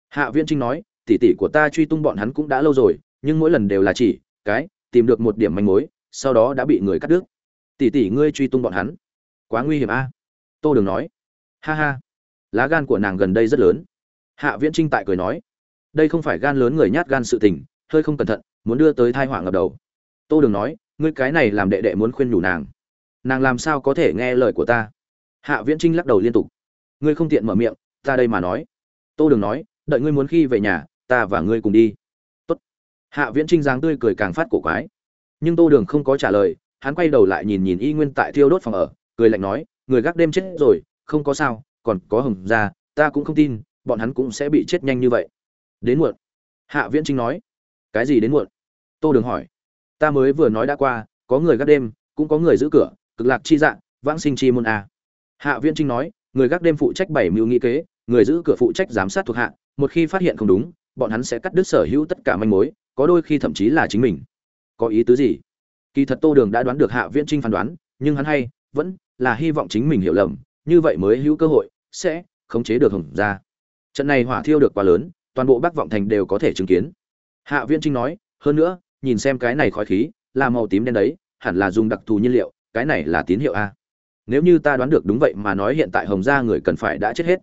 Hạ viễn trinh nói, tỷ tỷ của ta truy tung bọn hắn cũng đã lâu rồi, nhưng mỗi lần đều là chỉ, cái, tìm được một điểm manh mối, sau đó đã bị người cắt đứt. Tỷ tỷ ngươi truy tung bọn hắn. Quá nguy hiểm a. Tô đường nói. Ha ha, lá gan của nàng gần đây rất lớn. Hạ viễn trinh tại cười nói đây không phải gan lớn người nhát gan sự tình, hơi không cẩn thận, muốn đưa tới thai họa ngập đầu. Tô đường nói, ngươi cái này làm đệ đệ muốn khuyên nhủ nàng. Nàng làm sao có thể nghe lời của ta? Hạ viễn trinh lắc đầu liên tục. Ngươi không tiện mở miệng, ta đây mà nói. Tô đường nói, đợi ngươi muốn khi về nhà, ta và ngươi cùng đi. Tốt. hạ viễn trinh dáng tươi cười càng phát cổ quái. Nhưng tô đường không có trả lời, hắn quay đầu lại nhìn nhìn y nguyên tại thiêu đốt phòng ở, cười lạnh nói, người gác đêm chết rồi, không có sao, còn có hồng ra ta cũng không tin, bọn hắn cũng sẽ bị chết nhanh như vậy đến muộn. Hạ viễn trinh nói. Cái gì đến muộn? Tô đường hỏi. Ta mới vừa nói đã qua, có người gác đêm, cũng có người giữ cửa, cực lạc chi dạng vãng sinh chi môn a. Hạ viễn trinh nói, người gác đêm phụ trách bảy mưu nghĩ kế, người giữ cửa phụ trách giám sát thuộc hạ, một khi phát hiện không đúng, bọn hắn sẽ cắt đứt sở hữu tất cả manh mối, có đôi khi thậm chí là chính mình. Có ý tứ gì? Kỳ thật tô đường đã đoán được hạ viễn trinh phán đoán, nhưng hắn hay, vẫn là hy vọng chính mình hiểu lầm, như vậy mới hữu cơ hội, sẽ khống chế được hồng ra trận này hỏa thiêu được quá lớn toàn bộ bắc vọng thành đều có thể chứng kiến. Hạ viễn trinh nói, hơn nữa, nhìn xem cái này khói khí, là màu tím đen đấy, hẳn là dùng đặc thù nhiên liệu, cái này là tín hiệu a. Nếu như ta đoán được đúng vậy mà nói hiện tại hồng gia người cần phải đã chết hết.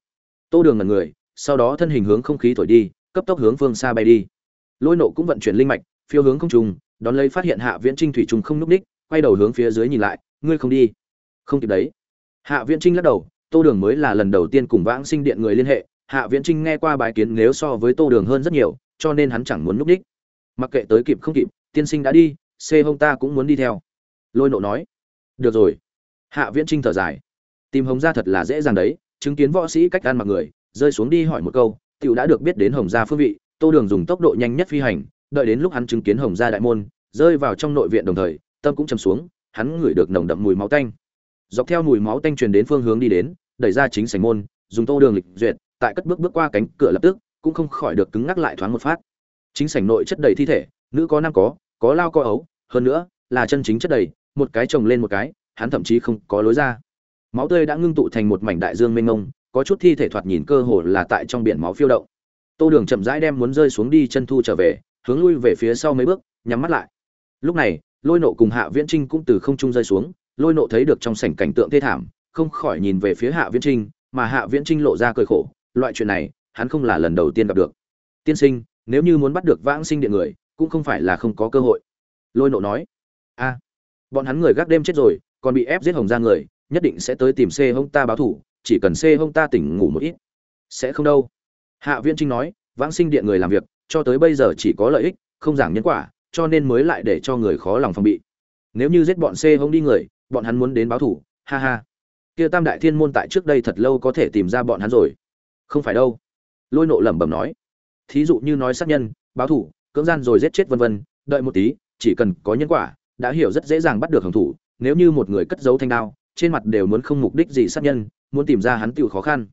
Tô đường ngần người, sau đó thân hình hướng không khí thổi đi, cấp tốc hướng phương xa bay đi. Lôi nộ cũng vận chuyển linh mạch, phiêu hướng không trùng đón lấy phát hiện hạ viễn trinh thủy trùng không núp đích quay đầu hướng phía dưới nhìn lại, ngươi không đi. Không kịp đấy. Hạ viễn trinh lắc đầu, tô đường mới là lần đầu tiên cùng vãng sinh điện người liên hệ hạ viễn trinh nghe qua bài kiến nếu so với tô đường hơn rất nhiều, cho nên hắn chẳng muốn núp đích. Mặc kệ tới kịp không kịp, tiên sinh đã đi xê hông ta cũng muốn đi theo. Lôi nộ nói, được rồi. Hạ viễn trinh thở dài. Tìm hồng gia thật là dễ dàng đấy, chứng kiến võ sĩ cách ăn mặc người, rơi xuống đi hỏi một câu, tiểu đã được biết đến hồng gia phương vị, tô đường dùng tốc độ nhanh nhất phi hành, đợi đến lúc hắn chứng kiến hồng gia đại môn, rơi vào trong nội viện đồng thời, tâm cũng chầm xuống, hắn ngửi được nồng đậm mùi máu tanh. Dọc theo mùi máu tanh truyền đến phương hướng đi đến, đẩy ra chính sảnh môn, dùng tô đường lịch duyệt tại cất bước bước qua cánh cửa lập tức, cũng không khỏi được cứng ngắc lại thoáng một phát. Chính sảnh nội chất đầy thi thể, nữ có nam có có lao có ấu, hơn nữa, là chân chính chất đầy, một cái chồng lên một cái, hắn thậm chí không có lối ra. Máu tươi đã ngưng tụ thành một mảnh đại dương mênh mông, có chút thi thể thoạt nhìn cơ hồ là tại trong biển máu phiêu động. Tô đường chậm rãi đem muốn rơi xuống đi chân thu trở về, hướng lui về phía sau mấy bước, nhắm mắt lại. Lúc này, lôi nộ cùng hạ viễn trinh cũng từ không trung rơi xuống, lôi nộ thấy được trong sảnh cảnh tượng thê thảm, không khỏi nhìn về phía hạ viễn trinh, mà hạ viễn trinh lộ ra cười khổ loại chuyện này, hắn không là lần đầu tiên gặp được. Tiên sinh, nếu như muốn bắt được vãng sinh điện người, cũng không phải là không có cơ hội. Lôi nộ nói. A, bọn hắn người gác đêm chết rồi, còn bị ép giết hồng ra người, nhất định sẽ tới tìm c hông ta báo thủ, chỉ cần c hông ta tỉnh ngủ một ít. Sẽ không đâu. Hạ Viên trinh nói, vãng sinh điện người làm việc, cho tới bây giờ chỉ có lợi ích, không giảng nhân quả, cho nên mới lại để cho người khó lòng phòng bị. Nếu như giết bọn c hông đi người, bọn hắn muốn đến báo thủ, ha ha. Kia tam đại thiên môn tại trước đây thật lâu có thể tìm ra bọn hắn rồi không phải đâu. Lôi nộ lẩm bẩm nói. Thí dụ như nói sát nhân, báo thủ, cưỡng gian rồi giết chết vân vân, đợi một tí, chỉ cần có nhân quả, đã hiểu rất dễ dàng bắt được hồng thủ nếu như một người cất giấu thanh đao, trên mặt đều muốn không mục đích gì sát nhân, muốn tìm ra hắn tựu khó khăn.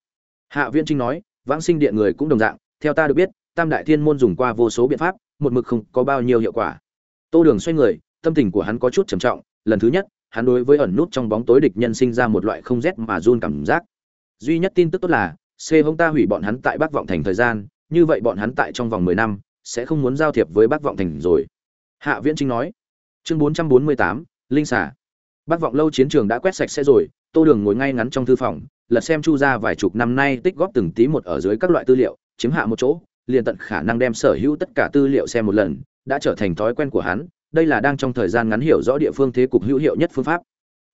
Hạ viễn trinh nói, vãng sinh điện người cũng đồng dạng, theo ta được biết, tam đại thiên môn dùng qua vô số biện pháp, một mực không có bao nhiêu hiệu quả. Tô đường xoay người, tâm tình của hắn có chút trầm trọng, lần thứ nhất, hắn đối với ẩn nút trong bóng tối địch nhân sinh ra một loại không rét mà run cảm giác. Duy nhất tin tức tốt là c hông ta hủy bọn hắn tại bắc vọng thành thời gian, như vậy bọn hắn tại trong vòng mười năm, sẽ không muốn giao thiệp với bắc vọng thành rồi. Hạ viễn trinh nói. Chương bốn trăm bốn mươi tám, linh xả bắc vọng lâu chiến trường đã quét sạch sẽ rồi, tô đường ngồi ngay ngắn trong thư phòng, lật xem chu ra vài chục năm nay tích góp từng tí một ở dưới các loại tư liệu, chiếm hạ một chỗ, liền tận khả năng đem sở hữu tất cả tư liệu xem một lần, đã trở thành thói quen của hắn, đây là đang trong thời gian ngắn hiểu rõ địa phương thế cục hữu hiệu nhất phương pháp.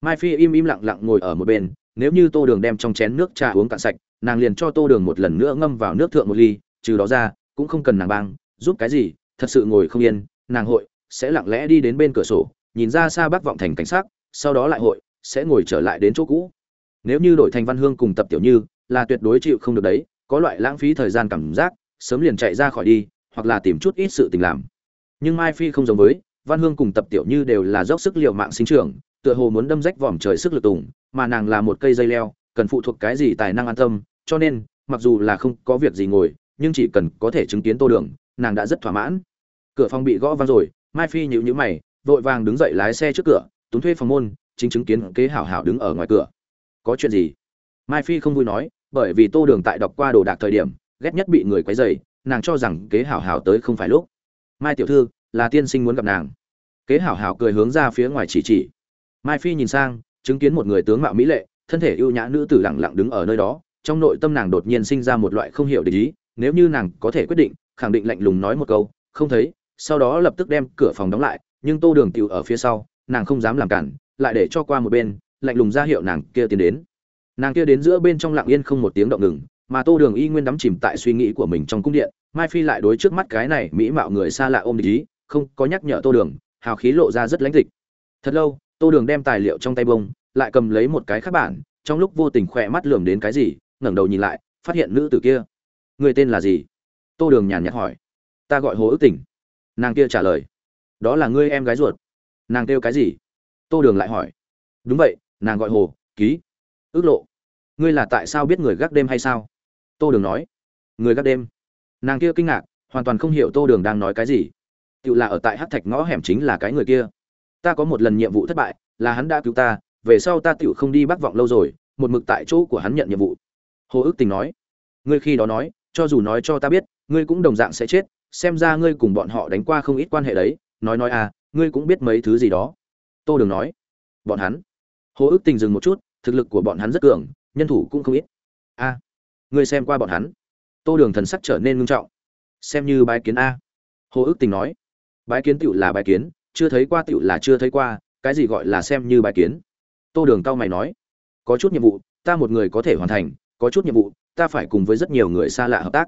Mai phi im im lặng lặng ngồi ở một bên nếu như tô đường đem trong chén nước trà uống cạn sạch, nàng liền cho tô đường một lần nữa ngâm vào nước thượng một ly, trừ đó ra, cũng không cần nàng băng, giúp cái gì, thật sự ngồi không yên, nàng hội sẽ lặng lẽ đi đến bên cửa sổ, nhìn ra xa bắc vọng thành cảnh sát sau đó lại hội sẽ ngồi trở lại đến chỗ cũ. Nếu như đổi thành văn hương cùng tập tiểu như, là tuyệt đối chịu không được đấy, có loại lãng phí thời gian cảm giác, sớm liền chạy ra khỏi đi, hoặc là tìm chút ít sự tình làm. Nhưng mai phi không giống với, văn hương cùng tập tiểu như đều là dốc sức liệu mạng sinh trưởng tựa hồ muốn đâm rách vòm trời sức lực tùng, mà nàng là một cây dây leo, cần phụ thuộc cái gì tài năng an tâm, cho nên, mặc dù là không có việc gì ngồi, nhưng chỉ cần có thể chứng kiến tô đường, nàng đã rất thỏa mãn. Cửa phòng bị gõ vang rồi, mai phi nhíu nhíu mày, vội vàng đứng dậy lái xe trước cửa túng thuê phòng môn, chính chứng kiến kế hảo hảo đứng ở ngoài cửa. Có chuyện gì? Mai phi không vui nói, bởi vì tô đường tại đọc qua đồ đạc thời điểm, ghét nhất bị người quấy rầy, nàng cho rằng kế hảo hảo tới không phải lúc. Mai tiểu thư, là tiên sinh muốn gặp nàng. Kế hảo hảo cười hướng ra phía ngoài chỉ chỉ mai phi nhìn sang, chứng kiến một người tướng mạo mỹ lệ, thân thể ưu nhã nữ tử lặng lặng đứng ở nơi đó, trong nội tâm nàng đột nhiên sinh ra một loại không hiểu để ý, nếu như nàng có thể quyết định, khẳng định lạnh lùng nói một câu, không thấy, sau đó lập tức đem cửa phòng đóng lại, nhưng tô đường tiểu ở phía sau, nàng không dám làm cản, lại để cho qua một bên, lạnh lùng ra hiệu nàng kia tiến đến. Nàng kia đến giữa bên trong lặng yên không một tiếng động ngừng, mà tô đường y nguyên đắm chìm tại suy nghĩ của mình trong cung điện, mai phi lại đối trước mắt cái này mỹ mạo người xa lạ ôm ý, không có nhắc nhở tô đường, hào khí lộ ra rất lãnh tịch. Thật lâu tô đường đem tài liệu trong tay bông, lại cầm lấy một cái khác bản, trong lúc vô tình khỏe mắt lườm đến cái gì, ngẩng đầu nhìn lại, phát hiện nữ tử kia. Người tên là gì? Tô đường nhàn nhạt hỏi. Ta gọi hồ ước tỉnh. Nàng kia trả lời. Đó là ngươi em gái ruột. Nàng kêu cái gì? Tô đường lại hỏi. Đúng vậy, nàng gọi hồ, ký. Ước lộ. Ngươi là tại sao biết người gác đêm hay sao? Tô đường nói. Người gác đêm. Nàng kia kinh ngạc, hoàn toàn không hiểu tô đường đang nói cái gì. Tự là ở tại hát thạch ngõ hẻm chính là cái người kia ta có một lần nhiệm vụ thất bại, là hắn đã cứu ta, về sau ta tựu không đi bắc vọng lâu rồi, một mực tại chỗ của hắn nhận nhiệm vụ. Hồ ước tình nói. Ngươi khi đó nói, cho dù nói cho ta biết, ngươi cũng đồng dạng sẽ chết, xem ra ngươi cùng bọn họ đánh qua không ít quan hệ đấy, nói nói à ngươi cũng biết mấy thứ gì đó. Tô đường nói. Bọn hắn. Hồ ước tình dừng một chút, thực lực của bọn hắn rất cường, nhân thủ cũng không ít. A, ngươi xem qua bọn hắn. Tô đường thần sắc trở nên ngưng trọng. Xem như bái kiến a. Hồ ước tình nói. Bái kiến tựu là bái kiến chưa thấy qua tựu là chưa thấy qua, cái gì gọi là xem như bài kiến. Tô đường cao mày nói, có chút nhiệm vụ, ta một người có thể hoàn thành, có chút nhiệm vụ, ta phải cùng với rất nhiều người xa lạ hợp tác.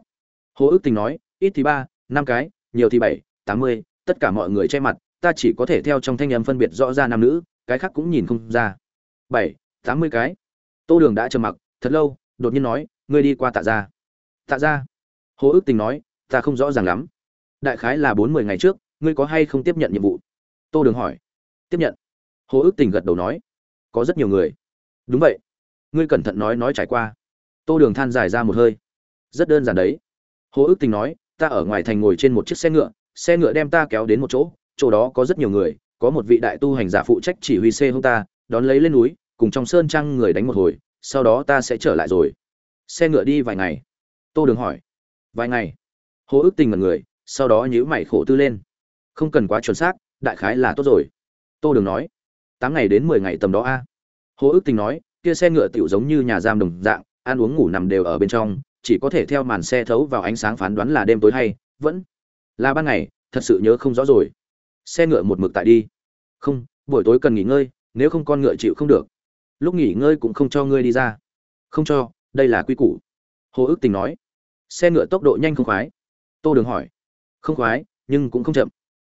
Hồ ước tình nói, ít thì ba, năm cái, nhiều thì bảy, tám mươi, tất cả mọi người che mặt, ta chỉ có thể theo trong thanh âm phân biệt rõ ra nam nữ, cái khác cũng nhìn không ra. Bảy, tám mươi cái. Tô đường đã trầm mặc, thật lâu, đột nhiên nói, ngươi đi qua tạ ra tạ ra hồ ước tình nói, ta không rõ ràng lắm. Đại khái là bốn mươi ngày trước, ngươi có hay không tiếp nhận nhiệm vụ? Tô đường hỏi. Tiếp nhận. Hồ ước tình gật đầu nói. Có rất nhiều người. Đúng vậy. Ngươi cẩn thận nói nói trải qua. Tô đường than dài ra một hơi. Rất đơn giản đấy. Hồ ước tình nói, ta ở ngoài thành ngồi trên một chiếc xe ngựa xe ngựa đem ta kéo đến một chỗ chỗ đó có rất nhiều người, có một vị đại tu hành giả phụ trách chỉ huy xe hông ta, đón lấy lên núi, cùng trong sơn trăng người đánh một hồi, sau đó ta sẽ trở lại rồi. Xe ngựa đi vài ngày. Tô đường hỏi. Vài ngày. Hồ ước tình mật người, sau đó nhữ mày khổ tư lên. Không cần quá chuẩn xác đại khái là tốt rồi. Tô đường nói, tám ngày đến mười ngày tầm đó a. Hồ ước tình nói, kia xe ngựa tiểu giống như nhà giam đồng dạng, ăn uống ngủ nằm đều ở bên trong, chỉ có thể theo màn xe thấu vào ánh sáng phán đoán là đêm tối hay, vẫn là ban ngày, thật sự nhớ không rõ rồi. Xe ngựa một mực tại đi. Không, buổi tối cần nghỉ ngơi, nếu không con ngựa chịu không được. Lúc nghỉ ngơi cũng không cho ngươi đi ra. Không cho, đây là quy củ. Hồ ước tình nói, xe ngựa tốc độ nhanh không khoái. Tô đường hỏi, không khoái, nhưng cũng không chậm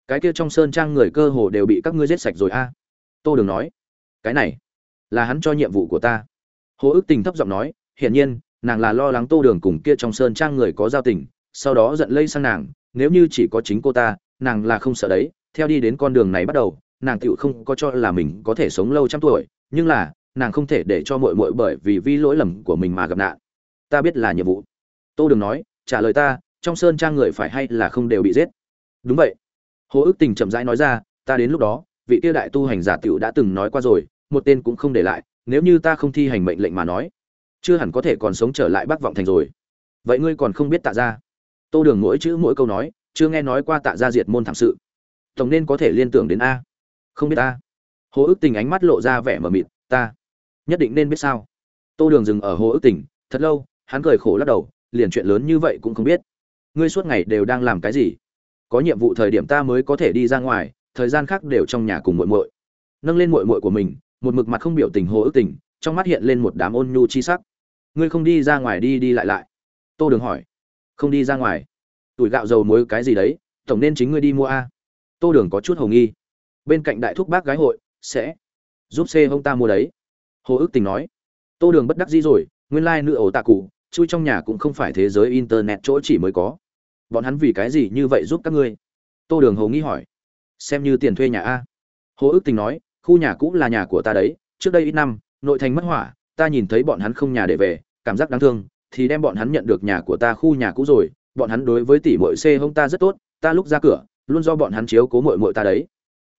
cái kia trong sơn trang người cơ hồ đều bị các ngươi giết sạch rồi a. Tô đường nói, cái này là hắn cho nhiệm vụ của ta. Hồ ước tình thấp giọng nói, hiển nhiên, nàng là lo lắng tô đường cùng kia trong sơn trang người có giao tình, sau đó giận lây sang nàng, nếu như chỉ có chính cô ta, nàng là không sợ đấy. Theo đi đến con đường này bắt đầu, nàng tựu không có cho là mình có thể sống lâu trăm tuổi, nhưng là, nàng không thể để cho mội mội bởi vì vi lỗi lầm của mình mà gặp nạn. Ta biết là nhiệm vụ. Tô đường nói, trả lời ta, trong sơn trang người phải hay là không đều bị giết. Đúng vậy hồ ước tình chậm rãi nói ra, ta đến lúc đó, vị tiêu đại tu hành giả t i ể u đã từng nói qua rồi, một tên cũng không để lại, nếu như ta không thi hành mệnh lệnh mà nói, chưa hẳn có thể còn sống trở lại bắc vọng thành rồi. Vậy ngươi còn không biết tạ ra tô đường mỗi chữ mỗi câu nói, chưa nghe nói qua tạ ra diệt môn thảm sự. Tổng nên có thể liên tưởng đến a. Không biết ta. Hồ ước tình ánh mắt lộ ra vẻ mờ mịt, ta nhất định nên biết sao? Tô đường dừng ở hồ ước tỉnh thật lâu, hắn cười khổ lắc đầu, liền chuyện lớn như vậy cũng không biết. Ngươi suốt ngày đều đang làm cái gì? Có nhiệm vụ thời điểm ta mới có thể đi ra ngoài, thời gian khác đều trong nhà cùng muội muội. Nâng lên muội muội của mình, một mực mặt không biểu tình hồ ước tình, trong mắt hiện lên một đám ôn nhu chi sắc. Ngươi không đi ra ngoài đi đi lại lại. Tô đường hỏi. Không đi ra ngoài. Tuổi gạo dầu muối cái gì đấy, tổng nên chính ngươi đi mua a. Tô đường có chút hồng nghi. Bên cạnh đại thúc bác gái hội, sẽ giúp xe hông ta mua đấy. Hồ ước tình nói. Tô đường bất đắc dĩ rồi, nguyên lai、like、nữ ổ tạ cụ, chui trong nhà cũng không phải thế giới internet chỗ chỉ mới có bọn hắn vì cái gì như vậy giúp các ngươi? Tô đường hồ nghĩ hỏi. Xem như tiền thuê nhà a. Hồ ước tình nói, khu nhà cũ là nhà của ta đấy, trước đây ít năm, nội thành mất hỏa, ta nhìn thấy bọn hắn không nhà để về, cảm giác đáng thương, thì đem bọn hắn nhận được nhà của ta khu nhà cũ rồi, bọn hắn đối với tỷ mội c hông ta rất tốt, ta lúc ra cửa, luôn do bọn hắn chiếu cố mội mội ta đấy.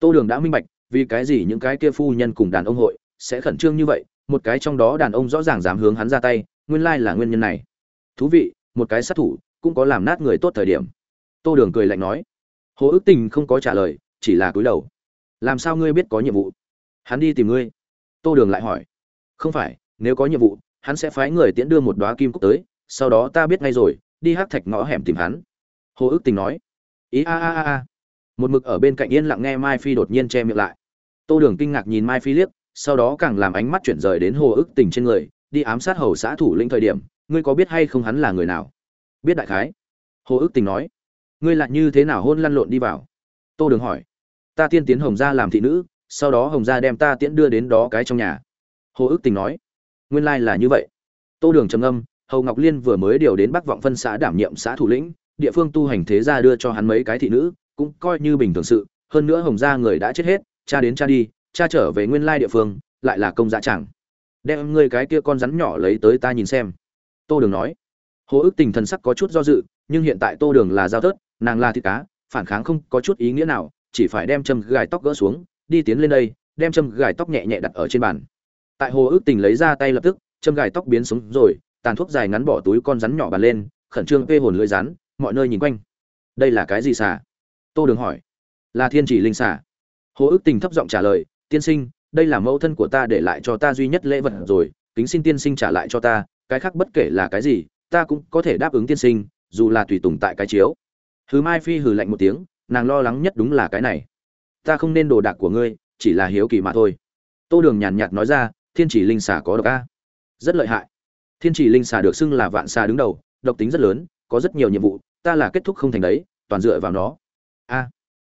Tô đường đã minh bạch, vì cái gì những cái kia phu nhân cùng đàn ông hội sẽ khẩn trương như vậy, một cái trong đó đàn ông rõ ràng dám hướng hắn ra tay, nguyên lai là nguyên nhân này. Thú vị, một cái sát thủ cũng có làm nát người tốt thời điểm. Tô đường cười lạnh nói. Hồ ước tình không có trả lời, chỉ là cúi đầu. Làm sao ngươi biết có nhiệm vụ? Hắn đi tìm ngươi. Tô đường lại hỏi. Không phải, nếu có nhiệm vụ, hắn sẽ phái người tiễn đưa một đoá kim cúc tới, sau đó ta biết ngay rồi, đi hát thạch ngõ hẻm tìm hắn. Hồ ước tình nói. Ý a a a a. Một mực ở bên cạnh yên lặng nghe mai phi đột nhiên che miệng lại. Tô đường kinh ngạc nhìn mai phi liếc, sau đó càng làm ánh mắt chuyển rời đến hồ ước tình trên người, đi ám sát hầu xã thủ lĩnh thời điểm, ngươi có biết hay không hắn là người nào? Biết đại khái. Hồ ước tình nói, ngươi lại như thế nào hôn lăn lộn đi vào? Tô đường hỏi, ta tiên tiến hồng gia làm thị nữ, sau đó hồng gia đem ta tiễn đưa đến đó cái trong nhà. Hồ ước tình nói, nguyên lai là như vậy. Tô đường trầm âm hầu ngọc liên vừa mới điều đến bắc vọng phân xã đảm nhiệm xã thủ lĩnh, địa phương tu hành thế gia đưa cho hắn mấy cái thị nữ, cũng coi như bình thường sự, hơn nữa hồng gia người đã chết hết, cha đến cha đi, cha trở về nguyên lai địa phương, lại là công dạ chẳng. Đem ngươi cái kia con rắn nhỏ lấy tới ta nhìn xem. Tô đường nói hồ ước tình thần sắc có chút do dự nhưng hiện tại tô đường là giao thớt, nàng là thịt cá phản kháng không có chút ý nghĩa nào chỉ phải đem châm gài tóc gỡ xuống đi tiến lên đây đem châm gài tóc nhẹ nhẹ đặt ở trên bàn. Tại hồ ước tình lấy ra tay lập tức châm gài tóc biến xuống rồi tàn thuốc dài ngắn bỏ túi con rắn nhỏ bàn lên khẩn trương vê hồn lưỡi rắn mọi nơi nhìn quanh. Đây là cái gì xả tô đường hỏi. Là thiên chỉ linh xả hồ ước tình thấp giọng trả lời tiên sinh đây là mẫu thân của ta để lại cho ta duy nhất lễ vật rồi kính xin tiên sinh trả lại cho ta cái khác bất kể là cái gì ta cũng có thể đáp ứng tiên sinh, dù là tùy tùng tại cái chiếu. Thứ mai phi hừ lạnh một tiếng, nàng lo lắng nhất đúng là cái này. Ta không nên đồ đạc của ngươi, chỉ là hiếu kỳ mà thôi. Tô đường nhàn nhạt nói ra, thiên chỉ linh xà có độc a. Rất lợi hại. Thiên chỉ linh xà được xưng là vạn xà đứng đầu, độc tính rất lớn, có rất nhiều nhiệm vụ, ta là kết thúc không thành đấy, toàn dựa vào nó. A.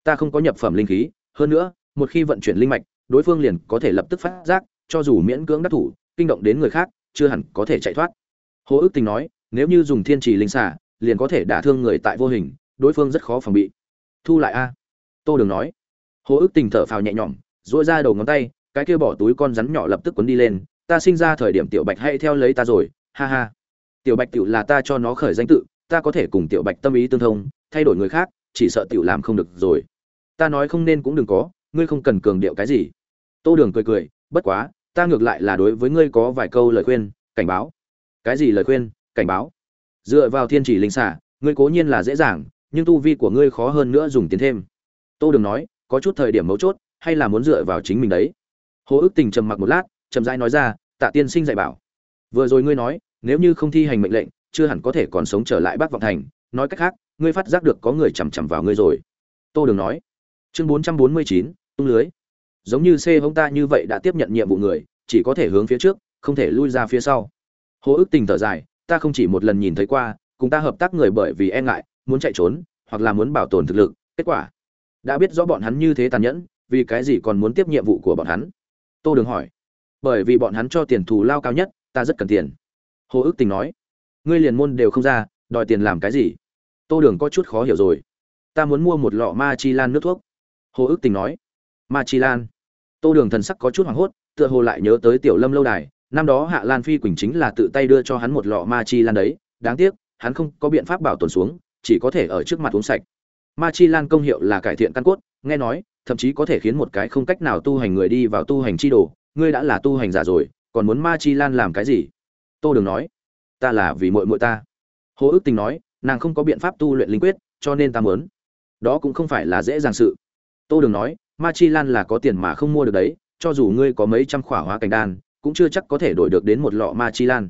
Ta không có nhập phẩm linh khí, hơn nữa, một khi vận chuyển linh mạch, đối phương liền có thể lập tức phát giác, cho dù miễn cưỡng đắc thủ, kinh động đến người khác, chưa hẳn có thể chạy thoát. Hồ ước tình nói nếu như dùng thiên trì linh xả, liền có thể đả thương người tại vô hình, đối phương rất khó phòng bị. Thu lại a. Tô đường nói. Hồ ước tình thở phào nhẹ nhõm dội ra đầu ngón tay, cái kia bỏ túi con rắn nhỏ lập tức quấn đi lên. Ta sinh ra thời điểm tiểu bạch hay theo lấy ta rồi, ha ha. Tiểu bạch tiểu là ta cho nó khởi danh tự, ta có thể cùng tiểu bạch tâm ý tương thông, thay đổi người khác, chỉ sợ tiểu làm không được rồi. Ta nói không nên cũng đừng có, ngươi không cần cường điệu cái gì. Tô đường cười cười, bất quá, ta ngược lại là đối với ngươi có vài câu lời khuyên, cảnh báo. Cái gì lời khuyên? Cảnh báo. Dựa vào thiên chỉ linh xả, ngươi cố nhiên là dễ dàng, nhưng tu vi của ngươi khó hơn nữa dùng tiến thêm. Tô đường nói, có chút thời điểm mấu chốt, hay là muốn dựa vào chính mình đấy. Hồ ước tình trầm mặc một lát, chậm rãi nói ra, tạ tiên sinh dạy bảo. Vừa rồi ngươi nói, nếu như không thi hành mệnh lệnh, chưa hẳn có thể còn sống trở lại bắc vọng thành. Nói cách khác, ngươi phát giác được có người chằm chằm vào ngươi rồi. Tô đường nói. Chương bốn trăm bốn mươi chín, tung lưới. Giống như c hông ta như vậy đã tiếp nhận nhiệm vụ người, chỉ có thể hướng phía trước, không thể lui ra phía sau. Hồ ước tình thở dài ta không chỉ một lần nhìn thấy qua, cùng ta hợp tác người bởi vì e ngại, muốn chạy trốn, hoặc là muốn bảo tồn thực lực, kết quả, đã biết rõ bọn hắn như thế tàn nhẫn, vì cái gì còn muốn tiếp nhiệm vụ của bọn hắn? Tô đường hỏi. Bởi vì bọn hắn cho tiền thù lao cao nhất, ta rất cần tiền. Hồ ước tình nói. Ngươi liền môn đều không ra, đòi tiền làm cái gì? Tô đường có chút khó hiểu rồi. Ta muốn mua một lọ ma chi lan nước thuốc. Hồ ước tình nói. Ma chi lan. Tô đường thần sắc có chút hoảng hốt, tựa hồ lại nhớ tới tiểu lâm lâu đài năm đó hạ lan phi quỳnh chính là tự tay đưa cho hắn một lọ ma chi lan đấy, đáng tiếc, hắn không có biện pháp bảo tồn xuống, chỉ có thể ở trước mặt uống sạch. Ma chi lan công hiệu là cải thiện căn cốt, nghe nói, thậm chí có thể khiến một cái không cách nào tu hành người đi vào tu hành chi đồ, ngươi đã là tu hành giả rồi, còn muốn ma chi lan làm cái gì? Tô đường nói, ta là vì mội mội ta. Hồ ước tình nói, nàng không có biện pháp tu luyện linh quyết, cho nên ta muốn. Đó cũng không phải là dễ dàng sự. Tô đường nói, ma chi lan là có tiền mà không mua được đấy, cho dù ngươi có mấy trăm khỏa hóa cảnh đan cũng chưa chắc có thể đổi được đến một lọ ma chi lan.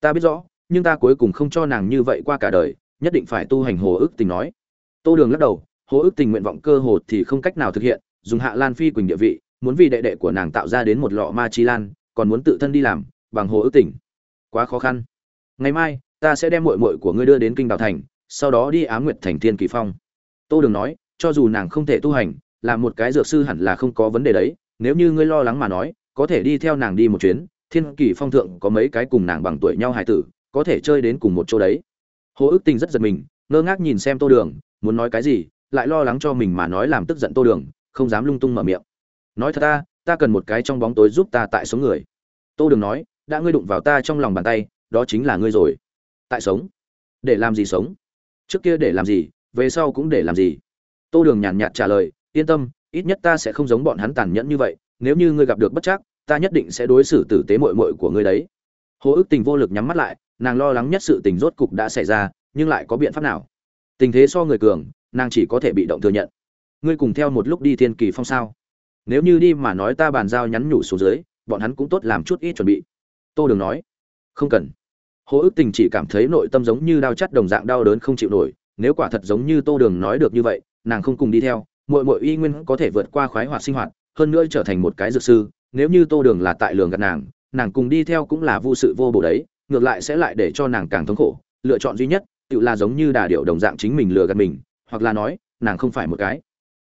Ta biết rõ, nhưng ta cuối cùng không cho nàng như vậy qua cả đời, nhất định phải tu hành hồ ước tình nói. Tô đường lắc đầu, hồ ước tình nguyện vọng cơ hồ thì không cách nào thực hiện, dùng hạ lan phi quỳnh địa vị, muốn vì đệ đệ của nàng tạo ra đến một lọ ma chi lan, còn muốn tự thân đi làm, bằng hồ ước tình. Quá khó khăn. Ngày mai, ta sẽ đem muội muội của ngươi đưa đến kinh đào thành, sau đó đi á nguyệt thành thiên kỳ phong. Tô đường nói, cho dù nàng không thể tu hành, là một cái dược sư hẳn là không có vấn đề đấy, nếu như ngươi lo lắng mà nói có thể đi theo nàng đi một chuyến, thiên kỳ phong thượng có mấy cái cùng nàng bằng tuổi nhau hài tử, có thể chơi đến cùng một chỗ đấy. Hồ ước tình rất giật mình, ngơ ngác nhìn xem tô đường, muốn nói cái gì, lại lo lắng cho mình mà nói làm tức giận tô đường, không dám lung tung mở miệng. Nói thật ta ta cần một cái trong bóng tối giúp ta tại sống người. Tô đường nói, đã ngươi đụng vào ta trong lòng bàn tay, đó chính là ngươi rồi. Tại sống? Để làm gì sống? Trước kia để làm gì, về sau cũng để làm gì? Tô đường nhàn nhạt trả lời, yên tâm, ít nhất ta sẽ không giống bọn hắn tàn nhẫn như vậy nếu như ngươi gặp được bất chắc, ta nhất định sẽ đối xử tử tế mội mội của ngươi đấy. Hồ ước tình vô lực nhắm mắt lại, nàng lo lắng nhất sự tình rốt cục đã xảy ra, nhưng lại có biện pháp nào? Tình thế so người cường, nàng chỉ có thể bị động thừa nhận. Ngươi cùng theo một lúc đi thiên kỳ phong sao? Nếu như đi mà nói ta bàn giao nhắn nhủ xuống dưới, bọn hắn cũng tốt làm chút ít chuẩn bị. Tô đường nói, không cần. Hồ ước tình chỉ cảm thấy nội tâm giống như đau chắt đồng dạng đau đớn không chịu nổi, nếu quả thật giống như tô đường nói được như vậy, nàng không cùng đi theo, muội muội y nguyên có thể vượt qua khoái hoạt sinh hoạt hơn nữa trở thành một cái dược sư, nếu như tô đường là tại lường gạt nàng nàng cùng đi theo cũng là vô sự vô bổ đấy, ngược lại sẽ lại để cho nàng càng thống khổ. Lựa chọn duy nhất, tự là giống như đà điệu đồng dạng chính mình lừa gạt mình, hoặc là nói, nàng không phải một cái.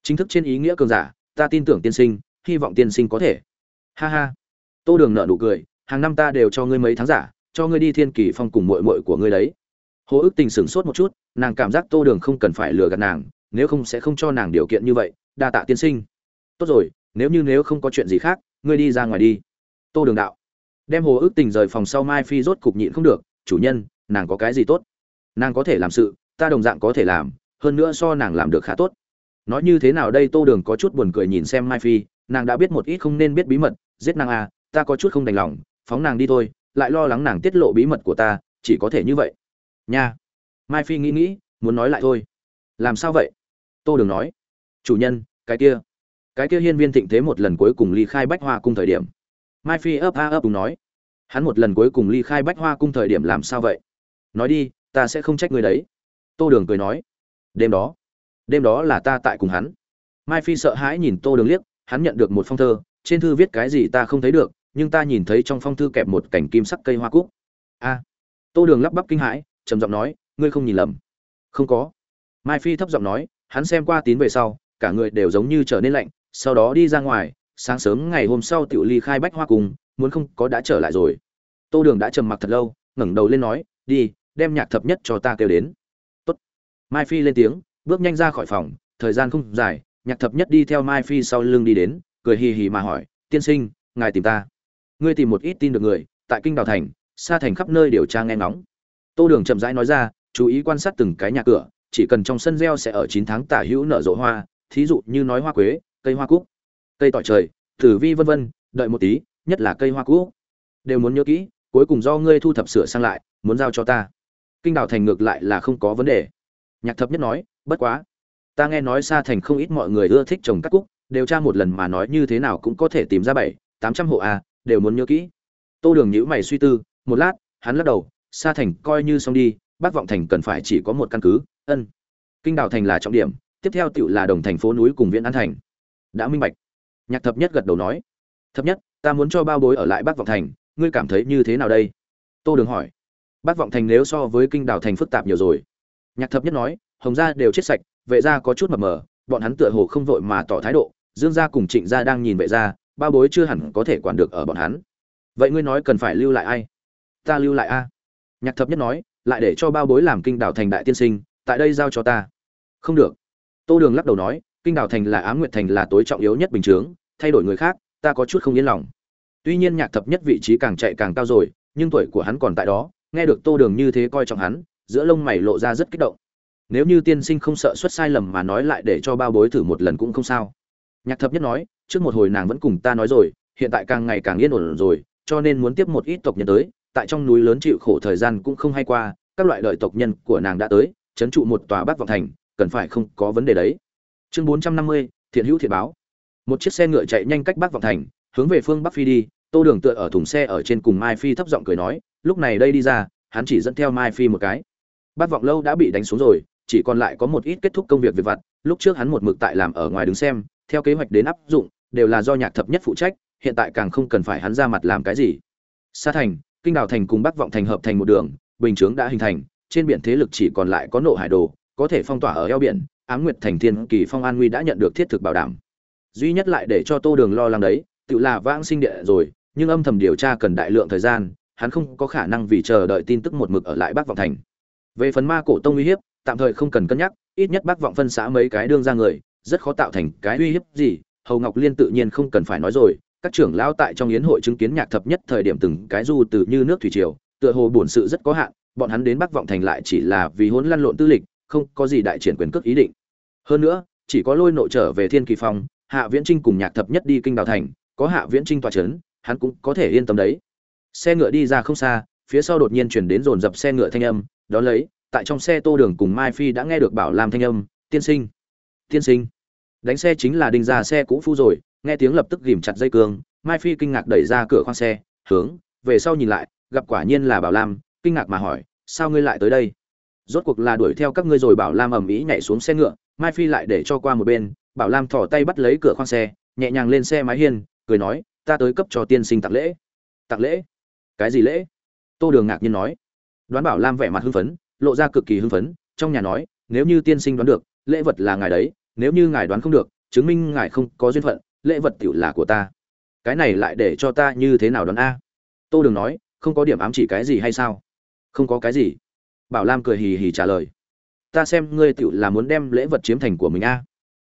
Chính thức trên ý nghĩa cường giả, ta tin tưởng tiên sinh, hy vọng tiên sinh có thể. Ha ha. Tô đường nợ nụ cười, hàng năm ta đều cho ngươi mấy tháng giả, cho ngươi đi thiên kỳ phong cùng mội mội của ngươi đấy. Hồ ước tình sửng sốt một chút, nàng cảm giác tô đường không cần phải lừa gạt nàng, nếu không sẽ không cho nàng điều kiện như vậy, đa tạ tiên sinh. Tốt rồi nếu như nếu không có chuyện gì khác, ngươi đi ra ngoài đi. Tô đường đạo. Đem hồ ước tình rời phòng sau mai phi rốt cục nhịn không được, chủ nhân, nàng có cái gì tốt? Nàng có thể làm sự, ta đồng dạng có thể làm, hơn nữa so nàng làm được khá tốt. Nói như thế nào đây, tô đường có chút buồn cười nhìn xem mai phi, nàng đã biết một ít không nên biết bí mật, giết nàng à ta có chút không đành lòng, phóng nàng đi thôi, lại lo lắng nàng tiết lộ bí mật của ta, chỉ có thể như vậy. Nha. Mai phi nghĩ nghĩ, muốn nói lại thôi. Làm sao vậy? Tô đường nói. Chủ nhân, cái kia cái kia hiên viên thịnh thế một lần cuối cùng ly khai bách hoa cung thời điểm. Mai phi ấp a ấp nói. Hắn một lần cuối cùng ly khai bách hoa cung thời điểm làm sao vậy? Nói đi, ta sẽ không trách người đấy. Tô đường cười nói. Đêm đó đêm đó là ta tại cùng hắn. Mai phi sợ hãi nhìn tô đường liếc, hắn nhận được một phong thơ, trên thư viết cái gì ta không thấy được, nhưng ta nhìn thấy trong phong thư kẹp một cảnh kim sắc cây hoa cúc. A. Tô đường lắp bắp kinh hãi, trầm giọng nói, ngươi không nhìn lầm. Không có. Mai phi thấp giọng nói, hắn xem qua tín về sau, cả người đều giống như trở nên lạnh sau đó đi ra ngoài, sáng sớm ngày hôm sau tiểu ly khai bách hoa cùng muốn không có đã trở lại rồi. Tô đường đã trầm mặc thật lâu, ngẩng đầu lên nói, đi, đem nhạc thập nhất cho ta kêu đến. Tốt. mai phi lên tiếng, bước nhanh ra khỏi phòng, thời gian không dài, nhạc thập nhất đi theo mai phi sau lưng đi đến, cười hì hì mà hỏi, tiên sinh, ngài tìm ta. Ngươi tìm một ít tin được người, tại kinh đào thành, xa thành khắp nơi điều tra nghe ngóng. Tô đường chậm rãi nói ra, chú ý quan sát từng cái nhà cửa, chỉ cần trong sân gieo sẽ ở chín tháng tả hữu nở rộ hoa, thí dụ như nói hoa quế cây hoa cúc. Cây tỏi trời tử vi vân vân đợi một tí nhất là cây hoa cúc. Đều muốn nhớ kỹ cuối cùng do ngươi thu thập sửa sang lại muốn giao cho ta. Kinh đào thành ngược lại là không có vấn đề. Nhạc thập nhất nói bất quá ta nghe nói xa thành không ít mọi người ưa thích trồng các cúc đều tra một lần mà nói như thế nào cũng có thể tìm ra bảy tám trăm hộ à, đều muốn nhớ kỹ. Tô đường nhữ mày suy tư một lát hắn lắc đầu xa thành coi như xong đi bác vọng thành cần phải chỉ có một căn cứ ân. Kinh đào thành là trọng điểm tiếp theo tựu là đồng thành phố núi cùng viện an thành đã minh bạch. Nhạc thập nhất gật đầu nói, thập nhất, ta muốn cho bao bối ở lại bác vọng thành, ngươi cảm thấy như thế nào đây? Tô đường hỏi bác vọng thành nếu so với kinh đảo thành phức tạp nhiều rồi. Nhạc thập nhất nói, hồng gia đều chết sạch, vệ gia có chút mập mờ, bọn hắn tựa hồ không vội mà tỏ thái độ, dương gia cùng trịnh gia đang nhìn vệ gia, bao bối chưa hẳn có thể quản được ở bọn hắn. Vậy ngươi nói cần phải lưu lại ai? Ta lưu lại a. Nhạc thập nhất nói, lại để cho bao bối làm kinh đảo thành đại tiên sinh, tại đây giao cho ta. Không được. Tô đường lắc đầu nói kinh đảo thành là á nguyệt thành là tối trọng yếu nhất bình chướng, thay đổi người khác, ta có chút không yên lòng. Tuy nhiên nhạc thập nhất vị trí càng chạy càng cao rồi, nhưng tuổi của hắn còn tại đó, nghe được tô đường như thế coi trọng hắn, giữa lông mày lộ ra rất kích động. Nếu như tiên sinh không sợ xuất sai lầm mà nói lại để cho bao bối thử một lần cũng không sao. Nhạc thập nhất nói, trước một hồi nàng vẫn cùng ta nói rồi, hiện tại càng ngày càng yên ổn rồi, cho nên muốn tiếp một ít tộc nhân tới, tại trong núi lớn chịu khổ thời gian cũng không hay qua, các loại đợi tộc nhân của nàng đã tới trấn trụ một tòa bắc vọng thành, cần phải không có vấn đề đấy chương bốn trăm năm mươi, thiện hữu thiện báo. Một chiếc xe ngựa chạy nhanh cách bắc vọng thành, hướng về phương bắc phi đi, tô đường tựa ở thùng xe ở trên cùng mai phi thấp giọng cười nói, lúc này đây đi ra, hắn chỉ dẫn theo mai phi một cái. Bắc vọng lâu đã bị đánh xuống rồi, chỉ còn lại có một ít kết thúc công việc việc vặt, lúc trước hắn một mực tại làm ở ngoài đứng xem, theo kế hoạch đến áp dụng, đều là do nhạc thập nhất phụ trách, hiện tại càng không cần phải hắn ra mặt làm cái gì. Sa thành, kinh đào thành cùng bắc vọng thành hợp thành một đường, bình chướng đã hình thành, trên biển thế lực chỉ còn lại có nộ hải đồ, có thể phong tỏa ở eo biển ám nguyệt thành thiên kỳ phong an nguy đã nhận được thiết thực bảo đảm. Duy nhất lại để cho tô đường lo lắng đấy, tự là vãng sinh địa rồi, nhưng âm thầm điều tra cần đại lượng thời gian, hắn không có khả năng vì chờ đợi tin tức một mực ở lại bắc vọng thành. Về phần ma cổ tông uy hiếp, tạm thời không cần cân nhắc, ít nhất bắc vọng phân xã mấy cái đương ra người, rất khó tạo thành cái uy hiếp gì, hầu ngọc liên tự nhiên không cần phải nói rồi, các trưởng lão tại trong yến hội chứng kiến nhạc thập nhất thời điểm từng cái du từ như nước thủy triều, tựa hồ bổn sự rất có hạn, bọn hắn đến bắc vọng thành lại chỉ là vì hỗn lăn lộn tư lịch không có gì đại triển quyền cước ý định. Hơn nữa, chỉ có lôi nội trở về thiên kỳ phong, hạ viễn trinh cùng nhạc thập nhất đi kinh đào thành, có hạ viễn trinh tòa c h ấ n hắn cũng có thể yên tâm đấy. Xe ngựa đi ra không xa, phía sau đột nhiên chuyển đến dồn dập xe ngựa thanh âm, đó lấy, tại trong xe tô đường cùng mai phi đã nghe được bảo làm thanh âm, tiên sinh tiên sinh. Đánh xe chính là đinh ra xe cũ phu rồi, nghe tiếng lập tức ghìm chặt dây cương, mai phi kinh ngạc đẩy ra cửa khoang xe, hướng, về sau nhìn lại, gặp quả nhiên là bảo lam kinh ngạc mà hỏi, sao ngươi lại tới đây? Rốt cuộc là đuổi theo các ngươi rồi, bảo lam ầm ĩ nhảy xuống xe ngựa, mai phi lại để cho qua một bên, bảo lam thỏ tay bắt lấy cửa khoang xe, nhẹ nhàng lên xe mái hiên, cười nói, ta tới cấp cho tiên sinh tặng lễ. Tặng lễ? Cái gì lễ? Tô đường ngạc nhiên nói. Đoán bảo lam vẻ mặt hưng phấn, lộ ra cực kỳ hưng phấn, trong nhà nói, nếu như tiên sinh đoán được, lễ vật là ngài đấy, nếu như ngài đoán không được, chứng minh ngài không có duyên phận, lễ vật tiểu là của ta. Cái này lại để cho ta như thế nào đoán a? Tô đường nói, không có điểm ám chỉ cái gì hay sao? Không có cái gì bảo lam cười hì hì trả lời. Ta xem ngươi tiểu là muốn đem lễ vật chiếm thành của mình a.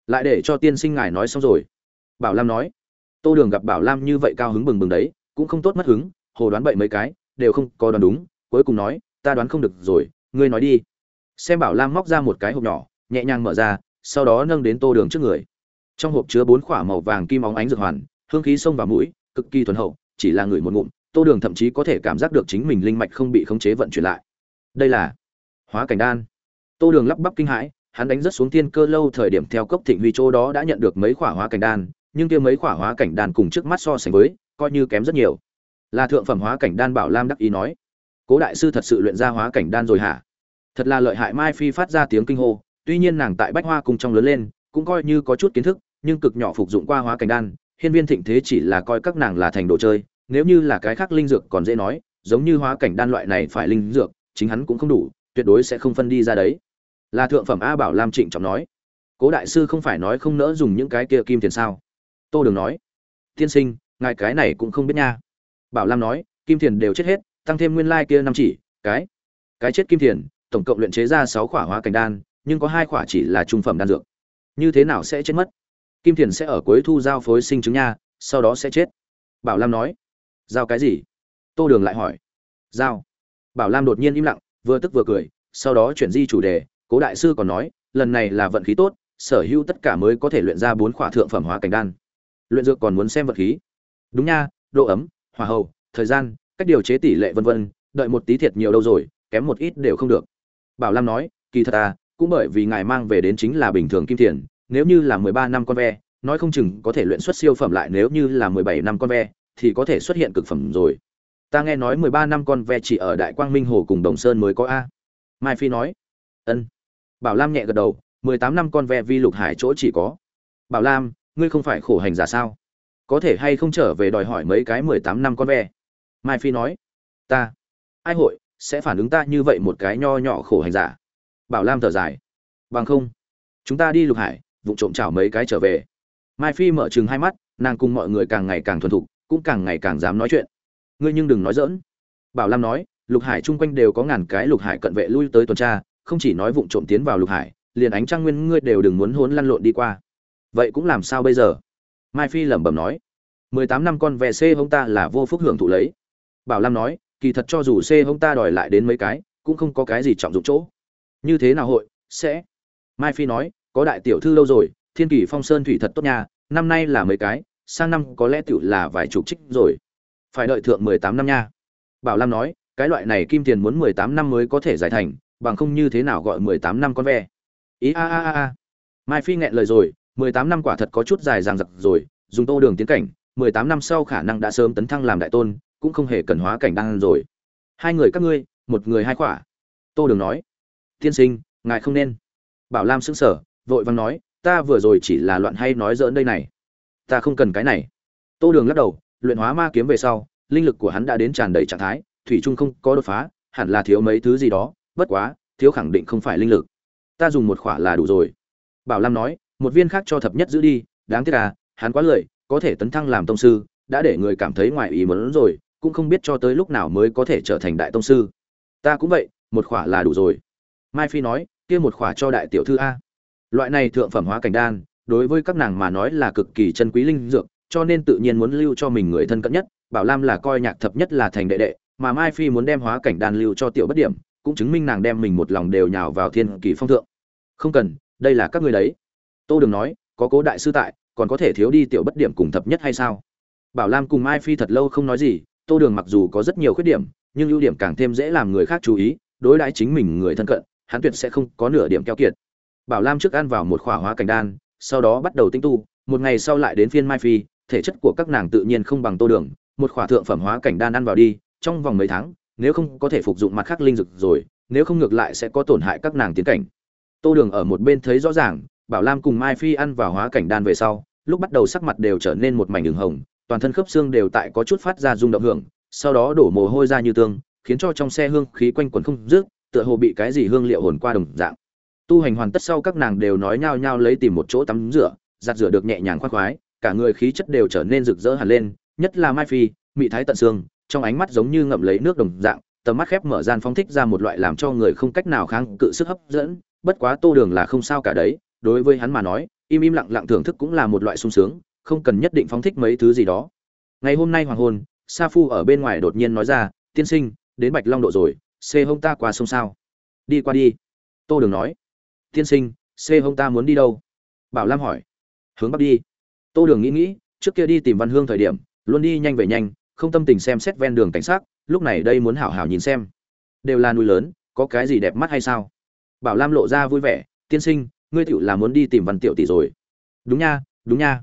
Lại để cho tiên sinh ngài nói xong rồi. Bảo lam nói. Tô đường gặp bảo lam như vậy cao hứng bừng bừng đấy, cũng không tốt mất hứng, hồ đoán bậy mấy cái, đều không có đoán đúng, cuối cùng nói, ta đoán không được rồi, ngươi nói đi. Xem bảo lam móc ra một cái hộp nhỏ, nhẹ nhàng mở ra, sau đó nâng đến tô đường trước người. Trong hộp chứa bốn quả màu vàng kim óng ánh dược hoàn, hương khí xông vào mũi, cực kỳ thuần hậu, chỉ là người một ngụm, tô đường thậm chí có thể cảm giác được chính mình linh mạch không bị khống chế vận chuyển lại đây là hóa cảnh đan. Tô đường lắp bắp kinh hãi, hắn đánh rất xuống thiên cơ lâu thời điểm theo cốc thịnh huy chỗ đó đã nhận được mấy khỏa hóa cảnh đan, nhưng kia mấy khỏa hóa cảnh đan cùng trước mắt so sánh với, coi như kém rất nhiều. Là thượng phẩm hóa cảnh đan bảo lam đắc ý nói, cố đại sư thật sự luyện ra hóa cảnh đan rồi hả? Thật là lợi hại, mai phi phát ra tiếng kinh hô, tuy nhiên nàng tại bách hoa cùng trong lớn lên, cũng coi như có chút kiến thức, nhưng cực nhỏ phục dụng qua hóa cảnh đan, hiên viên thịnh thế chỉ là coi các nàng là thành đồ chơi, nếu như là cái khác linh dược còn dễ nói, giống như hóa cảnh đan loại này phải linh dược chính hắn cũng không đủ, tuyệt đối sẽ không phân đi ra đấy. Là thượng phẩm a bảo lam trịnh trọng nói. Cố đại sư không phải nói không nỡ dùng những cái kia kim tiền sao? Tô đường nói. Tiên sinh, ngài cái này cũng không biết nha. Bảo lam nói, kim tiền đều chết hết, tăng thêm nguyên lai kia năm chỉ, cái cái chết kim tiền, tổng cộng luyện chế ra sáu khỏa hóa cảnh đan, nhưng có hai khỏa chỉ là trung phẩm đan dược. Như thế nào sẽ chết mất? Kim tiền sẽ ở cuối thu giao phối sinh chứng nha, sau đó sẽ chết. Bảo lam nói. Giao cái gì? Tô đường lại hỏi. Giao bảo lam đột nhiên im lặng, vừa tức vừa cười, sau đó chuyển di chủ đề, cố đại sư còn nói, lần này là vận khí tốt, sở hữu tất cả mới có thể luyện ra bốn khỏa thượng phẩm hóa cảnh đan. Luyện dược còn muốn xem vận khí. Đúng nha, độ ấm, hỏa hậu thời gian, cách điều chế tỷ lệ vân vân, đợi một tí thiệt nhiều đâu rồi, kém một ít đều không được. Bảo lam nói, kỳ thật à cũng bởi vì ngài mang về đến chính là bình thường kim tiền nếu như là mười ba năm con ve, nói không chừng có thể luyện xuất siêu phẩm lại nếu như là mười bảy năm con ve, thì có thể xuất hiện cực phẩm rồi ta nghe nói mười ba năm con ve chỉ ở đại quang minh hồ cùng đồng sơn mới có a. Mai phi nói. Ân. Bảo lam nhẹ gật đầu, mười tám năm con ve vi lục hải chỗ chỉ có. Bảo lam, ngươi không phải khổ hành giả sao? Có thể hay không trở về đòi hỏi mấy cái mười tám năm con ve? Mai phi nói. Ta. Ai hội, sẽ phản ứng ta như vậy một cái nho nhỏ khổ hành giả? Bảo lam thở dài. Bằng không, chúng ta đi lục hải, vụ trộm chảo mấy cái trở về. Mai phi mở chừng hai mắt, nàng cùng mọi người càng ngày càng thuần thục, cũng càng ngày càng dám nói chuyện ngươi nhưng đừng nói dỡn bảo lam nói, lục hải chung quanh đều có ngàn cái lục hải cận vệ lui tới tuần tra, không chỉ nói vụng trộm tiến vào lục hải, liền ánh trăng nguyên ngươi đều đừng muốn hốn lăn lộn đi qua. Vậy cũng làm sao bây giờ? Mai phi lẩm bẩm nói, mười tám năm con vẹ xê hông ta là vô phúc hưởng thụ lấy. Bảo lam nói, kỳ thật cho dù xê hông ta đòi lại đến mấy cái, cũng không có cái gì trọng dụng chỗ. Như thế nào hội, sẽ? Mai phi nói, có đại tiểu thư lâu rồi, thiên kỳ phong sơn thủy thật tốt nha, năm nay là mấy cái, sang năm có lẽ tiểu là vài chục trích rồi phải đợi thượng mười tám năm nha. Bảo lam nói, cái loại này kim tiền muốn mười tám năm mới có thể giải thành, bằng không như thế nào gọi mười tám năm con ve. Ý a a a a. Mai phi nghẹn lời rồi, mười tám năm quả thật có chút dài dằng dặc rồi, dùng tô đường tiến cảnh, mười tám năm sau khả năng đã sớm tấn thăng làm đại tôn, cũng không hề cần hóa cảnh đan rồi. Hai người các ngươi, một người hai khỏa. Tô đường nói, tiên sinh, ngài không nên. Bảo lam sững sờ, vội vàng nói, ta vừa rồi chỉ là loạn hay nói dỡn đây này. Ta không cần cái này. Tô đường lắc đầu luyện hóa ma kiếm về sau, linh lực của hắn đã đến tràn đầy trạng thái, thủy trung không có đột phá, hẳn là thiếu mấy thứ gì đó, bất quá, thiếu khẳng định không phải linh lực. Ta dùng một khỏa là đủ rồi. Bảo lam nói, một viên khác cho thập nhất giữ đi, đáng tiếc à hắn quá lười, có thể tấn thăng làm tông sư, đã để người cảm thấy ngoài ý muốn rồi, cũng không biết cho tới lúc nào mới có thể trở thành đại tông sư. Ta cũng vậy, một khỏa là đủ rồi. Mai phi nói, kia một khỏa cho đại tiểu thư a. Loại này thượng phẩm hóa cảnh đan, đối với các nàng mà nói là cực kỳ chân quý linh dược cho nên tự nhiên muốn lưu cho mình người thân cận nhất, bảo lam là coi nhạc thập nhất là thành đệ đệ, mà mai phi muốn đem hóa cảnh đan lưu cho tiểu bất điểm, cũng chứng minh nàng đem mình một lòng đều nhào vào thiên kỳ phong thượng. Không cần, đây là các người đấy. Tô đừng nói, có cố đại sư tại, còn có thể thiếu đi tiểu bất điểm cùng thập nhất hay sao? Bảo lam cùng mai phi thật lâu không nói gì, tô đường mặc dù có rất nhiều khuyết điểm, nhưng ưu điểm càng thêm dễ làm người khác chú ý, đối đãi chính mình người thân cận, hắn tuyệt sẽ không có nửa điểm keo kiệt. Bảo lam trước ăn vào một khỏa hóa cảnh đan, sau đó bắt đầu tinh tu, một ngày sau lại đến phiên mai phi thể chất của các nàng tự nhiên không bằng tô đường, một khỏa thượng phẩm hóa cảnh đan ăn vào đi, trong vòng mấy tháng, nếu không có thể phục dụng mặt khác linh dược rồi, nếu không ngược lại sẽ có tổn hại các nàng tiến cảnh. Tô đường ở một bên thấy rõ ràng, bảo lam cùng mai phi ăn vào hóa cảnh đan về sau, lúc bắt đầu sắc mặt đều trở nên một mảnh đường hồng, toàn thân khớp xương đều tại có chút phát ra rung động hưởng, sau đó đổ mồ hôi ra như tương, khiến cho trong xe hương khí quanh quẩn không rước tựa hồ bị cái gì hương liệu hồn qua đồng dạng. Tu hành hoàn tất sau các nàng đều nói nhao nhao lấy tìm một chỗ tắm rửa, giặt rửa được nhẹ nhàng khoác khoái cả người khí chất đều trở nên rực rỡ hẳn lên, nhất là mai phi, mị thái tận xương trong ánh mắt giống như ngậm lấy nước đồng dạng, tầm mắt khép mở gian phóng thích ra một loại làm cho người không cách nào kháng cự sức hấp dẫn, bất quá tô đường là không sao cả đấy, đối với hắn mà nói, im im lặng lặng thưởng thức cũng là một loại sung sướng, không cần nhất định phóng thích mấy thứ gì đó. Ngày hôm nay hoàng hôn, sa phu ở bên ngoài đột nhiên nói ra, tiên sinh, đến bạch long độ rồi, xê hông ta qua sông sao? Đi qua đi. Tô đường nói. Tiên sinh, xê hông ta muốn đi đâu? Bảo lam hỏi. Hướng bắc đi tô đường nghĩ nghĩ, trước kia đi tìm văn hương thời điểm, luôn đi nhanh về nhanh, không tâm tình xem xét ven đường cảnh sát lúc này đây muốn hảo hảo nhìn xem. Đều là núi lớn, có cái gì đẹp mắt hay sao? Bảo lam lộ ra vui vẻ, tiên sinh, ngươi tựu là muốn đi tìm văn tiểu tỷ rồi. Đúng nha đúng nha.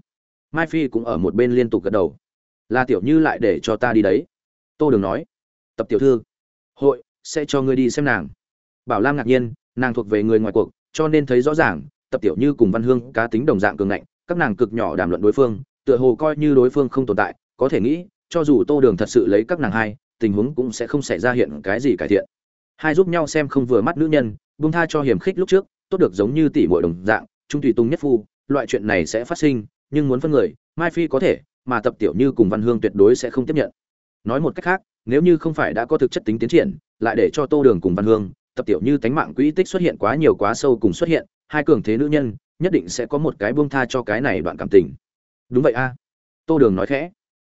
Mai phi cũng ở một bên liên tục gật đầu. Là tiểu như lại để cho ta đi đấy. Tô đường nói. Tập tiểu thư, hội sẽ cho ngươi đi xem nàng. Bảo lam ngạc nhiên, nàng thuộc về người ngoài cuộc, cho nên thấy rõ ràng, tập tiểu như cùng văn hương cá tính đồng dạng cường ngạnh các nàng cực nhỏ đàm luận đối phương, tựa hồ coi như đối phương không tồn tại, có thể nghĩ, cho dù tô đường thật sự lấy các nàng hai, tình huống cũng sẽ không xảy ra hiện cái gì cải thiện. Hai giúp nhau xem không vừa mắt nữ nhân, buông tha cho hiểm khích lúc trước, tốt được giống như tỷ muội đồng dạng, trung tùy tung nhất phu, loại chuyện này sẽ phát sinh, nhưng muốn phân người, mai phi có thể, mà tập tiểu như cùng văn hương tuyệt đối sẽ không tiếp nhận. Nói một cách khác, nếu như không phải đã có thực chất tính tiến triển, lại để cho tô đường cùng văn hương, tập tiểu như tánh mạng quỹ tích xuất hiện quá nhiều quá sâu cùng xuất hiện, hai cường thế nữ nhân nhất định sẽ có một cái buông tha cho cái này đoạn cảm tình. Đúng vậy a. Tô đường nói khẽ.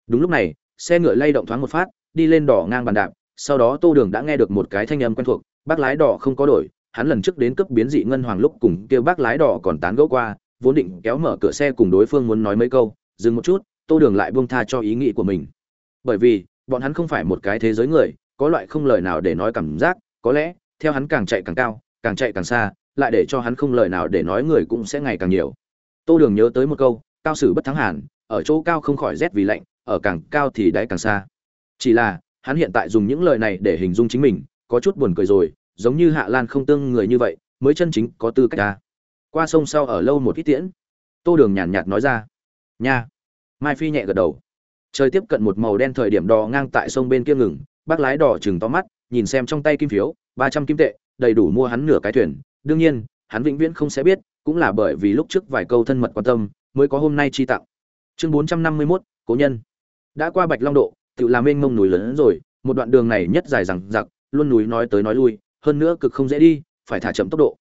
Đúng lúc này, xe ngựa lay động thoáng một phát, đi lên đỏ ngang bàn đạp, sau đó tô đường đã nghe được một cái thanh âm quen thuộc, bác lái đỏ không có đổi, hắn lần trước đến cấp biến dị ngân hoàng lúc cùng kêu bác lái đỏ còn tán gẫu qua, vốn định kéo mở cửa xe cùng đối phương muốn nói mấy câu, dừng một chút, tô đường lại buông tha cho ý nghĩ của mình. Bởi vì, bọn hắn không phải một cái thế giới người, có loại không lời nào để nói cảm giác, có lẽ, theo hắn càng chạy càng cao, càng chạy càng xa lại để cho hắn không lời nào để nói người cũng sẽ ngày càng nhiều. Tô đường nhớ tới một câu, cao sử bất thắng hàn, ở chỗ cao không khỏi rét vì lạnh, ở càng cao thì đáy càng xa. Chỉ là, hắn hiện tại dùng những lời này để hình dung chính mình, có chút buồn cười rồi, giống như hạ lan không tương người như vậy, mới chân chính có tư cách ta qua sông sau ở lâu một ít tiễn, tô đường nhàn nhạt nói ra, nha. Mai phi nhẹ gật đầu. Trời tiếp cận một màu đen thời điểm đò ngang tại sông bên kia ngừng, bác lái đỏ chừng to mắt, nhìn xem trong tay kim phiếu, ba trăm kim tệ, đầy đủ mua hắn nửa cái thuyền đương nhiên, hắn vĩnh viễn không sẽ biết, cũng là bởi vì lúc trước vài câu thân mật quan tâm, mới có hôm nay chi tặng. Chương bốn trăm năm mươi mốt, cố nhân. Đã qua bạch long độ, tự làm mênh mông núi lớn rồi, một đoạn đường này nhất dài rằng giặc luôn núi nói tới nói lui, hơn nữa cực không dễ đi, phải thả chậm tốc độ.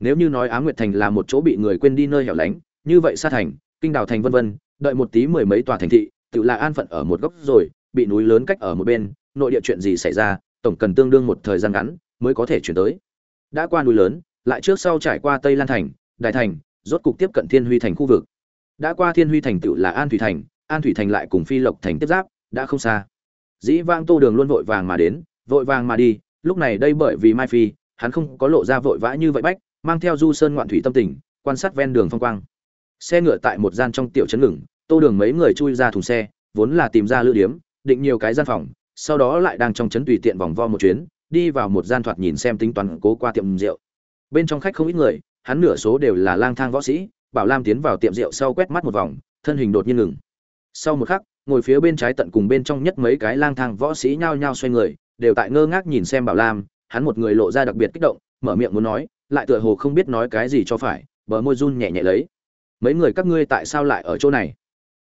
Nếu như nói á nguyệt thành là một chỗ bị người quên đi nơi hẻo lánh, như vậy sa thành, kinh đào thành vân vân, đợi một tí mười mấy tòa thành thị, tự là an phận ở một góc rồi, bị núi lớn cách ở một bên, nội địa chuyện gì xảy ra, tổng cần tương đương một thời gian ngắn mới có thể chuyển tới. Đã qua núi lớn lại trước sau trải qua tây lan thành đại thành, rốt cục tiếp cận thiên huy thành khu vực. Đã qua thiên huy thành tựu là an thủy thành, an thủy thành lại cùng phi lộc thành tiếp giáp, đã không xa. Dĩ vang tô đường luôn vội vàng mà đến, vội vàng mà đi, lúc này đây bởi vì mai phi, hắn không có lộ ra vội vã như vậy bách, mang theo du sơn ngoạn thủy tâm tình, quan sát ven đường phong quang. Xe ngựa tại một gian trong tiểu trấn ngừng, tô đường mấy người chui ra thùng xe, vốn là tìm ra lữ điếm, định nhiều cái gian phòng, sau đó lại đang trong trấn tùy tiện vòng vo một chuyến, đi vào một gian thoạt nhìn xem tính toán cố qua tiệm rượu bên trong khách không ít người, hắn nửa số đều là lang thang võ sĩ, bảo lam tiến vào tiệm rượu sau quét mắt một vòng, thân hình đột nhiên ngừng. Sau một khắc, ngồi phía bên trái tận cùng bên trong nhất mấy cái lang thang võ sĩ nhao nhao xoay người, đều tại ngơ ngác nhìn xem bảo lam, hắn một người lộ ra đặc biệt kích động, mở miệng muốn nói, lại tựa hồ không biết nói cái gì cho phải, bờ môi run nhẹ nhẹ lấy. Mấy người các ngươi tại sao lại ở chỗ này?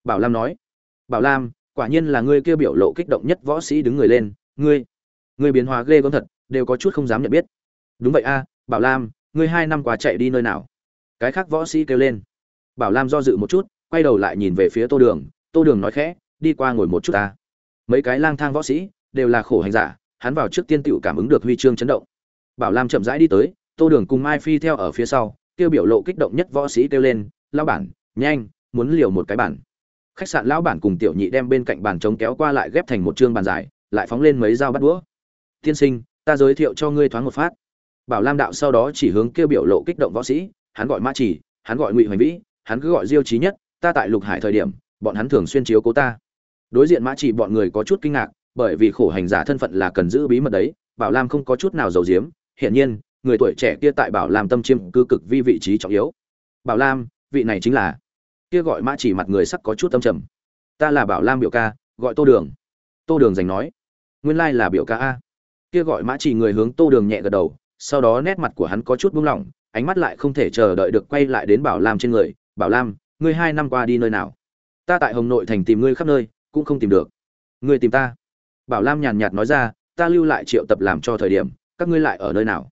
Bảo lam nói. Bảo lam, quả nhiên là ngươi kia biểu lộ kích động nhất võ sĩ đứng người lên, ngươi ngươi biến hóa ghê gớm thật, đều có chút không dám nhận biết. Đúng vậy a bảo lam, ngươi hai năm qua chạy đi nơi nào? Cái khác võ sĩ kêu lên. Bảo lam do dự một chút, quay đầu lại nhìn về phía tô đường. Tô đường nói khẽ, đi qua ngồi một chút ta. Mấy cái lang thang võ sĩ đều là khổ hành giả, hắn vào trước tiên tựu cảm ứng được huy chương chấn động. Bảo lam chậm rãi đi tới, tô đường cùng mai phi theo ở phía sau, kêu biểu lộ kích động nhất võ sĩ kêu lên lao bản, nhanh, muốn liều một cái bản. Khách sạn lão bản cùng tiểu nhị đem bên cạnh bàn trống kéo qua lại ghép thành một chương bàn dài, lại phóng lên mấy dao bắt đũa. Tiên sinh, ta giới thiệu cho ngươi thoáng một phát bảo lam đạo sau đó chỉ hướng kêu biểu lộ kích động võ sĩ, hắn gọi mã chỉ, hắn gọi ngụy hoành vĩ, hắn cứ gọi diêu trí nhất, ta tại lục hải thời điểm, bọn hắn thường xuyên chiếu cố ta. Đối diện mã chỉ bọn người có chút kinh ngạc, bởi vì khổ hành giả thân phận là cần giữ bí mật đấy, bảo lam không có chút nào giàu giếm, hiển nhiên, người tuổi trẻ kia tại bảo lam tâm chiêm cư cực vi vị trí trọng yếu. Bảo lam, vị này chính là, kia gọi mã chỉ mặt người sắc có chút tâm trầm. Ta là bảo lam biểu ca, gọi tô đường. Tô đường giành nói, nguyên lai là biểu ca a. Kia gọi mã chỉ người hướng tô đường nhẹ gật đầu sau đó nét mặt của hắn có chút buông lỏng, ánh mắt lại không thể chờ đợi được quay lại đến bảo lam trên người, bảo lam, ngươi hai năm qua đi nơi nào? Ta tại hồng nội thành tìm ngươi khắp nơi, cũng không tìm được. Ngươi tìm ta? Bảo lam nhàn nhạt nói ra, ta lưu lại triệu tập làm cho thời điểm, các ngươi lại ở nơi nào?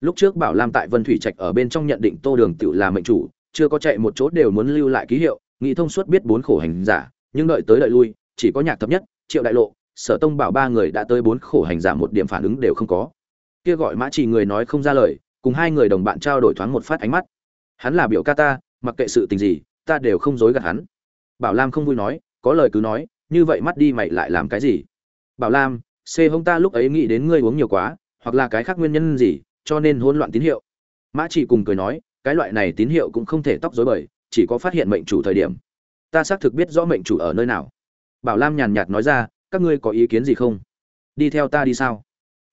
Lúc trước bảo lam tại vân thủy trạch ở bên trong nhận định tô đường tự là mệnh chủ, chưa có chạy một chỗ đều muốn lưu lại ký hiệu, nghĩ thông suốt biết bốn khổ hành giả, nhưng đợi tới đợi lui, chỉ có nhạc thập nhất, triệu đại lộ, sở tông bảo ba người đã tới bốn khổ hành giả một điểm phản ứng đều không có kia gọi mã chỉ người nói không ra lời, cùng hai người đồng bạn trao đổi thoáng một phát ánh mắt. Hắn là biểu ca ta, mặc kệ sự tình gì, ta đều không dối gạt hắn. Bảo lam không vui nói, có lời cứ nói, như vậy mắt đi mày lại làm cái gì? Bảo lam, c hông ta lúc ấy nghĩ đến ngươi uống nhiều quá, hoặc là cái khác nguyên nhân gì, cho nên hỗn loạn tín hiệu. Mã chỉ cùng cười nói, cái loại này tín hiệu cũng không thể tóc dối bời, chỉ có phát hiện mệnh chủ thời điểm. Ta xác thực biết rõ mệnh chủ ở nơi nào. Bảo lam nhàn nhạt nói ra, các ngươi có ý kiến gì không? Đi theo ta đi sao?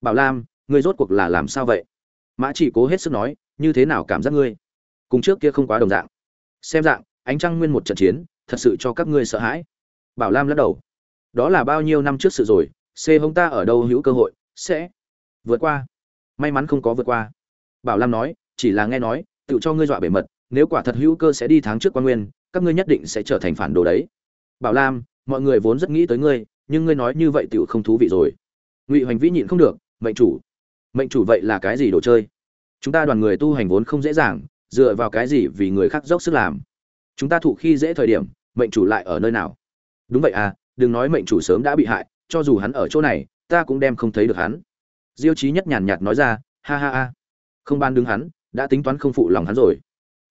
Bảo lam ngươi rốt cuộc là làm sao vậy? Mã chỉ cố hết sức nói, như thế nào cảm giác ngươi? Cùng trước kia không quá đồng dạng. Xem dạng, ánh trăng nguyên một trận chiến, thật sự cho các ngươi sợ hãi. Bảo lam lắc đầu. Đó là bao nhiêu năm trước sự rồi, c hông ta ở đâu hữu cơ hội, sẽ vượt qua. May mắn không có vượt qua. Bảo lam nói, chỉ là nghe nói, tự cho ngươi dọa bể mật, nếu quả thật hữu cơ sẽ đi tháng trước quan nguyên, các ngươi nhất định sẽ trở thành phản đồ đấy. Bảo lam, mọi người vốn rất nghĩ tới ngươi, nhưng ngươi nói như vậy tự không thú vị rồi. Ngụy hoành vĩ nhịn không được, mệnh chủ mệnh chủ vậy là cái gì đồ chơi? Chúng ta đoàn người tu hành vốn không dễ dàng, dựa vào cái gì vì người khác dốc sức làm? Chúng ta thụ khi dễ thời điểm, mệnh chủ lại ở nơi nào? Đúng vậy à đừng nói mệnh chủ sớm đã bị hại, cho dù hắn ở chỗ này, ta cũng đem không thấy được hắn. Diêu trí nhất nhàn nhạt nói ra, ha ha ha. Không ban đứng hắn, đã tính toán không phụ lòng hắn rồi.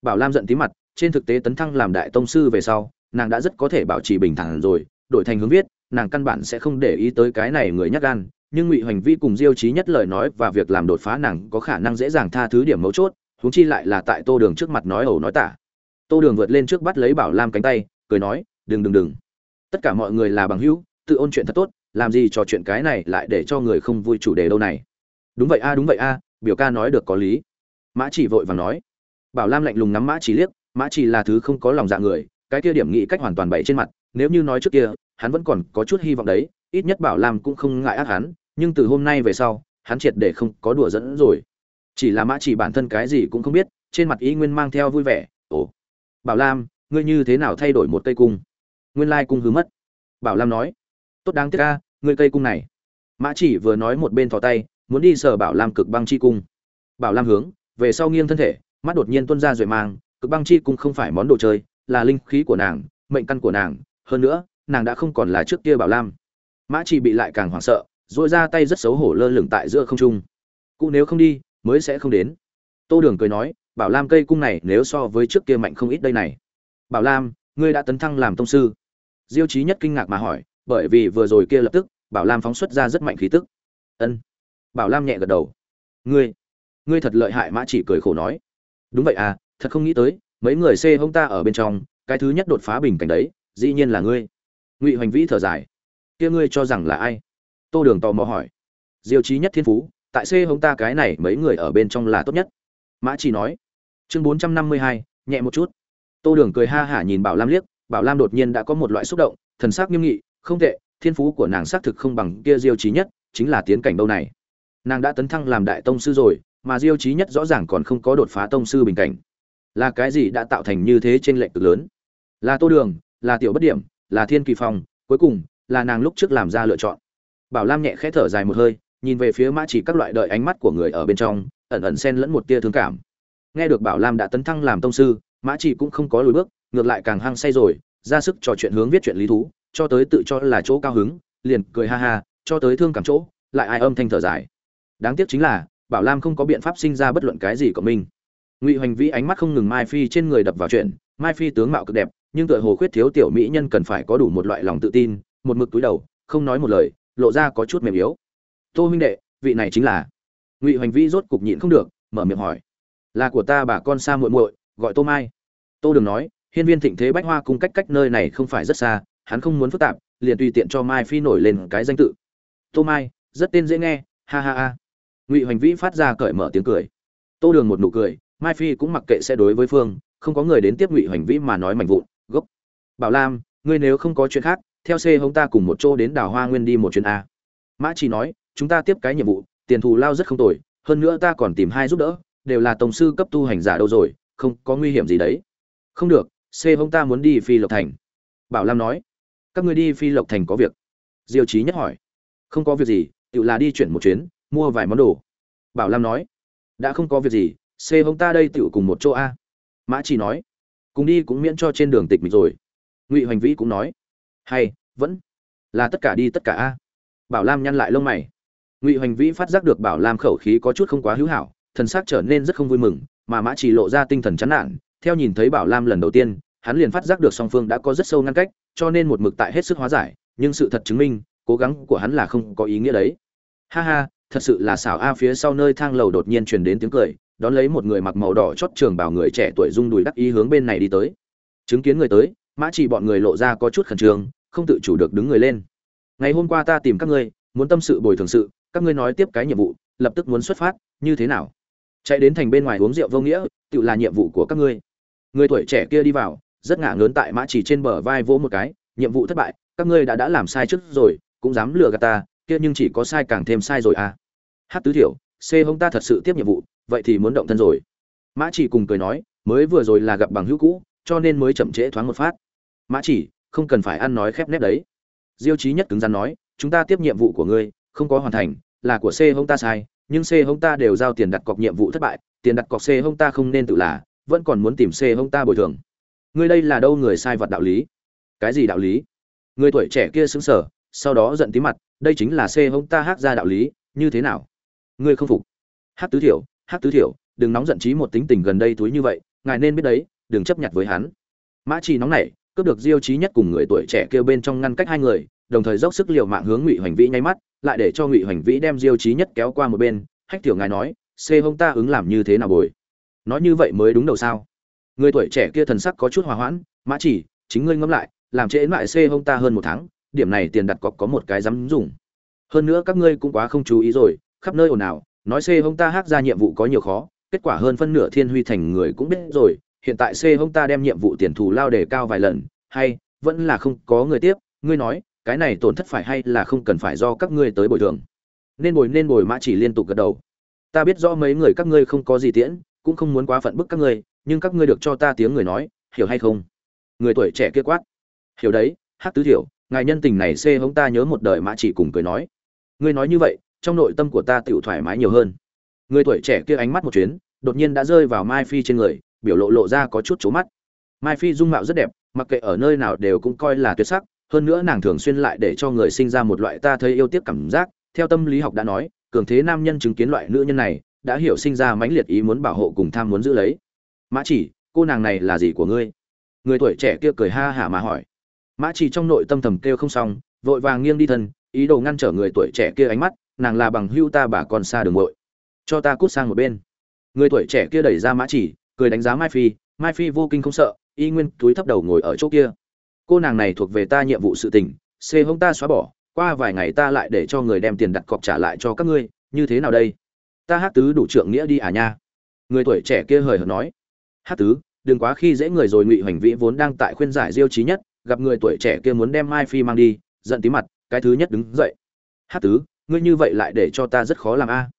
Bảo lam giận tí mặt, trên thực tế tấn thăng làm đại tông sư về sau, nàng đã rất có thể bảo trì bình thản rồi, đổi thành hướng viết, nàng căn bản sẽ không để ý tới cái này người nhắc gan nhưng ngụy hoành vi cùng diêu trí nhất lời nói và việc làm đột phá nàng có khả năng dễ dàng tha thứ điểm mấu chốt, huống chi lại là tại tô đường trước mặt nói ẩu nói tả. Tô đường vượt lên trước bắt lấy bảo lam cánh tay, cười nói, đừng đừng đừng. Tất cả mọi người là bằng hữu, tự ôn chuyện thật tốt, làm gì trò chuyện cái này lại để cho người không vui chủ đề đâu này. Đúng vậy a, đúng vậy a, biểu ca nói được có lý. Mã chỉ vội vàng nói. Bảo lam lạnh lùng nắm mã chỉ liếc, mã chỉ là thứ không có lòng dạ người, cái kia điểm nghĩ cách hoàn toàn bậy trên mặt, nếu như nói trước kia, hắn vẫn còn có chút hy vọng đấy, ít nhất bảo lam cũng không ngại ác hắn nhưng từ hôm nay về sau, hắn triệt để không có đùa dẫn rồi. Chỉ là mã chỉ bản thân cái gì cũng không biết, trên mặt ý nguyên mang theo vui vẻ, ồ, bảo lam, ngươi như thế nào thay đổi một cây cung? Nguyên lai cung hứa mất. Bảo lam nói, tốt đáng tiếc ca ngươi cây cung này. Mã chỉ vừa nói một bên thò tay, muốn đi sờ bảo lam cực băng chi cung. Bảo lam hướng, về sau nghiêng thân thể, mắt đột nhiên tuôn ra rồi mang, cực băng chi cung không phải món đồ chơi, là linh khí của nàng, mệnh căn của nàng. Hơn nữa, nàng đã không còn là trước kia bảo lam. Mã chỉ bị lại càng hoảng sợ dội ra tay rất xấu hổ lơ lửng tại giữa không trung. Cụ nếu không đi, mới sẽ không đến. Tô đường cười nói, bảo lam cây cung này nếu so với trước kia mạnh không ít đây này. Bảo lam, ngươi đã tấn thăng làm tông sư. Diêu chí nhất kinh ngạc mà hỏi, bởi vì vừa rồi kia lập tức, bảo lam phóng xuất ra rất mạnh khí tức. Ân. Bảo lam nhẹ gật đầu. Ngươi ngươi thật lợi hại, mã chỉ cười khổ nói. Đúng vậy à thật không nghĩ tới, mấy người xê hông ta ở bên trong, cái thứ nhất đột phá bình cảnh đấy, dĩ nhiên là ngươi. Ngụy hoành vĩ thở dài. Kia ngươi cho rằng là ai? Tô đường tò mò hỏi. Diêu chí nhất thiên phú, tại c hông ta cái này mấy người ở bên trong là tốt nhất. Mã chỉ nói. Chương bốn trăm năm mươi hai, nhẹ một chút. Tô đường cười ha hả nhìn bảo lam liếc, bảo lam đột nhiên đã có một loại xúc động, thần sắc nghiêm nghị, không tệ, thiên phú của nàng xác thực không bằng kia diêu chí nhất, chính là tiến cảnh đâu này. Nàng đã tấn thăng làm đại tông sư rồi, mà diêu chí nhất rõ ràng còn không có đột phá tông sư bình cảnh. Là cái gì đã tạo thành như thế trên lệnh cực lớn? Là tô đường, là tiểu bất điểm, là thiên kỳ phong, cuối cùng là nàng lúc trước làm ra lựa chọn bảo lam nhẹ khẽ thở dài một hơi, nhìn về phía mã chỉ các loại đợi ánh mắt của người ở bên trong, ẩn ẩn xen lẫn một tia thương cảm. Nghe được bảo lam đã tấn thăng làm tông sư, mã chỉ cũng không có lùi bước, ngược lại càng hăng say rồi, ra sức trò chuyện hướng viết chuyện lý thú, cho tới tự cho là chỗ cao hứng, liền cười ha ha, cho tới thương cảm chỗ, lại ai âm thanh thở dài. Đáng tiếc chính là, bảo lam không có biện pháp sinh ra bất luận cái gì của mình. Ngụy hoành vĩ ánh mắt không ngừng mai phi trên người đập vào chuyện, mai phi tướng mạo cực đẹp, nhưng tựa hồ khuyết thiếu tiểu mỹ nhân cần phải có đủ một loại lòng tự tin, một mực túi đầu, không nói một lời lộ ra có chút mềm yếu. Tô huynh đệ, vị này chính là. Ngụy hoành vĩ rốt cục nhịn không được, mở miệng hỏi. Là của ta bà con xa muội muội, gọi tô mai. Tô đừng nói, hiên viên thịnh thế bách hoa cung cách cách nơi này không phải rất xa, hắn không muốn phức tạp, liền tùy tiện cho mai phi nổi lên cái danh tự. Tô mai, rất tên dễ nghe, ha ha ha. Ngụy hoành vĩ phát ra cởi mở tiếng cười. Tô đường một nụ cười, mai phi cũng mặc kệ sẽ đối với phương, không có người đến tiếp ngụy hoành vĩ mà nói mảnh vụn, gốc, bảo lam, ngươi nếu không có chuyện khác theo c hống ta cùng một chỗ đến đảo hoa nguyên đi một chuyến a. Mã chỉ nói, chúng ta tiếp cái nhiệm vụ, tiền thù lao rất không tồi, hơn nữa ta còn tìm hai giúp đỡ, đều là tổng sư cấp tu hành giả đâu rồi, không có nguy hiểm gì đấy. Không được, c hống ta muốn đi phi lộc thành. Bảo lam nói, các ngươi đi phi lộc thành có việc. Diêu trí nhất hỏi, không có việc gì, tự là đi chuyển một chuyến, mua vài món đồ. Bảo lam nói, đã không có việc gì, c hống ta đây tự cùng một chỗ a. Mã chỉ nói, cùng đi cũng miễn cho trên đường tịch mịch rồi. Ngụy hoành vĩ cũng nói hay, vẫn là tất cả đi tất cả a. Bảo lam nhăn lại lông mày. Ngụy hoành vĩ phát giác được bảo lam khẩu khí có chút không quá hữu hảo, thần sắc trở nên rất không vui mừng, mà mã chỉ lộ ra tinh thần chán nản. Theo nhìn thấy bảo lam lần đầu tiên, hắn liền phát giác được song phương đã có rất sâu ngăn cách, cho nên một mực tại hết sức hóa giải, nhưng sự thật chứng minh, cố gắng của hắn là không có ý nghĩa đấy. Ha ha, thật sự là xảo a, phía sau nơi thang lầu đột nhiên truyền đến tiếng cười, đón lấy một người mặc màu đỏ chót trường bảo người trẻ tuổi rung đùi đắc ý hướng bên này đi tới. Chứng kiến người tới mã chỉ bọn người lộ ra có chút khẩn trương, không tự chủ được đứng người lên. Ngày hôm qua ta tìm các ngươi, muốn tâm sự bồi thường sự, các ngươi nói tiếp cái nhiệm vụ, lập tức muốn xuất phát, như thế nào? Chạy đến thành bên ngoài uống rượu vô nghĩa, tự là nhiệm vụ của các ngươi. Người tuổi trẻ kia đi vào, rất ngả ngớn tại mã chỉ trên bờ vai vỗ một cái, nhiệm vụ thất bại, các ngươi đã đã làm sai trước rồi, cũng dám lừa gạt ta, kia nhưng chỉ có sai càng thêm sai rồi à. Hát tứ thiểu, c hông ta thật sự tiếp nhiệm vụ, vậy thì muốn động thân rồi. Mã chỉ cùng cười nói, mới vừa rồi là gặp bằng hữu cũ, cho nên mới chậm trễ thoáng một phát mã chỉ, không cần phải ăn nói khép nép đấy. Diêu chí nhất cứng rắn nói, chúng ta tiếp nhiệm vụ của ngươi, không có hoàn thành, là của c hông ta sai, nhưng c hông ta đều giao tiền đặt cọc nhiệm vụ thất bại, tiền đặt cọc c hông ta không nên tự là, vẫn còn muốn tìm c hông ta bồi thường. Ngươi đây là đâu người sai vật đạo lý? Cái gì đạo lý? Người tuổi trẻ kia xứng sở sau đó giận tí mặt, đây chính là c hông ta hát ra đạo lý, như thế nào? Ngươi không phục. Hát tứ thiểu hát tứ thiểu, đừng nóng giận trí một tính tình gần đây túi như vậy, ngài nên biết đấy, đừng chấp nhận với hắn. Mã chỉ nóng nảy cướp được diêu trí nhất cùng người tuổi trẻ kêu bên trong ngăn cách hai người, đồng thời dốc sức liều mạng hướng ngụy hoành vĩ nháy mắt, lại để cho ngụy hoành vĩ đem diêu trí nhất kéo qua một bên. Hách tiểu ngài nói, c hông ta ứng làm như thế nào bồi? Nói như vậy mới đúng đầu sao? Người tuổi trẻ kia thần sắc có chút hòa hoãn, mã chỉ, chính ngươi ngẫm lại, làm trễ lại c hông ta hơn một tháng, điểm này tiền đặt cọc có một cái dám dùng. Hơn nữa các ngươi cũng quá không chú ý rồi, khắp nơi ồn ào, nói c hông ta hát ra nhiệm vụ có nhiều khó, kết quả hơn phân nửa thiên huy thành người cũng biết rồi hiện tại c hông ta đem nhiệm vụ tiền thù lao đề cao vài lần, hay, vẫn là không có người tiếp, ngươi nói, cái này tổn thất phải hay là không cần phải do các ngươi tới bồi thường. Nên bồi nên bồi mã chỉ liên tục gật đầu. Ta biết rõ mấy người các ngươi không có gì tiễn, cũng không muốn quá phận bức các ngươi, nhưng các ngươi được cho ta tiếng người nói, hiểu hay không? Người tuổi trẻ kia quát. Hiểu đấy, Hắc tứ thiểu, ngài nhân tình này C hống ta nhớ một đời mã chỉ cùng cười nói. Ngươi nói như vậy, trong nội tâm của ta tựu thoải mái nhiều hơn. Người tuổi trẻ kia ánh mắt một chuyến, đột nhiên đã rơi vào mai phi trên người biểu lộ lộ ra có chút chố mắt. Mai phi dung mạo rất đẹp, mặc kệ ở nơi nào đều cũng coi là tuyệt sắc, hơn nữa nàng thường xuyên lại để cho người sinh ra một loại ta thấy yêu tiếc cảm giác. Theo tâm lý học đã nói, cường thế nam nhân chứng kiến loại nữ nhân này, đã hiểu sinh ra mãnh liệt ý muốn bảo hộ cùng tham muốn giữ lấy. Mã chỉ, cô nàng này là gì của ngươi? Người tuổi trẻ kia cười ha hả mà hỏi. Mã chỉ trong nội tâm thầm kêu không xong, vội vàng nghiêng đi thân, ý đồ ngăn trở người tuổi trẻ kia ánh mắt, nàng là bằng hưu ta bà còn xa đường ngội cho ta cút sang một bên. Người tuổi trẻ kia đẩy ra mã chỉ cười đánh giá mai phi mai phi vô kinh không sợ, y nguyên túi thấp đầu ngồi ở chỗ kia. Cô nàng này thuộc về ta nhiệm vụ sự tình, xê hông ta xóa bỏ, qua vài ngày ta lại để cho người đem tiền đặt cọc trả lại cho các ngươi, như thế nào đây? Ta hát tứ đủ trượng nghĩa đi à nha. Người tuổi trẻ kia hời hợt nói. Hát tứ, đừng quá khi dễ người rồi ngụy hoành vĩ vốn đang tại khuyên giải diêu trí nhất, gặp người tuổi trẻ kia muốn đem mai phi mang đi, giận tí mặt, cái thứ nhất đứng dậy. Hát tứ, ngươi như vậy lại để cho ta rất khó làm a.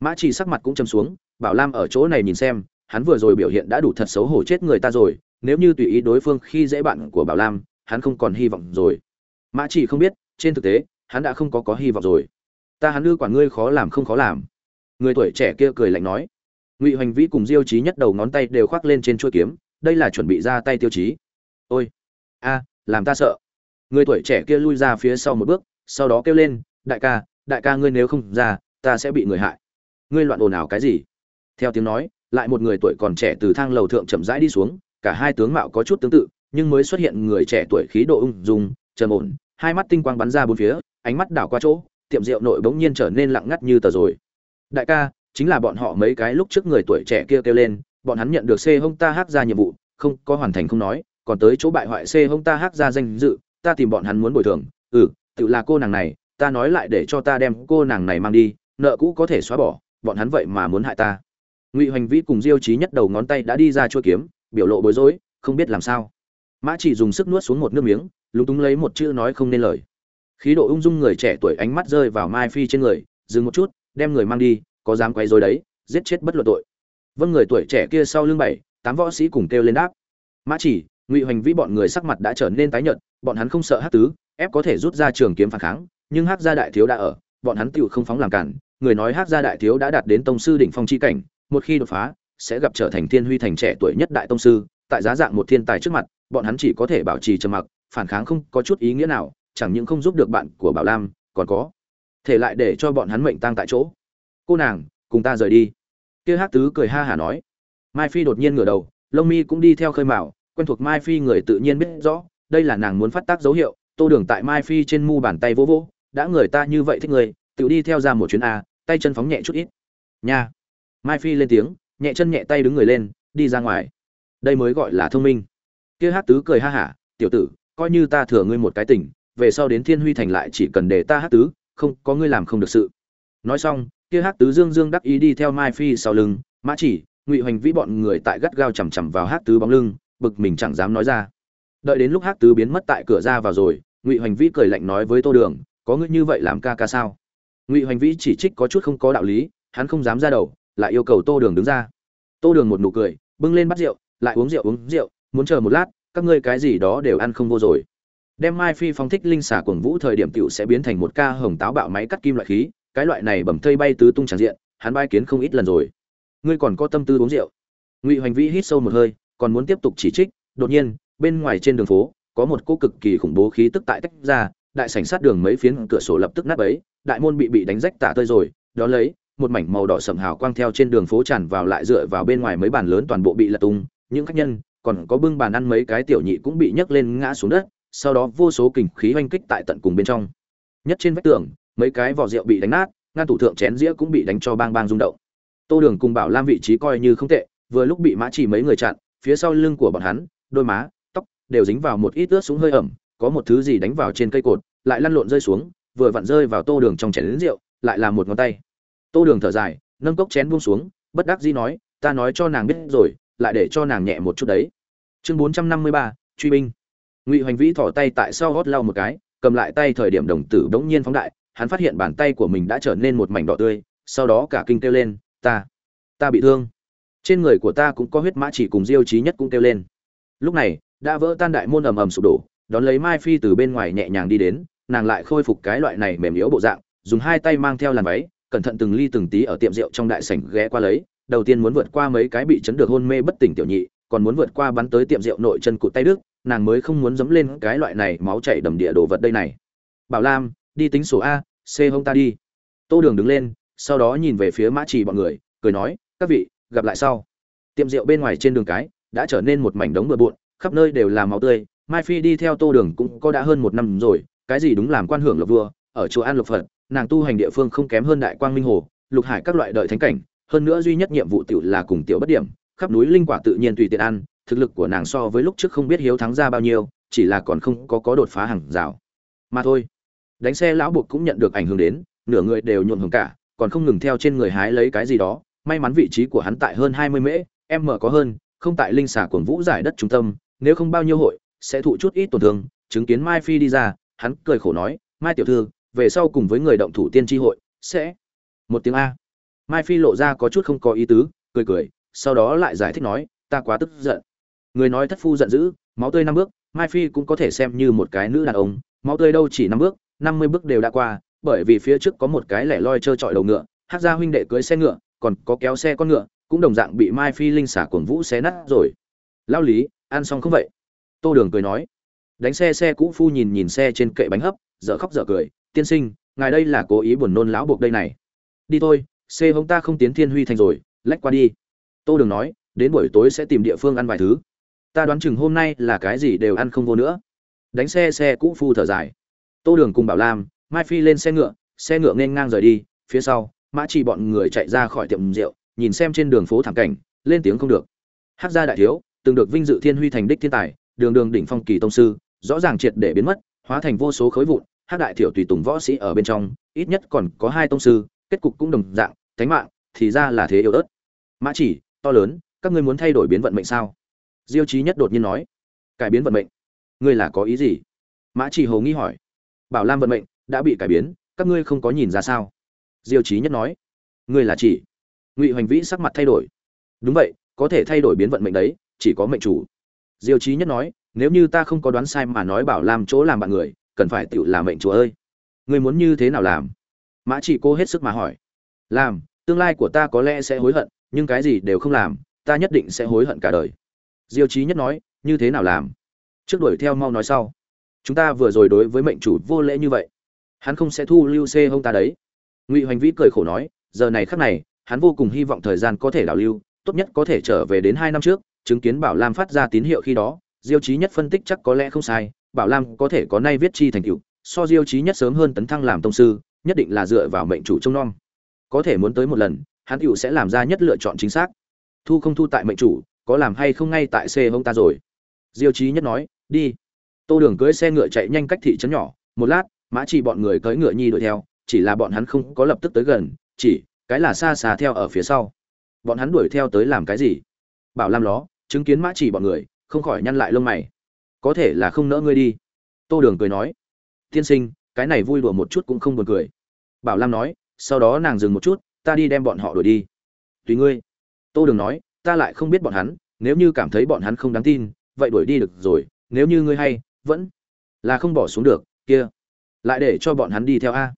Mã chỉ sắc mặt cũng châm xuống, bảo lam ở chỗ này nhìn xem hắn vừa rồi biểu hiện đã đủ thật xấu hổ chết người ta rồi, nếu như tùy ý đối phương khi dễ bạn của bảo lam, hắn không còn hy vọng rồi. Mã chỉ không biết, trên thực tế, hắn đã không có có hy vọng rồi. Ta hắn ư quản ngươi khó làm không khó làm. Người tuổi trẻ kia cười lạnh nói. Ngụy hoành vĩ cùng diêu chí nhất đầu ngón tay đều khoác lên trên chuôi kiếm, đây là chuẩn bị ra tay tiêu chí. Ôi, a, làm ta sợ. Người tuổi trẻ kia lui ra phía sau một bước, sau đó kêu lên, đại ca đại ca ngươi nếu không ra, ta sẽ bị người hại. Ngươi loạn ồn ào cái gì? Theo tiếng nói lại một người tuổi còn trẻ từ thang lầu thượng chậm rãi đi xuống, cả hai tướng mạo có chút tương tự, nhưng mới xuất hiện người trẻ tuổi khí độ ung dung, trầm ổn, hai mắt tinh quang bắn ra bốn phía, ánh mắt đảo qua chỗ, tiệm rượu nội bỗng nhiên trở nên lặng ngắt như tờ rồi. Đại ca, chính là bọn họ mấy cái lúc trước người tuổi trẻ kia kêu lên, bọn hắn nhận được c hông ta hát ra nhiệm vụ, không, có hoàn thành không nói, còn tới chỗ bại hoại c hông ta hát ra danh dự, ta tìm bọn hắn muốn bồi thường ừ tự là cô nàng này, ta nói lại để cho ta đem cô nàng này mang đi, nợ cũ có thể xóa bỏ, bọn hắn vậy mà muốn hại ta ngụy hoành vĩ cùng diêu trí nhất đầu ngón tay đã đi ra chua kiếm, biểu lộ bối rối, không biết làm sao. Mã chỉ dùng sức nuốt xuống một nước miếng, lúng túng lấy một chữ nói không nên lời. Khí độ ung dung người trẻ tuổi ánh mắt rơi vào mai phi trên người, dừng một chút, đem người mang đi, có dám quay dối đấy, giết chết bất luận tội. Vâng người tuổi trẻ kia sau lưng bảy, tám võ sĩ cùng kêu lên đáp. Mã chỉ, ngụy hoành vĩ bọn người sắc mặt đã trở nên tái nhợt, bọn hắn không sợ hát tứ, ép có thể rút ra trường kiếm phản kháng, nhưng hát gia đại thiếu đã ở, bọn hắn tựu không phóng làm cản, người nói hát gia đại thiếu đã đạt đến tông sư đỉnh phong chi cảnh một khi đột phá, sẽ gặp trở thành thiên huy thành trẻ tuổi nhất đại tông sư, tại giá dạng một thiên tài trước mặt, bọn hắn chỉ có thể bảo trì trầm mặc, phản kháng không có chút ý nghĩa nào, chẳng những không giúp được bạn của bảo lam, còn có thể lại để cho bọn hắn mệnh tang tại chỗ. Cô nàng, cùng ta rời đi. Kia hát tứ cười ha hả nói. Mai phi đột nhiên ngửa đầu, lông mi cũng đi theo khơi mào, quen thuộc mai phi người tự nhiên biết rõ, đây là nàng muốn phát tác dấu hiệu, tô đường tại mai phi trên mu bàn tay vỗ vỗ, đã người ta như vậy thích người tự đi theo ra một chuyến a, tay chân phóng nhẹ chút ít. Nha mai phi lên tiếng, nhẹ chân nhẹ tay đứng người lên, đi ra ngoài. Đây mới gọi là thông minh. Kia hát tứ cười ha hả, tiểu tử, coi như ta thừa ngươi một cái tỉnh, về sau đến thiên huy thành lại chỉ cần để ta hát tứ, không, có ngươi làm không được sự. Nói xong, kia hát tứ dương dương đắc ý đi theo mai phi sau lưng, mã chỉ, ngụy hoành vĩ bọn người tại gắt gao chằm chằm vào hát tứ bóng lưng, bực mình chẳng dám nói ra. Đợi đến lúc hát tứ biến mất tại cửa ra vào rồi, ngụy hoành vĩ cười lạnh nói với tô đường, có ngươi như vậy làm ca ca sao? Ngụy hoành vĩ chỉ trích có chút không có đạo lý, hắn không dám ra đầu lại yêu cầu tô đường đứng ra. Tô đường một nụ cười, bưng lên bắt rượu, lại uống rượu uống rượu, muốn chờ một lát, các ngươi cái gì đó đều ăn không vô rồi. Đem mai phi phóng thích linh xả cuồng vũ thời điểm tiểu sẽ biến thành một ca hồng táo bạo máy cắt kim loại khí, cái loại này bẩm thây bay tứ tung tràn diện, hắn bay kiến không ít lần rồi. Ngươi còn có tâm tư uống rượu? Ngụy hoành vĩ hít sâu một hơi, còn muốn tiếp tục chỉ trích, đột nhiên, bên ngoài trên đường phố, có một cô cực kỳ khủng bố khí tức tại tách ra, đại sảnh sát đường mấy phiến cửa sổ lập tức nát bấy, đại môn bị bị đánh rách tả tơi rồi đó lấy một mảnh màu đỏ sầm hào quang theo trên đường phố tràn vào lại dựa vào bên ngoài mấy bàn lớn toàn bộ bị lật tung. Những khách nhân, còn có bưng bàn ăn mấy cái tiểu nhị cũng bị nhấc lên ngã xuống đất, sau đó vô số kình khí oanh kích tại tận cùng bên trong. Nhất trên vách tường, mấy cái vỏ rượu bị đánh nát, ngăn tủ thượng chén dĩa cũng bị đánh cho bang bang rung động. Tô đường cùng bảo lam vị trí coi như không tệ, vừa lúc bị mã chỉ mấy người chặn, phía sau lưng của bọn hắn, đôi má, tóc đều dính vào một ít ướt súng hơi ẩm, có một thứ gì đánh vào trên cây cột, lại lăn lộn rơi xuống, vừa vặn rơi vào tô đường trong chén rượu, lại là một ngón tay tô đường thở dài, nâng cốc chén buông xuống, bất đắc dĩ nói, ta nói cho nàng biết rồi, lại để cho nàng nhẹ một chút đấy. Chương bốn trăm năm mươi ba, truy binh. Ngụy hoành vĩ thỏ tay tại sau gót lau một cái, cầm lại tay thời điểm đồng tử bỗng nhiên phóng đại, hắn phát hiện bàn tay của mình đã trở nên một mảnh đỏ tươi, sau đó cả kinh kêu lên, ta ta bị thương. Trên người của ta cũng có huyết mã chỉ cùng diêu trí nhất cũng kêu lên. Lúc này, đã vỡ tan đại môn ầm ầm sụp đổ, đón lấy mai phi từ bên ngoài nhẹ nhàng đi đến, nàng lại khôi phục cái loại này mềm yếu bộ dạng, dùng hai tay mang theo làn váy cẩn thận từng ly từng tí ở tiệm rượu trong đại sảnh ghé qua lấy, đầu tiên muốn vượt qua mấy cái bị chấn được hôn mê bất tỉnh tiểu nhị, còn muốn vượt qua bắn tới tiệm rượu nội chân cụt tay đức, nàng mới không muốn dẫm lên cái loại này máu chảy đầm địa đồ vật đây này. Bảo lam, đi tính số a, c hông ta đi. Tô đường đứng lên, sau đó nhìn về phía mã trì bọn người, cười nói, các vị, gặp lại sau. Tiệm rượu bên ngoài trên đường cái, đã trở nên một mảnh đống bừa bộn, khắp nơi đều là máu tươi. Mai phi đi theo tô đường cũng có đã hơn một năm rồi, cái gì đúng làm quan hưởng lộc vua, ở chùa an lộc phật nàng tu hành địa phương không kém hơn đại quang minh hồ, lục hải các loại đợi thánh cảnh, hơn nữa duy nhất nhiệm vụ tiểu là cùng tiểu bất điểm, khắp núi linh quả tự nhiên tùy tiện ăn, thực lực của nàng so với lúc trước không biết hiếu thắng ra bao nhiêu, chỉ là còn không có có đột phá hàng rào. Mà thôi, đánh xe lão buộc cũng nhận được ảnh hưởng đến, nửa người đều nhuộm hưởng cả, còn không ngừng theo trên người hái lấy cái gì đó, may mắn vị trí của hắn tại hơn hai mươi mễ, em mở có hơn, không tại linh xà cuồng vũ giải đất trung tâm, nếu không bao nhiêu hội, sẽ thụ chút ít tổn thương, chứng kiến mai phi đi ra, hắn cười khổ nói, mai tiểu thư về sau cùng với người động thủ tiên tri hội, sẽ một tiếng a. Mai phi lộ ra có chút không có ý tứ, cười cười, sau đó lại giải thích nói, ta quá tức giận. Người nói thất phu giận dữ, máu tươi năm bước, mai phi cũng có thể xem như một cái nữ đàn ông, máu tươi đâu chỉ năm bước, năm mươi bước đều đã qua, bởi vì phía trước có một cái lẻ loi trơ trọi đầu ngựa, hát ra huynh đệ cưới xe ngựa, còn có kéo xe con ngựa, cũng đồng dạng bị mai phi linh xả cuồng vũ xé nát rồi. Lao lý, ăn xong không vậy? Tô đường cười nói. Đánh xe xe cũ phu nhìn nhìn xe trên kệ bánh hấp, dở khóc dở cười tiên sinh, ngài đây là cố ý buồn nôn lão buộc đây này. Đi thôi xe hông ta không tiến thiên huy thành rồi, lách qua đi. Tô đường nói, đến buổi tối sẽ tìm địa phương ăn vài thứ. Ta đoán chừng hôm nay là cái gì đều ăn không vô nữa. Đánh xe xe cũ phu thở dài. Tô đường cùng bảo lam, mai phi lên xe ngựa xe ngựa nên ngang rời đi, phía sau, mã chỉ bọn người chạy ra khỏi tiệm rượu, nhìn xem trên đường phố thảm cảnh, lên tiếng không được. Hát gia đại thiếu, từng được vinh dự thiên huy thành đích thiên tài, đường đường đỉnh phong kỳ tông sư, rõ ràng triệt để biến mất, hóa thành vô số khối vụn hát đại thiểu tùy tùng võ sĩ ở bên trong, ít nhất còn có hai tông sư, kết cục cũng đồng dạng, thánh mạng thì ra là thế yếu ớt. Mã chỉ, to lớn, các ngươi muốn thay đổi biến vận mệnh sao? Diêu chí nhất đột nhiên nói. Cải biến vận mệnh? Ngươi là có ý gì? Mã chỉ hầu nghi hỏi. Bảo lam vận mệnh đã bị cải biến, các ngươi không có nhìn ra sao? Diêu chí nhất nói. Ngươi là chỉ. Ngụy hoành vĩ sắc mặt thay đổi. Đúng vậy, có thể thay đổi biến vận mệnh đấy, chỉ có mệnh chủ. Diêu chí nhất nói, nếu như ta không có đoán sai mà nói bảo Lam chỗ làm bạn người cần phải tự làm mệnh chúa ơi. Ngươi muốn như thế nào làm? Mã chỉ cô hết sức mà hỏi. Làm, tương lai của ta có lẽ sẽ hối hận, nhưng cái gì đều không làm, ta nhất định sẽ hối hận cả đời. Diêu trí nhất nói, như thế nào làm? Trước đuổi theo mau nói sau. Chúng ta vừa rồi đối với mệnh chủ vô lễ như vậy. Hắn không sẽ thu lưu xê hông ta đấy. Ngụy hoành vĩ cười khổ nói, giờ này khắc này, hắn vô cùng hy vọng thời gian có thể đảo lưu, tốt nhất có thể trở về đến hai năm trước, chứng kiến bảo lam phát ra tín hiệu khi đó, diêu trí nhất phân tích chắc có lẽ không sai bảo lam có thể có nay viết chi thành tựu, so diêu chí nhất sớm hơn tấn thăng làm tông sư, nhất định là dựa vào mệnh chủ trông nom. Có thể muốn tới một lần, hắn tựu sẽ làm ra nhất lựa chọn chính xác. Thu không thu tại mệnh chủ, có làm hay không ngay tại xe hông ta rồi. Diêu chí nhất nói, đi. Tô đường cưỡi xe ngựa chạy nhanh cách thị trấn nhỏ, một lát, mã chỉ bọn người cưỡi ngựa nhi đuổi theo, chỉ là bọn hắn không có lập tức tới gần, chỉ, cái là xa xa theo ở phía sau. Bọn hắn đuổi theo tới làm cái gì? Bảo lam ló, chứng kiến mã chỉ bọn người, không khỏi nhăn lại lông mày có thể là không nỡ ngươi đi. Tô đường cười nói, tiên sinh, cái này vui đùa một chút cũng không buồn cười. Bảo lam nói, sau đó nàng dừng một chút, ta đi đem bọn họ đuổi đi. Tùy ngươi. Tô đường nói, ta lại không biết bọn hắn, nếu như cảm thấy bọn hắn không đáng tin, vậy đuổi đi được rồi, nếu như ngươi hay, vẫn là không bỏ xuống được, kia, lại để cho bọn hắn đi theo a.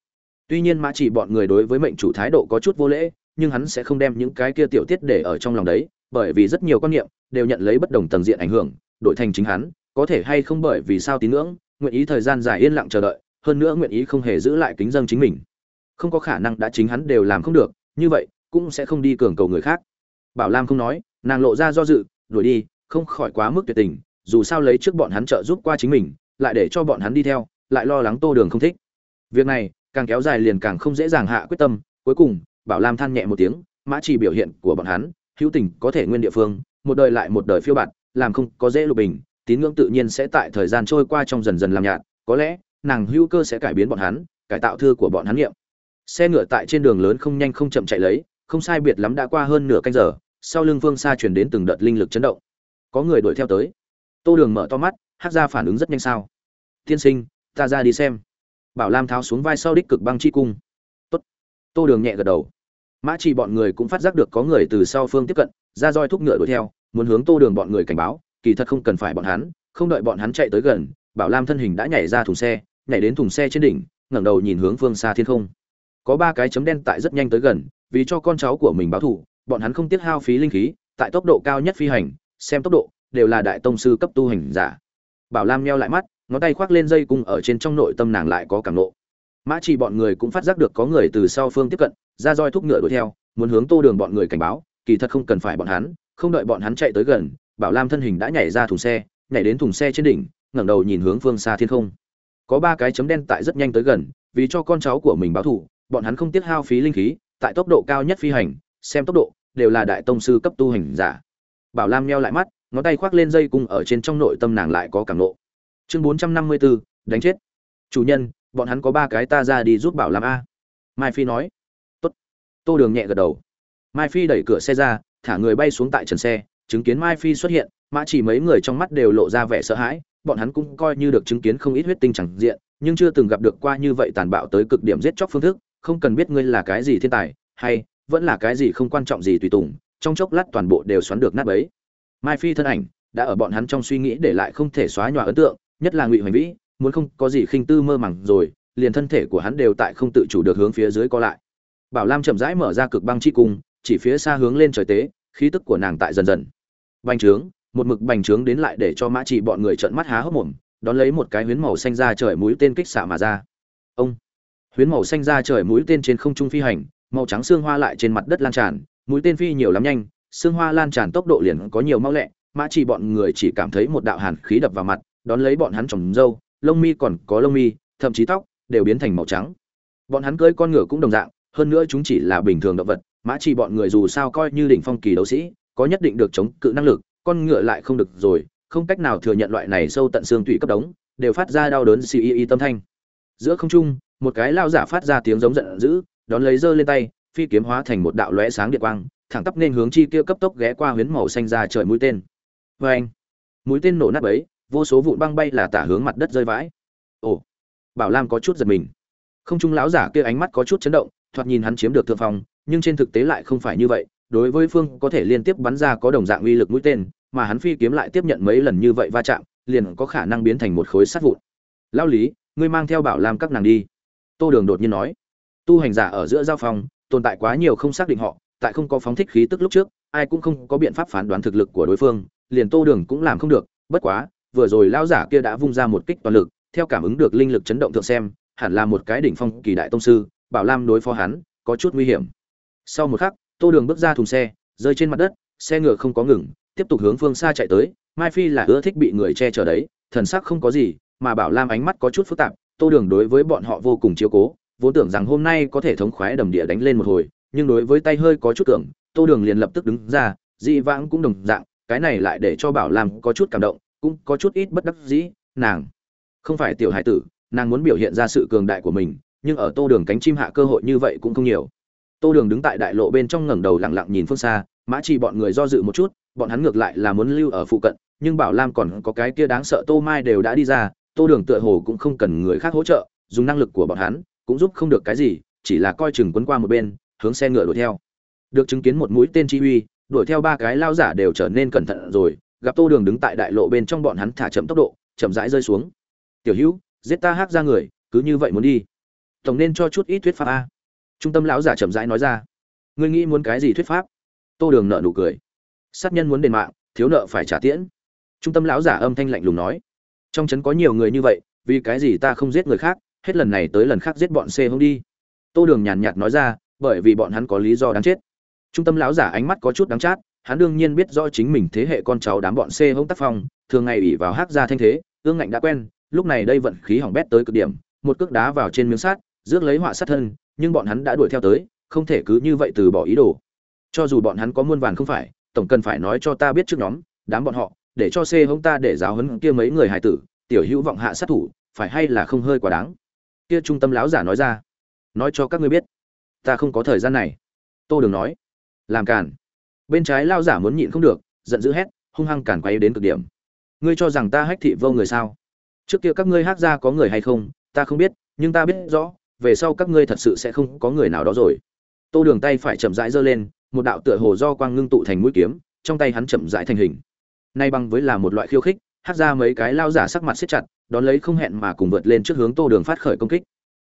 Tuy nhiên mã chỉ bọn người đối với mệnh chủ thái độ có chút vô lễ, nhưng hắn sẽ không đem những cái kia tiểu tiết để ở trong lòng đấy, bởi vì rất nhiều quan niệm đều nhận lấy bất đồng tầng diện ảnh hưởng, đổi thành chính hắn có thể hay không bởi vì sao tín ngưỡng, nguyện ý thời gian dài yên lặng chờ đợi, hơn nữa nguyện ý không hề giữ lại kính dân chính mình. Không có khả năng đã chính hắn đều làm không được, như vậy, cũng sẽ không đi cường cầu người khác. Bảo lam không nói, nàng lộ ra do dự, đuổi đi, không khỏi quá mức tuyệt tình, dù sao lấy trước bọn hắn trợ giúp qua chính mình, lại để cho bọn hắn đi theo, lại lo lắng tô đường không thích. Việc này, càng kéo dài liền càng không dễ dàng hạ quyết tâm, cuối cùng, bảo lam than nhẹ một tiếng, mã chỉ biểu hiện của bọn hắn, hữu tình có thể nguyên địa phương, một đời lại một đời phiêu bạt, làm không có dễ lục bình tín ngưỡng tự nhiên sẽ tại thời gian trôi qua trong dần dần làm nhạt, có lẽ, nàng hữu cơ sẽ cải biến bọn hắn, cải tạo thư của bọn hắn nghiệm. Xe ngựa tại trên đường lớn không nhanh không chậm chạy lấy, không sai biệt lắm đã qua hơn nửa canh giờ, sau lưng phương xa chuyển đến từng đợt linh lực chấn động. Có người đuổi theo tới. Tô đường mở to mắt hát ra phản ứng rất nhanh sao? Tiên sinh, ta ra đi xem. Bảo lam tháo xuống vai sau đích cực băng chi cung. Tốt. Tô đường nhẹ gật đầu. Mã chỉ bọn người cũng phát giác được có người từ sau phương tiếp cận, ra roi thúc ngựa đuổi theo, muốn hướng tô đường bọn người cảnh báo kỳ thật không cần phải bọn hắn, không đợi bọn hắn chạy tới gần, bảo lam thân hình đã nhảy ra thùng xe, nhảy đến thùng xe trên đỉnh, ngẩng đầu nhìn hướng phương xa thiên không. Có ba cái chấm đen tại rất nhanh tới gần, vì cho con cháu của mình báo thù, bọn hắn không tiếc hao phí linh khí, tại tốc độ cao nhất phi hành, xem tốc độ, đều là đại tông sư cấp tu hành giả. Bảo lam nheo lại mắt, ngón tay khoác lên dây cung ở trên trong nội tâm nàng lại có cảm nộ. Mã chỉ bọn người cũng phát giác được có người từ sau phương tiếp cận, ra roi thúc ngựa đuổi theo, muốn hướng tô đường bọn người cảnh báo, kỳ thật không cần phải bọn hắn, không đợi bọn hắn chạy tới gần bảo lam thân hình đã nhảy ra thùng xe, nhảy đến thùng xe trên đỉnh, ngẩng đầu nhìn hướng phương xa thiên không. Có ba cái chấm đen tại rất nhanh tới gần, vì cho con cháu của mình báo thù, bọn hắn không tiếc hao phí linh khí, tại tốc độ cao nhất phi hành, xem tốc độ, đều là đại tông sư cấp tu hành giả. Bảo lam nheo lại mắt, ngón tay khoác lên dây cung ở trên trong nội tâm nàng lại có cảm nộ. Chương bốn trăm năm mươi bốn đánh chết. Chủ nhân, bọn hắn có ba cái ta ra đi giúp bảo lam a. Mai phi nói. Tốt. Tô đường nhẹ gật đầu. Mai phi đẩy cửa xe ra, thả người bay xuống tại trần xe chứng kiến mai phi xuất hiện, mã chỉ mấy người trong mắt đều lộ ra vẻ sợ hãi, bọn hắn cũng coi như được chứng kiến không ít huyết tinh chẳng diện, nhưng chưa từng gặp được qua như vậy tàn bạo tới cực điểm giết chóc phương thức, không cần biết ngươi là cái gì thiên tài, hay vẫn là cái gì không quan trọng gì tùy tùng, trong chốc lát toàn bộ đều xoắn được nát bấy. Mai phi thân ảnh đã ở bọn hắn trong suy nghĩ để lại không thể xóa nhòa ấn tượng, nhất là ngụy hoành vĩ, muốn không có gì khinh tư mơ màng rồi, liền thân thể của hắn đều tại không tự chủ được hướng phía dưới co lại. Bảo lam chậm rãi mở ra cực băng chi cung, chỉ phía xa hướng lên trời tế, khí tức của nàng tại dần dần bành trướng, một mực bành trướng đến lại để cho mã chỉ bọn người trợn mắt há hốc mồm, đón lấy một cái huyến màu xanh ra trời mũi tên kích xạ mà ra. Ông! Huyến màu xanh ra trời mũi tên trên không trung phi hành, màu trắng xương hoa lại trên mặt đất lan tràn, mũi tên phi nhiều lắm nhanh, xương hoa lan tràn tốc độ liền có nhiều mau lẹ, mã chỉ bọn người chỉ cảm thấy một đạo hàn khí đập vào mặt, đón lấy bọn hắn trồng râu lông mi còn có lông mi, thậm chí tóc đều biến thành màu trắng. Bọn hắn cưỡi con ngựa cũng đồng dạng, hơn nữa chúng chỉ là bình thường động vật, mã chỉ bọn người dù sao coi như đỉnh phong kỳ đấu sĩ có nhất định được chống cự năng lực, con ngựa lại không được rồi, không cách nào thừa nhận loại này sâu tận xương tủy cấp đống, đều phát ra đau đớn xì y y tâm thanh. Giữa không trung, một cái lao giả phát ra tiếng giống giận dữ, đón lấy giơ lên tay, phi kiếm hóa thành một đạo lóe sáng điện quang, thẳng tắp nên hướng chi kia cấp tốc ghé qua huyến màu xanh ra trời mũi tên. Vê anh, mũi tên nổ nát ấy vô số vụn băng bay là tả hướng mặt đất rơi vãi. Ồ, bảo lam có chút giật mình. Không trung lão giả kia ánh mắt có chút chấn động, thoạt nhìn hắn chiếm được thượng phòng nhưng trên thực tế lại không phải như vậy đối với phương có thể liên tiếp bắn ra có đồng dạng uy lực mũi tên, mà hắn phi kiếm lại tiếp nhận mấy lần như vậy va chạm, liền có khả năng biến thành một khối sắt vụn. Lao lý, ngươi mang theo bảo lam các nàng đi. Tô đường đột nhiên nói. Tu hành giả ở giữa giao phong tồn tại quá nhiều không xác định họ, tại không có phóng thích khí tức lúc trước, ai cũng không có biện pháp phán đoán thực lực của đối phương, liền tô đường cũng làm không được, bất quá, vừa rồi lao giả kia đã vung ra một kích toàn lực, theo cảm ứng được linh lực chấn động thượng xem, hẳn là một cái đỉnh phong kỳ đại tông sư, bảo lam đối phó hắn, có chút nguy hiểm. Sau một khắc tô đường bước ra thùng xe, rơi trên mặt đất, xe ngựa không có ngừng, tiếp tục hướng phương xa chạy tới, mai phi là ưa thích bị người che chở đấy, thần sắc không có gì, mà bảo lam ánh mắt có chút phức tạp, tô đường đối với bọn họ vô cùng chiếu cố, vốn tưởng rằng hôm nay có thể thống khoái đầm địa đánh lên một hồi, nhưng đối với tay hơi có chút tưởng, tô đường liền lập tức đứng ra, dị vãng cũng đồng dạng, cái này lại để cho bảo lam có chút cảm động, cũng có chút ít bất đắc dĩ, nàng không phải tiểu hải tử, nàng muốn biểu hiện ra sự cường đại của mình, nhưng ở tô đường cánh chim hạ cơ hội như vậy cũng không nhiều tô đường đứng tại đại lộ bên trong ngẩng đầu lặng lặng nhìn phương xa, mã chỉ bọn người do dự một chút, bọn hắn ngược lại là muốn lưu ở phụ cận, nhưng bảo lam còn có cái kia đáng sợ tô mai đều đã đi ra, tô đường tựa hồ cũng không cần người khác hỗ trợ, dùng năng lực của bọn hắn, cũng giúp không được cái gì, chỉ là coi chừng quấn qua một bên, hướng xe ngựa đuổi theo. Được chứng kiến một mũi tên chi uy, đuổi theo ba cái lao giả đều trở nên cẩn thận rồi, gặp tô đường đứng tại đại lộ bên trong bọn hắn thả chậm tốc độ, chậm rãi rơi xuống. Tiểu hữu, giết ta hát ra người, cứ như vậy muốn đi. Tổng nên cho chút ít thuyết pháp a trung tâm lão giả chậm rãi nói ra, ngươi nghĩ muốn cái gì thuyết pháp? Tô đường nợ nụ cười. Sát nhân muốn đền mạng, thiếu nợ phải trả tiễn. Trung tâm lão giả âm thanh lạnh lùng nói. Trong trấn có nhiều người như vậy, vì cái gì ta không giết người khác, hết lần này tới lần khác giết bọn c không đi? Tô đường nhàn nhạt nói ra, bởi vì bọn hắn có lý do đáng chết. Trung tâm lão giả ánh mắt có chút đáng chát, hắn đương nhiên biết rõ chính mình thế hệ con cháu đám bọn c hông tác phong, thường ngày ủy vào hát ra thanh thế, ương ngạnh đã quen, lúc này đây vận khí hỏng bét tới cực điểm, một cước đá vào trên miếng sát rước lấy họa sát thân nhưng bọn hắn đã đuổi theo tới, không thể cứ như vậy từ bỏ ý đồ. Cho dù bọn hắn có muôn vàn không phải, tổng cần phải nói cho ta biết trước nhóm, đám bọn họ, để cho xe hông ta để giáo huấn kia mấy người hài tử, tiểu hữu vọng hạ sát thủ, phải hay là không hơi quá đáng? Kia trung tâm lão giả nói ra. Nói cho các ngươi biết. Ta không có thời gian này. Tô đường nói. Làm càn. Bên trái lao giả muốn nhịn không được, giận dữ hét, hung hăng càn quay đến cực điểm. Ngươi cho rằng ta hách thị vô người sao? Trước kia các ngươi hát ra có người hay không, ta không biết, nhưng ta biết rõ về sau các ngươi thật sự sẽ không có người nào đó rồi. Tô đường tay phải chậm rãi giơ lên, một đạo tựa hồ do quang ngưng tụ thành mũi kiếm, trong tay hắn chậm rãi thành hình. Nay bằng với là một loại khiêu khích, hát ra mấy cái lao giả sắc mặt siết chặt, đón lấy không hẹn mà cùng vượt lên trước hướng tô đường phát khởi công kích.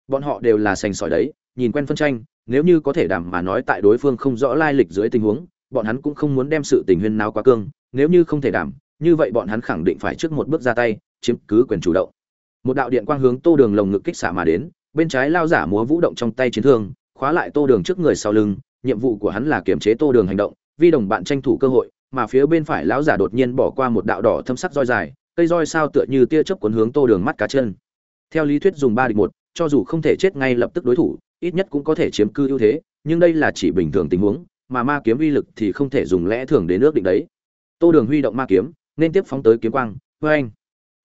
Bọn họ đều là sành sỏi đấy, nhìn quen phân tranh, nếu như có thể đảm mà nói tại đối phương không rõ lai lịch dưới tình huống, bọn hắn cũng không muốn đem sự tình huyên nào quá cương, nếu như không thể đảm, như vậy bọn hắn khẳng định phải trước một bước ra tay, chiếm cứ quyền chủ động. Một đạo điện quang hướng tô đường lồng ngực kích xả mà đến bên trái lao giả múa vũ động trong tay chiến thương, khóa lại tô đường trước người sau lưng, nhiệm vụ của hắn là kiểm chế tô đường hành động vi đồng bạn tranh thủ cơ hội, mà phía bên phải lão giả đột nhiên bỏ qua một đạo đỏ thâm sắc roi dài, cây roi sao tựa như tia chớp cuốn hướng tô đường mắt cá chân. Theo lý thuyết dùng ba địch một, cho dù không thể chết ngay lập tức đối thủ, ít nhất cũng có thể chiếm cư ưu thế, nhưng đây là chỉ bình thường tình huống, mà ma kiếm uy lực thì không thể dùng lẽ thường đến nước định đấy. Tô đường huy động ma kiếm, nên tiếp phóng tới kiếm quang vê anh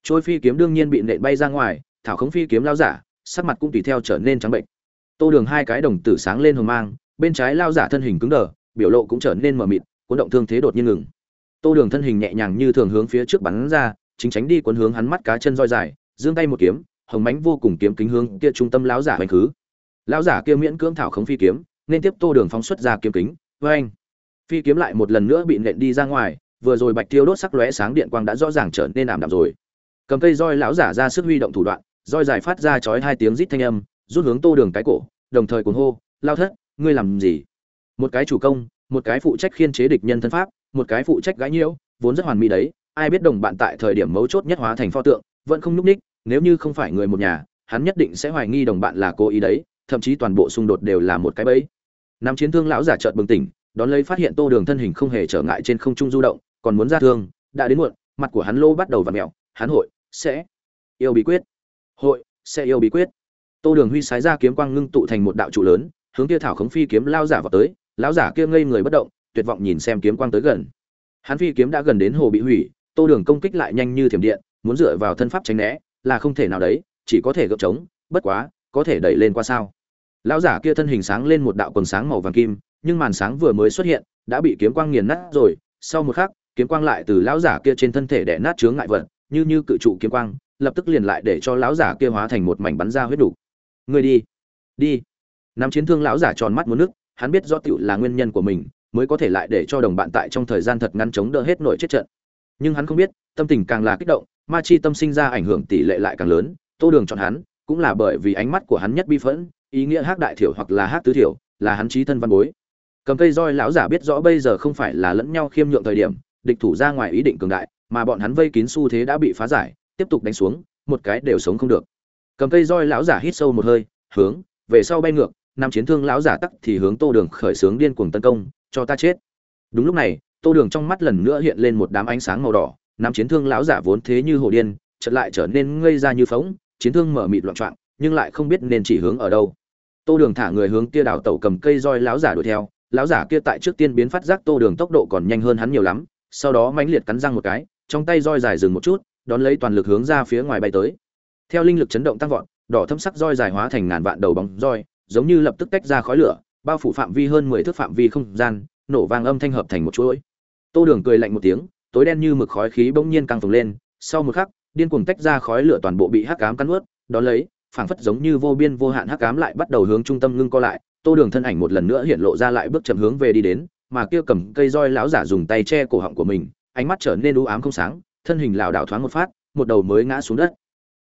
trôi phi kiếm đương nhiên bị nện bay ra ngoài, thảo khống phi kiếm lao giả sắc mặt cũng tùy theo trở nên trắng bệnh. Tô đường hai cái đồng tử sáng lên hồng mang, bên trái lao giả thân hình cứng đờ, biểu lộ cũng trở nên mờ mịt, cuốn động thương thế đột nhiên ngừng. Tô đường thân hình nhẹ nhàng như thường hướng phía trước bắn ra, chính tránh đi cuốn hướng hắn mắt cá chân roi dài, giương tay một kiếm, hồng mánh vô cùng kiếm kính hướng kia trung tâm lão giả hành khứ. Lão giả kia miễn cưỡng thảo khống phi kiếm, nên tiếp tô đường phóng xuất ra kiếm kính với anh phi kiếm lại một lần nữa bị nện đi ra ngoài, vừa rồi bạch tiêu đốt sắc lóe sáng điện quang đã rõ ràng trở nên ảm đạm rồi. Cầm cây roi lão giả ra sức huy động thủ đoạn roi dài phát ra chói hai tiếng rít thanh âm, rút hướng tô đường cái cổ, đồng thời cuồng hô, lao thất, ngươi làm gì? Một cái chủ công, một cái phụ trách khiên chế địch nhân thân pháp, một cái phụ trách gãi nhiễu, vốn rất hoàn mỹ đấy, ai biết đồng bạn tại thời điểm mấu chốt nhất hóa thành pho tượng, vẫn không nhúc ních, nếu như không phải người một nhà, hắn nhất định sẽ hoài nghi đồng bạn là cố ý đấy, thậm chí toàn bộ xung đột đều là một cái bẫy. Nắm chiến thương lão giả chợt bừng tỉnh, đón lấy phát hiện tô đường thân hình không hề trở ngại trên không trung du động, còn muốn ra thương, đã đến muộn, mặt của hắn lô bắt đầu v ặ mẹo hắn hội sẽ yêu bí quyết hội sẽ yêu bí quyết. Tô đường huy sái ra kiếm quang ngưng tụ thành một đạo trụ lớn, hướng kia thảo khống phi kiếm lao giả vào tới, lão giả kia ngây người bất động, tuyệt vọng nhìn xem kiếm quang tới gần. Hắn phi kiếm đã gần đến hồ bị hủy, tô đường công kích lại nhanh như thiểm điện, muốn dựa vào thân pháp tránh né, là không thể nào đấy, chỉ có thể gợp trống, bất quá, có thể đẩy lên qua sao. Lão giả kia thân hình sáng lên một đạo quần sáng màu vàng kim, nhưng màn sáng vừa mới xuất hiện, đã bị kiếm quang nghiền nát rồi, sau một khắc, kiếm quang lại từ lão giả kia trên thân thể đè nát chướng ngại vật, như như cự trụ kiếm quang lập tức liền lại để cho lão giả kia hóa thành một mảnh bắn ra huyết đủ. Người đi đi. Nắm chiến thương lão giả tròn mắt muốn nước, hắn biết rõ tiểu là nguyên nhân của mình, mới có thể lại để cho đồng bạn tại trong thời gian thật ngắn chống đỡ hết nổi chết trận. Nhưng hắn không biết, tâm tình càng là kích động, ma chi tâm sinh ra ảnh hưởng tỷ lệ lại càng lớn, tô đường chọn hắn, cũng là bởi vì ánh mắt của hắn nhất bi phẫn, ý nghĩa hát đại thiểu hoặc là hát tứ thiểu, là hắn chí thân văn bối. Cầm cây roi lão giả biết rõ bây giờ không phải là lẫn nhau khiêm nhượng thời điểm, địch thủ ra ngoài ý định cường đại, mà bọn hắn vây kín xu thế đã bị phá giải tiếp tục đánh xuống, một cái đều sống không được. Cầm cây roi lão giả hít sâu một hơi, hướng, về sau bay ngược, năm chiến thương lão giả tắc thì hướng tô đường khởi xướng điên cuồng tấn công, cho ta chết. Đúng lúc này, tô đường trong mắt lần nữa hiện lên một đám ánh sáng màu đỏ, năm chiến thương lão giả vốn thế như hồ điên, chợt lại trở nên ngây ra như phóng chiến thương mở mịt loạn trọng nhưng lại không biết nên chỉ hướng ở đâu. Tô đường thả người hướng kia đảo tẩu cầm cây roi lão giả đuổi theo, lão giả kia tại trước tiên biến phát giác tô đường tốc độ còn nhanh hơn hắn nhiều lắm, sau đó mãnh liệt cắn răng một cái, trong tay roi dài dừng một chút đón lấy toàn lực hướng ra phía ngoài bay tới. Theo linh lực chấn động tăng vọt, đỏ thâm sắc roi dài hóa thành ngàn vạn đầu bóng roi, giống như lập tức tách ra khói lửa, bao phủ phạm vi hơn mười thước phạm vi không gian, nổ vang âm thanh hợp thành một chuỗi. Tô đường cười lạnh một tiếng, tối đen như mực khói khí bỗng nhiên căng phồng lên, sau một khắc, điên cuồng tách ra khói lửa toàn bộ bị hắc ám cắn nuốt đón lấy, phảng phất giống như vô biên vô hạn hắc ám lại bắt đầu hướng trung tâm ngưng co lại, tô đường thân ảnh một lần nữa hiện lộ ra lại bước chậm hướng về đi đến, mà kia cầm cây roi lão giả dùng tay che cổ họng của mình, ánh mắt trở nên u ám không sáng thân hình lảo đảo thoáng một phát, một đầu mới ngã xuống đất.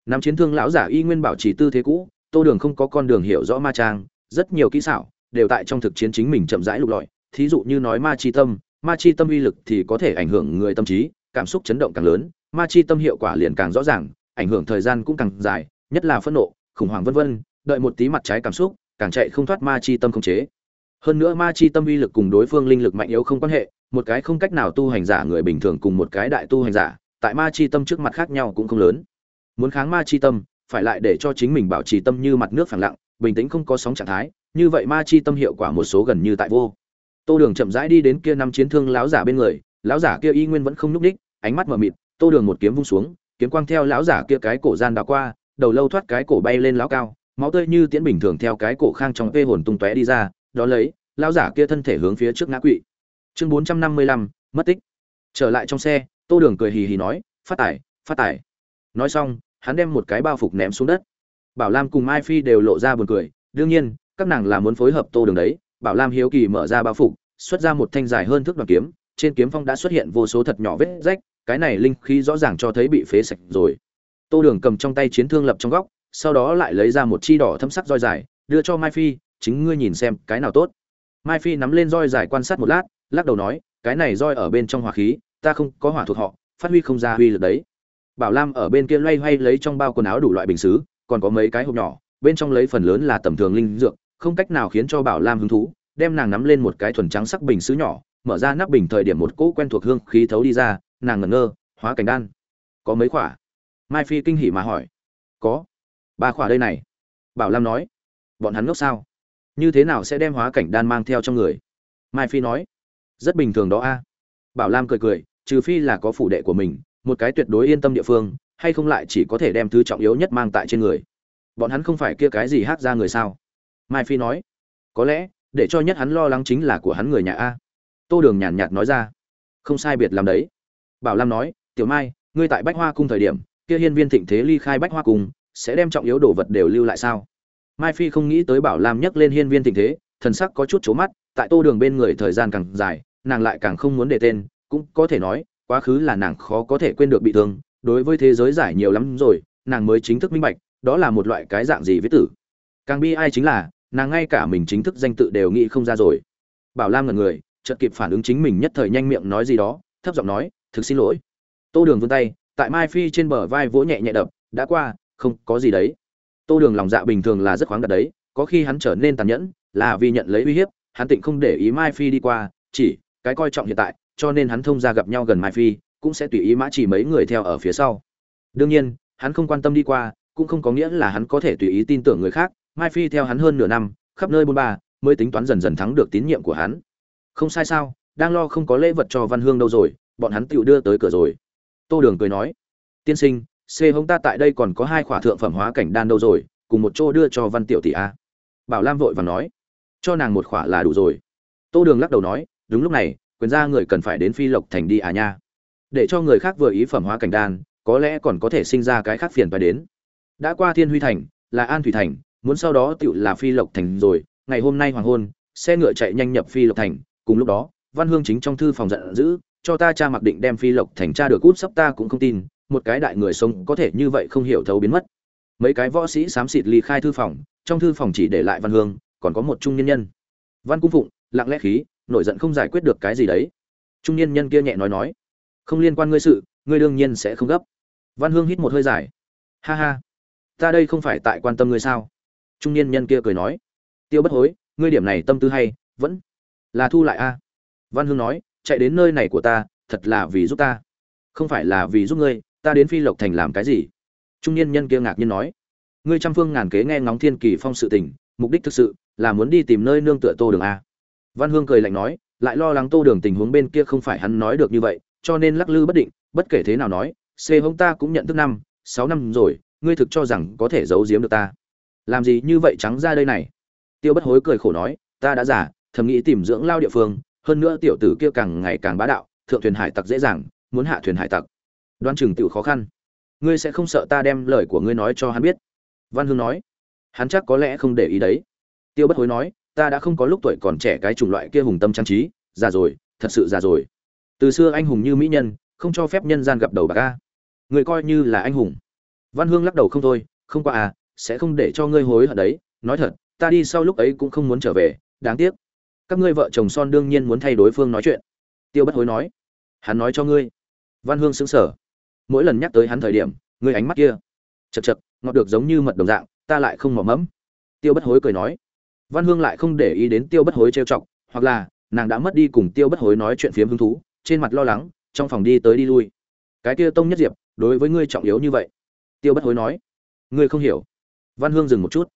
Nắm chiến thương lão giả y nguyên bảo trì tư thế cũ, tô đường không có con đường hiểu rõ ma trang, rất nhiều kỹ xảo đều tại trong thực chiến chính mình chậm rãi lục lọi. Thí dụ như nói ma chi tâm, ma chi tâm uy lực thì có thể ảnh hưởng người tâm trí, cảm xúc chấn động càng lớn, ma chi tâm hiệu quả liền càng rõ ràng, ảnh hưởng thời gian cũng càng dài, nhất là phẫn nộ, khủng hoảng vân vân, đợi một tí mặt trái cảm xúc, càng chạy không thoát ma chi tâm không chế. Hơn nữa ma chi tâm uy lực cùng đối phương linh lực mạnh yếu không quan hệ, một cái không cách nào tu hành giả người bình thường cùng một cái đại tu hành giả tại ma chi tâm trước mặt khác nhau cũng không lớn. Muốn kháng ma chi tâm, phải lại để cho chính mình bảo trì tâm như mặt nước phẳng lặng, bình tĩnh không có sóng trạng thái, như vậy ma chi tâm hiệu quả một số gần như tại vô. Tô đường chậm rãi đi đến kia năm chiến thương lão giả bên người, lão giả kia y nguyên vẫn không nhúc ních ánh mắt mờ mịt, tô đường một kiếm vung xuống, kiếm quang theo lão giả kia cái cổ gian đã qua, đầu lâu thoát cái cổ bay lên lão cao, máu tươi như tiễn bình thường theo cái cổ khang trong vê hồn tung tóe đi ra, đó lấy, lão giả kia thân thể hướng phía trước ngã quỵ. Chương bốn trăm năm mươi lăm, mất tích. Trở lại trong xe tô đường cười hì hì nói, phát tải phát tải nói xong, hắn đem một cái bao phục ném xuống đất. Bảo lam cùng mai phi đều lộ ra buồn cười. Đương nhiên, các nàng là muốn phối hợp tô đường đấy. Bảo lam hiếu kỳ mở ra bao phục, xuất ra một thanh dài hơn thước đoàn kiếm. Trên kiếm phong đã xuất hiện vô số thật nhỏ vết rách. Cái này linh khí rõ ràng cho thấy bị phế sạch rồi. Tô đường cầm trong tay chiến thương lập trong góc, sau đó lại lấy ra một chi đỏ thâm sắc roi dài, đưa cho mai phi, chính ngươi nhìn xem cái nào tốt. Mai phi nắm lên roi dài quan sát một lát, lắc đầu nói, cái này roi ở bên trong hỏa khí ta không có hỏa thuộc họ, phát huy không ra huy lực đấy. Bảo lam ở bên kia loay hoay lấy trong bao quần áo đủ loại bình xứ, còn có mấy cái hộp nhỏ, bên trong lấy phần lớn là tầm thường linh dược, không cách nào khiến cho bảo lam hứng thú, đem nàng nắm lên một cái thuần trắng sắc bình xứ nhỏ, mở ra nắp bình thời điểm một cỗ quen thuộc hương khí thấu đi ra, nàng ngẩn ngơ, hóa cảnh đan. Có mấy khỏa? Mai phi kinh hỉ mà hỏi. Có. Ba khỏa đây này. Bảo lam nói. Bọn hắn ngốc sao? Như thế nào sẽ đem hóa cảnh đan mang theo trong người? Mai phi nói. Rất bình thường đó a bảo lam cười cười, trừ phi là có phủ đệ của mình, một cái tuyệt đối yên tâm địa phương, hay không lại chỉ có thể đem thứ trọng yếu nhất mang tại trên người. Bọn hắn không phải kia cái gì hát ra người sao? Mai phi nói, có lẽ, để cho nhất hắn lo lắng chính là của hắn người nhà a. Tô đường nhàn nhạt nói ra, không sai biệt làm đấy. Bảo lam nói, tiểu mai, ngươi tại bách hoa cung thời điểm, kia hiên viên thịnh thế ly khai bách hoa cung, sẽ đem trọng yếu đồ vật đều lưu lại sao? Mai phi không nghĩ tới bảo lam nhắc lên hiên viên thịnh thế, thần sắc có chút c mắt, tại tô đường bên người thời gian càng dài nàng lại càng không muốn để tên, cũng có thể nói, quá khứ là nàng khó có thể quên được bị thương, đối với thế giới giải nhiều lắm rồi, nàng mới chính thức minh bạch, đó là một loại cái dạng gì viết tử. Càng bi ai chính là, nàng ngay cả mình chính thức danh tự đều nghĩ không ra rồi. Bảo lam ngần người, chợt kịp phản ứng chính mình nhất thời nhanh miệng nói gì đó, thấp giọng nói, thực xin lỗi. Tô đường vươn tay, tại mai phi trên bờ vai vỗ nhẹ nhẹ đập, đã qua, không có gì đấy. Tô đường lòng dạ bình thường là rất khoáng đặt đấy, có khi hắn trở nên tàn nhẫn, là vì nhận lấy uy hiếp, hắn tịnh không để ý mai phi đi qua, chỉ cái coi trọng hiện tại, cho nên hắn thông ra gặp nhau gần mai phi, cũng sẽ tùy ý mã chỉ mấy người theo ở phía sau. Đương nhiên, hắn không quan tâm đi qua, cũng không có nghĩa là hắn có thể tùy ý tin tưởng người khác. Mai phi theo hắn hơn nửa năm, khắp nơi bôn ba, mới tính toán dần dần thắng được tín nhiệm của hắn. Không sai sao, đang lo không có lễ vật cho văn hương đâu rồi, bọn hắn tựu đưa tới cửa rồi. Tô đường cười nói, tiên sinh, c hông ta tại đây còn có hai khỏa thượng phẩm hóa cảnh đan đâu rồi, cùng một chỗ đưa cho văn tiểu tỷ a. Bảo lam vội và nói, cho nàng một khỏa là đủ rồi. Tô đường lắc đầu nói đúng lúc này, quyền gia người cần phải đến phi lộc thành đi à nha. Để cho người khác vừa ý phẩm hóa cảnh đan, có lẽ còn có thể sinh ra cái khác phiền phải đến. Đã qua thiên huy thành, là an thủy thành, muốn sau đó tựu là phi lộc thành rồi, ngày hôm nay hoàng hôn, xe ngựa chạy nhanh nhập phi lộc thành, cùng lúc đó, văn hương chính trong thư phòng giận dữ, cho ta cha mặc định đem phi lộc thành cha được cút sắp ta cũng không tin, một cái đại người sống có thể như vậy không hiểu thấu biến mất. Mấy cái võ sĩ xám xịt ly khai thư phòng, trong thư phòng chỉ để lại văn hương, còn có một trung nhân nhân. Văn cung phụng, lặng lẽ khí nổi giận không giải quyết được cái gì đấy. Trung niên nhân kia nhẹ nói nói, không liên quan ngươi sự, ngươi đương nhiên sẽ không gấp. Văn hương hít một hơi dài, ha ha, ta đây không phải tại quan tâm ngươi sao? Trung niên nhân kia cười nói, tiêu bất hối, ngươi điểm này tâm tư hay, vẫn là thu lại a. Văn hương nói, chạy đến nơi này của ta, thật là vì giúp ta. Không phải là vì giúp ngươi, ta đến phi lộc thành làm cái gì? Trung niên nhân kia ngạc nhiên nói, ngươi trăm phương ngàn kế nghe ngóng thiên kỳ phong sự tình, mục đích thực sự là muốn đi tìm nơi nương tựa tô đường a văn hương cười lạnh nói, lại lo lắng tô đường tình huống bên kia không phải hắn nói được như vậy, cho nên lắc lư bất định, bất kể thế nào nói, c hông ta cũng nhận thức năm, sáu năm rồi, ngươi thực cho rằng có thể giấu giếm được ta. Làm gì như vậy trắng ra đây này? Tiêu bất hối cười khổ nói, ta đã giả thầm nghĩ tìm dưỡng lao địa phương, hơn nữa tiểu tử kia càng ngày càng bá đạo, thượng thuyền hải tặc dễ dàng, muốn hạ thuyền hải tặc. Đoan chừng tiểu khó khăn. Ngươi sẽ không sợ ta đem lời của ngươi nói cho hắn biết? Văn hương nói, hắn chắc có lẽ không để ý đấy. Tiêu bất hối nói ta đã không có lúc tuổi còn trẻ cái chủng loại kia hùng tâm trang trí, già rồi, thật sự già rồi. Từ xưa anh hùng như mỹ nhân, không cho phép nhân gian gặp đầu bà ca người coi như là anh hùng. Văn hương lắc đầu không thôi, không qua à sẽ không để cho ngươi hối hận đấy. Nói thật, ta đi sau lúc ấy cũng không muốn trở về, đáng tiếc. Các ngươi vợ chồng son đương nhiên muốn thay đối phương nói chuyện. Tiêu bất hối nói, hắn nói cho ngươi. Văn hương xứng sở mỗi lần nhắc tới hắn thời điểm, ngươi ánh mắt kia, chật chật, ngọt được giống như mật đồng dạng, ta lại không mỏ mẫm. Tiêu bất hối cười nói văn hương lại không để ý đến tiêu bất hối trêu chọc, hoặc là, nàng đã mất đi cùng tiêu bất hối nói chuyện phiếm hứng thú, trên mặt lo lắng, trong phòng đi tới đi lui. Cái kia tông nhất diệp, đối với ngươi trọng yếu như vậy. Tiêu bất hối nói, ngươi không hiểu. Văn hương dừng một chút.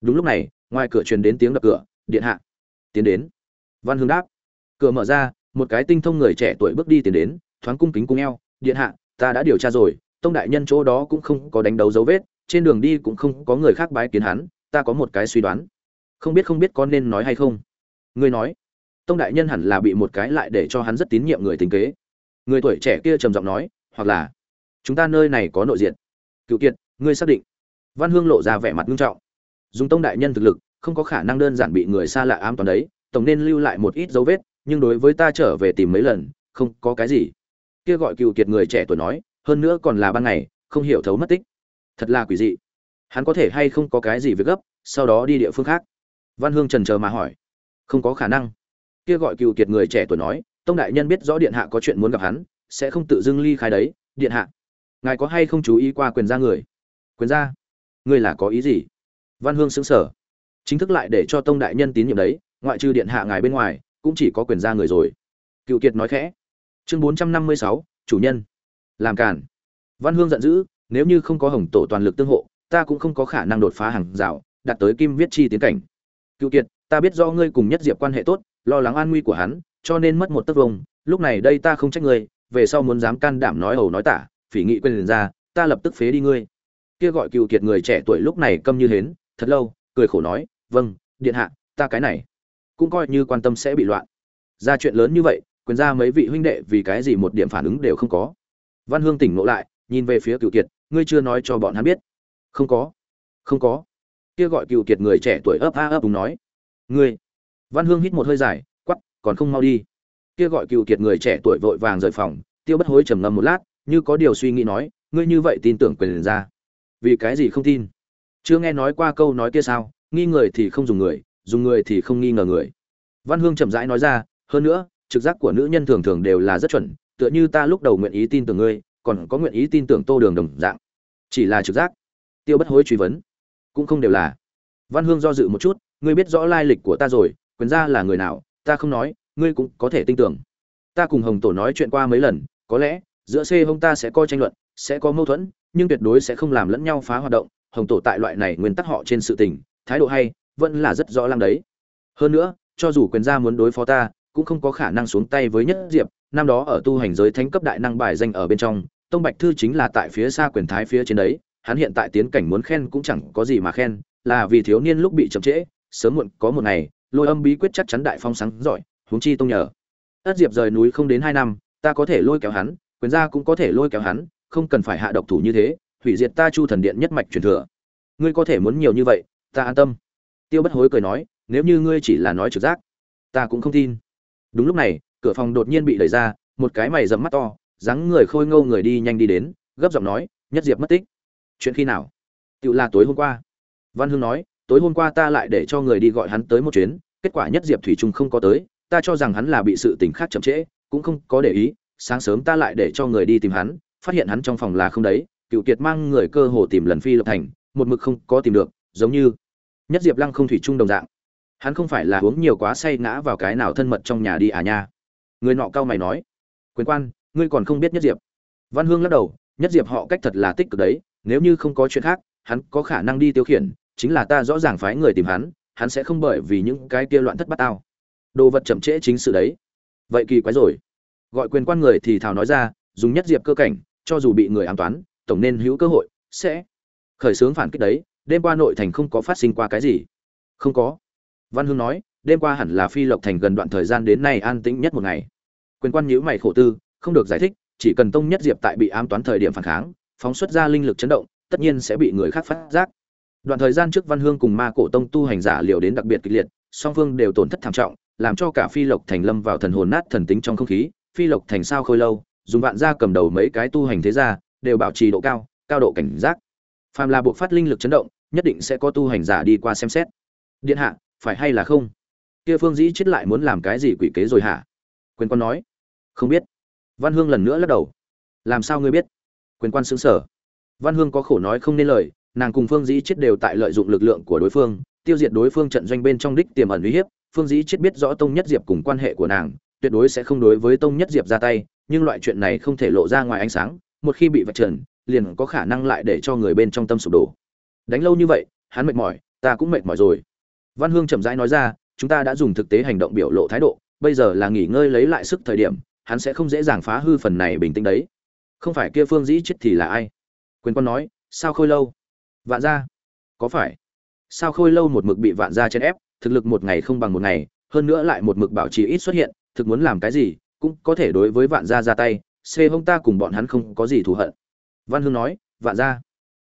Đúng lúc này, ngoài cửa truyền đến tiếng đập cửa, điện hạ. Tiến đến. Văn hương đáp. Cửa mở ra, một cái tinh thông người trẻ tuổi bước đi tiến đến, thoáng cung kính cung eo, điện hạ, ta đã điều tra rồi, tông đại nhân chỗ đó cũng không có đánh đấu dấu vết, trên đường đi cũng không có người khác bái kiến hắn, ta có một cái suy đoán không biết không biết có nên nói hay không. Ngươi nói, tông đại nhân hẳn là bị một cái lại để cho hắn rất tín nhiệm người tính kế. Người tuổi trẻ kia trầm giọng nói, hoặc là, chúng ta nơi này có nội diện. Cựu kiệt, ngươi xác định. Văn hương lộ ra vẻ mặt nghiêm trọng. Dùng tông đại nhân thực lực, không có khả năng đơn giản bị người xa lạ ám toàn đấy, tổng nên lưu lại một ít dấu vết, nhưng đối với ta trở về tìm mấy lần, không có cái gì. Kia gọi cựu kiệt người trẻ tuổi nói, hơn nữa còn là ban ngày, không hiểu thấu mất tích. Thật là quỷ dị. Hắn có thể hay không có cái gì việc gấp, sau đó đi địa phương khác văn hương trần chờ mà hỏi. Không có khả năng. Kia gọi cựu kiệt người trẻ tuổi nói, tông đại nhân biết rõ điện hạ có chuyện muốn gặp hắn, sẽ không tự dưng ly khai đấy, điện hạ. Ngài có hay không chú ý qua quyền gia người? Quyền gia? Ngươi là có ý gì? Văn hương xứng sở chính thức lại để cho tông đại nhân tín nhiệm đấy, ngoại trừ điện hạ ngài bên ngoài, cũng chỉ có quyền gia người rồi. Cựu kiệt nói khẽ. Chương bốn trăm năm mươi sáu, chủ nhân. Làm cản văn hương giận dữ, nếu như không có hồng tổ toàn lực tương hộ, ta cũng không có khả năng đột phá hàng rào, đạt tới kim viết chi tiến cảnh cựu kiệt, ta biết do ngươi cùng nhất diệp quan hệ tốt, lo lắng an nguy của hắn, cho nên mất một tấc vùng lúc này đây ta không trách ngươi, về sau muốn dám can đảm nói hầu nói tả, phỉ nghị quên ra, ta lập tức phế đi ngươi. Kia gọi cựu kiệt người trẻ tuổi lúc này câm như hến, thật lâu, cười khổ nói vâng điện hạ, ta cái này cũng coi như quan tâm sẽ bị loạn. Ra chuyện lớn như vậy, quyền ra mấy vị huynh đệ vì cái gì một điểm phản ứng đều không có. Văn hương tỉnh ngộ lại, nhìn về phía cựu kiệt, ngươi chưa nói cho bọn hắn biết. Không có không có kia gọi cựu kiệt người trẻ tuổi ấp a ấp đúng nói. Ngươi. Văn hương hít một hơi dài quắp còn không mau đi. Kia gọi cựu kiệt người trẻ tuổi vội vàng rời phòng, tiêu bất hối trầm ngâm một lát, như có điều suy nghĩ nói, ngươi như vậy tin tưởng quyền ra. Vì cái gì không tin? Chưa nghe nói qua câu nói kia sao, nghi người thì không dùng người dùng người thì không nghi ngờ người. Văn hương chậm rãi nói ra, hơn nữa, trực giác của nữ nhân thường thường đều là rất chuẩn, tựa như ta lúc đầu nguyện ý tin tưởng ngươi, còn có nguyện ý tin tưởng tô đường đồng dạng. Chỉ là trực giác. Tiêu bất hối truy vấn cũng không đều là. Văn hương do dự một chút, ngươi biết rõ lai lịch của ta rồi, quyền gia là người nào, ta không nói, ngươi cũng có thể tin tưởng. Ta cùng hồng tổ nói chuyện qua mấy lần, có lẽ, giữa c hông ta sẽ coi tranh luận, sẽ có mâu thuẫn, nhưng tuyệt đối sẽ không làm lẫn nhau phá hoạt động, hồng tổ tại loại này nguyên tắc họ trên sự tình, thái độ hay, vẫn là rất rõ lăng đấy. Hơn nữa, cho dù quyền gia muốn đối phó ta, cũng không có khả năng xuống tay với nhất diệp, năm đó ở tu hành giới thánh cấp đại năng bài danh ở bên trong, tông bạch thư chính là tại phía xa quyền thái phía trên đấy hắn hiện tại tiến cảnh muốn khen cũng chẳng có gì mà khen, là vì thiếu niên lúc bị chậm trễ, sớm muộn có một ngày, lôi âm bí quyết chắc chắn đại phong sáng giỏi, huống chi tông nhờ. Tất diệp rời núi không đến hai năm, ta có thể lôi kéo hắn, quyền gia cũng có thể lôi kéo hắn, không cần phải hạ độc thủ như thế, hủy diệt ta chu thần điện nhất mạch truyền thừa. Ngươi có thể muốn nhiều như vậy, ta an tâm. Tiêu bất hối cười nói, nếu như ngươi chỉ là nói trực giác, ta cũng không tin. Đúng lúc này, cửa phòng đột nhiên bị đẩy ra, một cái mày rậm mắt to, dáng người khôi ngô người đi nhanh đi đến, gấp giọng nói, nhất diệp mất tích chuyện khi nào? Tự là tối hôm qua. Văn hương nói, tối hôm qua ta lại để cho người đi gọi hắn tới một chuyến, kết quả nhất diệp thủy trung không có tới, ta cho rằng hắn là bị sự tình khác chậm trễ, cũng không có để ý, sáng sớm ta lại để cho người đi tìm hắn, phát hiện hắn trong phòng là không đấy, cựu kiệt mang người cơ hồ tìm lần phi lập thành, một mực không có tìm được, giống như nhất diệp lăng không thủy chung đồng dạng. Hắn không phải là uống nhiều quá say ngã vào cái nào thân mật trong nhà đi à nha. Người nọ cao mày nói, quyền quan, ngươi còn không biết nhất diệp. Văn hương lắc đầu, nhất diệp họ cách thật là tích cực đấy nếu như không có chuyện khác, hắn có khả năng đi tiêu khiển, chính là ta rõ ràng phái người tìm hắn hắn sẽ không bởi vì những cái kia loạn thất bát tao. Đồ vật chậm trễ chính sự đấy. Vậy kỳ quái rồi. Gọi quyền quan người thì thào nói ra, dùng nhất diệp cơ cảnh, cho dù bị người ám toán, tổng nên hữu cơ hội, sẽ khởi xướng phản kích đấy, đêm qua nội thành không có phát sinh qua cái gì. Không có. Văn hương nói, đêm qua hẳn là phi lộc thành gần đoạn thời gian đến nay an tĩnh nhất một ngày. Quyền quan nhữ mày khổ tư, không được giải thích, chỉ cần tông nhất diệp tại bị ám toán thời điểm phản kháng phóng xuất ra linh lực chấn động, tất nhiên sẽ bị người khác phát giác. Đoạn thời gian trước văn hương cùng ma cổ tông tu hành giả liều đến đặc biệt kịch liệt, song phương đều tổn thất thảm trọng, làm cho cả phi lộc thành lâm vào thần hồn nát thần tính trong không khí. Phi lộc thành sao khôi lâu, dùng vạn gia cầm đầu mấy cái tu hành thế gia, đều bảo trì độ cao cao độ cảnh giác. Phàm là buộc phát linh lực chấn động, nhất định sẽ có tu hành giả đi qua xem xét. Điện hạ, phải hay là không? Kia phương dĩ chết lại muốn làm cái gì quỷ kế rồi hả? Quyền quan nói. Không biết. Văn hương lần nữa lắc đầu. Làm sao ngươi biết? Quyền quan xứng sở. Văn hương có khổ nói không nên lời, nàng cùng phương dĩ chết đều tại lợi dụng lực lượng của đối phương, tiêu diệt đối phương trận doanh bên trong đích tiềm ẩn uy hiếp. Phương dĩ chết biết rõ tông nhất diệp cùng quan hệ của nàng, tuyệt đối sẽ không đối với tông nhất diệp ra tay, nhưng loại chuyện này không thể lộ ra ngoài ánh sáng, một khi bị vạch trần, liền có khả năng lại để cho người bên trong tâm sụp đổ. Đánh lâu như vậy, hắn mệt mỏi, ta cũng mệt mỏi rồi. Văn hương chậm rãi nói ra, chúng ta đã dùng thực tế hành động biểu lộ thái độ, bây giờ là nghỉ ngơi lấy lại sức thời điểm, hắn sẽ không dễ dàng phá hư phần này bình tĩnh đấy không phải kia phương dĩ chết thì là ai? Quyền con nói, sao khôi lâu? Vạn gia. Có phải? Sao khôi lâu một mực bị vạn gia chèn ép, thực lực một ngày không bằng một ngày, hơn nữa lại một mực bảo trì ít xuất hiện, thực muốn làm cái gì, cũng có thể đối với vạn gia ra tay xê hông ta cùng bọn hắn không có gì thù hận. Văn hương nói, vạn gia.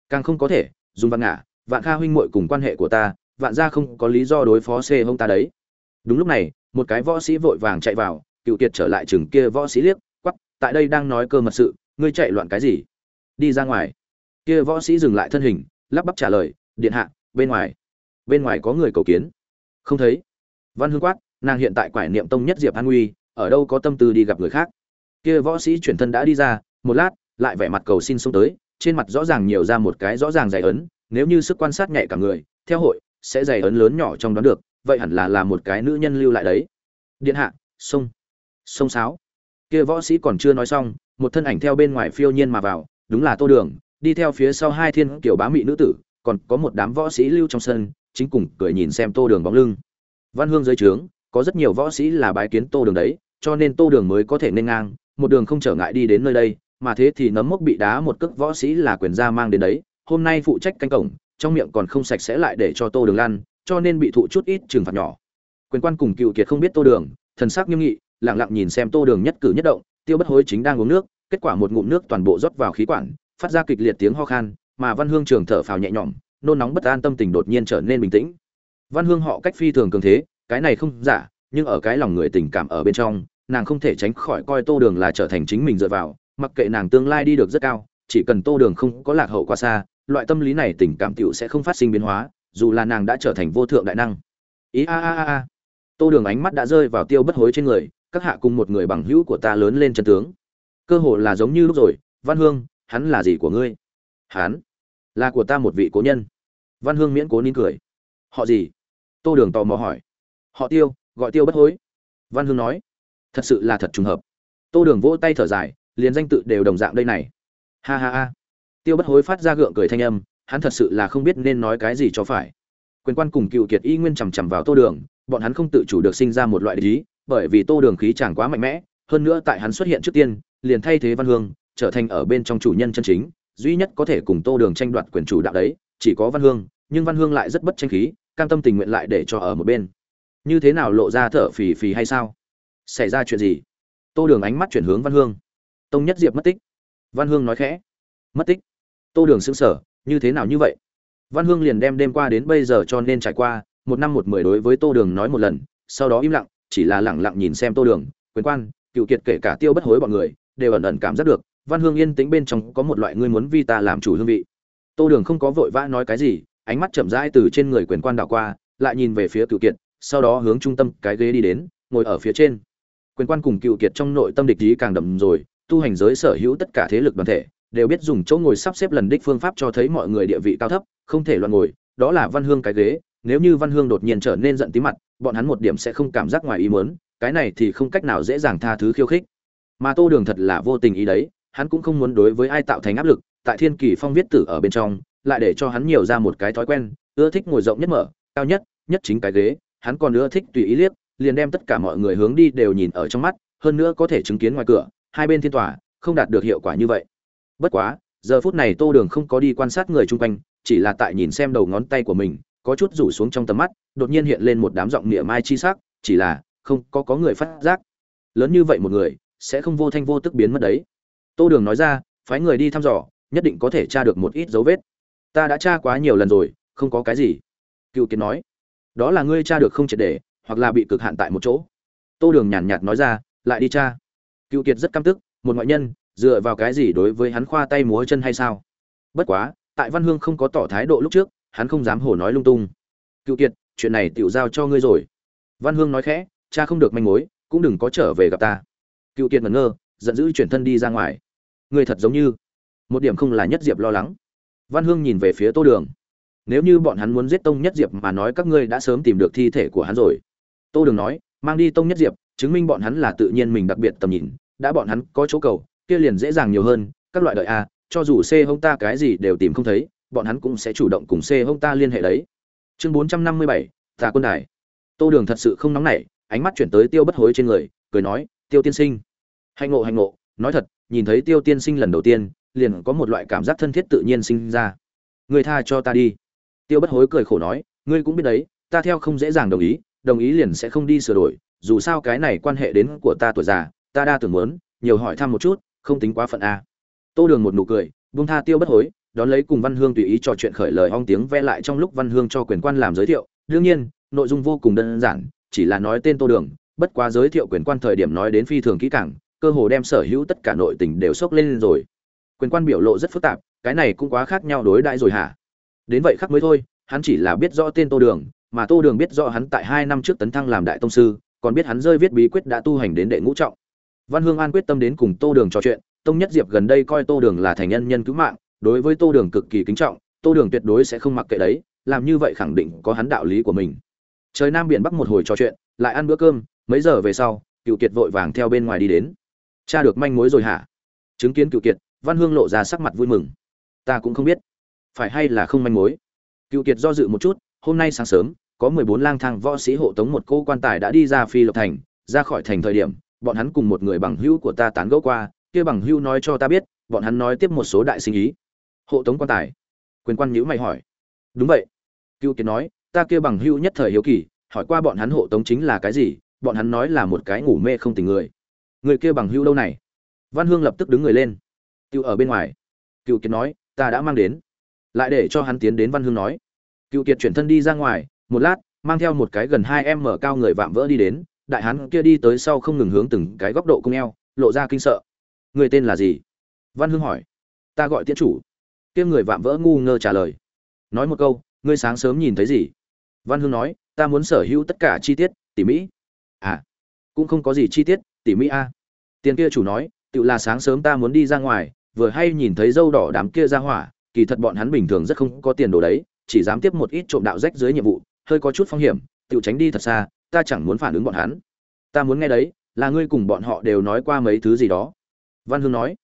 Càng không có thể, dùng văn ngã vạn kha huynh muội cùng quan hệ của ta, vạn gia không có lý do đối phó xê hông ta đấy. Đúng lúc này, một cái võ sĩ vội vàng chạy vào, cựu kiệt trở lại chừng kia võ sĩ liếc quắp tại đây đang nói cơ mật sự ngươi chạy loạn cái gì? Đi ra ngoài. Kia võ sĩ dừng lại thân hình, lắp bắp trả lời, điện hạ, bên ngoài. Bên ngoài có người cầu kiến. Không thấy. Văn hương quát, nàng hiện tại quải niệm tông nhất diệp an nguy ở đâu có tâm tư đi gặp người khác. Kia võ sĩ chuyển thân đã đi ra, một lát, lại vẻ mặt cầu xin xông tới, trên mặt rõ ràng nhiều ra một cái rõ ràng dày ấn, nếu như sức quan sát nhạy cả người, theo hội, sẽ dày ấn lớn nhỏ trong đoán được, vậy hẳn là là một cái nữ nhân lưu lại đấy. Điện hạ, sông. Sông sáo. Kia võ sĩ còn chưa nói xong một thân ảnh theo bên ngoài phiêu nhiên mà vào, đúng là tô đường, đi theo phía sau hai thiên kiểu bá mị nữ tử, còn có một đám võ sĩ lưu trong sân, chính cùng cười nhìn xem tô đường bóng lưng. Văn hương dưới trướng, có rất nhiều võ sĩ là bái kiến tô đường đấy, cho nên tô đường mới có thể nên ngang, một đường không trở ngại đi đến nơi đây, mà thế thì nấm mốc bị đá một cước võ sĩ là quyền gia mang đến đấy, hôm nay phụ trách canh cổng, trong miệng còn không sạch sẽ lại để cho tô đường lăn, cho nên bị thụ chút ít trừng phạt nhỏ. Quyền quan cùng cựu kiệt không biết tô đường, thần sắc nghiêm nghị, lặng lặng nhìn xem tô đường nhất cử nhất động tiêu bất hối chính đang uống nước, kết quả một ngụm nước toàn bộ rót vào khí quản, phát ra kịch liệt tiếng ho khan, mà văn hương trường thở phào nhẹ nhõm, nôn nóng bất an tâm tình đột nhiên trở nên bình tĩnh. Văn hương họ cách phi thường cường thế, cái này không giả, nhưng ở cái lòng người tình cảm ở bên trong, nàng không thể tránh khỏi coi tô đường là trở thành chính mình dựa vào, mặc kệ nàng tương lai đi được rất cao, chỉ cần tô đường không có lạc hậu quá xa, loại tâm lý này tình cảm tiểu sẽ không phát sinh biến hóa, dù là nàng đã trở thành vô thượng đại năng. Ý a a a a. Tô đường ánh mắt đã rơi vào tiêu bất hối trên người các hạ cùng một người bằng hữu của ta lớn lên chân tướng. Cơ hồ là giống như lúc rồi, văn hương, hắn là gì của ngươi? Hắn là của ta một vị cố nhân. Văn hương miễn cố nín cười. Họ gì? Tô đường tò mò hỏi. Họ tiêu, gọi tiêu bất hối. Văn hương nói. Thật sự là thật trùng hợp. Tô đường vỗ tay thở dài, liền danh tự đều đồng dạng đây này. Ha ha ha. Tiêu bất hối phát ra gượng cười thanh âm, hắn thật sự là không biết nên nói cái gì cho phải. Quyền quan cùng cựu kiệt y nguyên chằm chằm vào tô đường, bọn hắn không tự chủ được sinh ra một loại lý bởi vì tô đường khí chẳng quá mạnh mẽ, hơn nữa tại hắn xuất hiện trước tiên, liền thay thế văn hương, trở thành ở bên trong chủ nhân chân chính, duy nhất có thể cùng tô đường tranh đoạt quyền chủ đạo đấy, chỉ có văn hương, nhưng văn hương lại rất bất tranh khí, cam tâm tình nguyện lại để cho ở một bên. Như thế nào lộ ra thở phì phì hay sao? Xảy ra chuyện gì? Tô đường ánh mắt chuyển hướng văn hương. Tông nhất diệp mất tích. Văn hương nói khẽ. Mất tích. Tô đường xứng sở như thế nào như vậy? Văn hương liền đem đêm qua đến bây giờ cho nên trải qua, một năm một mười đối với tô đường nói một lần, sau đó im lặng chỉ là lẳng lặng nhìn xem tô đường, quyền quan, cựu kiệt kể cả tiêu bất hối bọn người, đều ẩn ẩn cảm giác được, văn hương yên tĩnh bên trong có một loại ngươi muốn vi ta làm chủ hương vị. Tô đường không có vội vã nói cái gì, ánh mắt chậm rãi từ trên người quyền quan đảo qua, lại nhìn về phía cựu kiệt, sau đó hướng trung tâm cái ghế đi đến, ngồi ở phía trên. Quyền quan cùng cựu kiệt trong nội tâm địch ý càng đậm rồi, tu hành giới sở hữu tất cả thế lực đoàn thể, đều biết dùng chỗ ngồi sắp xếp lần đích phương pháp cho thấy mọi người địa vị cao thấp, không thể loạn ngồi, đó là văn hương cái ghế, nếu như văn hương đột nhiên trở nên giận tí mặt bọn hắn một điểm sẽ không cảm giác ngoài ý muốn, cái này thì không cách nào dễ dàng tha thứ khiêu khích. Mà tô đường thật là vô tình ý đấy, hắn cũng không muốn đối với ai tạo thành áp lực, tại thiên kỳ phong viết tử ở bên trong, lại để cho hắn nhiều ra một cái thói quen, ưa thích ngồi rộng nhất mở, cao nhất nhất chính cái ghế, hắn còn ưa thích tùy ý liếc, liền đem tất cả mọi người hướng đi đều nhìn ở trong mắt, hơn nữa có thể chứng kiến ngoài cửa, hai bên thiên tòa, không đạt được hiệu quả như vậy. Bất quá, giờ phút này tô đường không có đi quan sát người chung quanh, chỉ là tại nhìn xem đầu ngón tay của mình có chút rủ xuống trong tầm mắt, đột nhiên hiện lên một đám giọng mỉa mai chi sắc, chỉ là, không, có có người phát giác. Lớn như vậy một người, sẽ không vô thanh vô tức biến mất đấy. Tô đường nói ra, phái người đi thăm dò, nhất định có thể tra được một ít dấu vết. Ta đã tra quá nhiều lần rồi, không có cái gì. Cựu Kiến nói, đó là ngươi tra được không triệt để, hoặc là bị cực hạn tại một chỗ. Tô đường nhàn nhạt nói ra, lại đi tra. Cựu kiệt rất căm tức, một ngoại nhân, dựa vào cái gì đối với hắn khoa tay múa chân hay sao? Bất quá, tại văn hương không có tỏ thái độ lúc trước hắn không dám hồ nói lung tung. Cựu kiệt, chuyện này tiểu giao cho ngươi rồi. Văn hương nói khẽ, cha không được manh mối, cũng đừng có trở về gặp ta. Cựu kiệt ngẩn ngơ, giận dữ chuyển thân đi ra ngoài. Ngươi thật giống như một điểm không là nhất diệp lo lắng. Văn hương nhìn về phía tô đường. Nếu như bọn hắn muốn giết tông nhất diệp mà nói các ngươi đã sớm tìm được thi thể của hắn rồi. Tô đường nói, mang đi tông nhất diệp, chứng minh bọn hắn là tự nhiên mình đặc biệt tầm nhìn, đã bọn hắn có chỗ cầu, kia liền dễ dàng nhiều hơn, các loại đợi a cho dù c hông ta cái gì đều tìm không thấy bọn hắn cũng sẽ chủ động cùng c hông ta liên hệ đấy. Chương bốn trăm năm mươi bảy, tà quân đài. Tô đường thật sự không nóng nảy, ánh mắt chuyển tới tiêu bất hối trên người, cười nói, tiêu tiên sinh. Hạnh ngộ hạnh ngộ, nói thật, nhìn thấy tiêu tiên sinh lần đầu tiên, liền có một loại cảm giác thân thiết tự nhiên sinh ra. Người tha cho ta đi. Tiêu bất hối cười khổ nói, ngươi cũng biết đấy, ta theo không dễ dàng đồng ý đồng ý liền sẽ không đi sửa đổi, dù sao cái này quan hệ đến của ta tuổi già, ta đa tưởng muốn, nhiều hỏi thăm một chút, không tính quá phận a. Tô đường một nụ cười, buông tha tiêu bất hối đón lấy cùng văn hương tùy ý trò chuyện khởi lời ong tiếng ve lại trong lúc văn hương cho quyền quan làm giới thiệu. Đương nhiên, nội dung vô cùng đơn giản, chỉ là nói tên tô đường, bất quá giới thiệu quyền quan thời điểm nói đến phi thường kỹ càng, cơ hồ đem sở hữu tất cả nội tình đều sốc lên rồi. Quyền quan biểu lộ rất phức tạp, cái này cũng quá khác nhau đối đãi rồi hả? Đến vậy khác mới thôi, hắn chỉ là biết rõ tên tô đường, mà tô đường biết rõ hắn tại hai năm trước tấn thăng làm đại tông sư, còn biết hắn rơi viết bí quyết đã tu hành đến đệ ngũ trọng. Văn hương an quyết tâm đến cùng tô đường trò chuyện, tông nhất diệp gần đây coi tô đường là thành nhân nhân cứu mạng đối với tô đường cực kỳ kính trọng, tô đường tuyệt đối sẽ không mặc kệ đấy, làm như vậy khẳng định có hắn đạo lý của mình. Trời nam biển bắc một hồi trò chuyện, lại ăn bữa cơm, mấy giờ về sau, cựu kiệt vội vàng theo bên ngoài đi đến. Cha được manh mối rồi hả? Chứng kiến cựu kiệt, văn hương lộ ra sắc mặt vui mừng. Ta cũng không biết, phải hay là không manh mối. Cựu kiệt do dự một chút, hôm nay sáng sớm, có mười bốn lang thang võ sĩ hộ tống một cô quan tài đã đi ra phi lộc thành, ra khỏi thành thời điểm, bọn hắn cùng một người bằng hữu của ta tán gẫu qua, kia bằng hữu nói cho ta biết, bọn hắn nói tiếp một số đại sinh ý hộ tống quan tài. Quyền quan nhữ mày hỏi. Đúng vậy. Cựu kiệt nói, ta kia bằng hữu nhất thời hiếu kỳ, hỏi qua bọn hắn hộ tống chính là cái gì, bọn hắn nói là một cái ngủ mê không tỉnh người. Người kia bằng hữu đâu này? Văn hương lập tức đứng người lên. Cựu ở bên ngoài. Cựu kiệt nói, ta đã mang đến. Lại để cho hắn tiến đến văn hương nói. Cựu kiệt chuyển thân đi ra ngoài, một lát, mang theo một cái gần hai em mở cao người vạm vỡ đi đến, đại hắn kia đi tới sau không ngừng hướng từng cái góc độ cung eo, lộ ra kinh sợ. Người tên là gì? Văn hương hỏi. Ta gọi tiễn chủ kia người vạm vỡ ngu ngơ trả lời. Nói một câu, ngươi sáng sớm nhìn thấy gì? Văn hương nói, ta muốn sở hữu tất cả chi tiết, tỉ mỹ à cũng không có gì chi tiết, tỉ mỹ a. Tiền kia chủ nói, tự là sáng sớm ta muốn đi ra ngoài, vừa hay nhìn thấy dâu đỏ đám kia ra hỏa, kỳ thật bọn hắn bình thường rất không có tiền đồ đấy, chỉ dám tiếp một ít trộm đạo rách dưới nhiệm vụ, hơi có chút phong hiểm, tự tránh đi thật xa, ta chẳng muốn phản ứng bọn hắn. Ta muốn nghe đấy, là ngươi cùng bọn họ đều nói qua mấy thứ gì đó. Văn hương nói,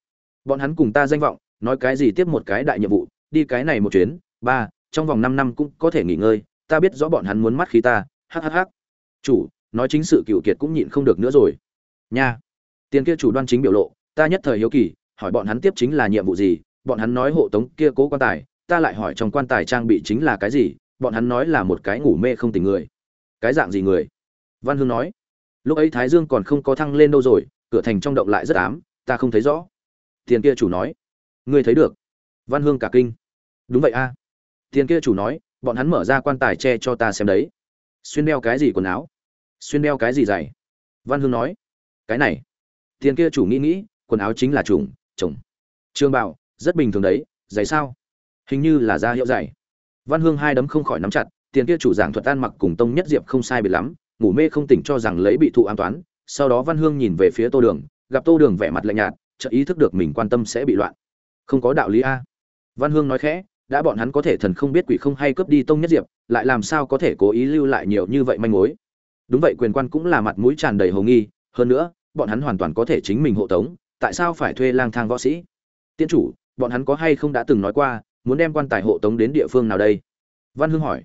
bọn hắn cùng ta danh vọng nói cái gì tiếp một cái đại nhiệm vụ, đi cái này một chuyến, ba, trong vòng năm năm cũng có thể nghỉ ngơi, ta biết rõ bọn hắn muốn mắt khí ta hhh chủ, nói chính sự cựu kiệt cũng nhịn không được nữa rồi. Nha. Tiền kia chủ đoan chính biểu lộ, ta nhất thời hiếu kỳ, hỏi bọn hắn tiếp chính là nhiệm vụ gì, bọn hắn nói hộ tống kia cố quan tài, ta lại hỏi trong quan tài trang bị chính là cái gì, bọn hắn nói là một cái ngủ mê không tỉnh người. Cái dạng gì người? Văn hương nói. Lúc ấy thái dương còn không có thăng lên đâu rồi, cửa thành trong động lại rất ám, ta không thấy rõ. Tiền kia chủ nói ngươi thấy được. Văn hương cả kinh. Đúng vậy a. Tiền kia chủ nói bọn hắn mở ra quan tài che cho ta xem đấy. Xuyên đeo cái gì quần áo? Xuyên đeo cái gì dày văn hương nói. Cái này. Tiền kia chủ nghĩ nghĩ quần áo chính là chủng chồng trương bảo rất bình thường đấy giày sao? Hình như là da hiệu dày, văn hương hai đấm không khỏi nắm chặt tiền kia chủ giảng thuật ăn mặc cùng tông nhất diệp không sai biệt lắm ngủ mê không tỉnh cho rằng lấy bị thụ an toán sau đó văn hương nhìn về phía tô đường gặp tô đường vẻ mặt lạnh nhạt chợ ý thức được mình quan tâm sẽ bị loạn không có đạo lý a. Văn hương nói khẽ, đã bọn hắn có thể thần không biết quỷ không hay cướp đi tông nhất diệp, lại làm sao có thể cố ý lưu lại nhiều như vậy manh mối? Đúng vậy, quyền quan cũng là mặt mũi tràn đầy hồ nghi, hơn nữa, bọn hắn hoàn toàn có thể chính mình hộ tống, tại sao phải thuê lang thang võ sĩ? Tiên chủ, bọn hắn có hay không đã từng nói qua, muốn đem quan tài hộ tống đến địa phương nào đây? Văn hương hỏi.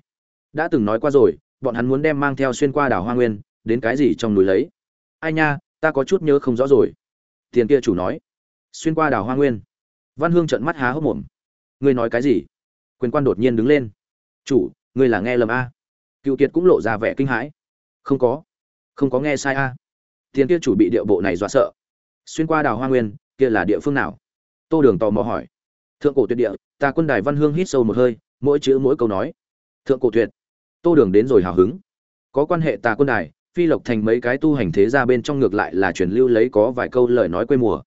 Đã từng nói qua rồi, bọn hắn muốn đem mang theo xuyên qua đảo hoa nguyên, đến cái gì trong núi lấy? Ai nha, ta có chút nhớ không rõ rồi. Tiền kia chủ nói. Xuyên qua đảo hoa nguyên văn hương trợn mắt há hốc mồm. Ngươi nói cái gì? Quyền quan đột nhiên đứng lên. Chủ, ngươi là nghe lầm a? Cựu kiệt cũng lộ ra vẻ kinh hãi. Không có. Không có nghe sai a. Tiền kia chủ bị điệu bộ này dọa sợ. Xuyên qua Đào hoa nguyên, kia là địa phương nào? Tô đường tò mò hỏi. Thượng cổ tuyệt địa, ta quân đài văn hương hít sâu một hơi, mỗi chữ mỗi câu nói. Thượng cổ tuyệt. Tô đường đến rồi hào hứng. Có quan hệ tà quân đài, phi lộc thành mấy cái tu hành thế ra bên trong ngược lại là truyền lưu lấy có vài câu lời nói quê mùa.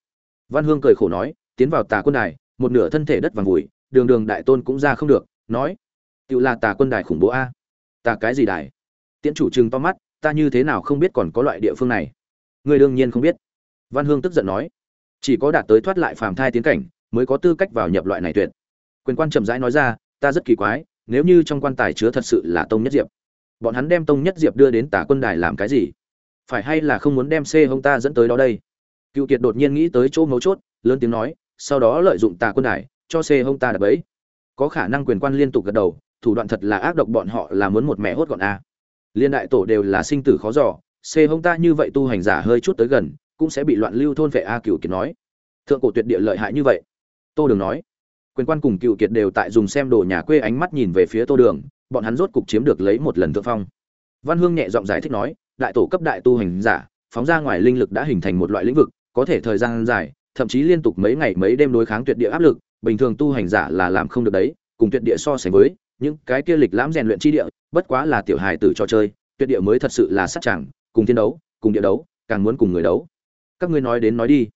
Văn hương cười khổ nói tiến vào tà quân đài, một nửa thân thể đất vàng vùi, đường đường đại tôn cũng ra không được, nói tự là tà quân đài khủng bố a. Tà cái gì đài? Tiễn chủ trừng to mắt, ta như thế nào không biết còn có loại địa phương này? Người đương nhiên không biết. Văn hương tức giận nói, chỉ có đạt tới thoát lại phàm thai tiến cảnh, mới có tư cách vào nhập loại này tuyệt. Quyền quan chậm rãi nói ra, ta rất kỳ quái, nếu như trong quan tài chứa thật sự là tông nhất diệp, bọn hắn đem tông nhất diệp đưa đến tả quân đài làm cái gì? Phải hay là không muốn đem xê hông ta dẫn tới đó đây? Cựu kiệt đột nhiên nghĩ tới chỗ mấu chốt, lớn tiếng nói sau đó lợi dụng tà quân đài, cho xê hông ta đập ấy. Có khả năng quyền quan liên tục gật đầu, thủ đoạn thật là ác độc bọn họ là muốn một mẹ hốt gọn a. Liên đại tổ đều là sinh tử khó giỏ xê hông ta như vậy tu hành giả hơi chút tới gần, cũng sẽ bị loạn lưu thôn vệ a cựu kiệt nói. Thượng cổ tuyệt địa lợi hại như vậy. Tô đường nói. Quyền quan cùng cựu kiệt đều tại dùng xem đồ nhà quê ánh mắt nhìn về phía tô đường, bọn hắn rốt cục chiếm được lấy một lần thượng phong. Văn hương nhẹ giọng giải thích nói, đại tổ cấp đại tu hành giả, phóng ra ngoài linh lực đã hình thành một loại lĩnh vực, có thể thời gian dài thậm chí liên tục mấy ngày mấy đêm đối kháng tuyệt địa áp lực, bình thường tu hành giả là làm không được đấy, cùng tuyệt địa so sánh với, những cái kia lịch lãm rèn luyện chi địa, bất quá là tiểu hài tử trò chơi, tuyệt địa mới thật sự là sát chẳng cùng thiên đấu, cùng địa đấu, càng muốn cùng người đấu. Các ngươi nói đến nói đi.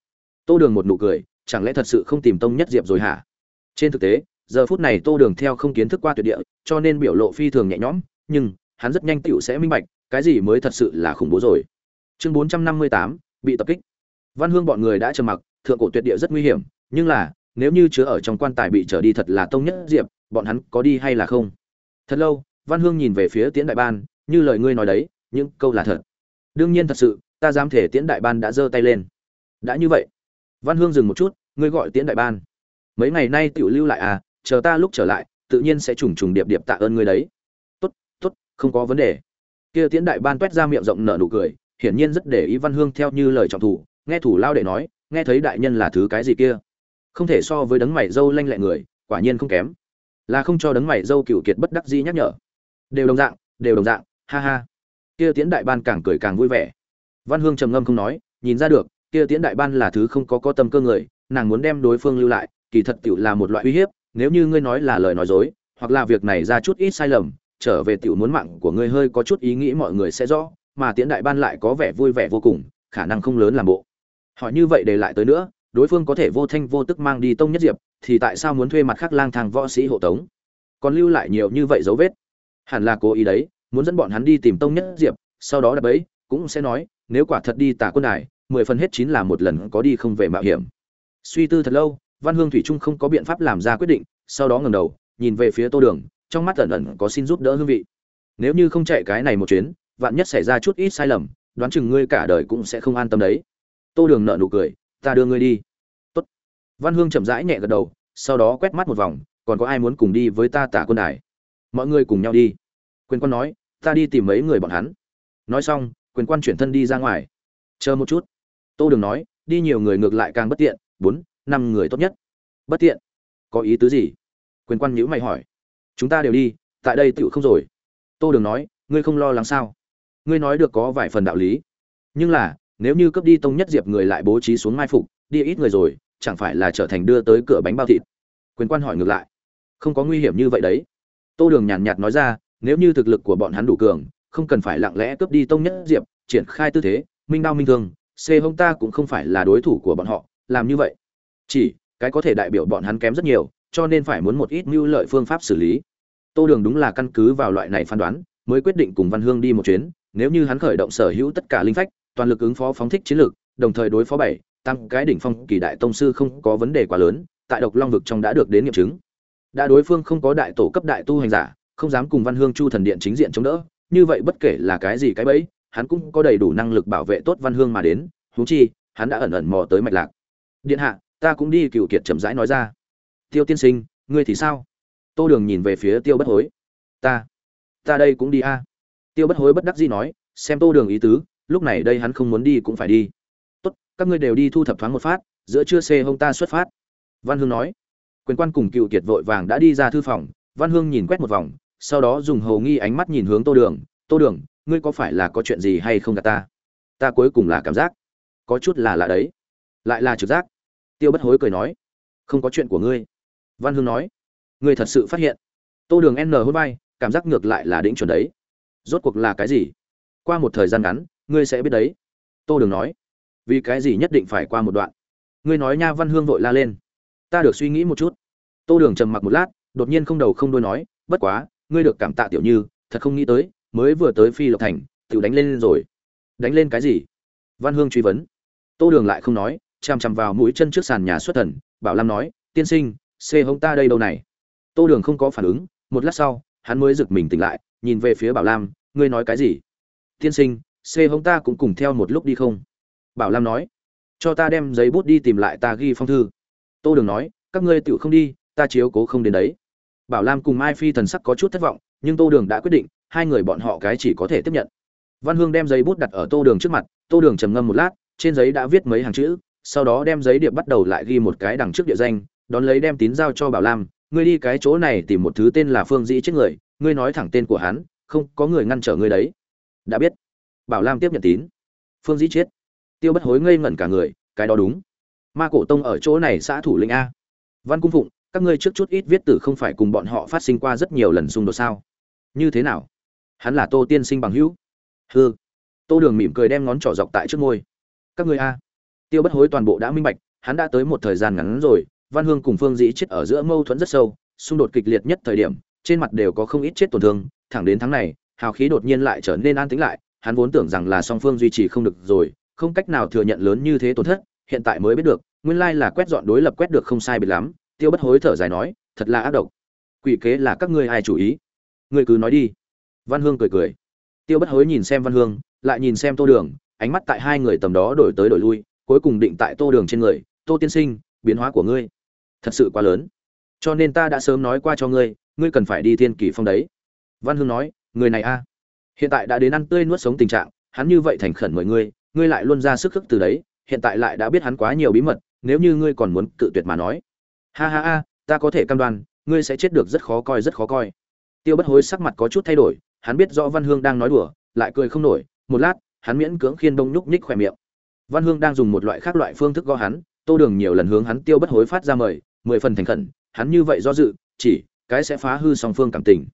Tô đường một nụ cười, chẳng lẽ thật sự không tìm tông nhất diệp rồi hả? Trên thực tế, giờ phút này tô đường theo không kiến thức qua tuyệt địa, cho nên biểu lộ phi thường nhẹ nhõm, nhưng, hắn rất nhanh tựu sẽ minh bạch, cái gì mới thật sự là khủng bố rồi. Chương bốn trăm năm mươi tám, bị tập kích. Văn hương bọn người đã trầm mặc thượng cổ tuyệt địa rất nguy hiểm, nhưng là, nếu như chứa ở trong quan tài bị trở đi thật là tông nhất diệp, bọn hắn có đi hay là không? Thật lâu, văn hương nhìn về phía tiễn đại ban, như lời ngươi nói đấy, những câu là thật. Đương nhiên thật sự, ta dám thể tiễn đại ban đã giơ tay lên. Đã như vậy. Văn hương dừng một chút, ngươi gọi tiễn đại ban. Mấy ngày nay tiểu lưu lại à chờ ta lúc trở lại, tự nhiên sẽ trùng trùng điệp điệp tạ ơn ngươi đấy. Tốt tốt, không có vấn đề. Kia tiễn đại ban toét ra miệng rộng nở nụ cười, hiển nhiên rất để ý văn hương theo như lời trọng thủ, nghe thủ lao để nói nghe thấy đại nhân là thứ cái gì kia? Không thể so với đấng mày dâu lanh lẹ người, quả nhiên không kém. Là không cho đấng mày dâu cựu kiệt bất đắc dĩ nhắc nhở. Đều đồng dạng, đều đồng dạng, ha ha. Kia tiễn đại ban càng cười càng vui vẻ. Văn hương trầm ngâm không nói, nhìn ra được, kia tiễn đại ban là thứ không có có tâm cơ người, nàng muốn đem đối phương lưu lại, kỳ thật tiểu là một loại uy hiếp, nếu như ngươi nói là lời nói dối, hoặc là việc này ra chút ít sai lầm, trở về tiểu muốn mạng của ngươi hơi có chút ý nghĩ mọi người sẽ rõ, mà tiễn đại ban lại có vẻ vui vẻ vô cùng, khả năng không lớn làm bộ. Hỏi như vậy để lại tới nữa, đối phương có thể vô thanh vô tức mang đi tông nhất diệp, thì tại sao muốn thuê mặt khác lang thang võ sĩ hộ tống? Còn lưu lại nhiều như vậy dấu vết. Hẳn là cố ý đấy, muốn dẫn bọn hắn đi tìm tông nhất diệp, sau đó đập ấy cũng sẽ nói, nếu quả thật đi tả quân đài, mười phần hết chín là một lần có đi không về mạo hiểm. Suy tư thật lâu, văn hương thủy trung không có biện pháp làm ra quyết định, sau đó ngẩng đầu, nhìn về phía tô đường, trong mắt ẩn ẩn có xin giúp đỡ hương vị. Nếu như không chạy cái này một chuyến, vạn nhất xảy ra chút ít sai lầm, đoán chừng ngươi cả đời cũng sẽ không an tâm đấy tô đường nợ nụ cười, ta đưa ngươi đi. Tốt. văn hương chậm rãi nhẹ gật đầu, sau đó quét mắt một vòng, còn có ai muốn cùng đi với ta tả quân đài? Mọi người cùng nhau đi. Quyền quan nói, ta đi tìm mấy người bọn hắn. Nói xong, quyền quan chuyển thân đi ra ngoài. Chờ một chút. Tô đường nói, đi nhiều người ngược lại càng bất tiện, bốn, năm người tốt nhất. Bất tiện? Có ý tứ gì? Quyền quan nhữ mày hỏi. Chúng ta đều đi, tại đây tựu không rồi. Tô đường nói, ngươi không lo lắng sao? Ngươi nói được có vài phần đạo lý. Nhưng là nếu như cướp đi tông nhất diệp người lại bố trí xuống mai phục, đi ít người rồi, chẳng phải là trở thành đưa tới cửa bánh bao thịt? Quyền quan hỏi ngược lại. Không có nguy hiểm như vậy đấy. Tô đường nhàn nhạt nói ra, nếu như thực lực của bọn hắn đủ cường, không cần phải lặng lẽ cướp đi tông nhất diệp, triển khai tư thế, minh đao minh thương, xê hông ta cũng không phải là đối thủ của bọn họ, làm như vậy. Chỉ, cái có thể đại biểu bọn hắn kém rất nhiều, cho nên phải muốn một ít mưu lợi phương pháp xử lý. Tô đường đúng là căn cứ vào loại này phán đoán, mới quyết định cùng văn hương đi một chuyến, nếu như hắn khởi động sở hữu tất cả linh phách toàn lực ứng phó phóng thích chiến lược, đồng thời đối phó bảy tăng cái đỉnh phong kỳ đại tông sư không có vấn đề quá lớn, tại độc long vực trong đã được đến nghiệm chứng. Đã đối phương không có đại tổ cấp đại tu hành giả, không dám cùng văn hương chu thần điện chính diện chống đỡ, như vậy bất kể là cái gì cái bẫy, hắn cũng có đầy đủ năng lực bảo vệ tốt văn hương mà đến, huống chi, hắn đã ẩn ẩn mò tới mạch lạc. Điện hạ, ta cũng đi cựu kiệt chậm rãi nói ra. Tiêu tiên sinh, ngươi thì sao? Tô đường nhìn về phía tiêu bất hối. Ta ta đây cũng đi a. Tiêu bất hối bất đắc dĩ nói, xem tô đường ý tứ lúc này đây hắn không muốn đi cũng phải đi. Tốt, các ngươi đều đi thu thập thoáng một phát, giữa trưa xê hông ta xuất phát. Văn hương nói. Quyền quan cùng cựu kiệt vội vàng đã đi ra thư phòng, văn hương nhìn quét một vòng, sau đó dùng hầu nghi ánh mắt nhìn hướng tô đường. Tô đường, ngươi có phải là có chuyện gì hay không gặp ta? Ta cuối cùng là cảm giác, có chút là lạ đấy. Lại là trực giác. Tiêu bất hối cười nói. Không có chuyện của ngươi. Văn hương nói. Ngươi thật sự phát hiện, tô đường n hôn bay cảm giác ngược lại là đĩnh chuẩn đấy. Rốt cuộc là cái gì? Qua một thời gian ngắn ngươi sẽ biết đấy. Tô đường nói, vì cái gì nhất định phải qua một đoạn? Ngươi nói nha văn hương vội la lên. Ta được suy nghĩ một chút. Tô đường trầm mặc một lát, đột nhiên không đầu không đôi nói, bất quá, ngươi được cảm tạ tiểu như, thật không nghĩ tới, mới vừa tới phi lộc thành tự đánh lên rồi. Đánh lên cái gì? Văn hương truy vấn. Tô đường lại không nói, chằm chằm vào mũi chân trước sàn nhà xuất thần, bảo lam nói, tiên sinh, xê hông ta đây đâu này? Tô đường không có phản ứng, một lát sau, hắn mới giựt mình tỉnh lại, nhìn về phía bảo lam, ngươi nói cái gì? Tiên sinh c hông ta cũng cùng theo một lúc đi không? Bảo lam nói. Cho ta đem giấy bút đi tìm lại ta ghi phong thư. Tô đường nói, các ngươi tự không đi, ta chiếu cố không đến đấy. Bảo lam cùng mai phi thần sắc có chút thất vọng, nhưng tô đường đã quyết định, hai người bọn họ cái chỉ có thể tiếp nhận. Văn hương đem giấy bút đặt ở tô đường trước mặt, tô đường trầm ngâm một lát, trên giấy đã viết mấy hàng chữ, sau đó đem giấy điệp bắt đầu lại ghi một cái đằng trước địa danh, đón lấy đem tín giao cho bảo lam, ngươi đi cái chỗ này tìm một thứ tên là phương dĩ chết người, ngươi nói thẳng tên của hắn, không có người ngăn trở ngươi đấy. Đã biết bảo lam tiếp nhận tín. Phương dĩ chết. Tiêu bất hối ngây ngẩn cả người, cái đó đúng. Ma cổ tông ở chỗ này xã thủ lĩnh a. Văn cung phụng, các ngươi trước chút ít viết tử không phải cùng bọn họ phát sinh qua rất nhiều lần xung đột sao? Như thế nào? Hắn là tô tiên sinh bằng hữu. Hư tô đường mỉm cười đem ngón trỏ dọc tại trước môi. Các ngươi a. Tiêu bất hối toàn bộ đã minh bạch, hắn đã tới một thời gian ngắn rồi, văn hương cùng phương dĩ chết ở giữa mâu thuẫn rất sâu, xung đột kịch liệt nhất thời điểm, trên mặt đều có không ít chết tổn thương, thẳng đến tháng này, hào khí đột nhiên lại trở nên an tĩnh lại hắn vốn tưởng rằng là song phương duy trì không được rồi, không cách nào thừa nhận lớn như thế tổn thất, hiện tại mới biết được, nguyên lai là quét dọn đối lập quét được không sai biệt lắm, tiêu bất hối thở dài nói, thật là ác độc. Quỷ kế là các ngươi ai chủ ý? Ngươi cứ nói đi. Văn hương cười cười. Tiêu bất hối nhìn xem văn hương, lại nhìn xem tô đường, ánh mắt tại hai người tầm đó đổi tới đổi lui, cuối cùng định tại tô đường trên người, tô tiên sinh, biến hóa của ngươi thật sự quá lớn. Cho nên ta đã sớm nói qua cho ngươi ngươi cần phải đi thiên kỳ phong đấy. Văn hương nói, người này a hiện tại đã đến ăn tươi nuốt sống tình trạng, hắn như vậy thành khẩn mời ngươi ngươi lại luôn ra sức khức từ đấy, hiện tại lại đã biết hắn quá nhiều bí mật, nếu như ngươi còn muốn cự tuyệt mà nói. Ha ha ha, ta có thể cam đoan, ngươi sẽ chết được rất khó coi, rất khó coi. Tiêu bất hối sắc mặt có chút thay đổi, hắn biết rõ văn hương đang nói đùa, lại cười không nổi, một lát, hắn miễn cưỡng khiên đông nhúc nhích khỏe miệng. Văn hương đang dùng một loại khác loại phương thức gõ hắn, tô đường nhiều lần hướng hắn tiêu bất hối phát ra mời, mười phần thành khẩn, hắn như vậy do dự, chỉ, cái sẽ phá hư song phương cảm tình.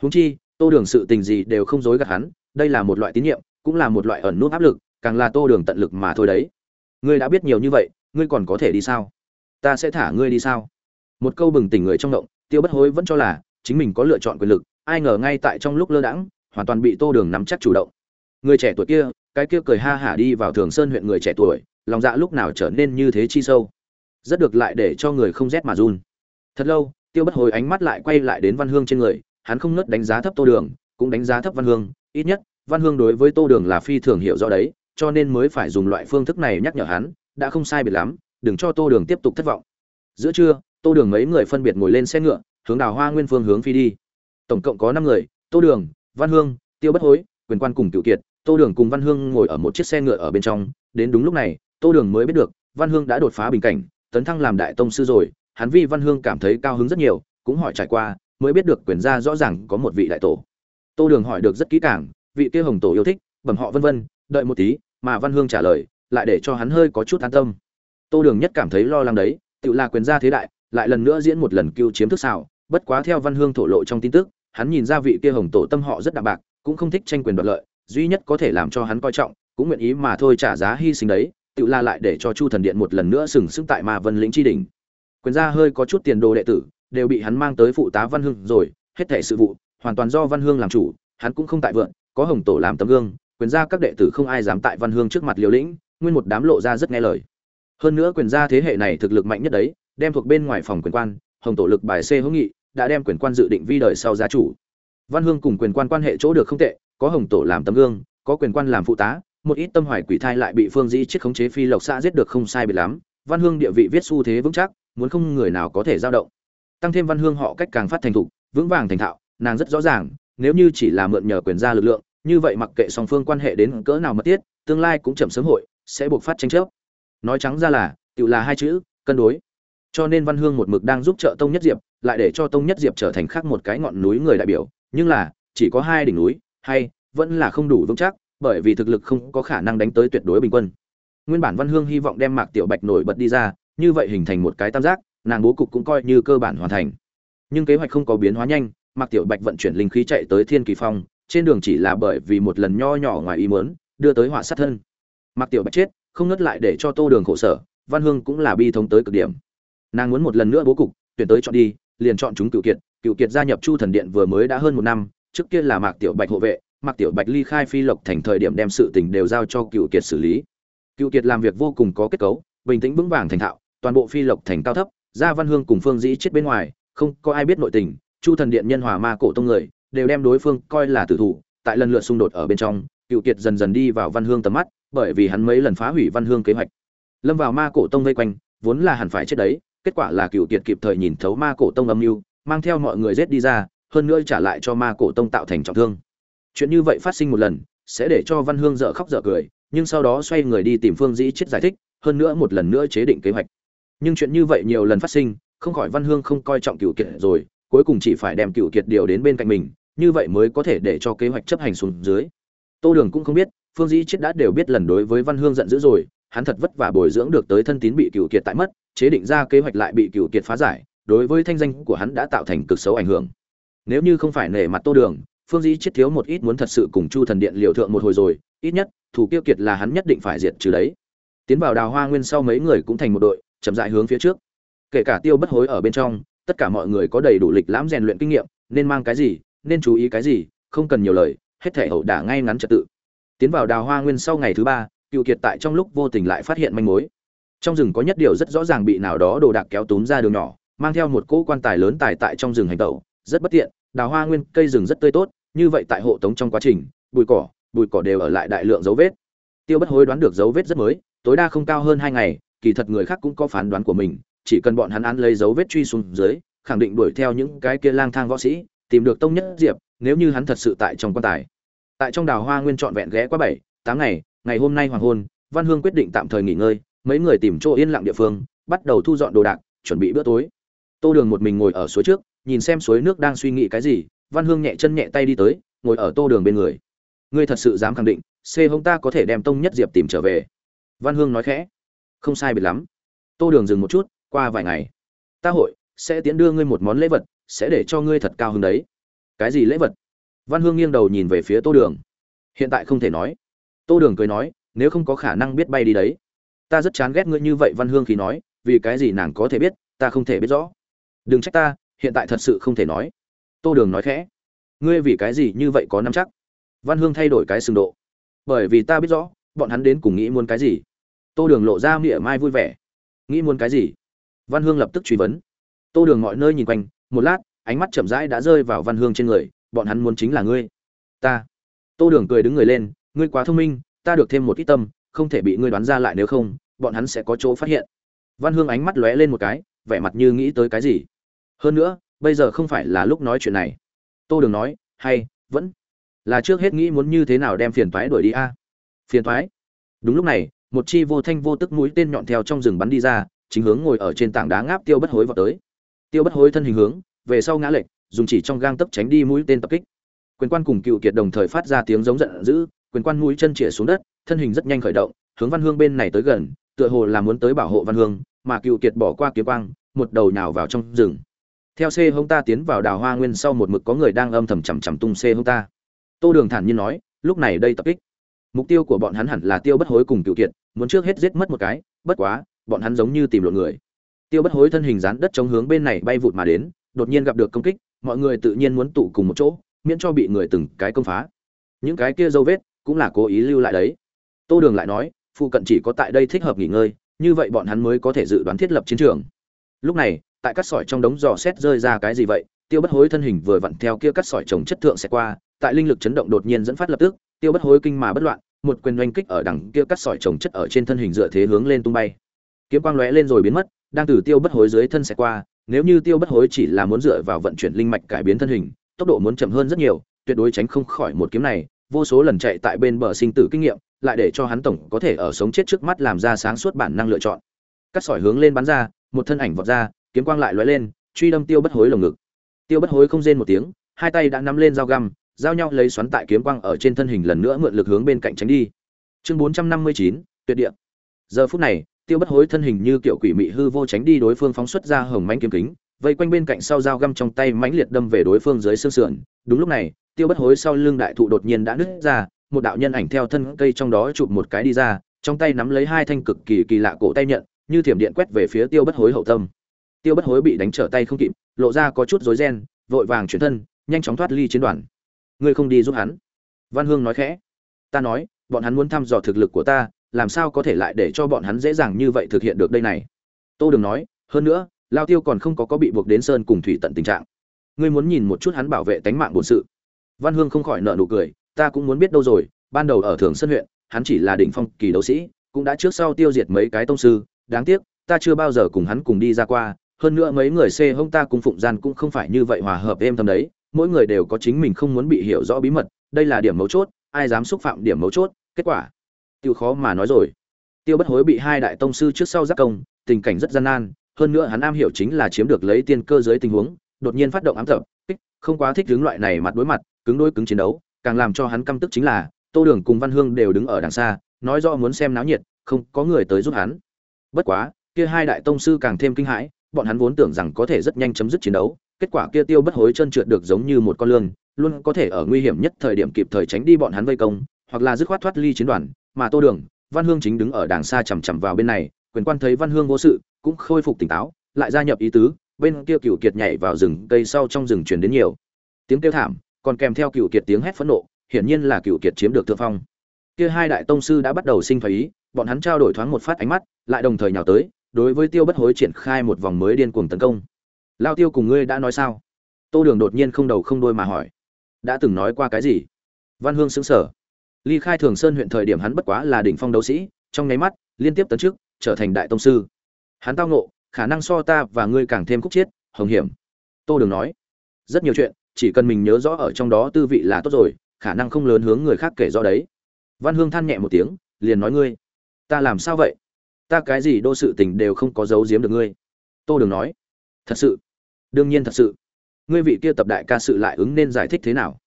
Huống chi tô đường sự tình gì đều không dối gạt hắn, đây là một loại tín nhiệm, cũng là một loại ẩn nút áp lực, càng là tô đường tận lực mà thôi đấy. Ngươi đã biết nhiều như vậy, ngươi còn có thể đi sao? Ta sẽ thả ngươi đi sao? Một câu bừng tỉnh người trong động, tiêu bất hối vẫn cho là chính mình có lựa chọn quyền lực, ai ngờ ngay tại trong lúc lơ đãng, hoàn toàn bị tô đường nắm chắc chủ động. Người trẻ tuổi kia, cái kia cười ha hả đi vào thường sơn huyện người trẻ tuổi, lòng dạ lúc nào trở nên như thế chi sâu. Rất được lại để cho người không rét mà run. Thật lâu, tiêu bất hồi ánh mắt lại quay lại đến văn hương trên người hắn không nớt đánh giá thấp tô đường, cũng đánh giá thấp văn hương. Ít nhất, văn hương đối với tô đường là phi thường hiểu rõ đấy, cho nên mới phải dùng loại phương thức này nhắc nhở hắn, đã không sai biệt lắm, đừng cho tô đường tiếp tục thất vọng. Giữa trưa, tô đường mấy người phân biệt ngồi lên xe ngựa, hướng đào hoa nguyên phương hướng phi đi. Tổng cộng có năm người, tô đường, văn hương, tiêu bất hối, quyền quan cùng cựu kiệt. Tô đường cùng văn hương ngồi ở một chiếc xe ngựa ở bên trong. Đến đúng lúc này, tô đường mới biết được, văn hương đã đột phá bình cảnh, tấn thăng làm đại tông sư rồi. Hắn vi văn hương cảm thấy cao hứng rất nhiều, cũng hỏi trải qua mới biết được quyền gia rõ ràng có một vị đại tổ. Tô đường hỏi được rất kỹ càng, vị kia hồng tổ yêu thích, bẩm họ vân vân, đợi một tí, mà văn hương trả lời, lại để cho hắn hơi có chút an tâm. Tô đường nhất cảm thấy lo lắng đấy, tự là quyền gia thế đại, lại lần nữa diễn một lần cưu chiếm thức xảo, bất quá theo văn hương thổ lộ trong tin tức, hắn nhìn ra vị kia hồng tổ tâm họ rất đạm bạc, cũng không thích tranh quyền đoạt lợi, duy nhất có thể làm cho hắn coi trọng, cũng nguyện ý mà thôi trả giá hy sinh đấy, tự la lại để cho chu thần điện một lần nữa sừng sững tại ma vân lĩnh tri đình quyền gia hơi có chút tiền đồ đệ tử đều bị hắn mang tới phụ tá văn hương rồi, hết thảy sự vụ, hoàn toàn do văn hương làm chủ, hắn cũng không tại vượn có hồng tổ làm tấm gương, quyền gia các đệ tử không ai dám tại văn hương trước mặt liều lĩnh, nguyên một đám lộ ra rất nghe lời. Hơn nữa quyền gia thế hệ này thực lực mạnh nhất đấy, đem thuộc bên ngoài phòng quyền quan, hồng tổ lực bài c hữu nghị, đã đem quyền quan dự định vi đời sau gia chủ. Văn hương cùng quyền quan quan hệ chỗ được không tệ, có hồng tổ làm tấm gương, có quyền quan làm phụ tá, một ít tâm hoài quỷ thai lại bị phương dĩ chết khống chế phi lộc xã giết được không sai biệt lắm. Văn hương địa vị viết xu thế vững chắc, muốn không người nào có thể giao động tăng thêm văn hương họ cách càng phát thành thục, vững vàng thành thạo, nàng rất rõ ràng, nếu như chỉ là mượn nhờ quyền ra lực lượng, như vậy mặc kệ song phương quan hệ đến cỡ nào mất tiết tương lai cũng chậm sớm hội, sẽ buộc phát tranh chấp. Nói trắng ra là tự là hai chữ, cân đối. Cho nên văn hương một mực đang giúp trợ tông nhất diệp, lại để cho tông nhất diệp trở thành khác một cái ngọn núi người đại biểu, nhưng là, chỉ có hai đỉnh núi, hay, vẫn là không đủ vững chắc, bởi vì thực lực không có khả năng đánh tới tuyệt đối bình quân. Nguyên bản văn hương hy vọng đem mạc tiểu bạch nổi bật đi ra, như vậy hình thành một cái tam giác nàng bố cục cũng coi như cơ bản hoàn thành. Nhưng kế hoạch không có biến hóa nhanh, mạc tiểu bạch vận chuyển linh khí chạy tới thiên kỳ phong, trên đường chỉ là bởi vì một lần nho nhỏ ngoài ý muốn, đưa tới họa sát thân. Mạc tiểu bạch chết, không ngất lại để cho tô đường khổ sở, văn hương cũng là bi thống tới cực điểm. Nàng muốn một lần nữa bố cục, tuyển tới chọn đi, liền chọn chúng cựu kiệt cựu kiệt gia nhập chu thần điện vừa mới đã hơn một năm, trước kia là mạc tiểu bạch hộ vệ, mạc tiểu bạch ly khai phi lộc thành thời điểm đem sự tình đều giao cho cựu kiệt xử lý. Cựu kiệt làm việc vô cùng có kết cấu, bình tĩnh vững vàng thành thạo, toàn bộ phi lộc thành cao thấp gia văn hương cùng phương dĩ chết bên ngoài, không có ai biết nội tình, chu thần điện nhân hòa ma cổ tông người, đều đem đối phương coi là tử thủ, tại lần lượt xung đột ở bên trong, cựu kiệt dần dần đi vào văn hương tầm mắt, bởi vì hắn mấy lần phá hủy văn hương kế hoạch. Lâm vào ma cổ tông vây quanh, vốn là hẳn phải chết đấy, kết quả là cựu kiệt kịp thời nhìn thấu ma cổ tông âm mưu, mang theo mọi người giết đi ra, hơn nữa trả lại cho ma cổ tông tạo thành trọng thương. Chuyện như vậy phát sinh một lần, sẽ để cho văn hương dở khóc dở cười, nhưng sau đó xoay người đi tìm phương dĩ chết giải thích, hơn nữa một lần nữa chế định kế hoạch nhưng chuyện như vậy nhiều lần phát sinh, không khỏi văn hương không coi trọng cựu kiệt rồi, cuối cùng chỉ phải đem cựu kiệt điều đến bên cạnh mình, như vậy mới có thể để cho kế hoạch chấp hành xuống dưới. Tô đường cũng không biết, phương dĩ chết đã đều biết lần đối với văn hương giận dữ rồi, hắn thật vất vả bồi dưỡng được tới thân tín bị cựu kiệt tại mất, chế định ra kế hoạch lại bị cựu kiệt phá giải, đối với thanh danh của hắn đã tạo thành cực xấu ảnh hưởng. Nếu như không phải nể mặt tô đường, phương dĩ chết thiếu một ít muốn thật sự cùng chu thần điện liều thượng một hồi rồi, ít nhất, thủ kiêu kiệt là hắn nhất định phải diệt trừ đấy. Tiến vào đào hoa nguyên sau mấy người cũng thành một đội chậm rãi hướng phía trước. Kể cả tiêu bất hối ở bên trong, tất cả mọi người có đầy đủ lịch lãm rèn luyện kinh nghiệm, nên mang cái gì, nên chú ý cái gì, không cần nhiều lời, hết thể ẩu đả ngay ngắn trật tự. Tiến vào đào hoa nguyên sau ngày thứ ba, cựu kiệt tại trong lúc vô tình lại phát hiện manh mối. Trong rừng có nhất điều rất rõ ràng bị nào đó đồ đạc kéo túm ra đường nhỏ, mang theo một cỗ quan tài lớn tài tại trong rừng hành tẩu, rất bất tiện, đào hoa nguyên, cây rừng rất tươi tốt, như vậy tại hộ tống trong quá trình, bụi cỏ bụi cỏ đều ở lại đại lượng dấu vết. Tiêu bất hối đoán được dấu vết rất mới, tối đa không cao hơn hai ngày kỳ thật người khác cũng có phán đoán của mình, chỉ cần bọn hắn án lấy dấu vết truy xuống dưới, khẳng định đuổi theo những cái kia lang thang võ sĩ, tìm được tông nhất diệp, nếu như hắn thật sự tại trong quan tài. Tại trong đào hoa nguyên trọn vẹn ghé qua bảy, tám ngày ngày hôm nay hoàng hôn, văn hương quyết định tạm thời nghỉ ngơi, mấy người tìm chỗ yên lặng địa phương, bắt đầu thu dọn đồ đạc, chuẩn bị bữa tối. Tô đường một mình ngồi ở suối trước, nhìn xem suối nước đang suy nghĩ cái gì, văn hương nhẹ chân nhẹ tay đi tới, ngồi ở tô đường bên người. Ngươi thật sự dám khẳng định, c hông ta có thể đem tông nhất diệp tìm trở về. Văn hương nói khẽ không sai biệt lắm. Tô đường dừng một chút, qua vài ngày. Ta hội sẽ tiến đưa ngươi một món lễ vật, sẽ để cho ngươi thật cao hứng đấy. Cái gì lễ vật? Văn hương nghiêng đầu nhìn về phía tô đường. Hiện tại không thể nói. Tô đường cười nói, nếu không có khả năng biết bay đi đấy. Ta rất chán ghét ngươi như vậy, văn hương khi nói, vì cái gì nàng có thể biết, ta không thể biết rõ. Đừng trách ta, hiện tại thật sự không thể nói. Tô đường nói khẽ. Ngươi vì cái gì như vậy có năm chắc? Văn hương thay đổi cái xưng độ. Bởi vì ta biết rõ, bọn hắn đến cùng nghĩ muốn cái gì tô đường lộ ra mỉa mai vui vẻ. Nghĩ muốn cái gì? Văn hương lập tức truy vấn. Tô đường mọi nơi nhìn quanh, một lát, ánh mắt chậm rãi đã rơi vào văn hương trên người, bọn hắn muốn chính là ngươi. Ta. Tô đường cười đứng người lên, ngươi quá thông minh, ta được thêm một ít tâm, không thể bị ngươi đoán ra lại nếu không, bọn hắn sẽ có chỗ phát hiện. Văn hương ánh mắt lóe lên một cái, vẻ mặt như nghĩ tới cái gì. Hơn nữa, bây giờ không phải là lúc nói chuyện này. Tô đường nói, hay, vẫn là trước hết nghĩ muốn như thế nào đem phiền toái đuổi đi a. Phiền toái? Đúng lúc này một chi vô thanh vô tức mũi tên nhọn theo trong rừng bắn đi ra, chính hướng ngồi ở trên tảng đá ngáp tiêu bất hối vào tới. Tiêu bất hối thân hình hướng, về sau ngã lệch, dùng chỉ trong gang tấp tránh đi mũi tên tập kích. Quyền quan cùng cựu kiệt đồng thời phát ra tiếng giống giận dữ, quyền quan mũi chân chĩa xuống đất, thân hình rất nhanh khởi động, hướng văn hương bên này tới gần, tựa hồ là muốn tới bảo hộ văn hương, mà cựu kiệt bỏ qua kiếm quang, một đầu nhào vào trong rừng. Theo xe hông ta tiến vào đào hoa nguyên sau một mực có người đang âm thầm chằm chằm tung xe hông ta. Tô đường thản nhiên nói, lúc này đây tập kích mục tiêu của bọn hắn hẳn là tiêu bất hối cùng cựu kiệt, muốn trước hết giết mất một cái, bất quá, bọn hắn giống như tìm lộn người. Tiêu bất hối thân hình dán đất chống hướng bên này bay vụt mà đến, đột nhiên gặp được công kích, mọi người tự nhiên muốn tụ cùng một chỗ, miễn cho bị người từng cái công phá. Những cái kia dấu vết cũng là cố ý lưu lại đấy. Tô đường lại nói phụ cận chỉ có tại đây thích hợp nghỉ ngơi, như vậy bọn hắn mới có thể dự đoán thiết lập chiến trường. Lúc này, tại các sỏi trong đống giò xét rơi ra cái gì vậy, tiêu bất hối thân hình vừa vặn theo kia cắt sỏi trồng chất thượng sẽ qua, tại linh lực chấn động đột nhiên dẫn phát lập tức tiêu bất hối kinh mà bất loạn, một quyền oanh kích ở đằng kia cắt sỏi trồng chất ở trên thân hình dựa thế hướng lên tung bay. Kiếm quang lóe lên rồi biến mất, đang từ tiêu bất hối dưới thân sẽ qua, nếu như tiêu bất hối chỉ là muốn dựa vào vận chuyển linh mạch cải biến thân hình, tốc độ muốn chậm hơn rất nhiều, tuyệt đối tránh không khỏi một kiếm này, vô số lần chạy tại bên bờ sinh tử kinh nghiệm, lại để cho hắn tổng có thể ở sống chết trước mắt làm ra sáng suốt bản năng lựa chọn. Cắt sỏi hướng lên bắn ra, một thân ảnh vọt ra, kiếm quang lại lóe lên, truy đâm tiêu bất hối lồng ngực. Tiêu bất hối không rên một tiếng, hai tay đã nắm lên dao găm giao nhau lấy xoắn tại kiếm quang ở trên thân hình lần nữa mượn lực hướng bên cạnh tránh đi. Chương bốn trăm năm mươi chín, tuyệt địa. Giờ phút này, tiêu bất hối thân hình như kiểu quỷ mị hư vô tránh đi đối phương phóng xuất ra hồng mãnh kiếm kính, vây quanh bên cạnh sau dao găm trong tay mãnh liệt đâm về đối phương dưới xương sườn. Đúng lúc này, tiêu bất hối sau lưng đại thụ đột nhiên đã nứt ra, một đạo nhân ảnh theo thân cây trong đó chụp một cái đi ra, trong tay nắm lấy hai thanh cực kỳ kỳ lạ cổ tay nhận, như thiểm điện quét về phía tiêu bất hối hậu tâm. Tiêu bất hối bị đánh trở tay không kịp, lộ ra có chút rối ren, vội vàng chuyển thân, nhanh chóng thoát ly chiến đoàn ngươi không đi giúp hắn. Văn hương nói khẽ. Ta nói, bọn hắn muốn thăm dò thực lực của ta, làm sao có thể lại để cho bọn hắn dễ dàng như vậy thực hiện được đây này? Tô đừng nói, hơn nữa, lao tiêu còn không có có bị buộc đến sơn cùng thủy tận tình trạng. Ngươi muốn nhìn một chút hắn bảo vệ tánh mạng bổn sự. Văn hương không khỏi nợ nụ cười, ta cũng muốn biết đâu rồi, ban đầu ở thường sơn huyện, hắn chỉ là đỉnh phong kỳ đấu sĩ, cũng đã trước sau tiêu diệt mấy cái tông sư, đáng tiếc, ta chưa bao giờ cùng hắn cùng đi ra qua, hơn nữa mấy người xê hông ta cùng phụng gian cũng không phải như vậy hòa hợp êm thầm đấy mỗi người đều có chính mình không muốn bị hiểu rõ bí mật, đây là điểm mấu chốt, ai dám xúc phạm điểm mấu chốt, kết quả. Tiêu khó mà nói rồi. Tiêu bất hối bị hai đại tông sư trước sau giác công, tình cảnh rất gian nan, hơn nữa hắn am hiểu chính là chiếm được lấy tiên cơ dưới tình huống, đột nhiên phát động ám tập, kích, không quá thích hướng loại này mặt đối mặt, cứng đối cứng chiến đấu, càng làm cho hắn căm tức chính là, tô đường cùng văn hương đều đứng ở đằng xa, nói rõ muốn xem náo nhiệt, không có người tới giúp hắn. Bất quá, kia hai đại tông sư càng thêm kinh hãi, bọn hắn vốn tưởng rằng có thể rất nhanh chấm dứt chiến đấu kết quả kia tiêu bất hối chân trượt được giống như một con lương luôn có thể ở nguy hiểm nhất thời điểm kịp thời tránh đi bọn hắn vây công, hoặc là dứt khoát thoát ly chiến đoàn. Mà tô đường, văn hương chính đứng ở đàng xa chằm chằm vào bên này, quyền quan thấy văn hương vô sự, cũng khôi phục tỉnh táo, lại gia nhập ý tứ, bên kia cựu kiệt nhảy vào rừng cây sau trong rừng truyền đến nhiều. Tiếng kêu thảm, còn kèm theo cựu kiệt tiếng hét phẫn nộ, hiển nhiên là cựu kiệt chiếm được thượng phong. Kia hai đại tông sư đã bắt đầu sinh phái ý, bọn hắn trao đổi thoáng một phát ánh mắt, lại đồng thời nhào tới, đối với tiêu bất hối triển khai một vòng mới điên cuồng tấn công lao tiêu cùng ngươi đã nói sao? Tô đường đột nhiên không đầu không đôi mà hỏi. Đã từng nói qua cái gì? Văn hương xứng sở ly khai thường sơn huyện thời điểm hắn bất quá là đỉnh phong đấu sĩ, trong nháy mắt, liên tiếp tấn chức, trở thành đại tông sư. Hắn tao ngộ, khả năng so ta và ngươi càng thêm khúc chiết, hồng hiểm. Tô đường nói. Rất nhiều chuyện, chỉ cần mình nhớ rõ ở trong đó tư vị là tốt rồi, khả năng không lớn hướng người khác kể rõ đấy. Văn hương than nhẹ một tiếng, liền nói ngươi. Ta làm sao vậy? Ta cái gì đô sự tình đều không có giấu giếm được ngươi. Tô đường nói. Thật sự đương nhiên thật sự. Ngươi vị kia tập đại ca sự lại ứng nên giải thích thế nào?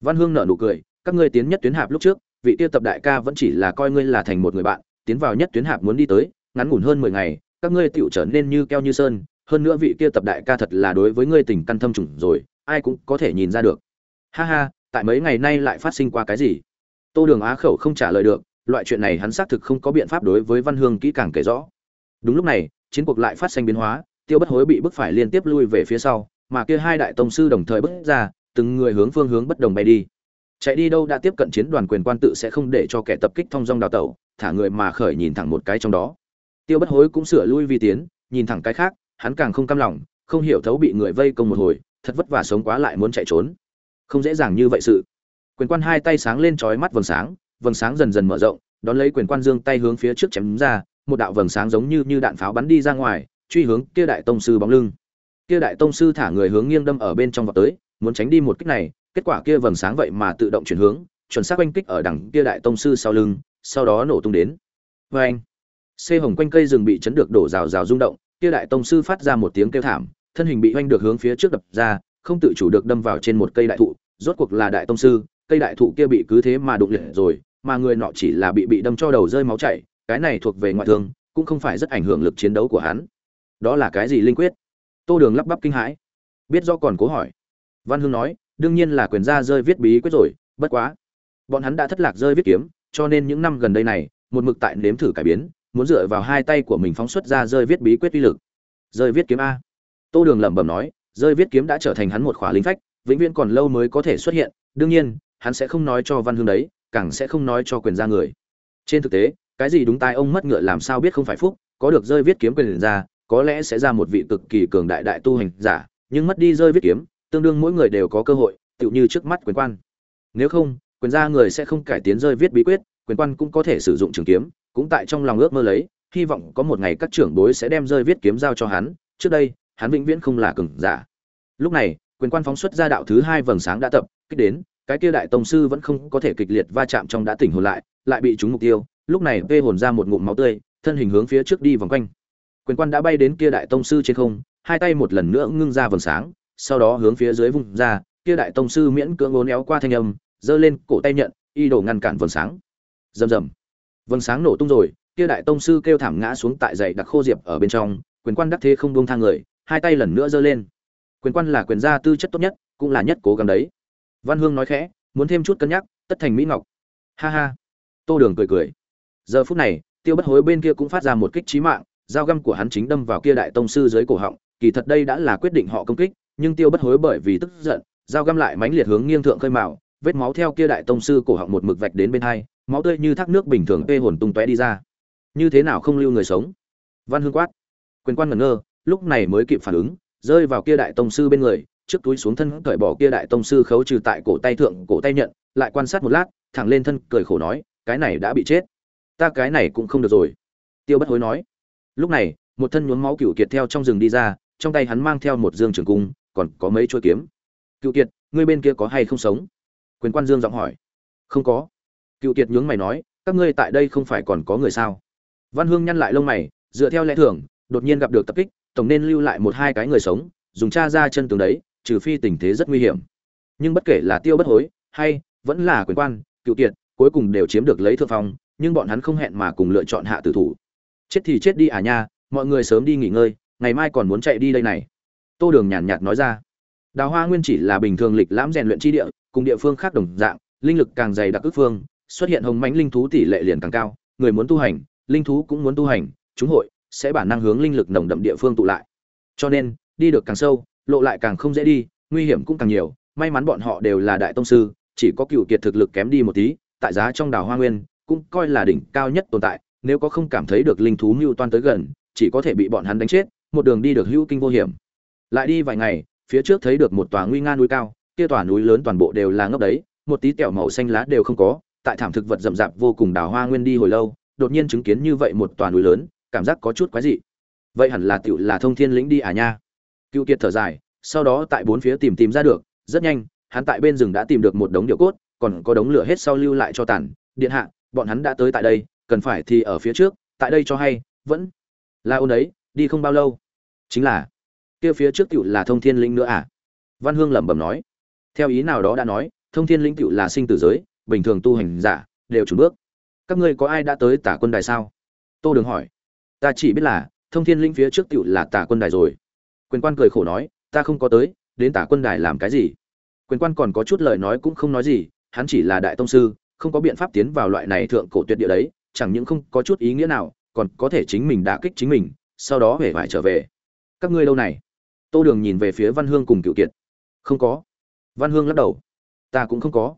Văn hương nở nụ cười, các ngươi tiến nhất tuyến hạp lúc trước, vị kia tập đại ca vẫn chỉ là coi ngươi là thành một người bạn, tiến vào nhất tuyến hạp muốn đi tới, ngắn ngủn hơn mười ngày, các ngươi tựu trở nên như keo như sơn, hơn nữa vị kia tập đại ca thật là đối với ngươi tình căn thâm trùng rồi, ai cũng có thể nhìn ra được. Ha ha, tại mấy ngày nay lại phát sinh qua cái gì? Tô đường á khẩu không trả lời được, loại chuyện này hắn xác thực không có biện pháp đối với văn hương kỹ càng kể rõ. Đúng lúc này, chiến cuộc lại phát sinh biến hóa tiêu bất hối bị bức phải liên tiếp lui về phía sau, mà kia hai đại tông sư đồng thời bước ra, từng người hướng phương hướng bất đồng bay đi. Chạy đi đâu đã tiếp cận chiến đoàn quyền quan tự sẽ không để cho kẻ tập kích thông dong đào tẩu, thả người mà khởi nhìn thẳng một cái trong đó. Tiêu bất hối cũng sửa lui vi tiến, nhìn thẳng cái khác, hắn càng không cam lòng, không hiểu thấu bị người vây công một hồi, thật vất vả sống quá lại muốn chạy trốn. Không dễ dàng như vậy sự. Quyền quan hai tay sáng lên trói mắt vầng sáng vầng sáng dần dần mở rộng, đón lấy quyền quan dương tay hướng phía trước chém ra, một đạo vầng sáng giống như như đạn pháo bắn đi ra ngoài truy hướng kia đại tông sư bóng lưng. Kia đại tông sư thả người hướng nghiêng đâm ở bên trong vào tới, muốn tránh đi một kích này, kết quả kia vầng sáng vậy mà tự động chuyển hướng, chuẩn xác oanh kích ở đằng kia đại tông sư sau lưng, sau đó nổ tung đến. Vê anh xê hồng quanh cây rừng bị chấn được đổ rào rào rung động, kia đại tông sư phát ra một tiếng kêu thảm, thân hình bị oanh được hướng phía trước đập ra, không tự chủ được đâm vào trên một cây đại thụ, rốt cuộc là đại tông sư, cây đại thụ kia bị cứ thế mà đụng liệt rồi, mà người nọ chỉ là bị bị đâm cho đầu rơi máu chảy, cái này thuộc về ngoại thương, cũng không phải rất ảnh hưởng lực chiến đấu của hắn đó là cái gì linh quyết? Tô đường lắp bắp kinh hãi. Biết do còn cố hỏi. Văn hương nói, đương nhiên là quyền gia rơi viết bí quyết rồi, bất quá. Bọn hắn đã thất lạc rơi viết kiếm, cho nên những năm gần đây này, một mực tại nếm thử cải biến, muốn dựa vào hai tay của mình phóng xuất ra rơi viết bí quyết uy lực. Rơi viết kiếm a. Tô đường lẩm bẩm nói, rơi viết kiếm đã trở thành hắn một khỏa linh phách, vĩnh viễn còn lâu mới có thể xuất hiện, đương nhiên, hắn sẽ không nói cho văn hương đấy, càng sẽ không nói cho quyền gia người. Trên thực tế, cái gì đúng tai ông mất ngựa làm sao biết không phải phúc, có được rơi viết kiếm quyền ra có lẽ sẽ ra một vị cực kỳ cường đại đại tu hành giả, nhưng mất đi rơi viết kiếm, tương đương mỗi người đều có cơ hội, tựu như trước mắt quyền quan. Nếu không, quyền gia người sẽ không cải tiến rơi viết bí quyết, quyền quan cũng có thể sử dụng trường kiếm, cũng tại trong lòng ước mơ lấy, hy vọng có một ngày các trưởng bối sẽ đem rơi viết kiếm giao cho hắn, trước đây, hắn vĩnh viễn không là cường giả. Lúc này, quyền quan phóng xuất ra đạo thứ hai vầng sáng đã tập, kích đến, cái kia đại tông sư vẫn không có thể kịch liệt va chạm trong đã tỉnh hồn lại lại bị trúng mục tiêu, lúc này vê hồn ra một ngụm máu tươi, thân hình hướng phía trước đi vòng quanh quyền quan đã bay đến kia đại tông sư trên không, hai tay một lần nữa ngưng ra vầng sáng, sau đó hướng phía dưới vùng ra, kia đại tông sư miễn cưỡng ngốn éo qua thanh âm, giơ lên cổ tay nhận, y đổ ngăn cản vầng sáng. Rầm rầm. Vầng sáng nổ tung rồi, kia đại tông sư kêu thảm ngã xuống tại dãy đặc khô diệp ở bên trong, quyền quan đắc thế không buông thang người, hai tay lần nữa giơ lên. Quyền quan là quyền gia tư chất tốt nhất, cũng là nhất cố gắng đấy. Văn hương nói khẽ, muốn thêm chút cân nhắc, tất thành mỹ ngọc. Ha ha. Tô đường cười cười. Giờ phút này, tiêu bất hối bên kia cũng phát ra một kích trí mạng dao găm của hắn chính đâm vào kia đại tông sư dưới cổ họng kỳ thật đây đã là quyết định họ công kích nhưng tiêu bất hối bởi vì tức giận dao găm lại mãnh liệt hướng nghiêng thượng khơi mào, vết máu theo kia đại tông sư cổ họng một mực vạch đến bên hai máu tươi như thác nước bình thường tê hồn tung tóe đi ra. Như thế nào không lưu người sống? Văn hương quát. Quyền quan ngẩn ngơ lúc này mới kịp phản ứng rơi vào kia đại tông sư bên người trước túi xuống thân cởi bỏ kia đại tông sư khấu trừ tại cổ tay thượng cổ tay nhận lại quan sát một lát thẳng lên thân cười khổ nói cái này đã bị chết. Ta cái này cũng không được rồi. Tiêu bất hối nói lúc này, một thân nhuốm máu cựu kiệt theo trong rừng đi ra, trong tay hắn mang theo một dương trường cung, còn có mấy chuôi kiếm. Cựu kiệt, ngươi bên kia có hay không sống? Quyền quan dương giọng hỏi. Không có. Cựu kiệt nhướng mày nói, các ngươi tại đây không phải còn có người sao? Văn hương nhăn lại lông mày, dựa theo lẽ thường, đột nhiên gặp được tập kích, tổng nên lưu lại một hai cái người sống, dùng cha ra chân tường đấy, trừ phi tình thế rất nguy hiểm. Nhưng bất kể là tiêu bất hối hay vẫn là quyền quan cựu kiệt cuối cùng đều chiếm được lấy thượng phong, nhưng bọn hắn không hẹn mà cùng lựa chọn hạ tử thủ chết thì chết đi à nha, mọi người sớm đi nghỉ ngơi, ngày mai còn muốn chạy đi đây này. Tô đường nhàn nhạt nói ra. Đào hoa nguyên chỉ là bình thường lịch lãm rèn luyện chi địa, cùng địa phương khác đồng dạng, linh lực càng dày đặc ước phương, xuất hiện hồng mãnh linh thú tỷ lệ liền càng cao, người muốn tu hành, linh thú cũng muốn tu hành, chúng hội sẽ bản năng hướng linh lực nồng đậm địa phương tụ lại. Cho nên, đi được càng sâu, lộ lại càng không dễ đi, nguy hiểm cũng càng nhiều, may mắn bọn họ đều là đại tông sư, chỉ có cựu kiệt thực lực kém đi một tí, tại giá trong đào hoa nguyên cũng coi là đỉnh cao nhất tồn tại nếu có không cảm thấy được linh thú mưu toan tới gần, chỉ có thể bị bọn hắn đánh chết, một đường đi được hữu kinh vô hiểm. Lại đi vài ngày, phía trước thấy được một tòa nguy nga núi cao, kia tòa núi lớn toàn bộ đều là ngấp đấy, một tí tẹo màu xanh lá đều không có, tại thảm thực vật rậm rạp vô cùng đào hoa nguyên đi hồi lâu, đột nhiên chứng kiến như vậy một tòa núi lớn, cảm giác có chút quái dị. Vậy hẳn là tựu là thông thiên lĩnh đi à nha. Cựu kiệt thở dài, sau đó tại bốn phía tìm tìm ra được, rất nhanh, hắn tại bên rừng đã tìm được một đống điệu cốt, còn có đống lửa hết sau lưu lại cho tàn. Điện hạ, bọn hắn đã tới tại đây cần phải thì ở phía trước, tại đây cho hay, vẫn là ôn ấy, đi không bao lâu. Chính là, kia phía trước tiểu là thông thiên linh nữa à? Văn hương lẩm bẩm nói. Theo ý nào đó đã nói, thông thiên linh tiểu là sinh tử giới, bình thường tu hành giả, đều chuẩn bước. Các ngươi có ai đã tới tả quân đài sao? Tô đường hỏi. Ta chỉ biết là, thông thiên linh phía trước tiểu là tả quân đài rồi. Quyền quan cười khổ nói, ta không có tới, đến tả quân đài làm cái gì? Quyền quan còn có chút lời nói cũng không nói gì, hắn chỉ là đại tông sư, không có biện pháp tiến vào loại này thượng cổ tuyệt địa đấy chẳng những không có chút ý nghĩa nào, còn có thể chính mình đã kích chính mình, sau đó về phải trở về. Các ngươi lâu này? Tô đường nhìn về phía văn hương cùng cựu kiệt. Không có. Văn hương lắc đầu. Ta cũng không có.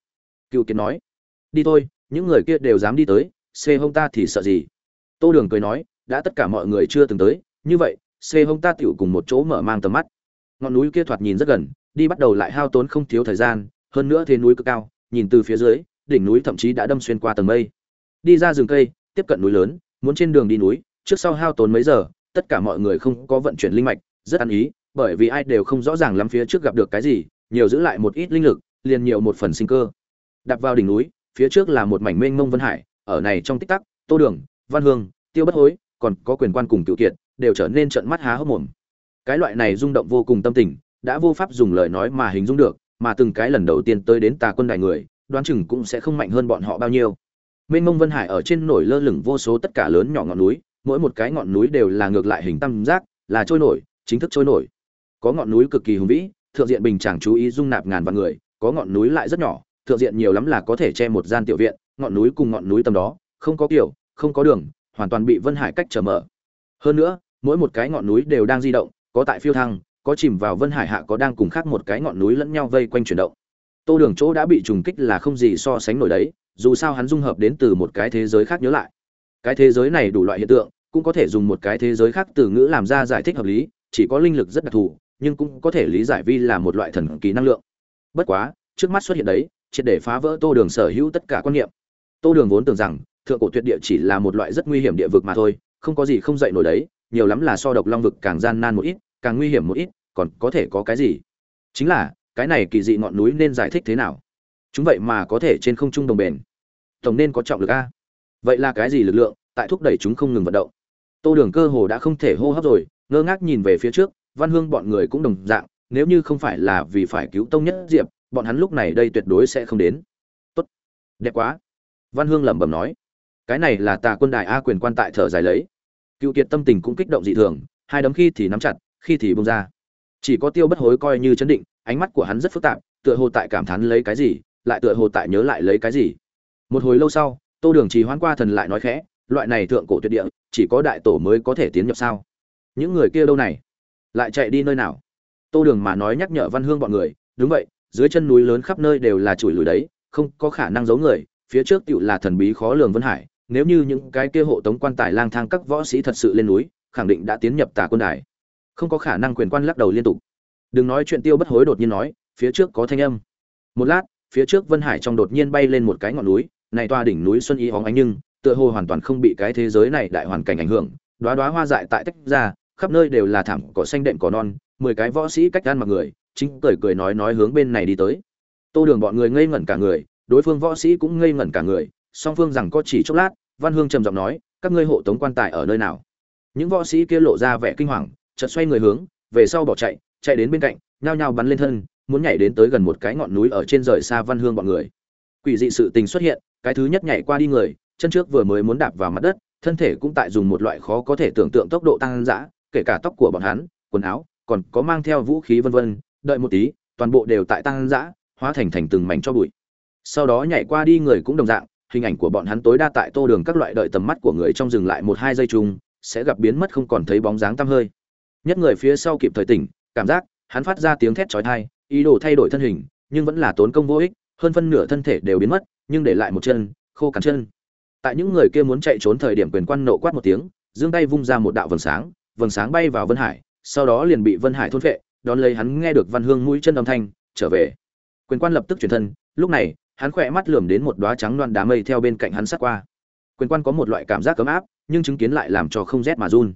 Cựu kiệt nói. Đi thôi, những người kia đều dám đi tới xê hông ta thì sợ gì? Tô đường cười nói, đã tất cả mọi người chưa từng tới, như vậy xê hông ta tựu cùng một chỗ mở mang tầm mắt. Ngọn núi kia thoạt nhìn rất gần, đi bắt đầu lại hao tốn không thiếu thời gian, hơn nữa thế núi cực cao, nhìn từ phía dưới, đỉnh núi thậm chí đã đâm xuyên qua tầng mây đi ra rừng cây, tiếp cận núi lớn, muốn trên đường đi núi, trước sau hao tốn mấy giờ, tất cả mọi người không có vận chuyển linh mạch, rất ăn ý, bởi vì ai đều không rõ ràng lắm phía trước gặp được cái gì, nhiều giữ lại một ít linh lực, liền nhiều một phần sinh cơ. Đạp vào đỉnh núi, phía trước là một mảnh mênh mông vân hải, ở này trong tích tắc, tô đường, văn hương, tiêu bất hối, còn có quyền quan cùng cựu kiệt, đều trở nên trận mắt há hốc mồm. Cái loại này rung động vô cùng tâm tình, đã vô pháp dùng lời nói mà hình dung được, mà từng cái lần đầu tiên tới đến tà quân đài người, đoán chừng cũng sẽ không mạnh hơn bọn họ bao nhiêu mênh mông vân hải ở trên nổi lơ lửng vô số tất cả lớn nhỏ ngọn núi, mỗi một cái ngọn núi đều là ngược lại hình tam giác, là trôi nổi, chính thức trôi nổi. Có ngọn núi cực kỳ hùng vĩ, thượng diện bình chẳng chú ý dung nạp ngàn vạn người, có ngọn núi lại rất nhỏ, thượng diện nhiều lắm là có thể che một gian tiểu viện, ngọn núi cùng ngọn núi tầm đó, không có kiểu, không có đường, hoàn toàn bị vân hải cách trở mở. Hơn nữa, mỗi một cái ngọn núi đều đang di động, có tại phiêu thăng, có chìm vào vân hải hạ có đang cùng khác một cái ngọn núi lẫn nhau vây quanh chuyển động. Tô đường chỗ đã bị trùng kích là không gì so sánh nổi đấy dù sao hắn dung hợp đến từ một cái thế giới khác nhớ lại. Cái thế giới này đủ loại hiện tượng, cũng có thể dùng một cái thế giới khác từ ngữ làm ra giải thích hợp lý, chỉ có linh lực rất đặc thù, nhưng cũng có thể lý giải vi là một loại thần kỳ năng lượng. Bất quá, trước mắt xuất hiện đấy, triệt để phá vỡ tô đường sở hữu tất cả quan niệm. Tô đường vốn tưởng rằng, thượng cổ tuyệt địa chỉ là một loại rất nguy hiểm địa vực mà thôi, không có gì không dậy nổi đấy, nhiều lắm là so độc long vực càng gian nan một ít, càng nguy hiểm một ít, còn có thể có cái gì? Chính là, cái này kỳ dị ngọn núi nên giải thích thế nào? Chúng vậy mà có thể trên không trung đồng bền tổng nên có trọng lực a. Vậy là cái gì lực lượng tại thúc đẩy chúng không ngừng vận động? Tô đường cơ hồ đã không thể hô hấp rồi, ngơ ngác nhìn về phía trước, văn hương bọn người cũng đồng dạng, nếu như không phải là vì phải cứu tông nhất diệp, bọn hắn lúc này đây tuyệt đối sẽ không đến. Tốt. Đẹp quá. Văn hương lẩm bẩm nói. Cái này là tà quân đại a quyền quan tại thở dài lấy. Cựu kiệt tâm tình cũng kích động dị thường, hai đấm khi thì nắm chặt, khi thì bông ra. Chỉ có tiêu bất hối coi như chấn định, ánh mắt của hắn rất phức tạp, tựa hồ tại cảm thán lấy cái gì, lại tựa hồ tại nhớ lại lấy cái gì một hồi lâu sau, tô đường trì hoãn qua thần lại nói khẽ, loại này thượng cổ tuyệt địa, chỉ có đại tổ mới có thể tiến nhập sao? Những người kia đâu này? Lại chạy đi nơi nào? Tô đường mà nói nhắc nhở văn hương bọn người, đúng vậy, dưới chân núi lớn khắp nơi đều là chùi lùi đấy, không có khả năng giấu người, phía trước tựu là thần bí khó lường vân hải, nếu như những cái kia hộ tống quan tài lang thang các võ sĩ thật sự lên núi, khẳng định đã tiến nhập tà quân đài. Không có khả năng quyền quan lắc đầu liên tục. Đừng nói chuyện tiêu bất hối đột nhiên nói, phía trước có thanh âm. Một lát, phía trước vân hải trong đột nhiên bay lên một cái ngọn núi này toa đỉnh núi xuân ý hóng ánh nhưng, tựa hồ hoàn toàn không bị cái thế giới này đại hoàn cảnh ảnh hưởng. Đóa đóa hoa dại tại tách ra, khắp nơi đều là thảm, cỏ xanh đệm cỏ non, mười cái võ sĩ cách gan mặc người, chính cười cười nói nói hướng bên này đi tới. Tô đường bọn người ngây ngẩn cả người, đối phương võ sĩ cũng ngây ngẩn cả người, song phương rằng có chỉ chốc lát, văn hương trầm giọng nói, các ngươi hộ tống quan tài ở nơi nào? Những võ sĩ kia lộ ra vẻ kinh hoàng, chợt xoay người hướng, về sau bỏ chạy chạy đến bên cạnh, nhao nhao bắn lên thân, muốn nhảy đến tới gần một cái ngọn núi ở trên rời xa văn hương bọn người. Quỷ dị sự tình xuất hiện cái thứ nhất nhảy qua đi người, chân trước vừa mới muốn đạp vào mặt đất, thân thể cũng tại dùng một loại khó có thể tưởng tượng tốc độ tăng dã, kể cả tóc của bọn hắn, quần áo, còn có mang theo vũ khí vân vân, đợi một tí, toàn bộ đều tại tăng dã, hóa thành thành từng mảnh cho bụi. Sau đó nhảy qua đi người cũng đồng dạng, hình ảnh của bọn hắn tối đa tại tô đường các loại đợi tầm mắt của người trong dừng lại một hai giây chung, sẽ gặp biến mất không còn thấy bóng dáng tăm hơi. Nhất người phía sau kịp thời tỉnh, cảm giác, hắn phát ra tiếng thét chói tai, ý đồ thay đổi thân hình, nhưng vẫn là tốn công vô ích, hơn phân nửa thân thể đều biến mất nhưng để lại một chân, khô cắn chân. Tại những người kia muốn chạy trốn thời điểm quyền quan nộ quát một tiếng, giương tay vung ra một đạo vầng sáng vầng sáng bay vào vân hải, sau đó liền bị vân hải thôn vệ đón lấy hắn nghe được văn hương mũi chân âm thanh, trở về. Quyền quan lập tức chuyển thân, lúc này, hắn khỏe mắt lườm đến một đóa trắng loan đá mây theo bên cạnh hắn sát qua. Quyền quan có một loại cảm giác cấm áp, nhưng chứng kiến lại làm cho không rét mà run.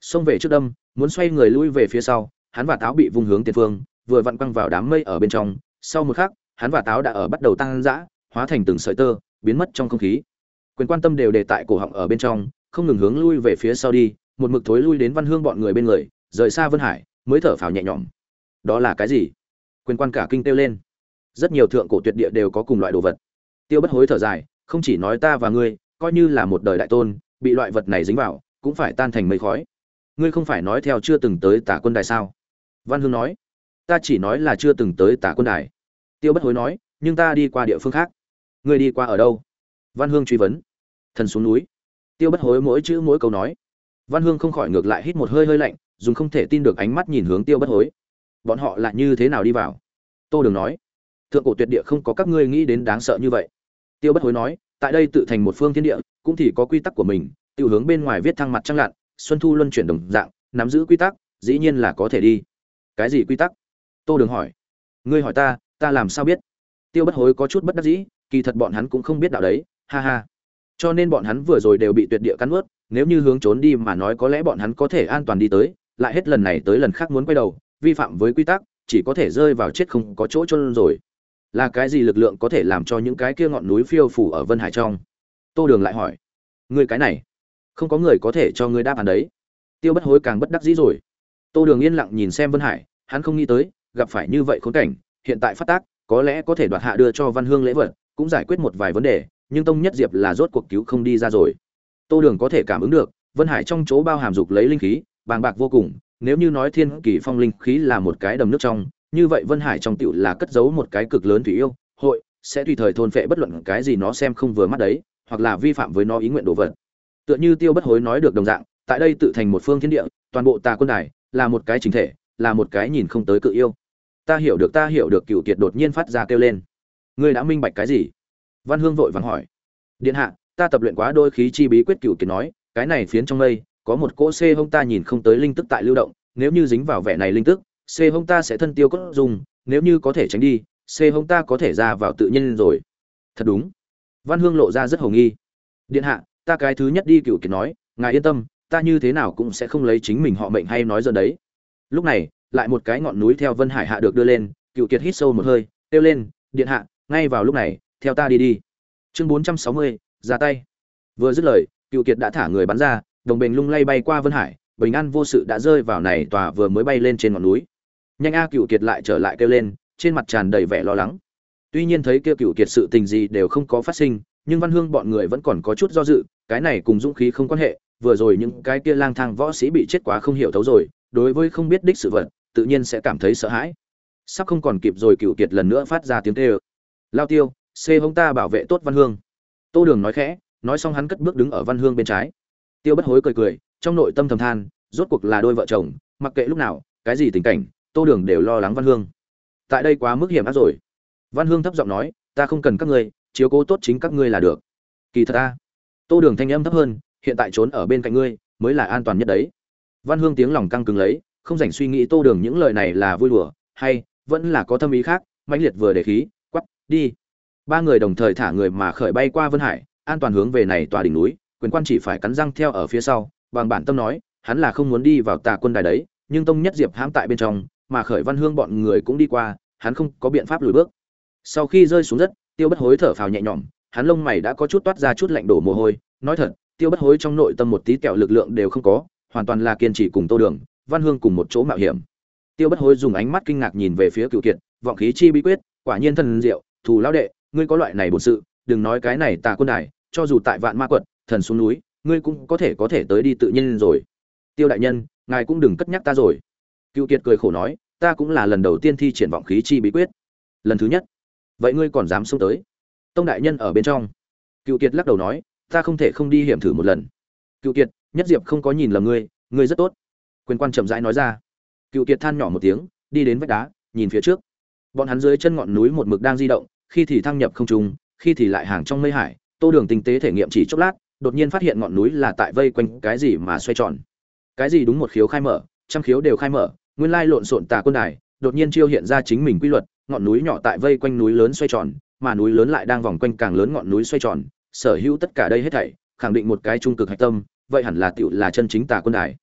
Xông về trước đâm, muốn xoay người lui về phía sau, hắn và táo bị vung hướng tiền phương, vừa vặn quăng vào đám mây ở bên trong. Sau một khắc, hắn và táo đã ở bắt đầu tăng dã hóa thành từng sợi tơ, biến mất trong không khí. Quyền quan tâm đều để tại cổ họng ở bên trong, không ngừng hướng lui về phía sau đi, một mực thối lui đến văn hương bọn người bên người, rời xa vân hải, mới thở phào nhẹ nhõm. Đó là cái gì? Quyền quan cả kinh tiêu lên. Rất nhiều thượng cổ tuyệt địa đều có cùng loại đồ vật. Tiêu bất hối thở dài, không chỉ nói ta và ngươi, coi như là một đời đại tôn, bị loại vật này dính vào, cũng phải tan thành mây khói. Ngươi không phải nói theo chưa từng tới tả quân đài sao? Văn hương nói. Ta chỉ nói là chưa từng tới tả quân đài. Tiêu bất hối nói, nhưng ta đi qua địa phương khác ngươi đi qua ở đâu? Văn hương truy vấn. Thần xuống núi. Tiêu bất hối mỗi chữ mỗi câu nói. Văn hương không khỏi ngược lại hít một hơi hơi lạnh, dùng không thể tin được ánh mắt nhìn hướng tiêu bất hối. Bọn họ là như thế nào đi vào? Tô đường nói. Thượng cổ tuyệt địa không có các ngươi nghĩ đến đáng sợ như vậy. Tiêu bất hối nói, tại đây tự thành một phương thiên địa, cũng thì có quy tắc của mình tiêu hướng bên ngoài viết thăng mặt trăng lặn, xuân thu luân chuyển đồng dạng, nắm giữ quy tắc, dĩ nhiên là có thể đi. Cái gì quy tắc? Tô đường hỏi. Ngươi hỏi ta ta làm sao biết? Tiêu bất hối có chút bất đắc dĩ kỳ thật bọn hắn cũng không biết đạo đấy, ha ha. Cho nên bọn hắn vừa rồi đều bị tuyệt địa cắn ướt nếu như hướng trốn đi mà nói có lẽ bọn hắn có thể an toàn đi tới, lại hết lần này tới lần khác muốn quay đầu, vi phạm với quy tắc, chỉ có thể rơi vào chết không có chỗ chôn rồi. Là cái gì lực lượng có thể làm cho những cái kia ngọn núi phiêu phủ ở vân hải trong? Tô đường lại hỏi. Người cái này, không có người có thể cho ngươi đáp án đấy. Tiêu bất hối càng bất đắc dĩ rồi. Tô đường yên lặng nhìn xem vân hải, hắn không nghĩ tới, gặp phải như vậy khốn cảnh, hiện tại phát tác, có lẽ có thể đoạt hạ đưa cho văn hương lễ vật cũng giải quyết một vài vấn đề, nhưng tông nhất diệp là rốt cuộc cứu không đi ra rồi. Tô đường có thể cảm ứng được, vân hải trong chỗ bao hàm dục lấy linh khí, bàng bạc vô cùng, nếu như nói thiên kỳ phong linh khí là một cái đầm nước trong, như vậy vân hải trong tựu là cất giấu một cái cực lớn thủy yêu, hội, sẽ tùy thời thôn phệ bất luận cái gì nó xem không vừa mắt đấy, hoặc là vi phạm với nó ý nguyện đồ vật. Tựa như tiêu bất hối nói được đồng dạng, tại đây tự thành một phương thiên địa, toàn bộ tà quân đài, là một cái chính thể, là một cái nhìn không tới cự yêu. Ta hiểu được, ta hiểu được cựu kiệt đột nhiên phát ra kêu lên ngươi đã minh bạch cái gì? Văn hương vội vàng hỏi. Điện hạ, ta tập luyện quá đôi khí chi bí quyết cựu kiệt nói, cái này phiến trong mây, có một cỗ xê hông ta nhìn không tới linh tức tại lưu động, nếu như dính vào vẻ này linh tức, xê hông ta sẽ thân tiêu cốt dùng, nếu như có thể tránh đi, xê hông ta có thể ra vào tự nhiên rồi. Thật đúng. Văn hương lộ ra rất hồng nghi. Điện hạ, ta cái thứ nhất đi cựu kiệt nói, ngài yên tâm, ta như thế nào cũng sẽ không lấy chính mình họ mệnh hay nói giờ đấy. Lúc này, lại một cái ngọn núi theo vân hải hạ được đưa lên, cựu kiệt hít sâu một hơi, kêu lên, điện hạ ngay vào lúc này, theo ta đi đi. Chương bốn trăm sáu mươi, ra tay. Vừa dứt lời, cựu kiệt đã thả người bắn ra, đồng bình lung lay bay qua vân hải, bình an vô sự đã rơi vào này tòa vừa mới bay lên trên ngọn núi. Nhanh a cựu kiệt lại trở lại kêu lên, trên mặt tràn đầy vẻ lo lắng. Tuy nhiên thấy kêu cựu kiệt sự tình gì đều không có phát sinh, nhưng văn hương bọn người vẫn còn có chút do dự, cái này cùng dũng khí không quan hệ, vừa rồi những cái kia lang thang võ sĩ bị chết quá không hiểu thấu rồi, đối với không biết đích sự vật, tự nhiên sẽ cảm thấy sợ hãi. Sắp không còn kịp rồi cựu kiệt lần nữa phát ra tiếng tê ơ lao tiêu xê hông ta bảo vệ tốt văn hương. Tô đường nói khẽ, nói xong hắn cất bước đứng ở văn hương bên trái. Tiêu bất hối cười cười, trong nội tâm thầm than, rốt cuộc là đôi vợ chồng, mặc kệ lúc nào, cái gì tình cảnh, tô đường đều lo lắng văn hương. Tại đây quá mức hiểm ác rồi. Văn hương thấp giọng nói, ta không cần các ngươi, chiếu cố tốt chính các ngươi là được. Kỳ thật ta, tô đường thanh âm thấp hơn, hiện tại trốn ở bên cạnh ngươi, mới là an toàn nhất đấy. Văn hương tiếng lòng căng cứng lấy, không dành suy nghĩ tô đường những lời này là vui đùa, hay, vẫn là có tâm ý khác, mãnh liệt vừa để khí đi. Ba người đồng thời thả người mà khởi bay qua vân hải, an toàn hướng về này tòa đỉnh núi, quyền quan chỉ phải cắn răng theo ở phía sau, bằng bản tâm nói, hắn là không muốn đi vào tà quân đài đấy, nhưng tông nhất diệp hãm tại bên trong, mà khởi văn hương bọn người cũng đi qua, hắn không có biện pháp lùi bước. Sau khi rơi xuống đất, tiêu bất hối thở phào nhẹ nhõm, hắn lông mày đã có chút toát ra chút lạnh đổ mồ hôi, nói thật, tiêu bất hối trong nội tâm một tí kẹo lực lượng đều không có, hoàn toàn là kiên trì cùng tô đường, văn hương cùng một chỗ mạo hiểm. Tiêu bất hối dùng ánh mắt kinh ngạc nhìn về phía cựu kiệt, vọng khí chi bí quyết, quả nhiên thần diệu thù lão đệ, ngươi có loại này bổn sự, đừng nói cái này tà quân đài, cho dù tại vạn ma quật, thần xuống núi, ngươi cũng có thể có thể tới đi tự nhiên rồi. Tiêu đại nhân, ngài cũng đừng cất nhắc ta rồi. Cựu kiệt cười khổ nói, ta cũng là lần đầu tiên thi triển vọng khí chi bí quyết. Lần thứ nhất. Vậy ngươi còn dám xông tới? Tông đại nhân ở bên trong. Cựu kiệt lắc đầu nói, ta không thể không đi hiểm thử một lần. Cựu kiệt, nhất diệp không có nhìn lầm ngươi ngươi rất tốt. Quyền quan chậm rãi nói ra. Cựu kiệt than nhỏ một tiếng, đi đến vách đá, nhìn phía trước bọn hắn dưới chân ngọn núi một mực đang di động, khi thì thăng nhập không trung, khi thì lại hàng trong mây hải, tô đường tinh tế thể nghiệm chỉ chốc lát, đột nhiên phát hiện ngọn núi là tại vây quanh cái gì mà xoay tròn. Cái gì đúng một khiếu khai mở, trăm khiếu đều khai mở, nguyên lai lộn xộn tà quân đài, đột nhiên chiêu hiện ra chính mình quy luật, ngọn núi nhỏ tại vây quanh núi lớn xoay tròn, mà núi lớn lại đang vòng quanh càng lớn ngọn núi xoay tròn, sở hữu tất cả đây hết thảy, khẳng định một cái trung cực hạch tâm, vậy hẳn là tựu là chân chính tà quân đài.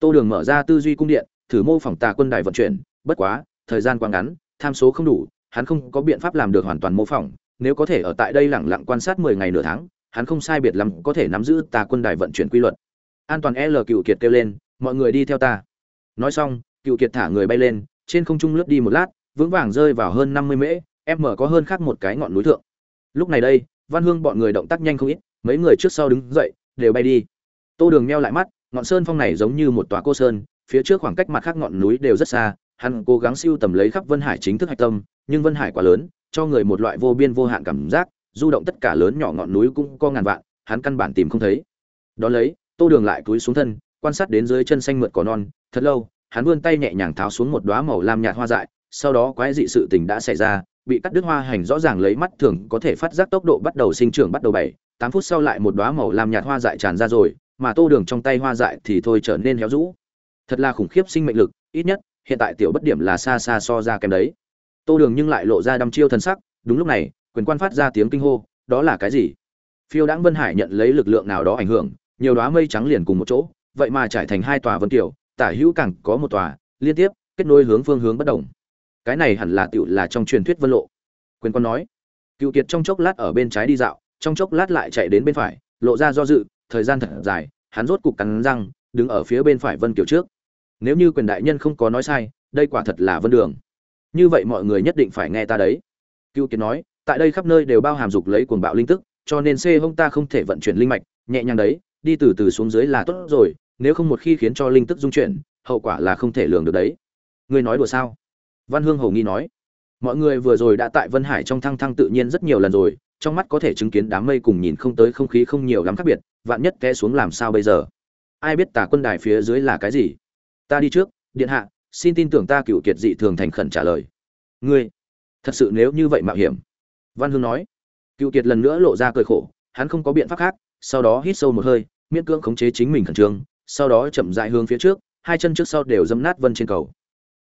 Tô đường mở ra tư duy cung điện, thử mô phỏng tà quân đài vận chuyển, bất quá, thời gian quá ngắn tham số không đủ, hắn không có biện pháp làm được hoàn toàn mô phỏng, nếu có thể ở tại đây lẳng lặng quan sát mười ngày nửa tháng, hắn không sai biệt lắm có thể nắm giữ tà quân đài vận chuyển quy luật. An toàn l cựu kiệt kêu lên, mọi người đi theo ta. Nói xong, cựu kiệt thả người bay lên, trên không trung lướt đi một lát, vững vàng rơi vào hơn năm mươi mễ em mở có hơn khác một cái ngọn núi thượng. Lúc này đây, văn hương bọn người động tác nhanh không ít, mấy người trước sau đứng dậy, đều bay đi. Tô đường meo lại mắt, ngọn sơn phong này giống như một tòa cô sơn, phía trước khoảng cách mặt khác ngọn núi đều rất xa hắn cố gắng siêu tầm lấy khắp vân hải chính thức hạch tâm, nhưng vân hải quá lớn, cho người một loại vô biên vô hạn cảm giác, du động tất cả lớn nhỏ ngọn núi cũng có ngàn vạn, hắn căn bản tìm không thấy. Đó lấy, tô đường lại cúi xuống thân, quan sát đến dưới chân xanh mượt cỏ non, thật lâu, hắn vươn tay nhẹ nhàng tháo xuống một đóa màu lam nhạt hoa dại, sau đó quái dị sự tình đã xảy ra, bị cắt đứt hoa hành rõ ràng lấy mắt thường có thể phát giác tốc độ bắt đầu sinh trưởng bắt đầu bảy, tám phút sau lại một đóa màu lam nhạt hoa dại tràn ra rồi, mà tô đường trong tay hoa dại thì thôi trở nên héo rũ. Thật là khủng khiếp sinh mệnh lực, ít nhất hiện tại tiểu bất điểm là xa xa so ra kém đấy. Tô đường nhưng lại lộ ra đăm chiêu thân sắc, đúng lúc này, quyền quan phát ra tiếng kinh hô, đó là cái gì? Phiêu đãng vân hải nhận lấy lực lượng nào đó ảnh hưởng, nhiều đoá mây trắng liền cùng một chỗ, vậy mà trải thành hai tòa vân tiểu, tả hữu càng có một tòa, liên tiếp, kết nối hướng phương hướng bất đồng. Cái này hẳn là tựu là trong truyền thuyết vân lộ. Quyền quan nói, cựu kiệt trong chốc lát ở bên trái đi dạo, trong chốc lát lại chạy đến bên phải, lộ ra do dự, thời gian thật dài, hắn rốt cục cắn răng, đứng ở phía bên phải vân kiểu trước nếu như quyền đại nhân không có nói sai, đây quả thật là vân đường. Như vậy mọi người nhất định phải nghe ta đấy. Cựu kiến nói, tại đây khắp nơi đều bao hàm dục lấy cuồng bạo linh tức, cho nên xê hông ta không thể vận chuyển linh mạch, nhẹ nhàng đấy, đi từ từ xuống dưới là tốt rồi, nếu không một khi khiến cho linh tức dung chuyển, hậu quả là không thể lường được đấy. Ngươi nói đùa sao? Văn hương hầu nghi nói, mọi người vừa rồi đã tại vân hải trong thăng thăng tự nhiên rất nhiều lần rồi, trong mắt có thể chứng kiến đám mây cùng nhìn không tới không khí không nhiều lắm khác biệt, vạn nhất té xuống làm sao bây giờ? Ai biết tả quân đài phía dưới là cái gì? Ta đi trước, điện hạ, xin tin tưởng ta cựu kiệt dị thường thành khẩn trả lời. Ngươi, thật sự nếu như vậy mạo hiểm. Văn hương nói. Cựu kiệt lần nữa lộ ra cười khổ, hắn không có biện pháp khác, sau đó hít sâu một hơi, miễn cưỡng khống chế chính mình khẩn trương, sau đó chậm dại hướng phía trước, hai chân trước sau đều dâm nát vân trên cầu.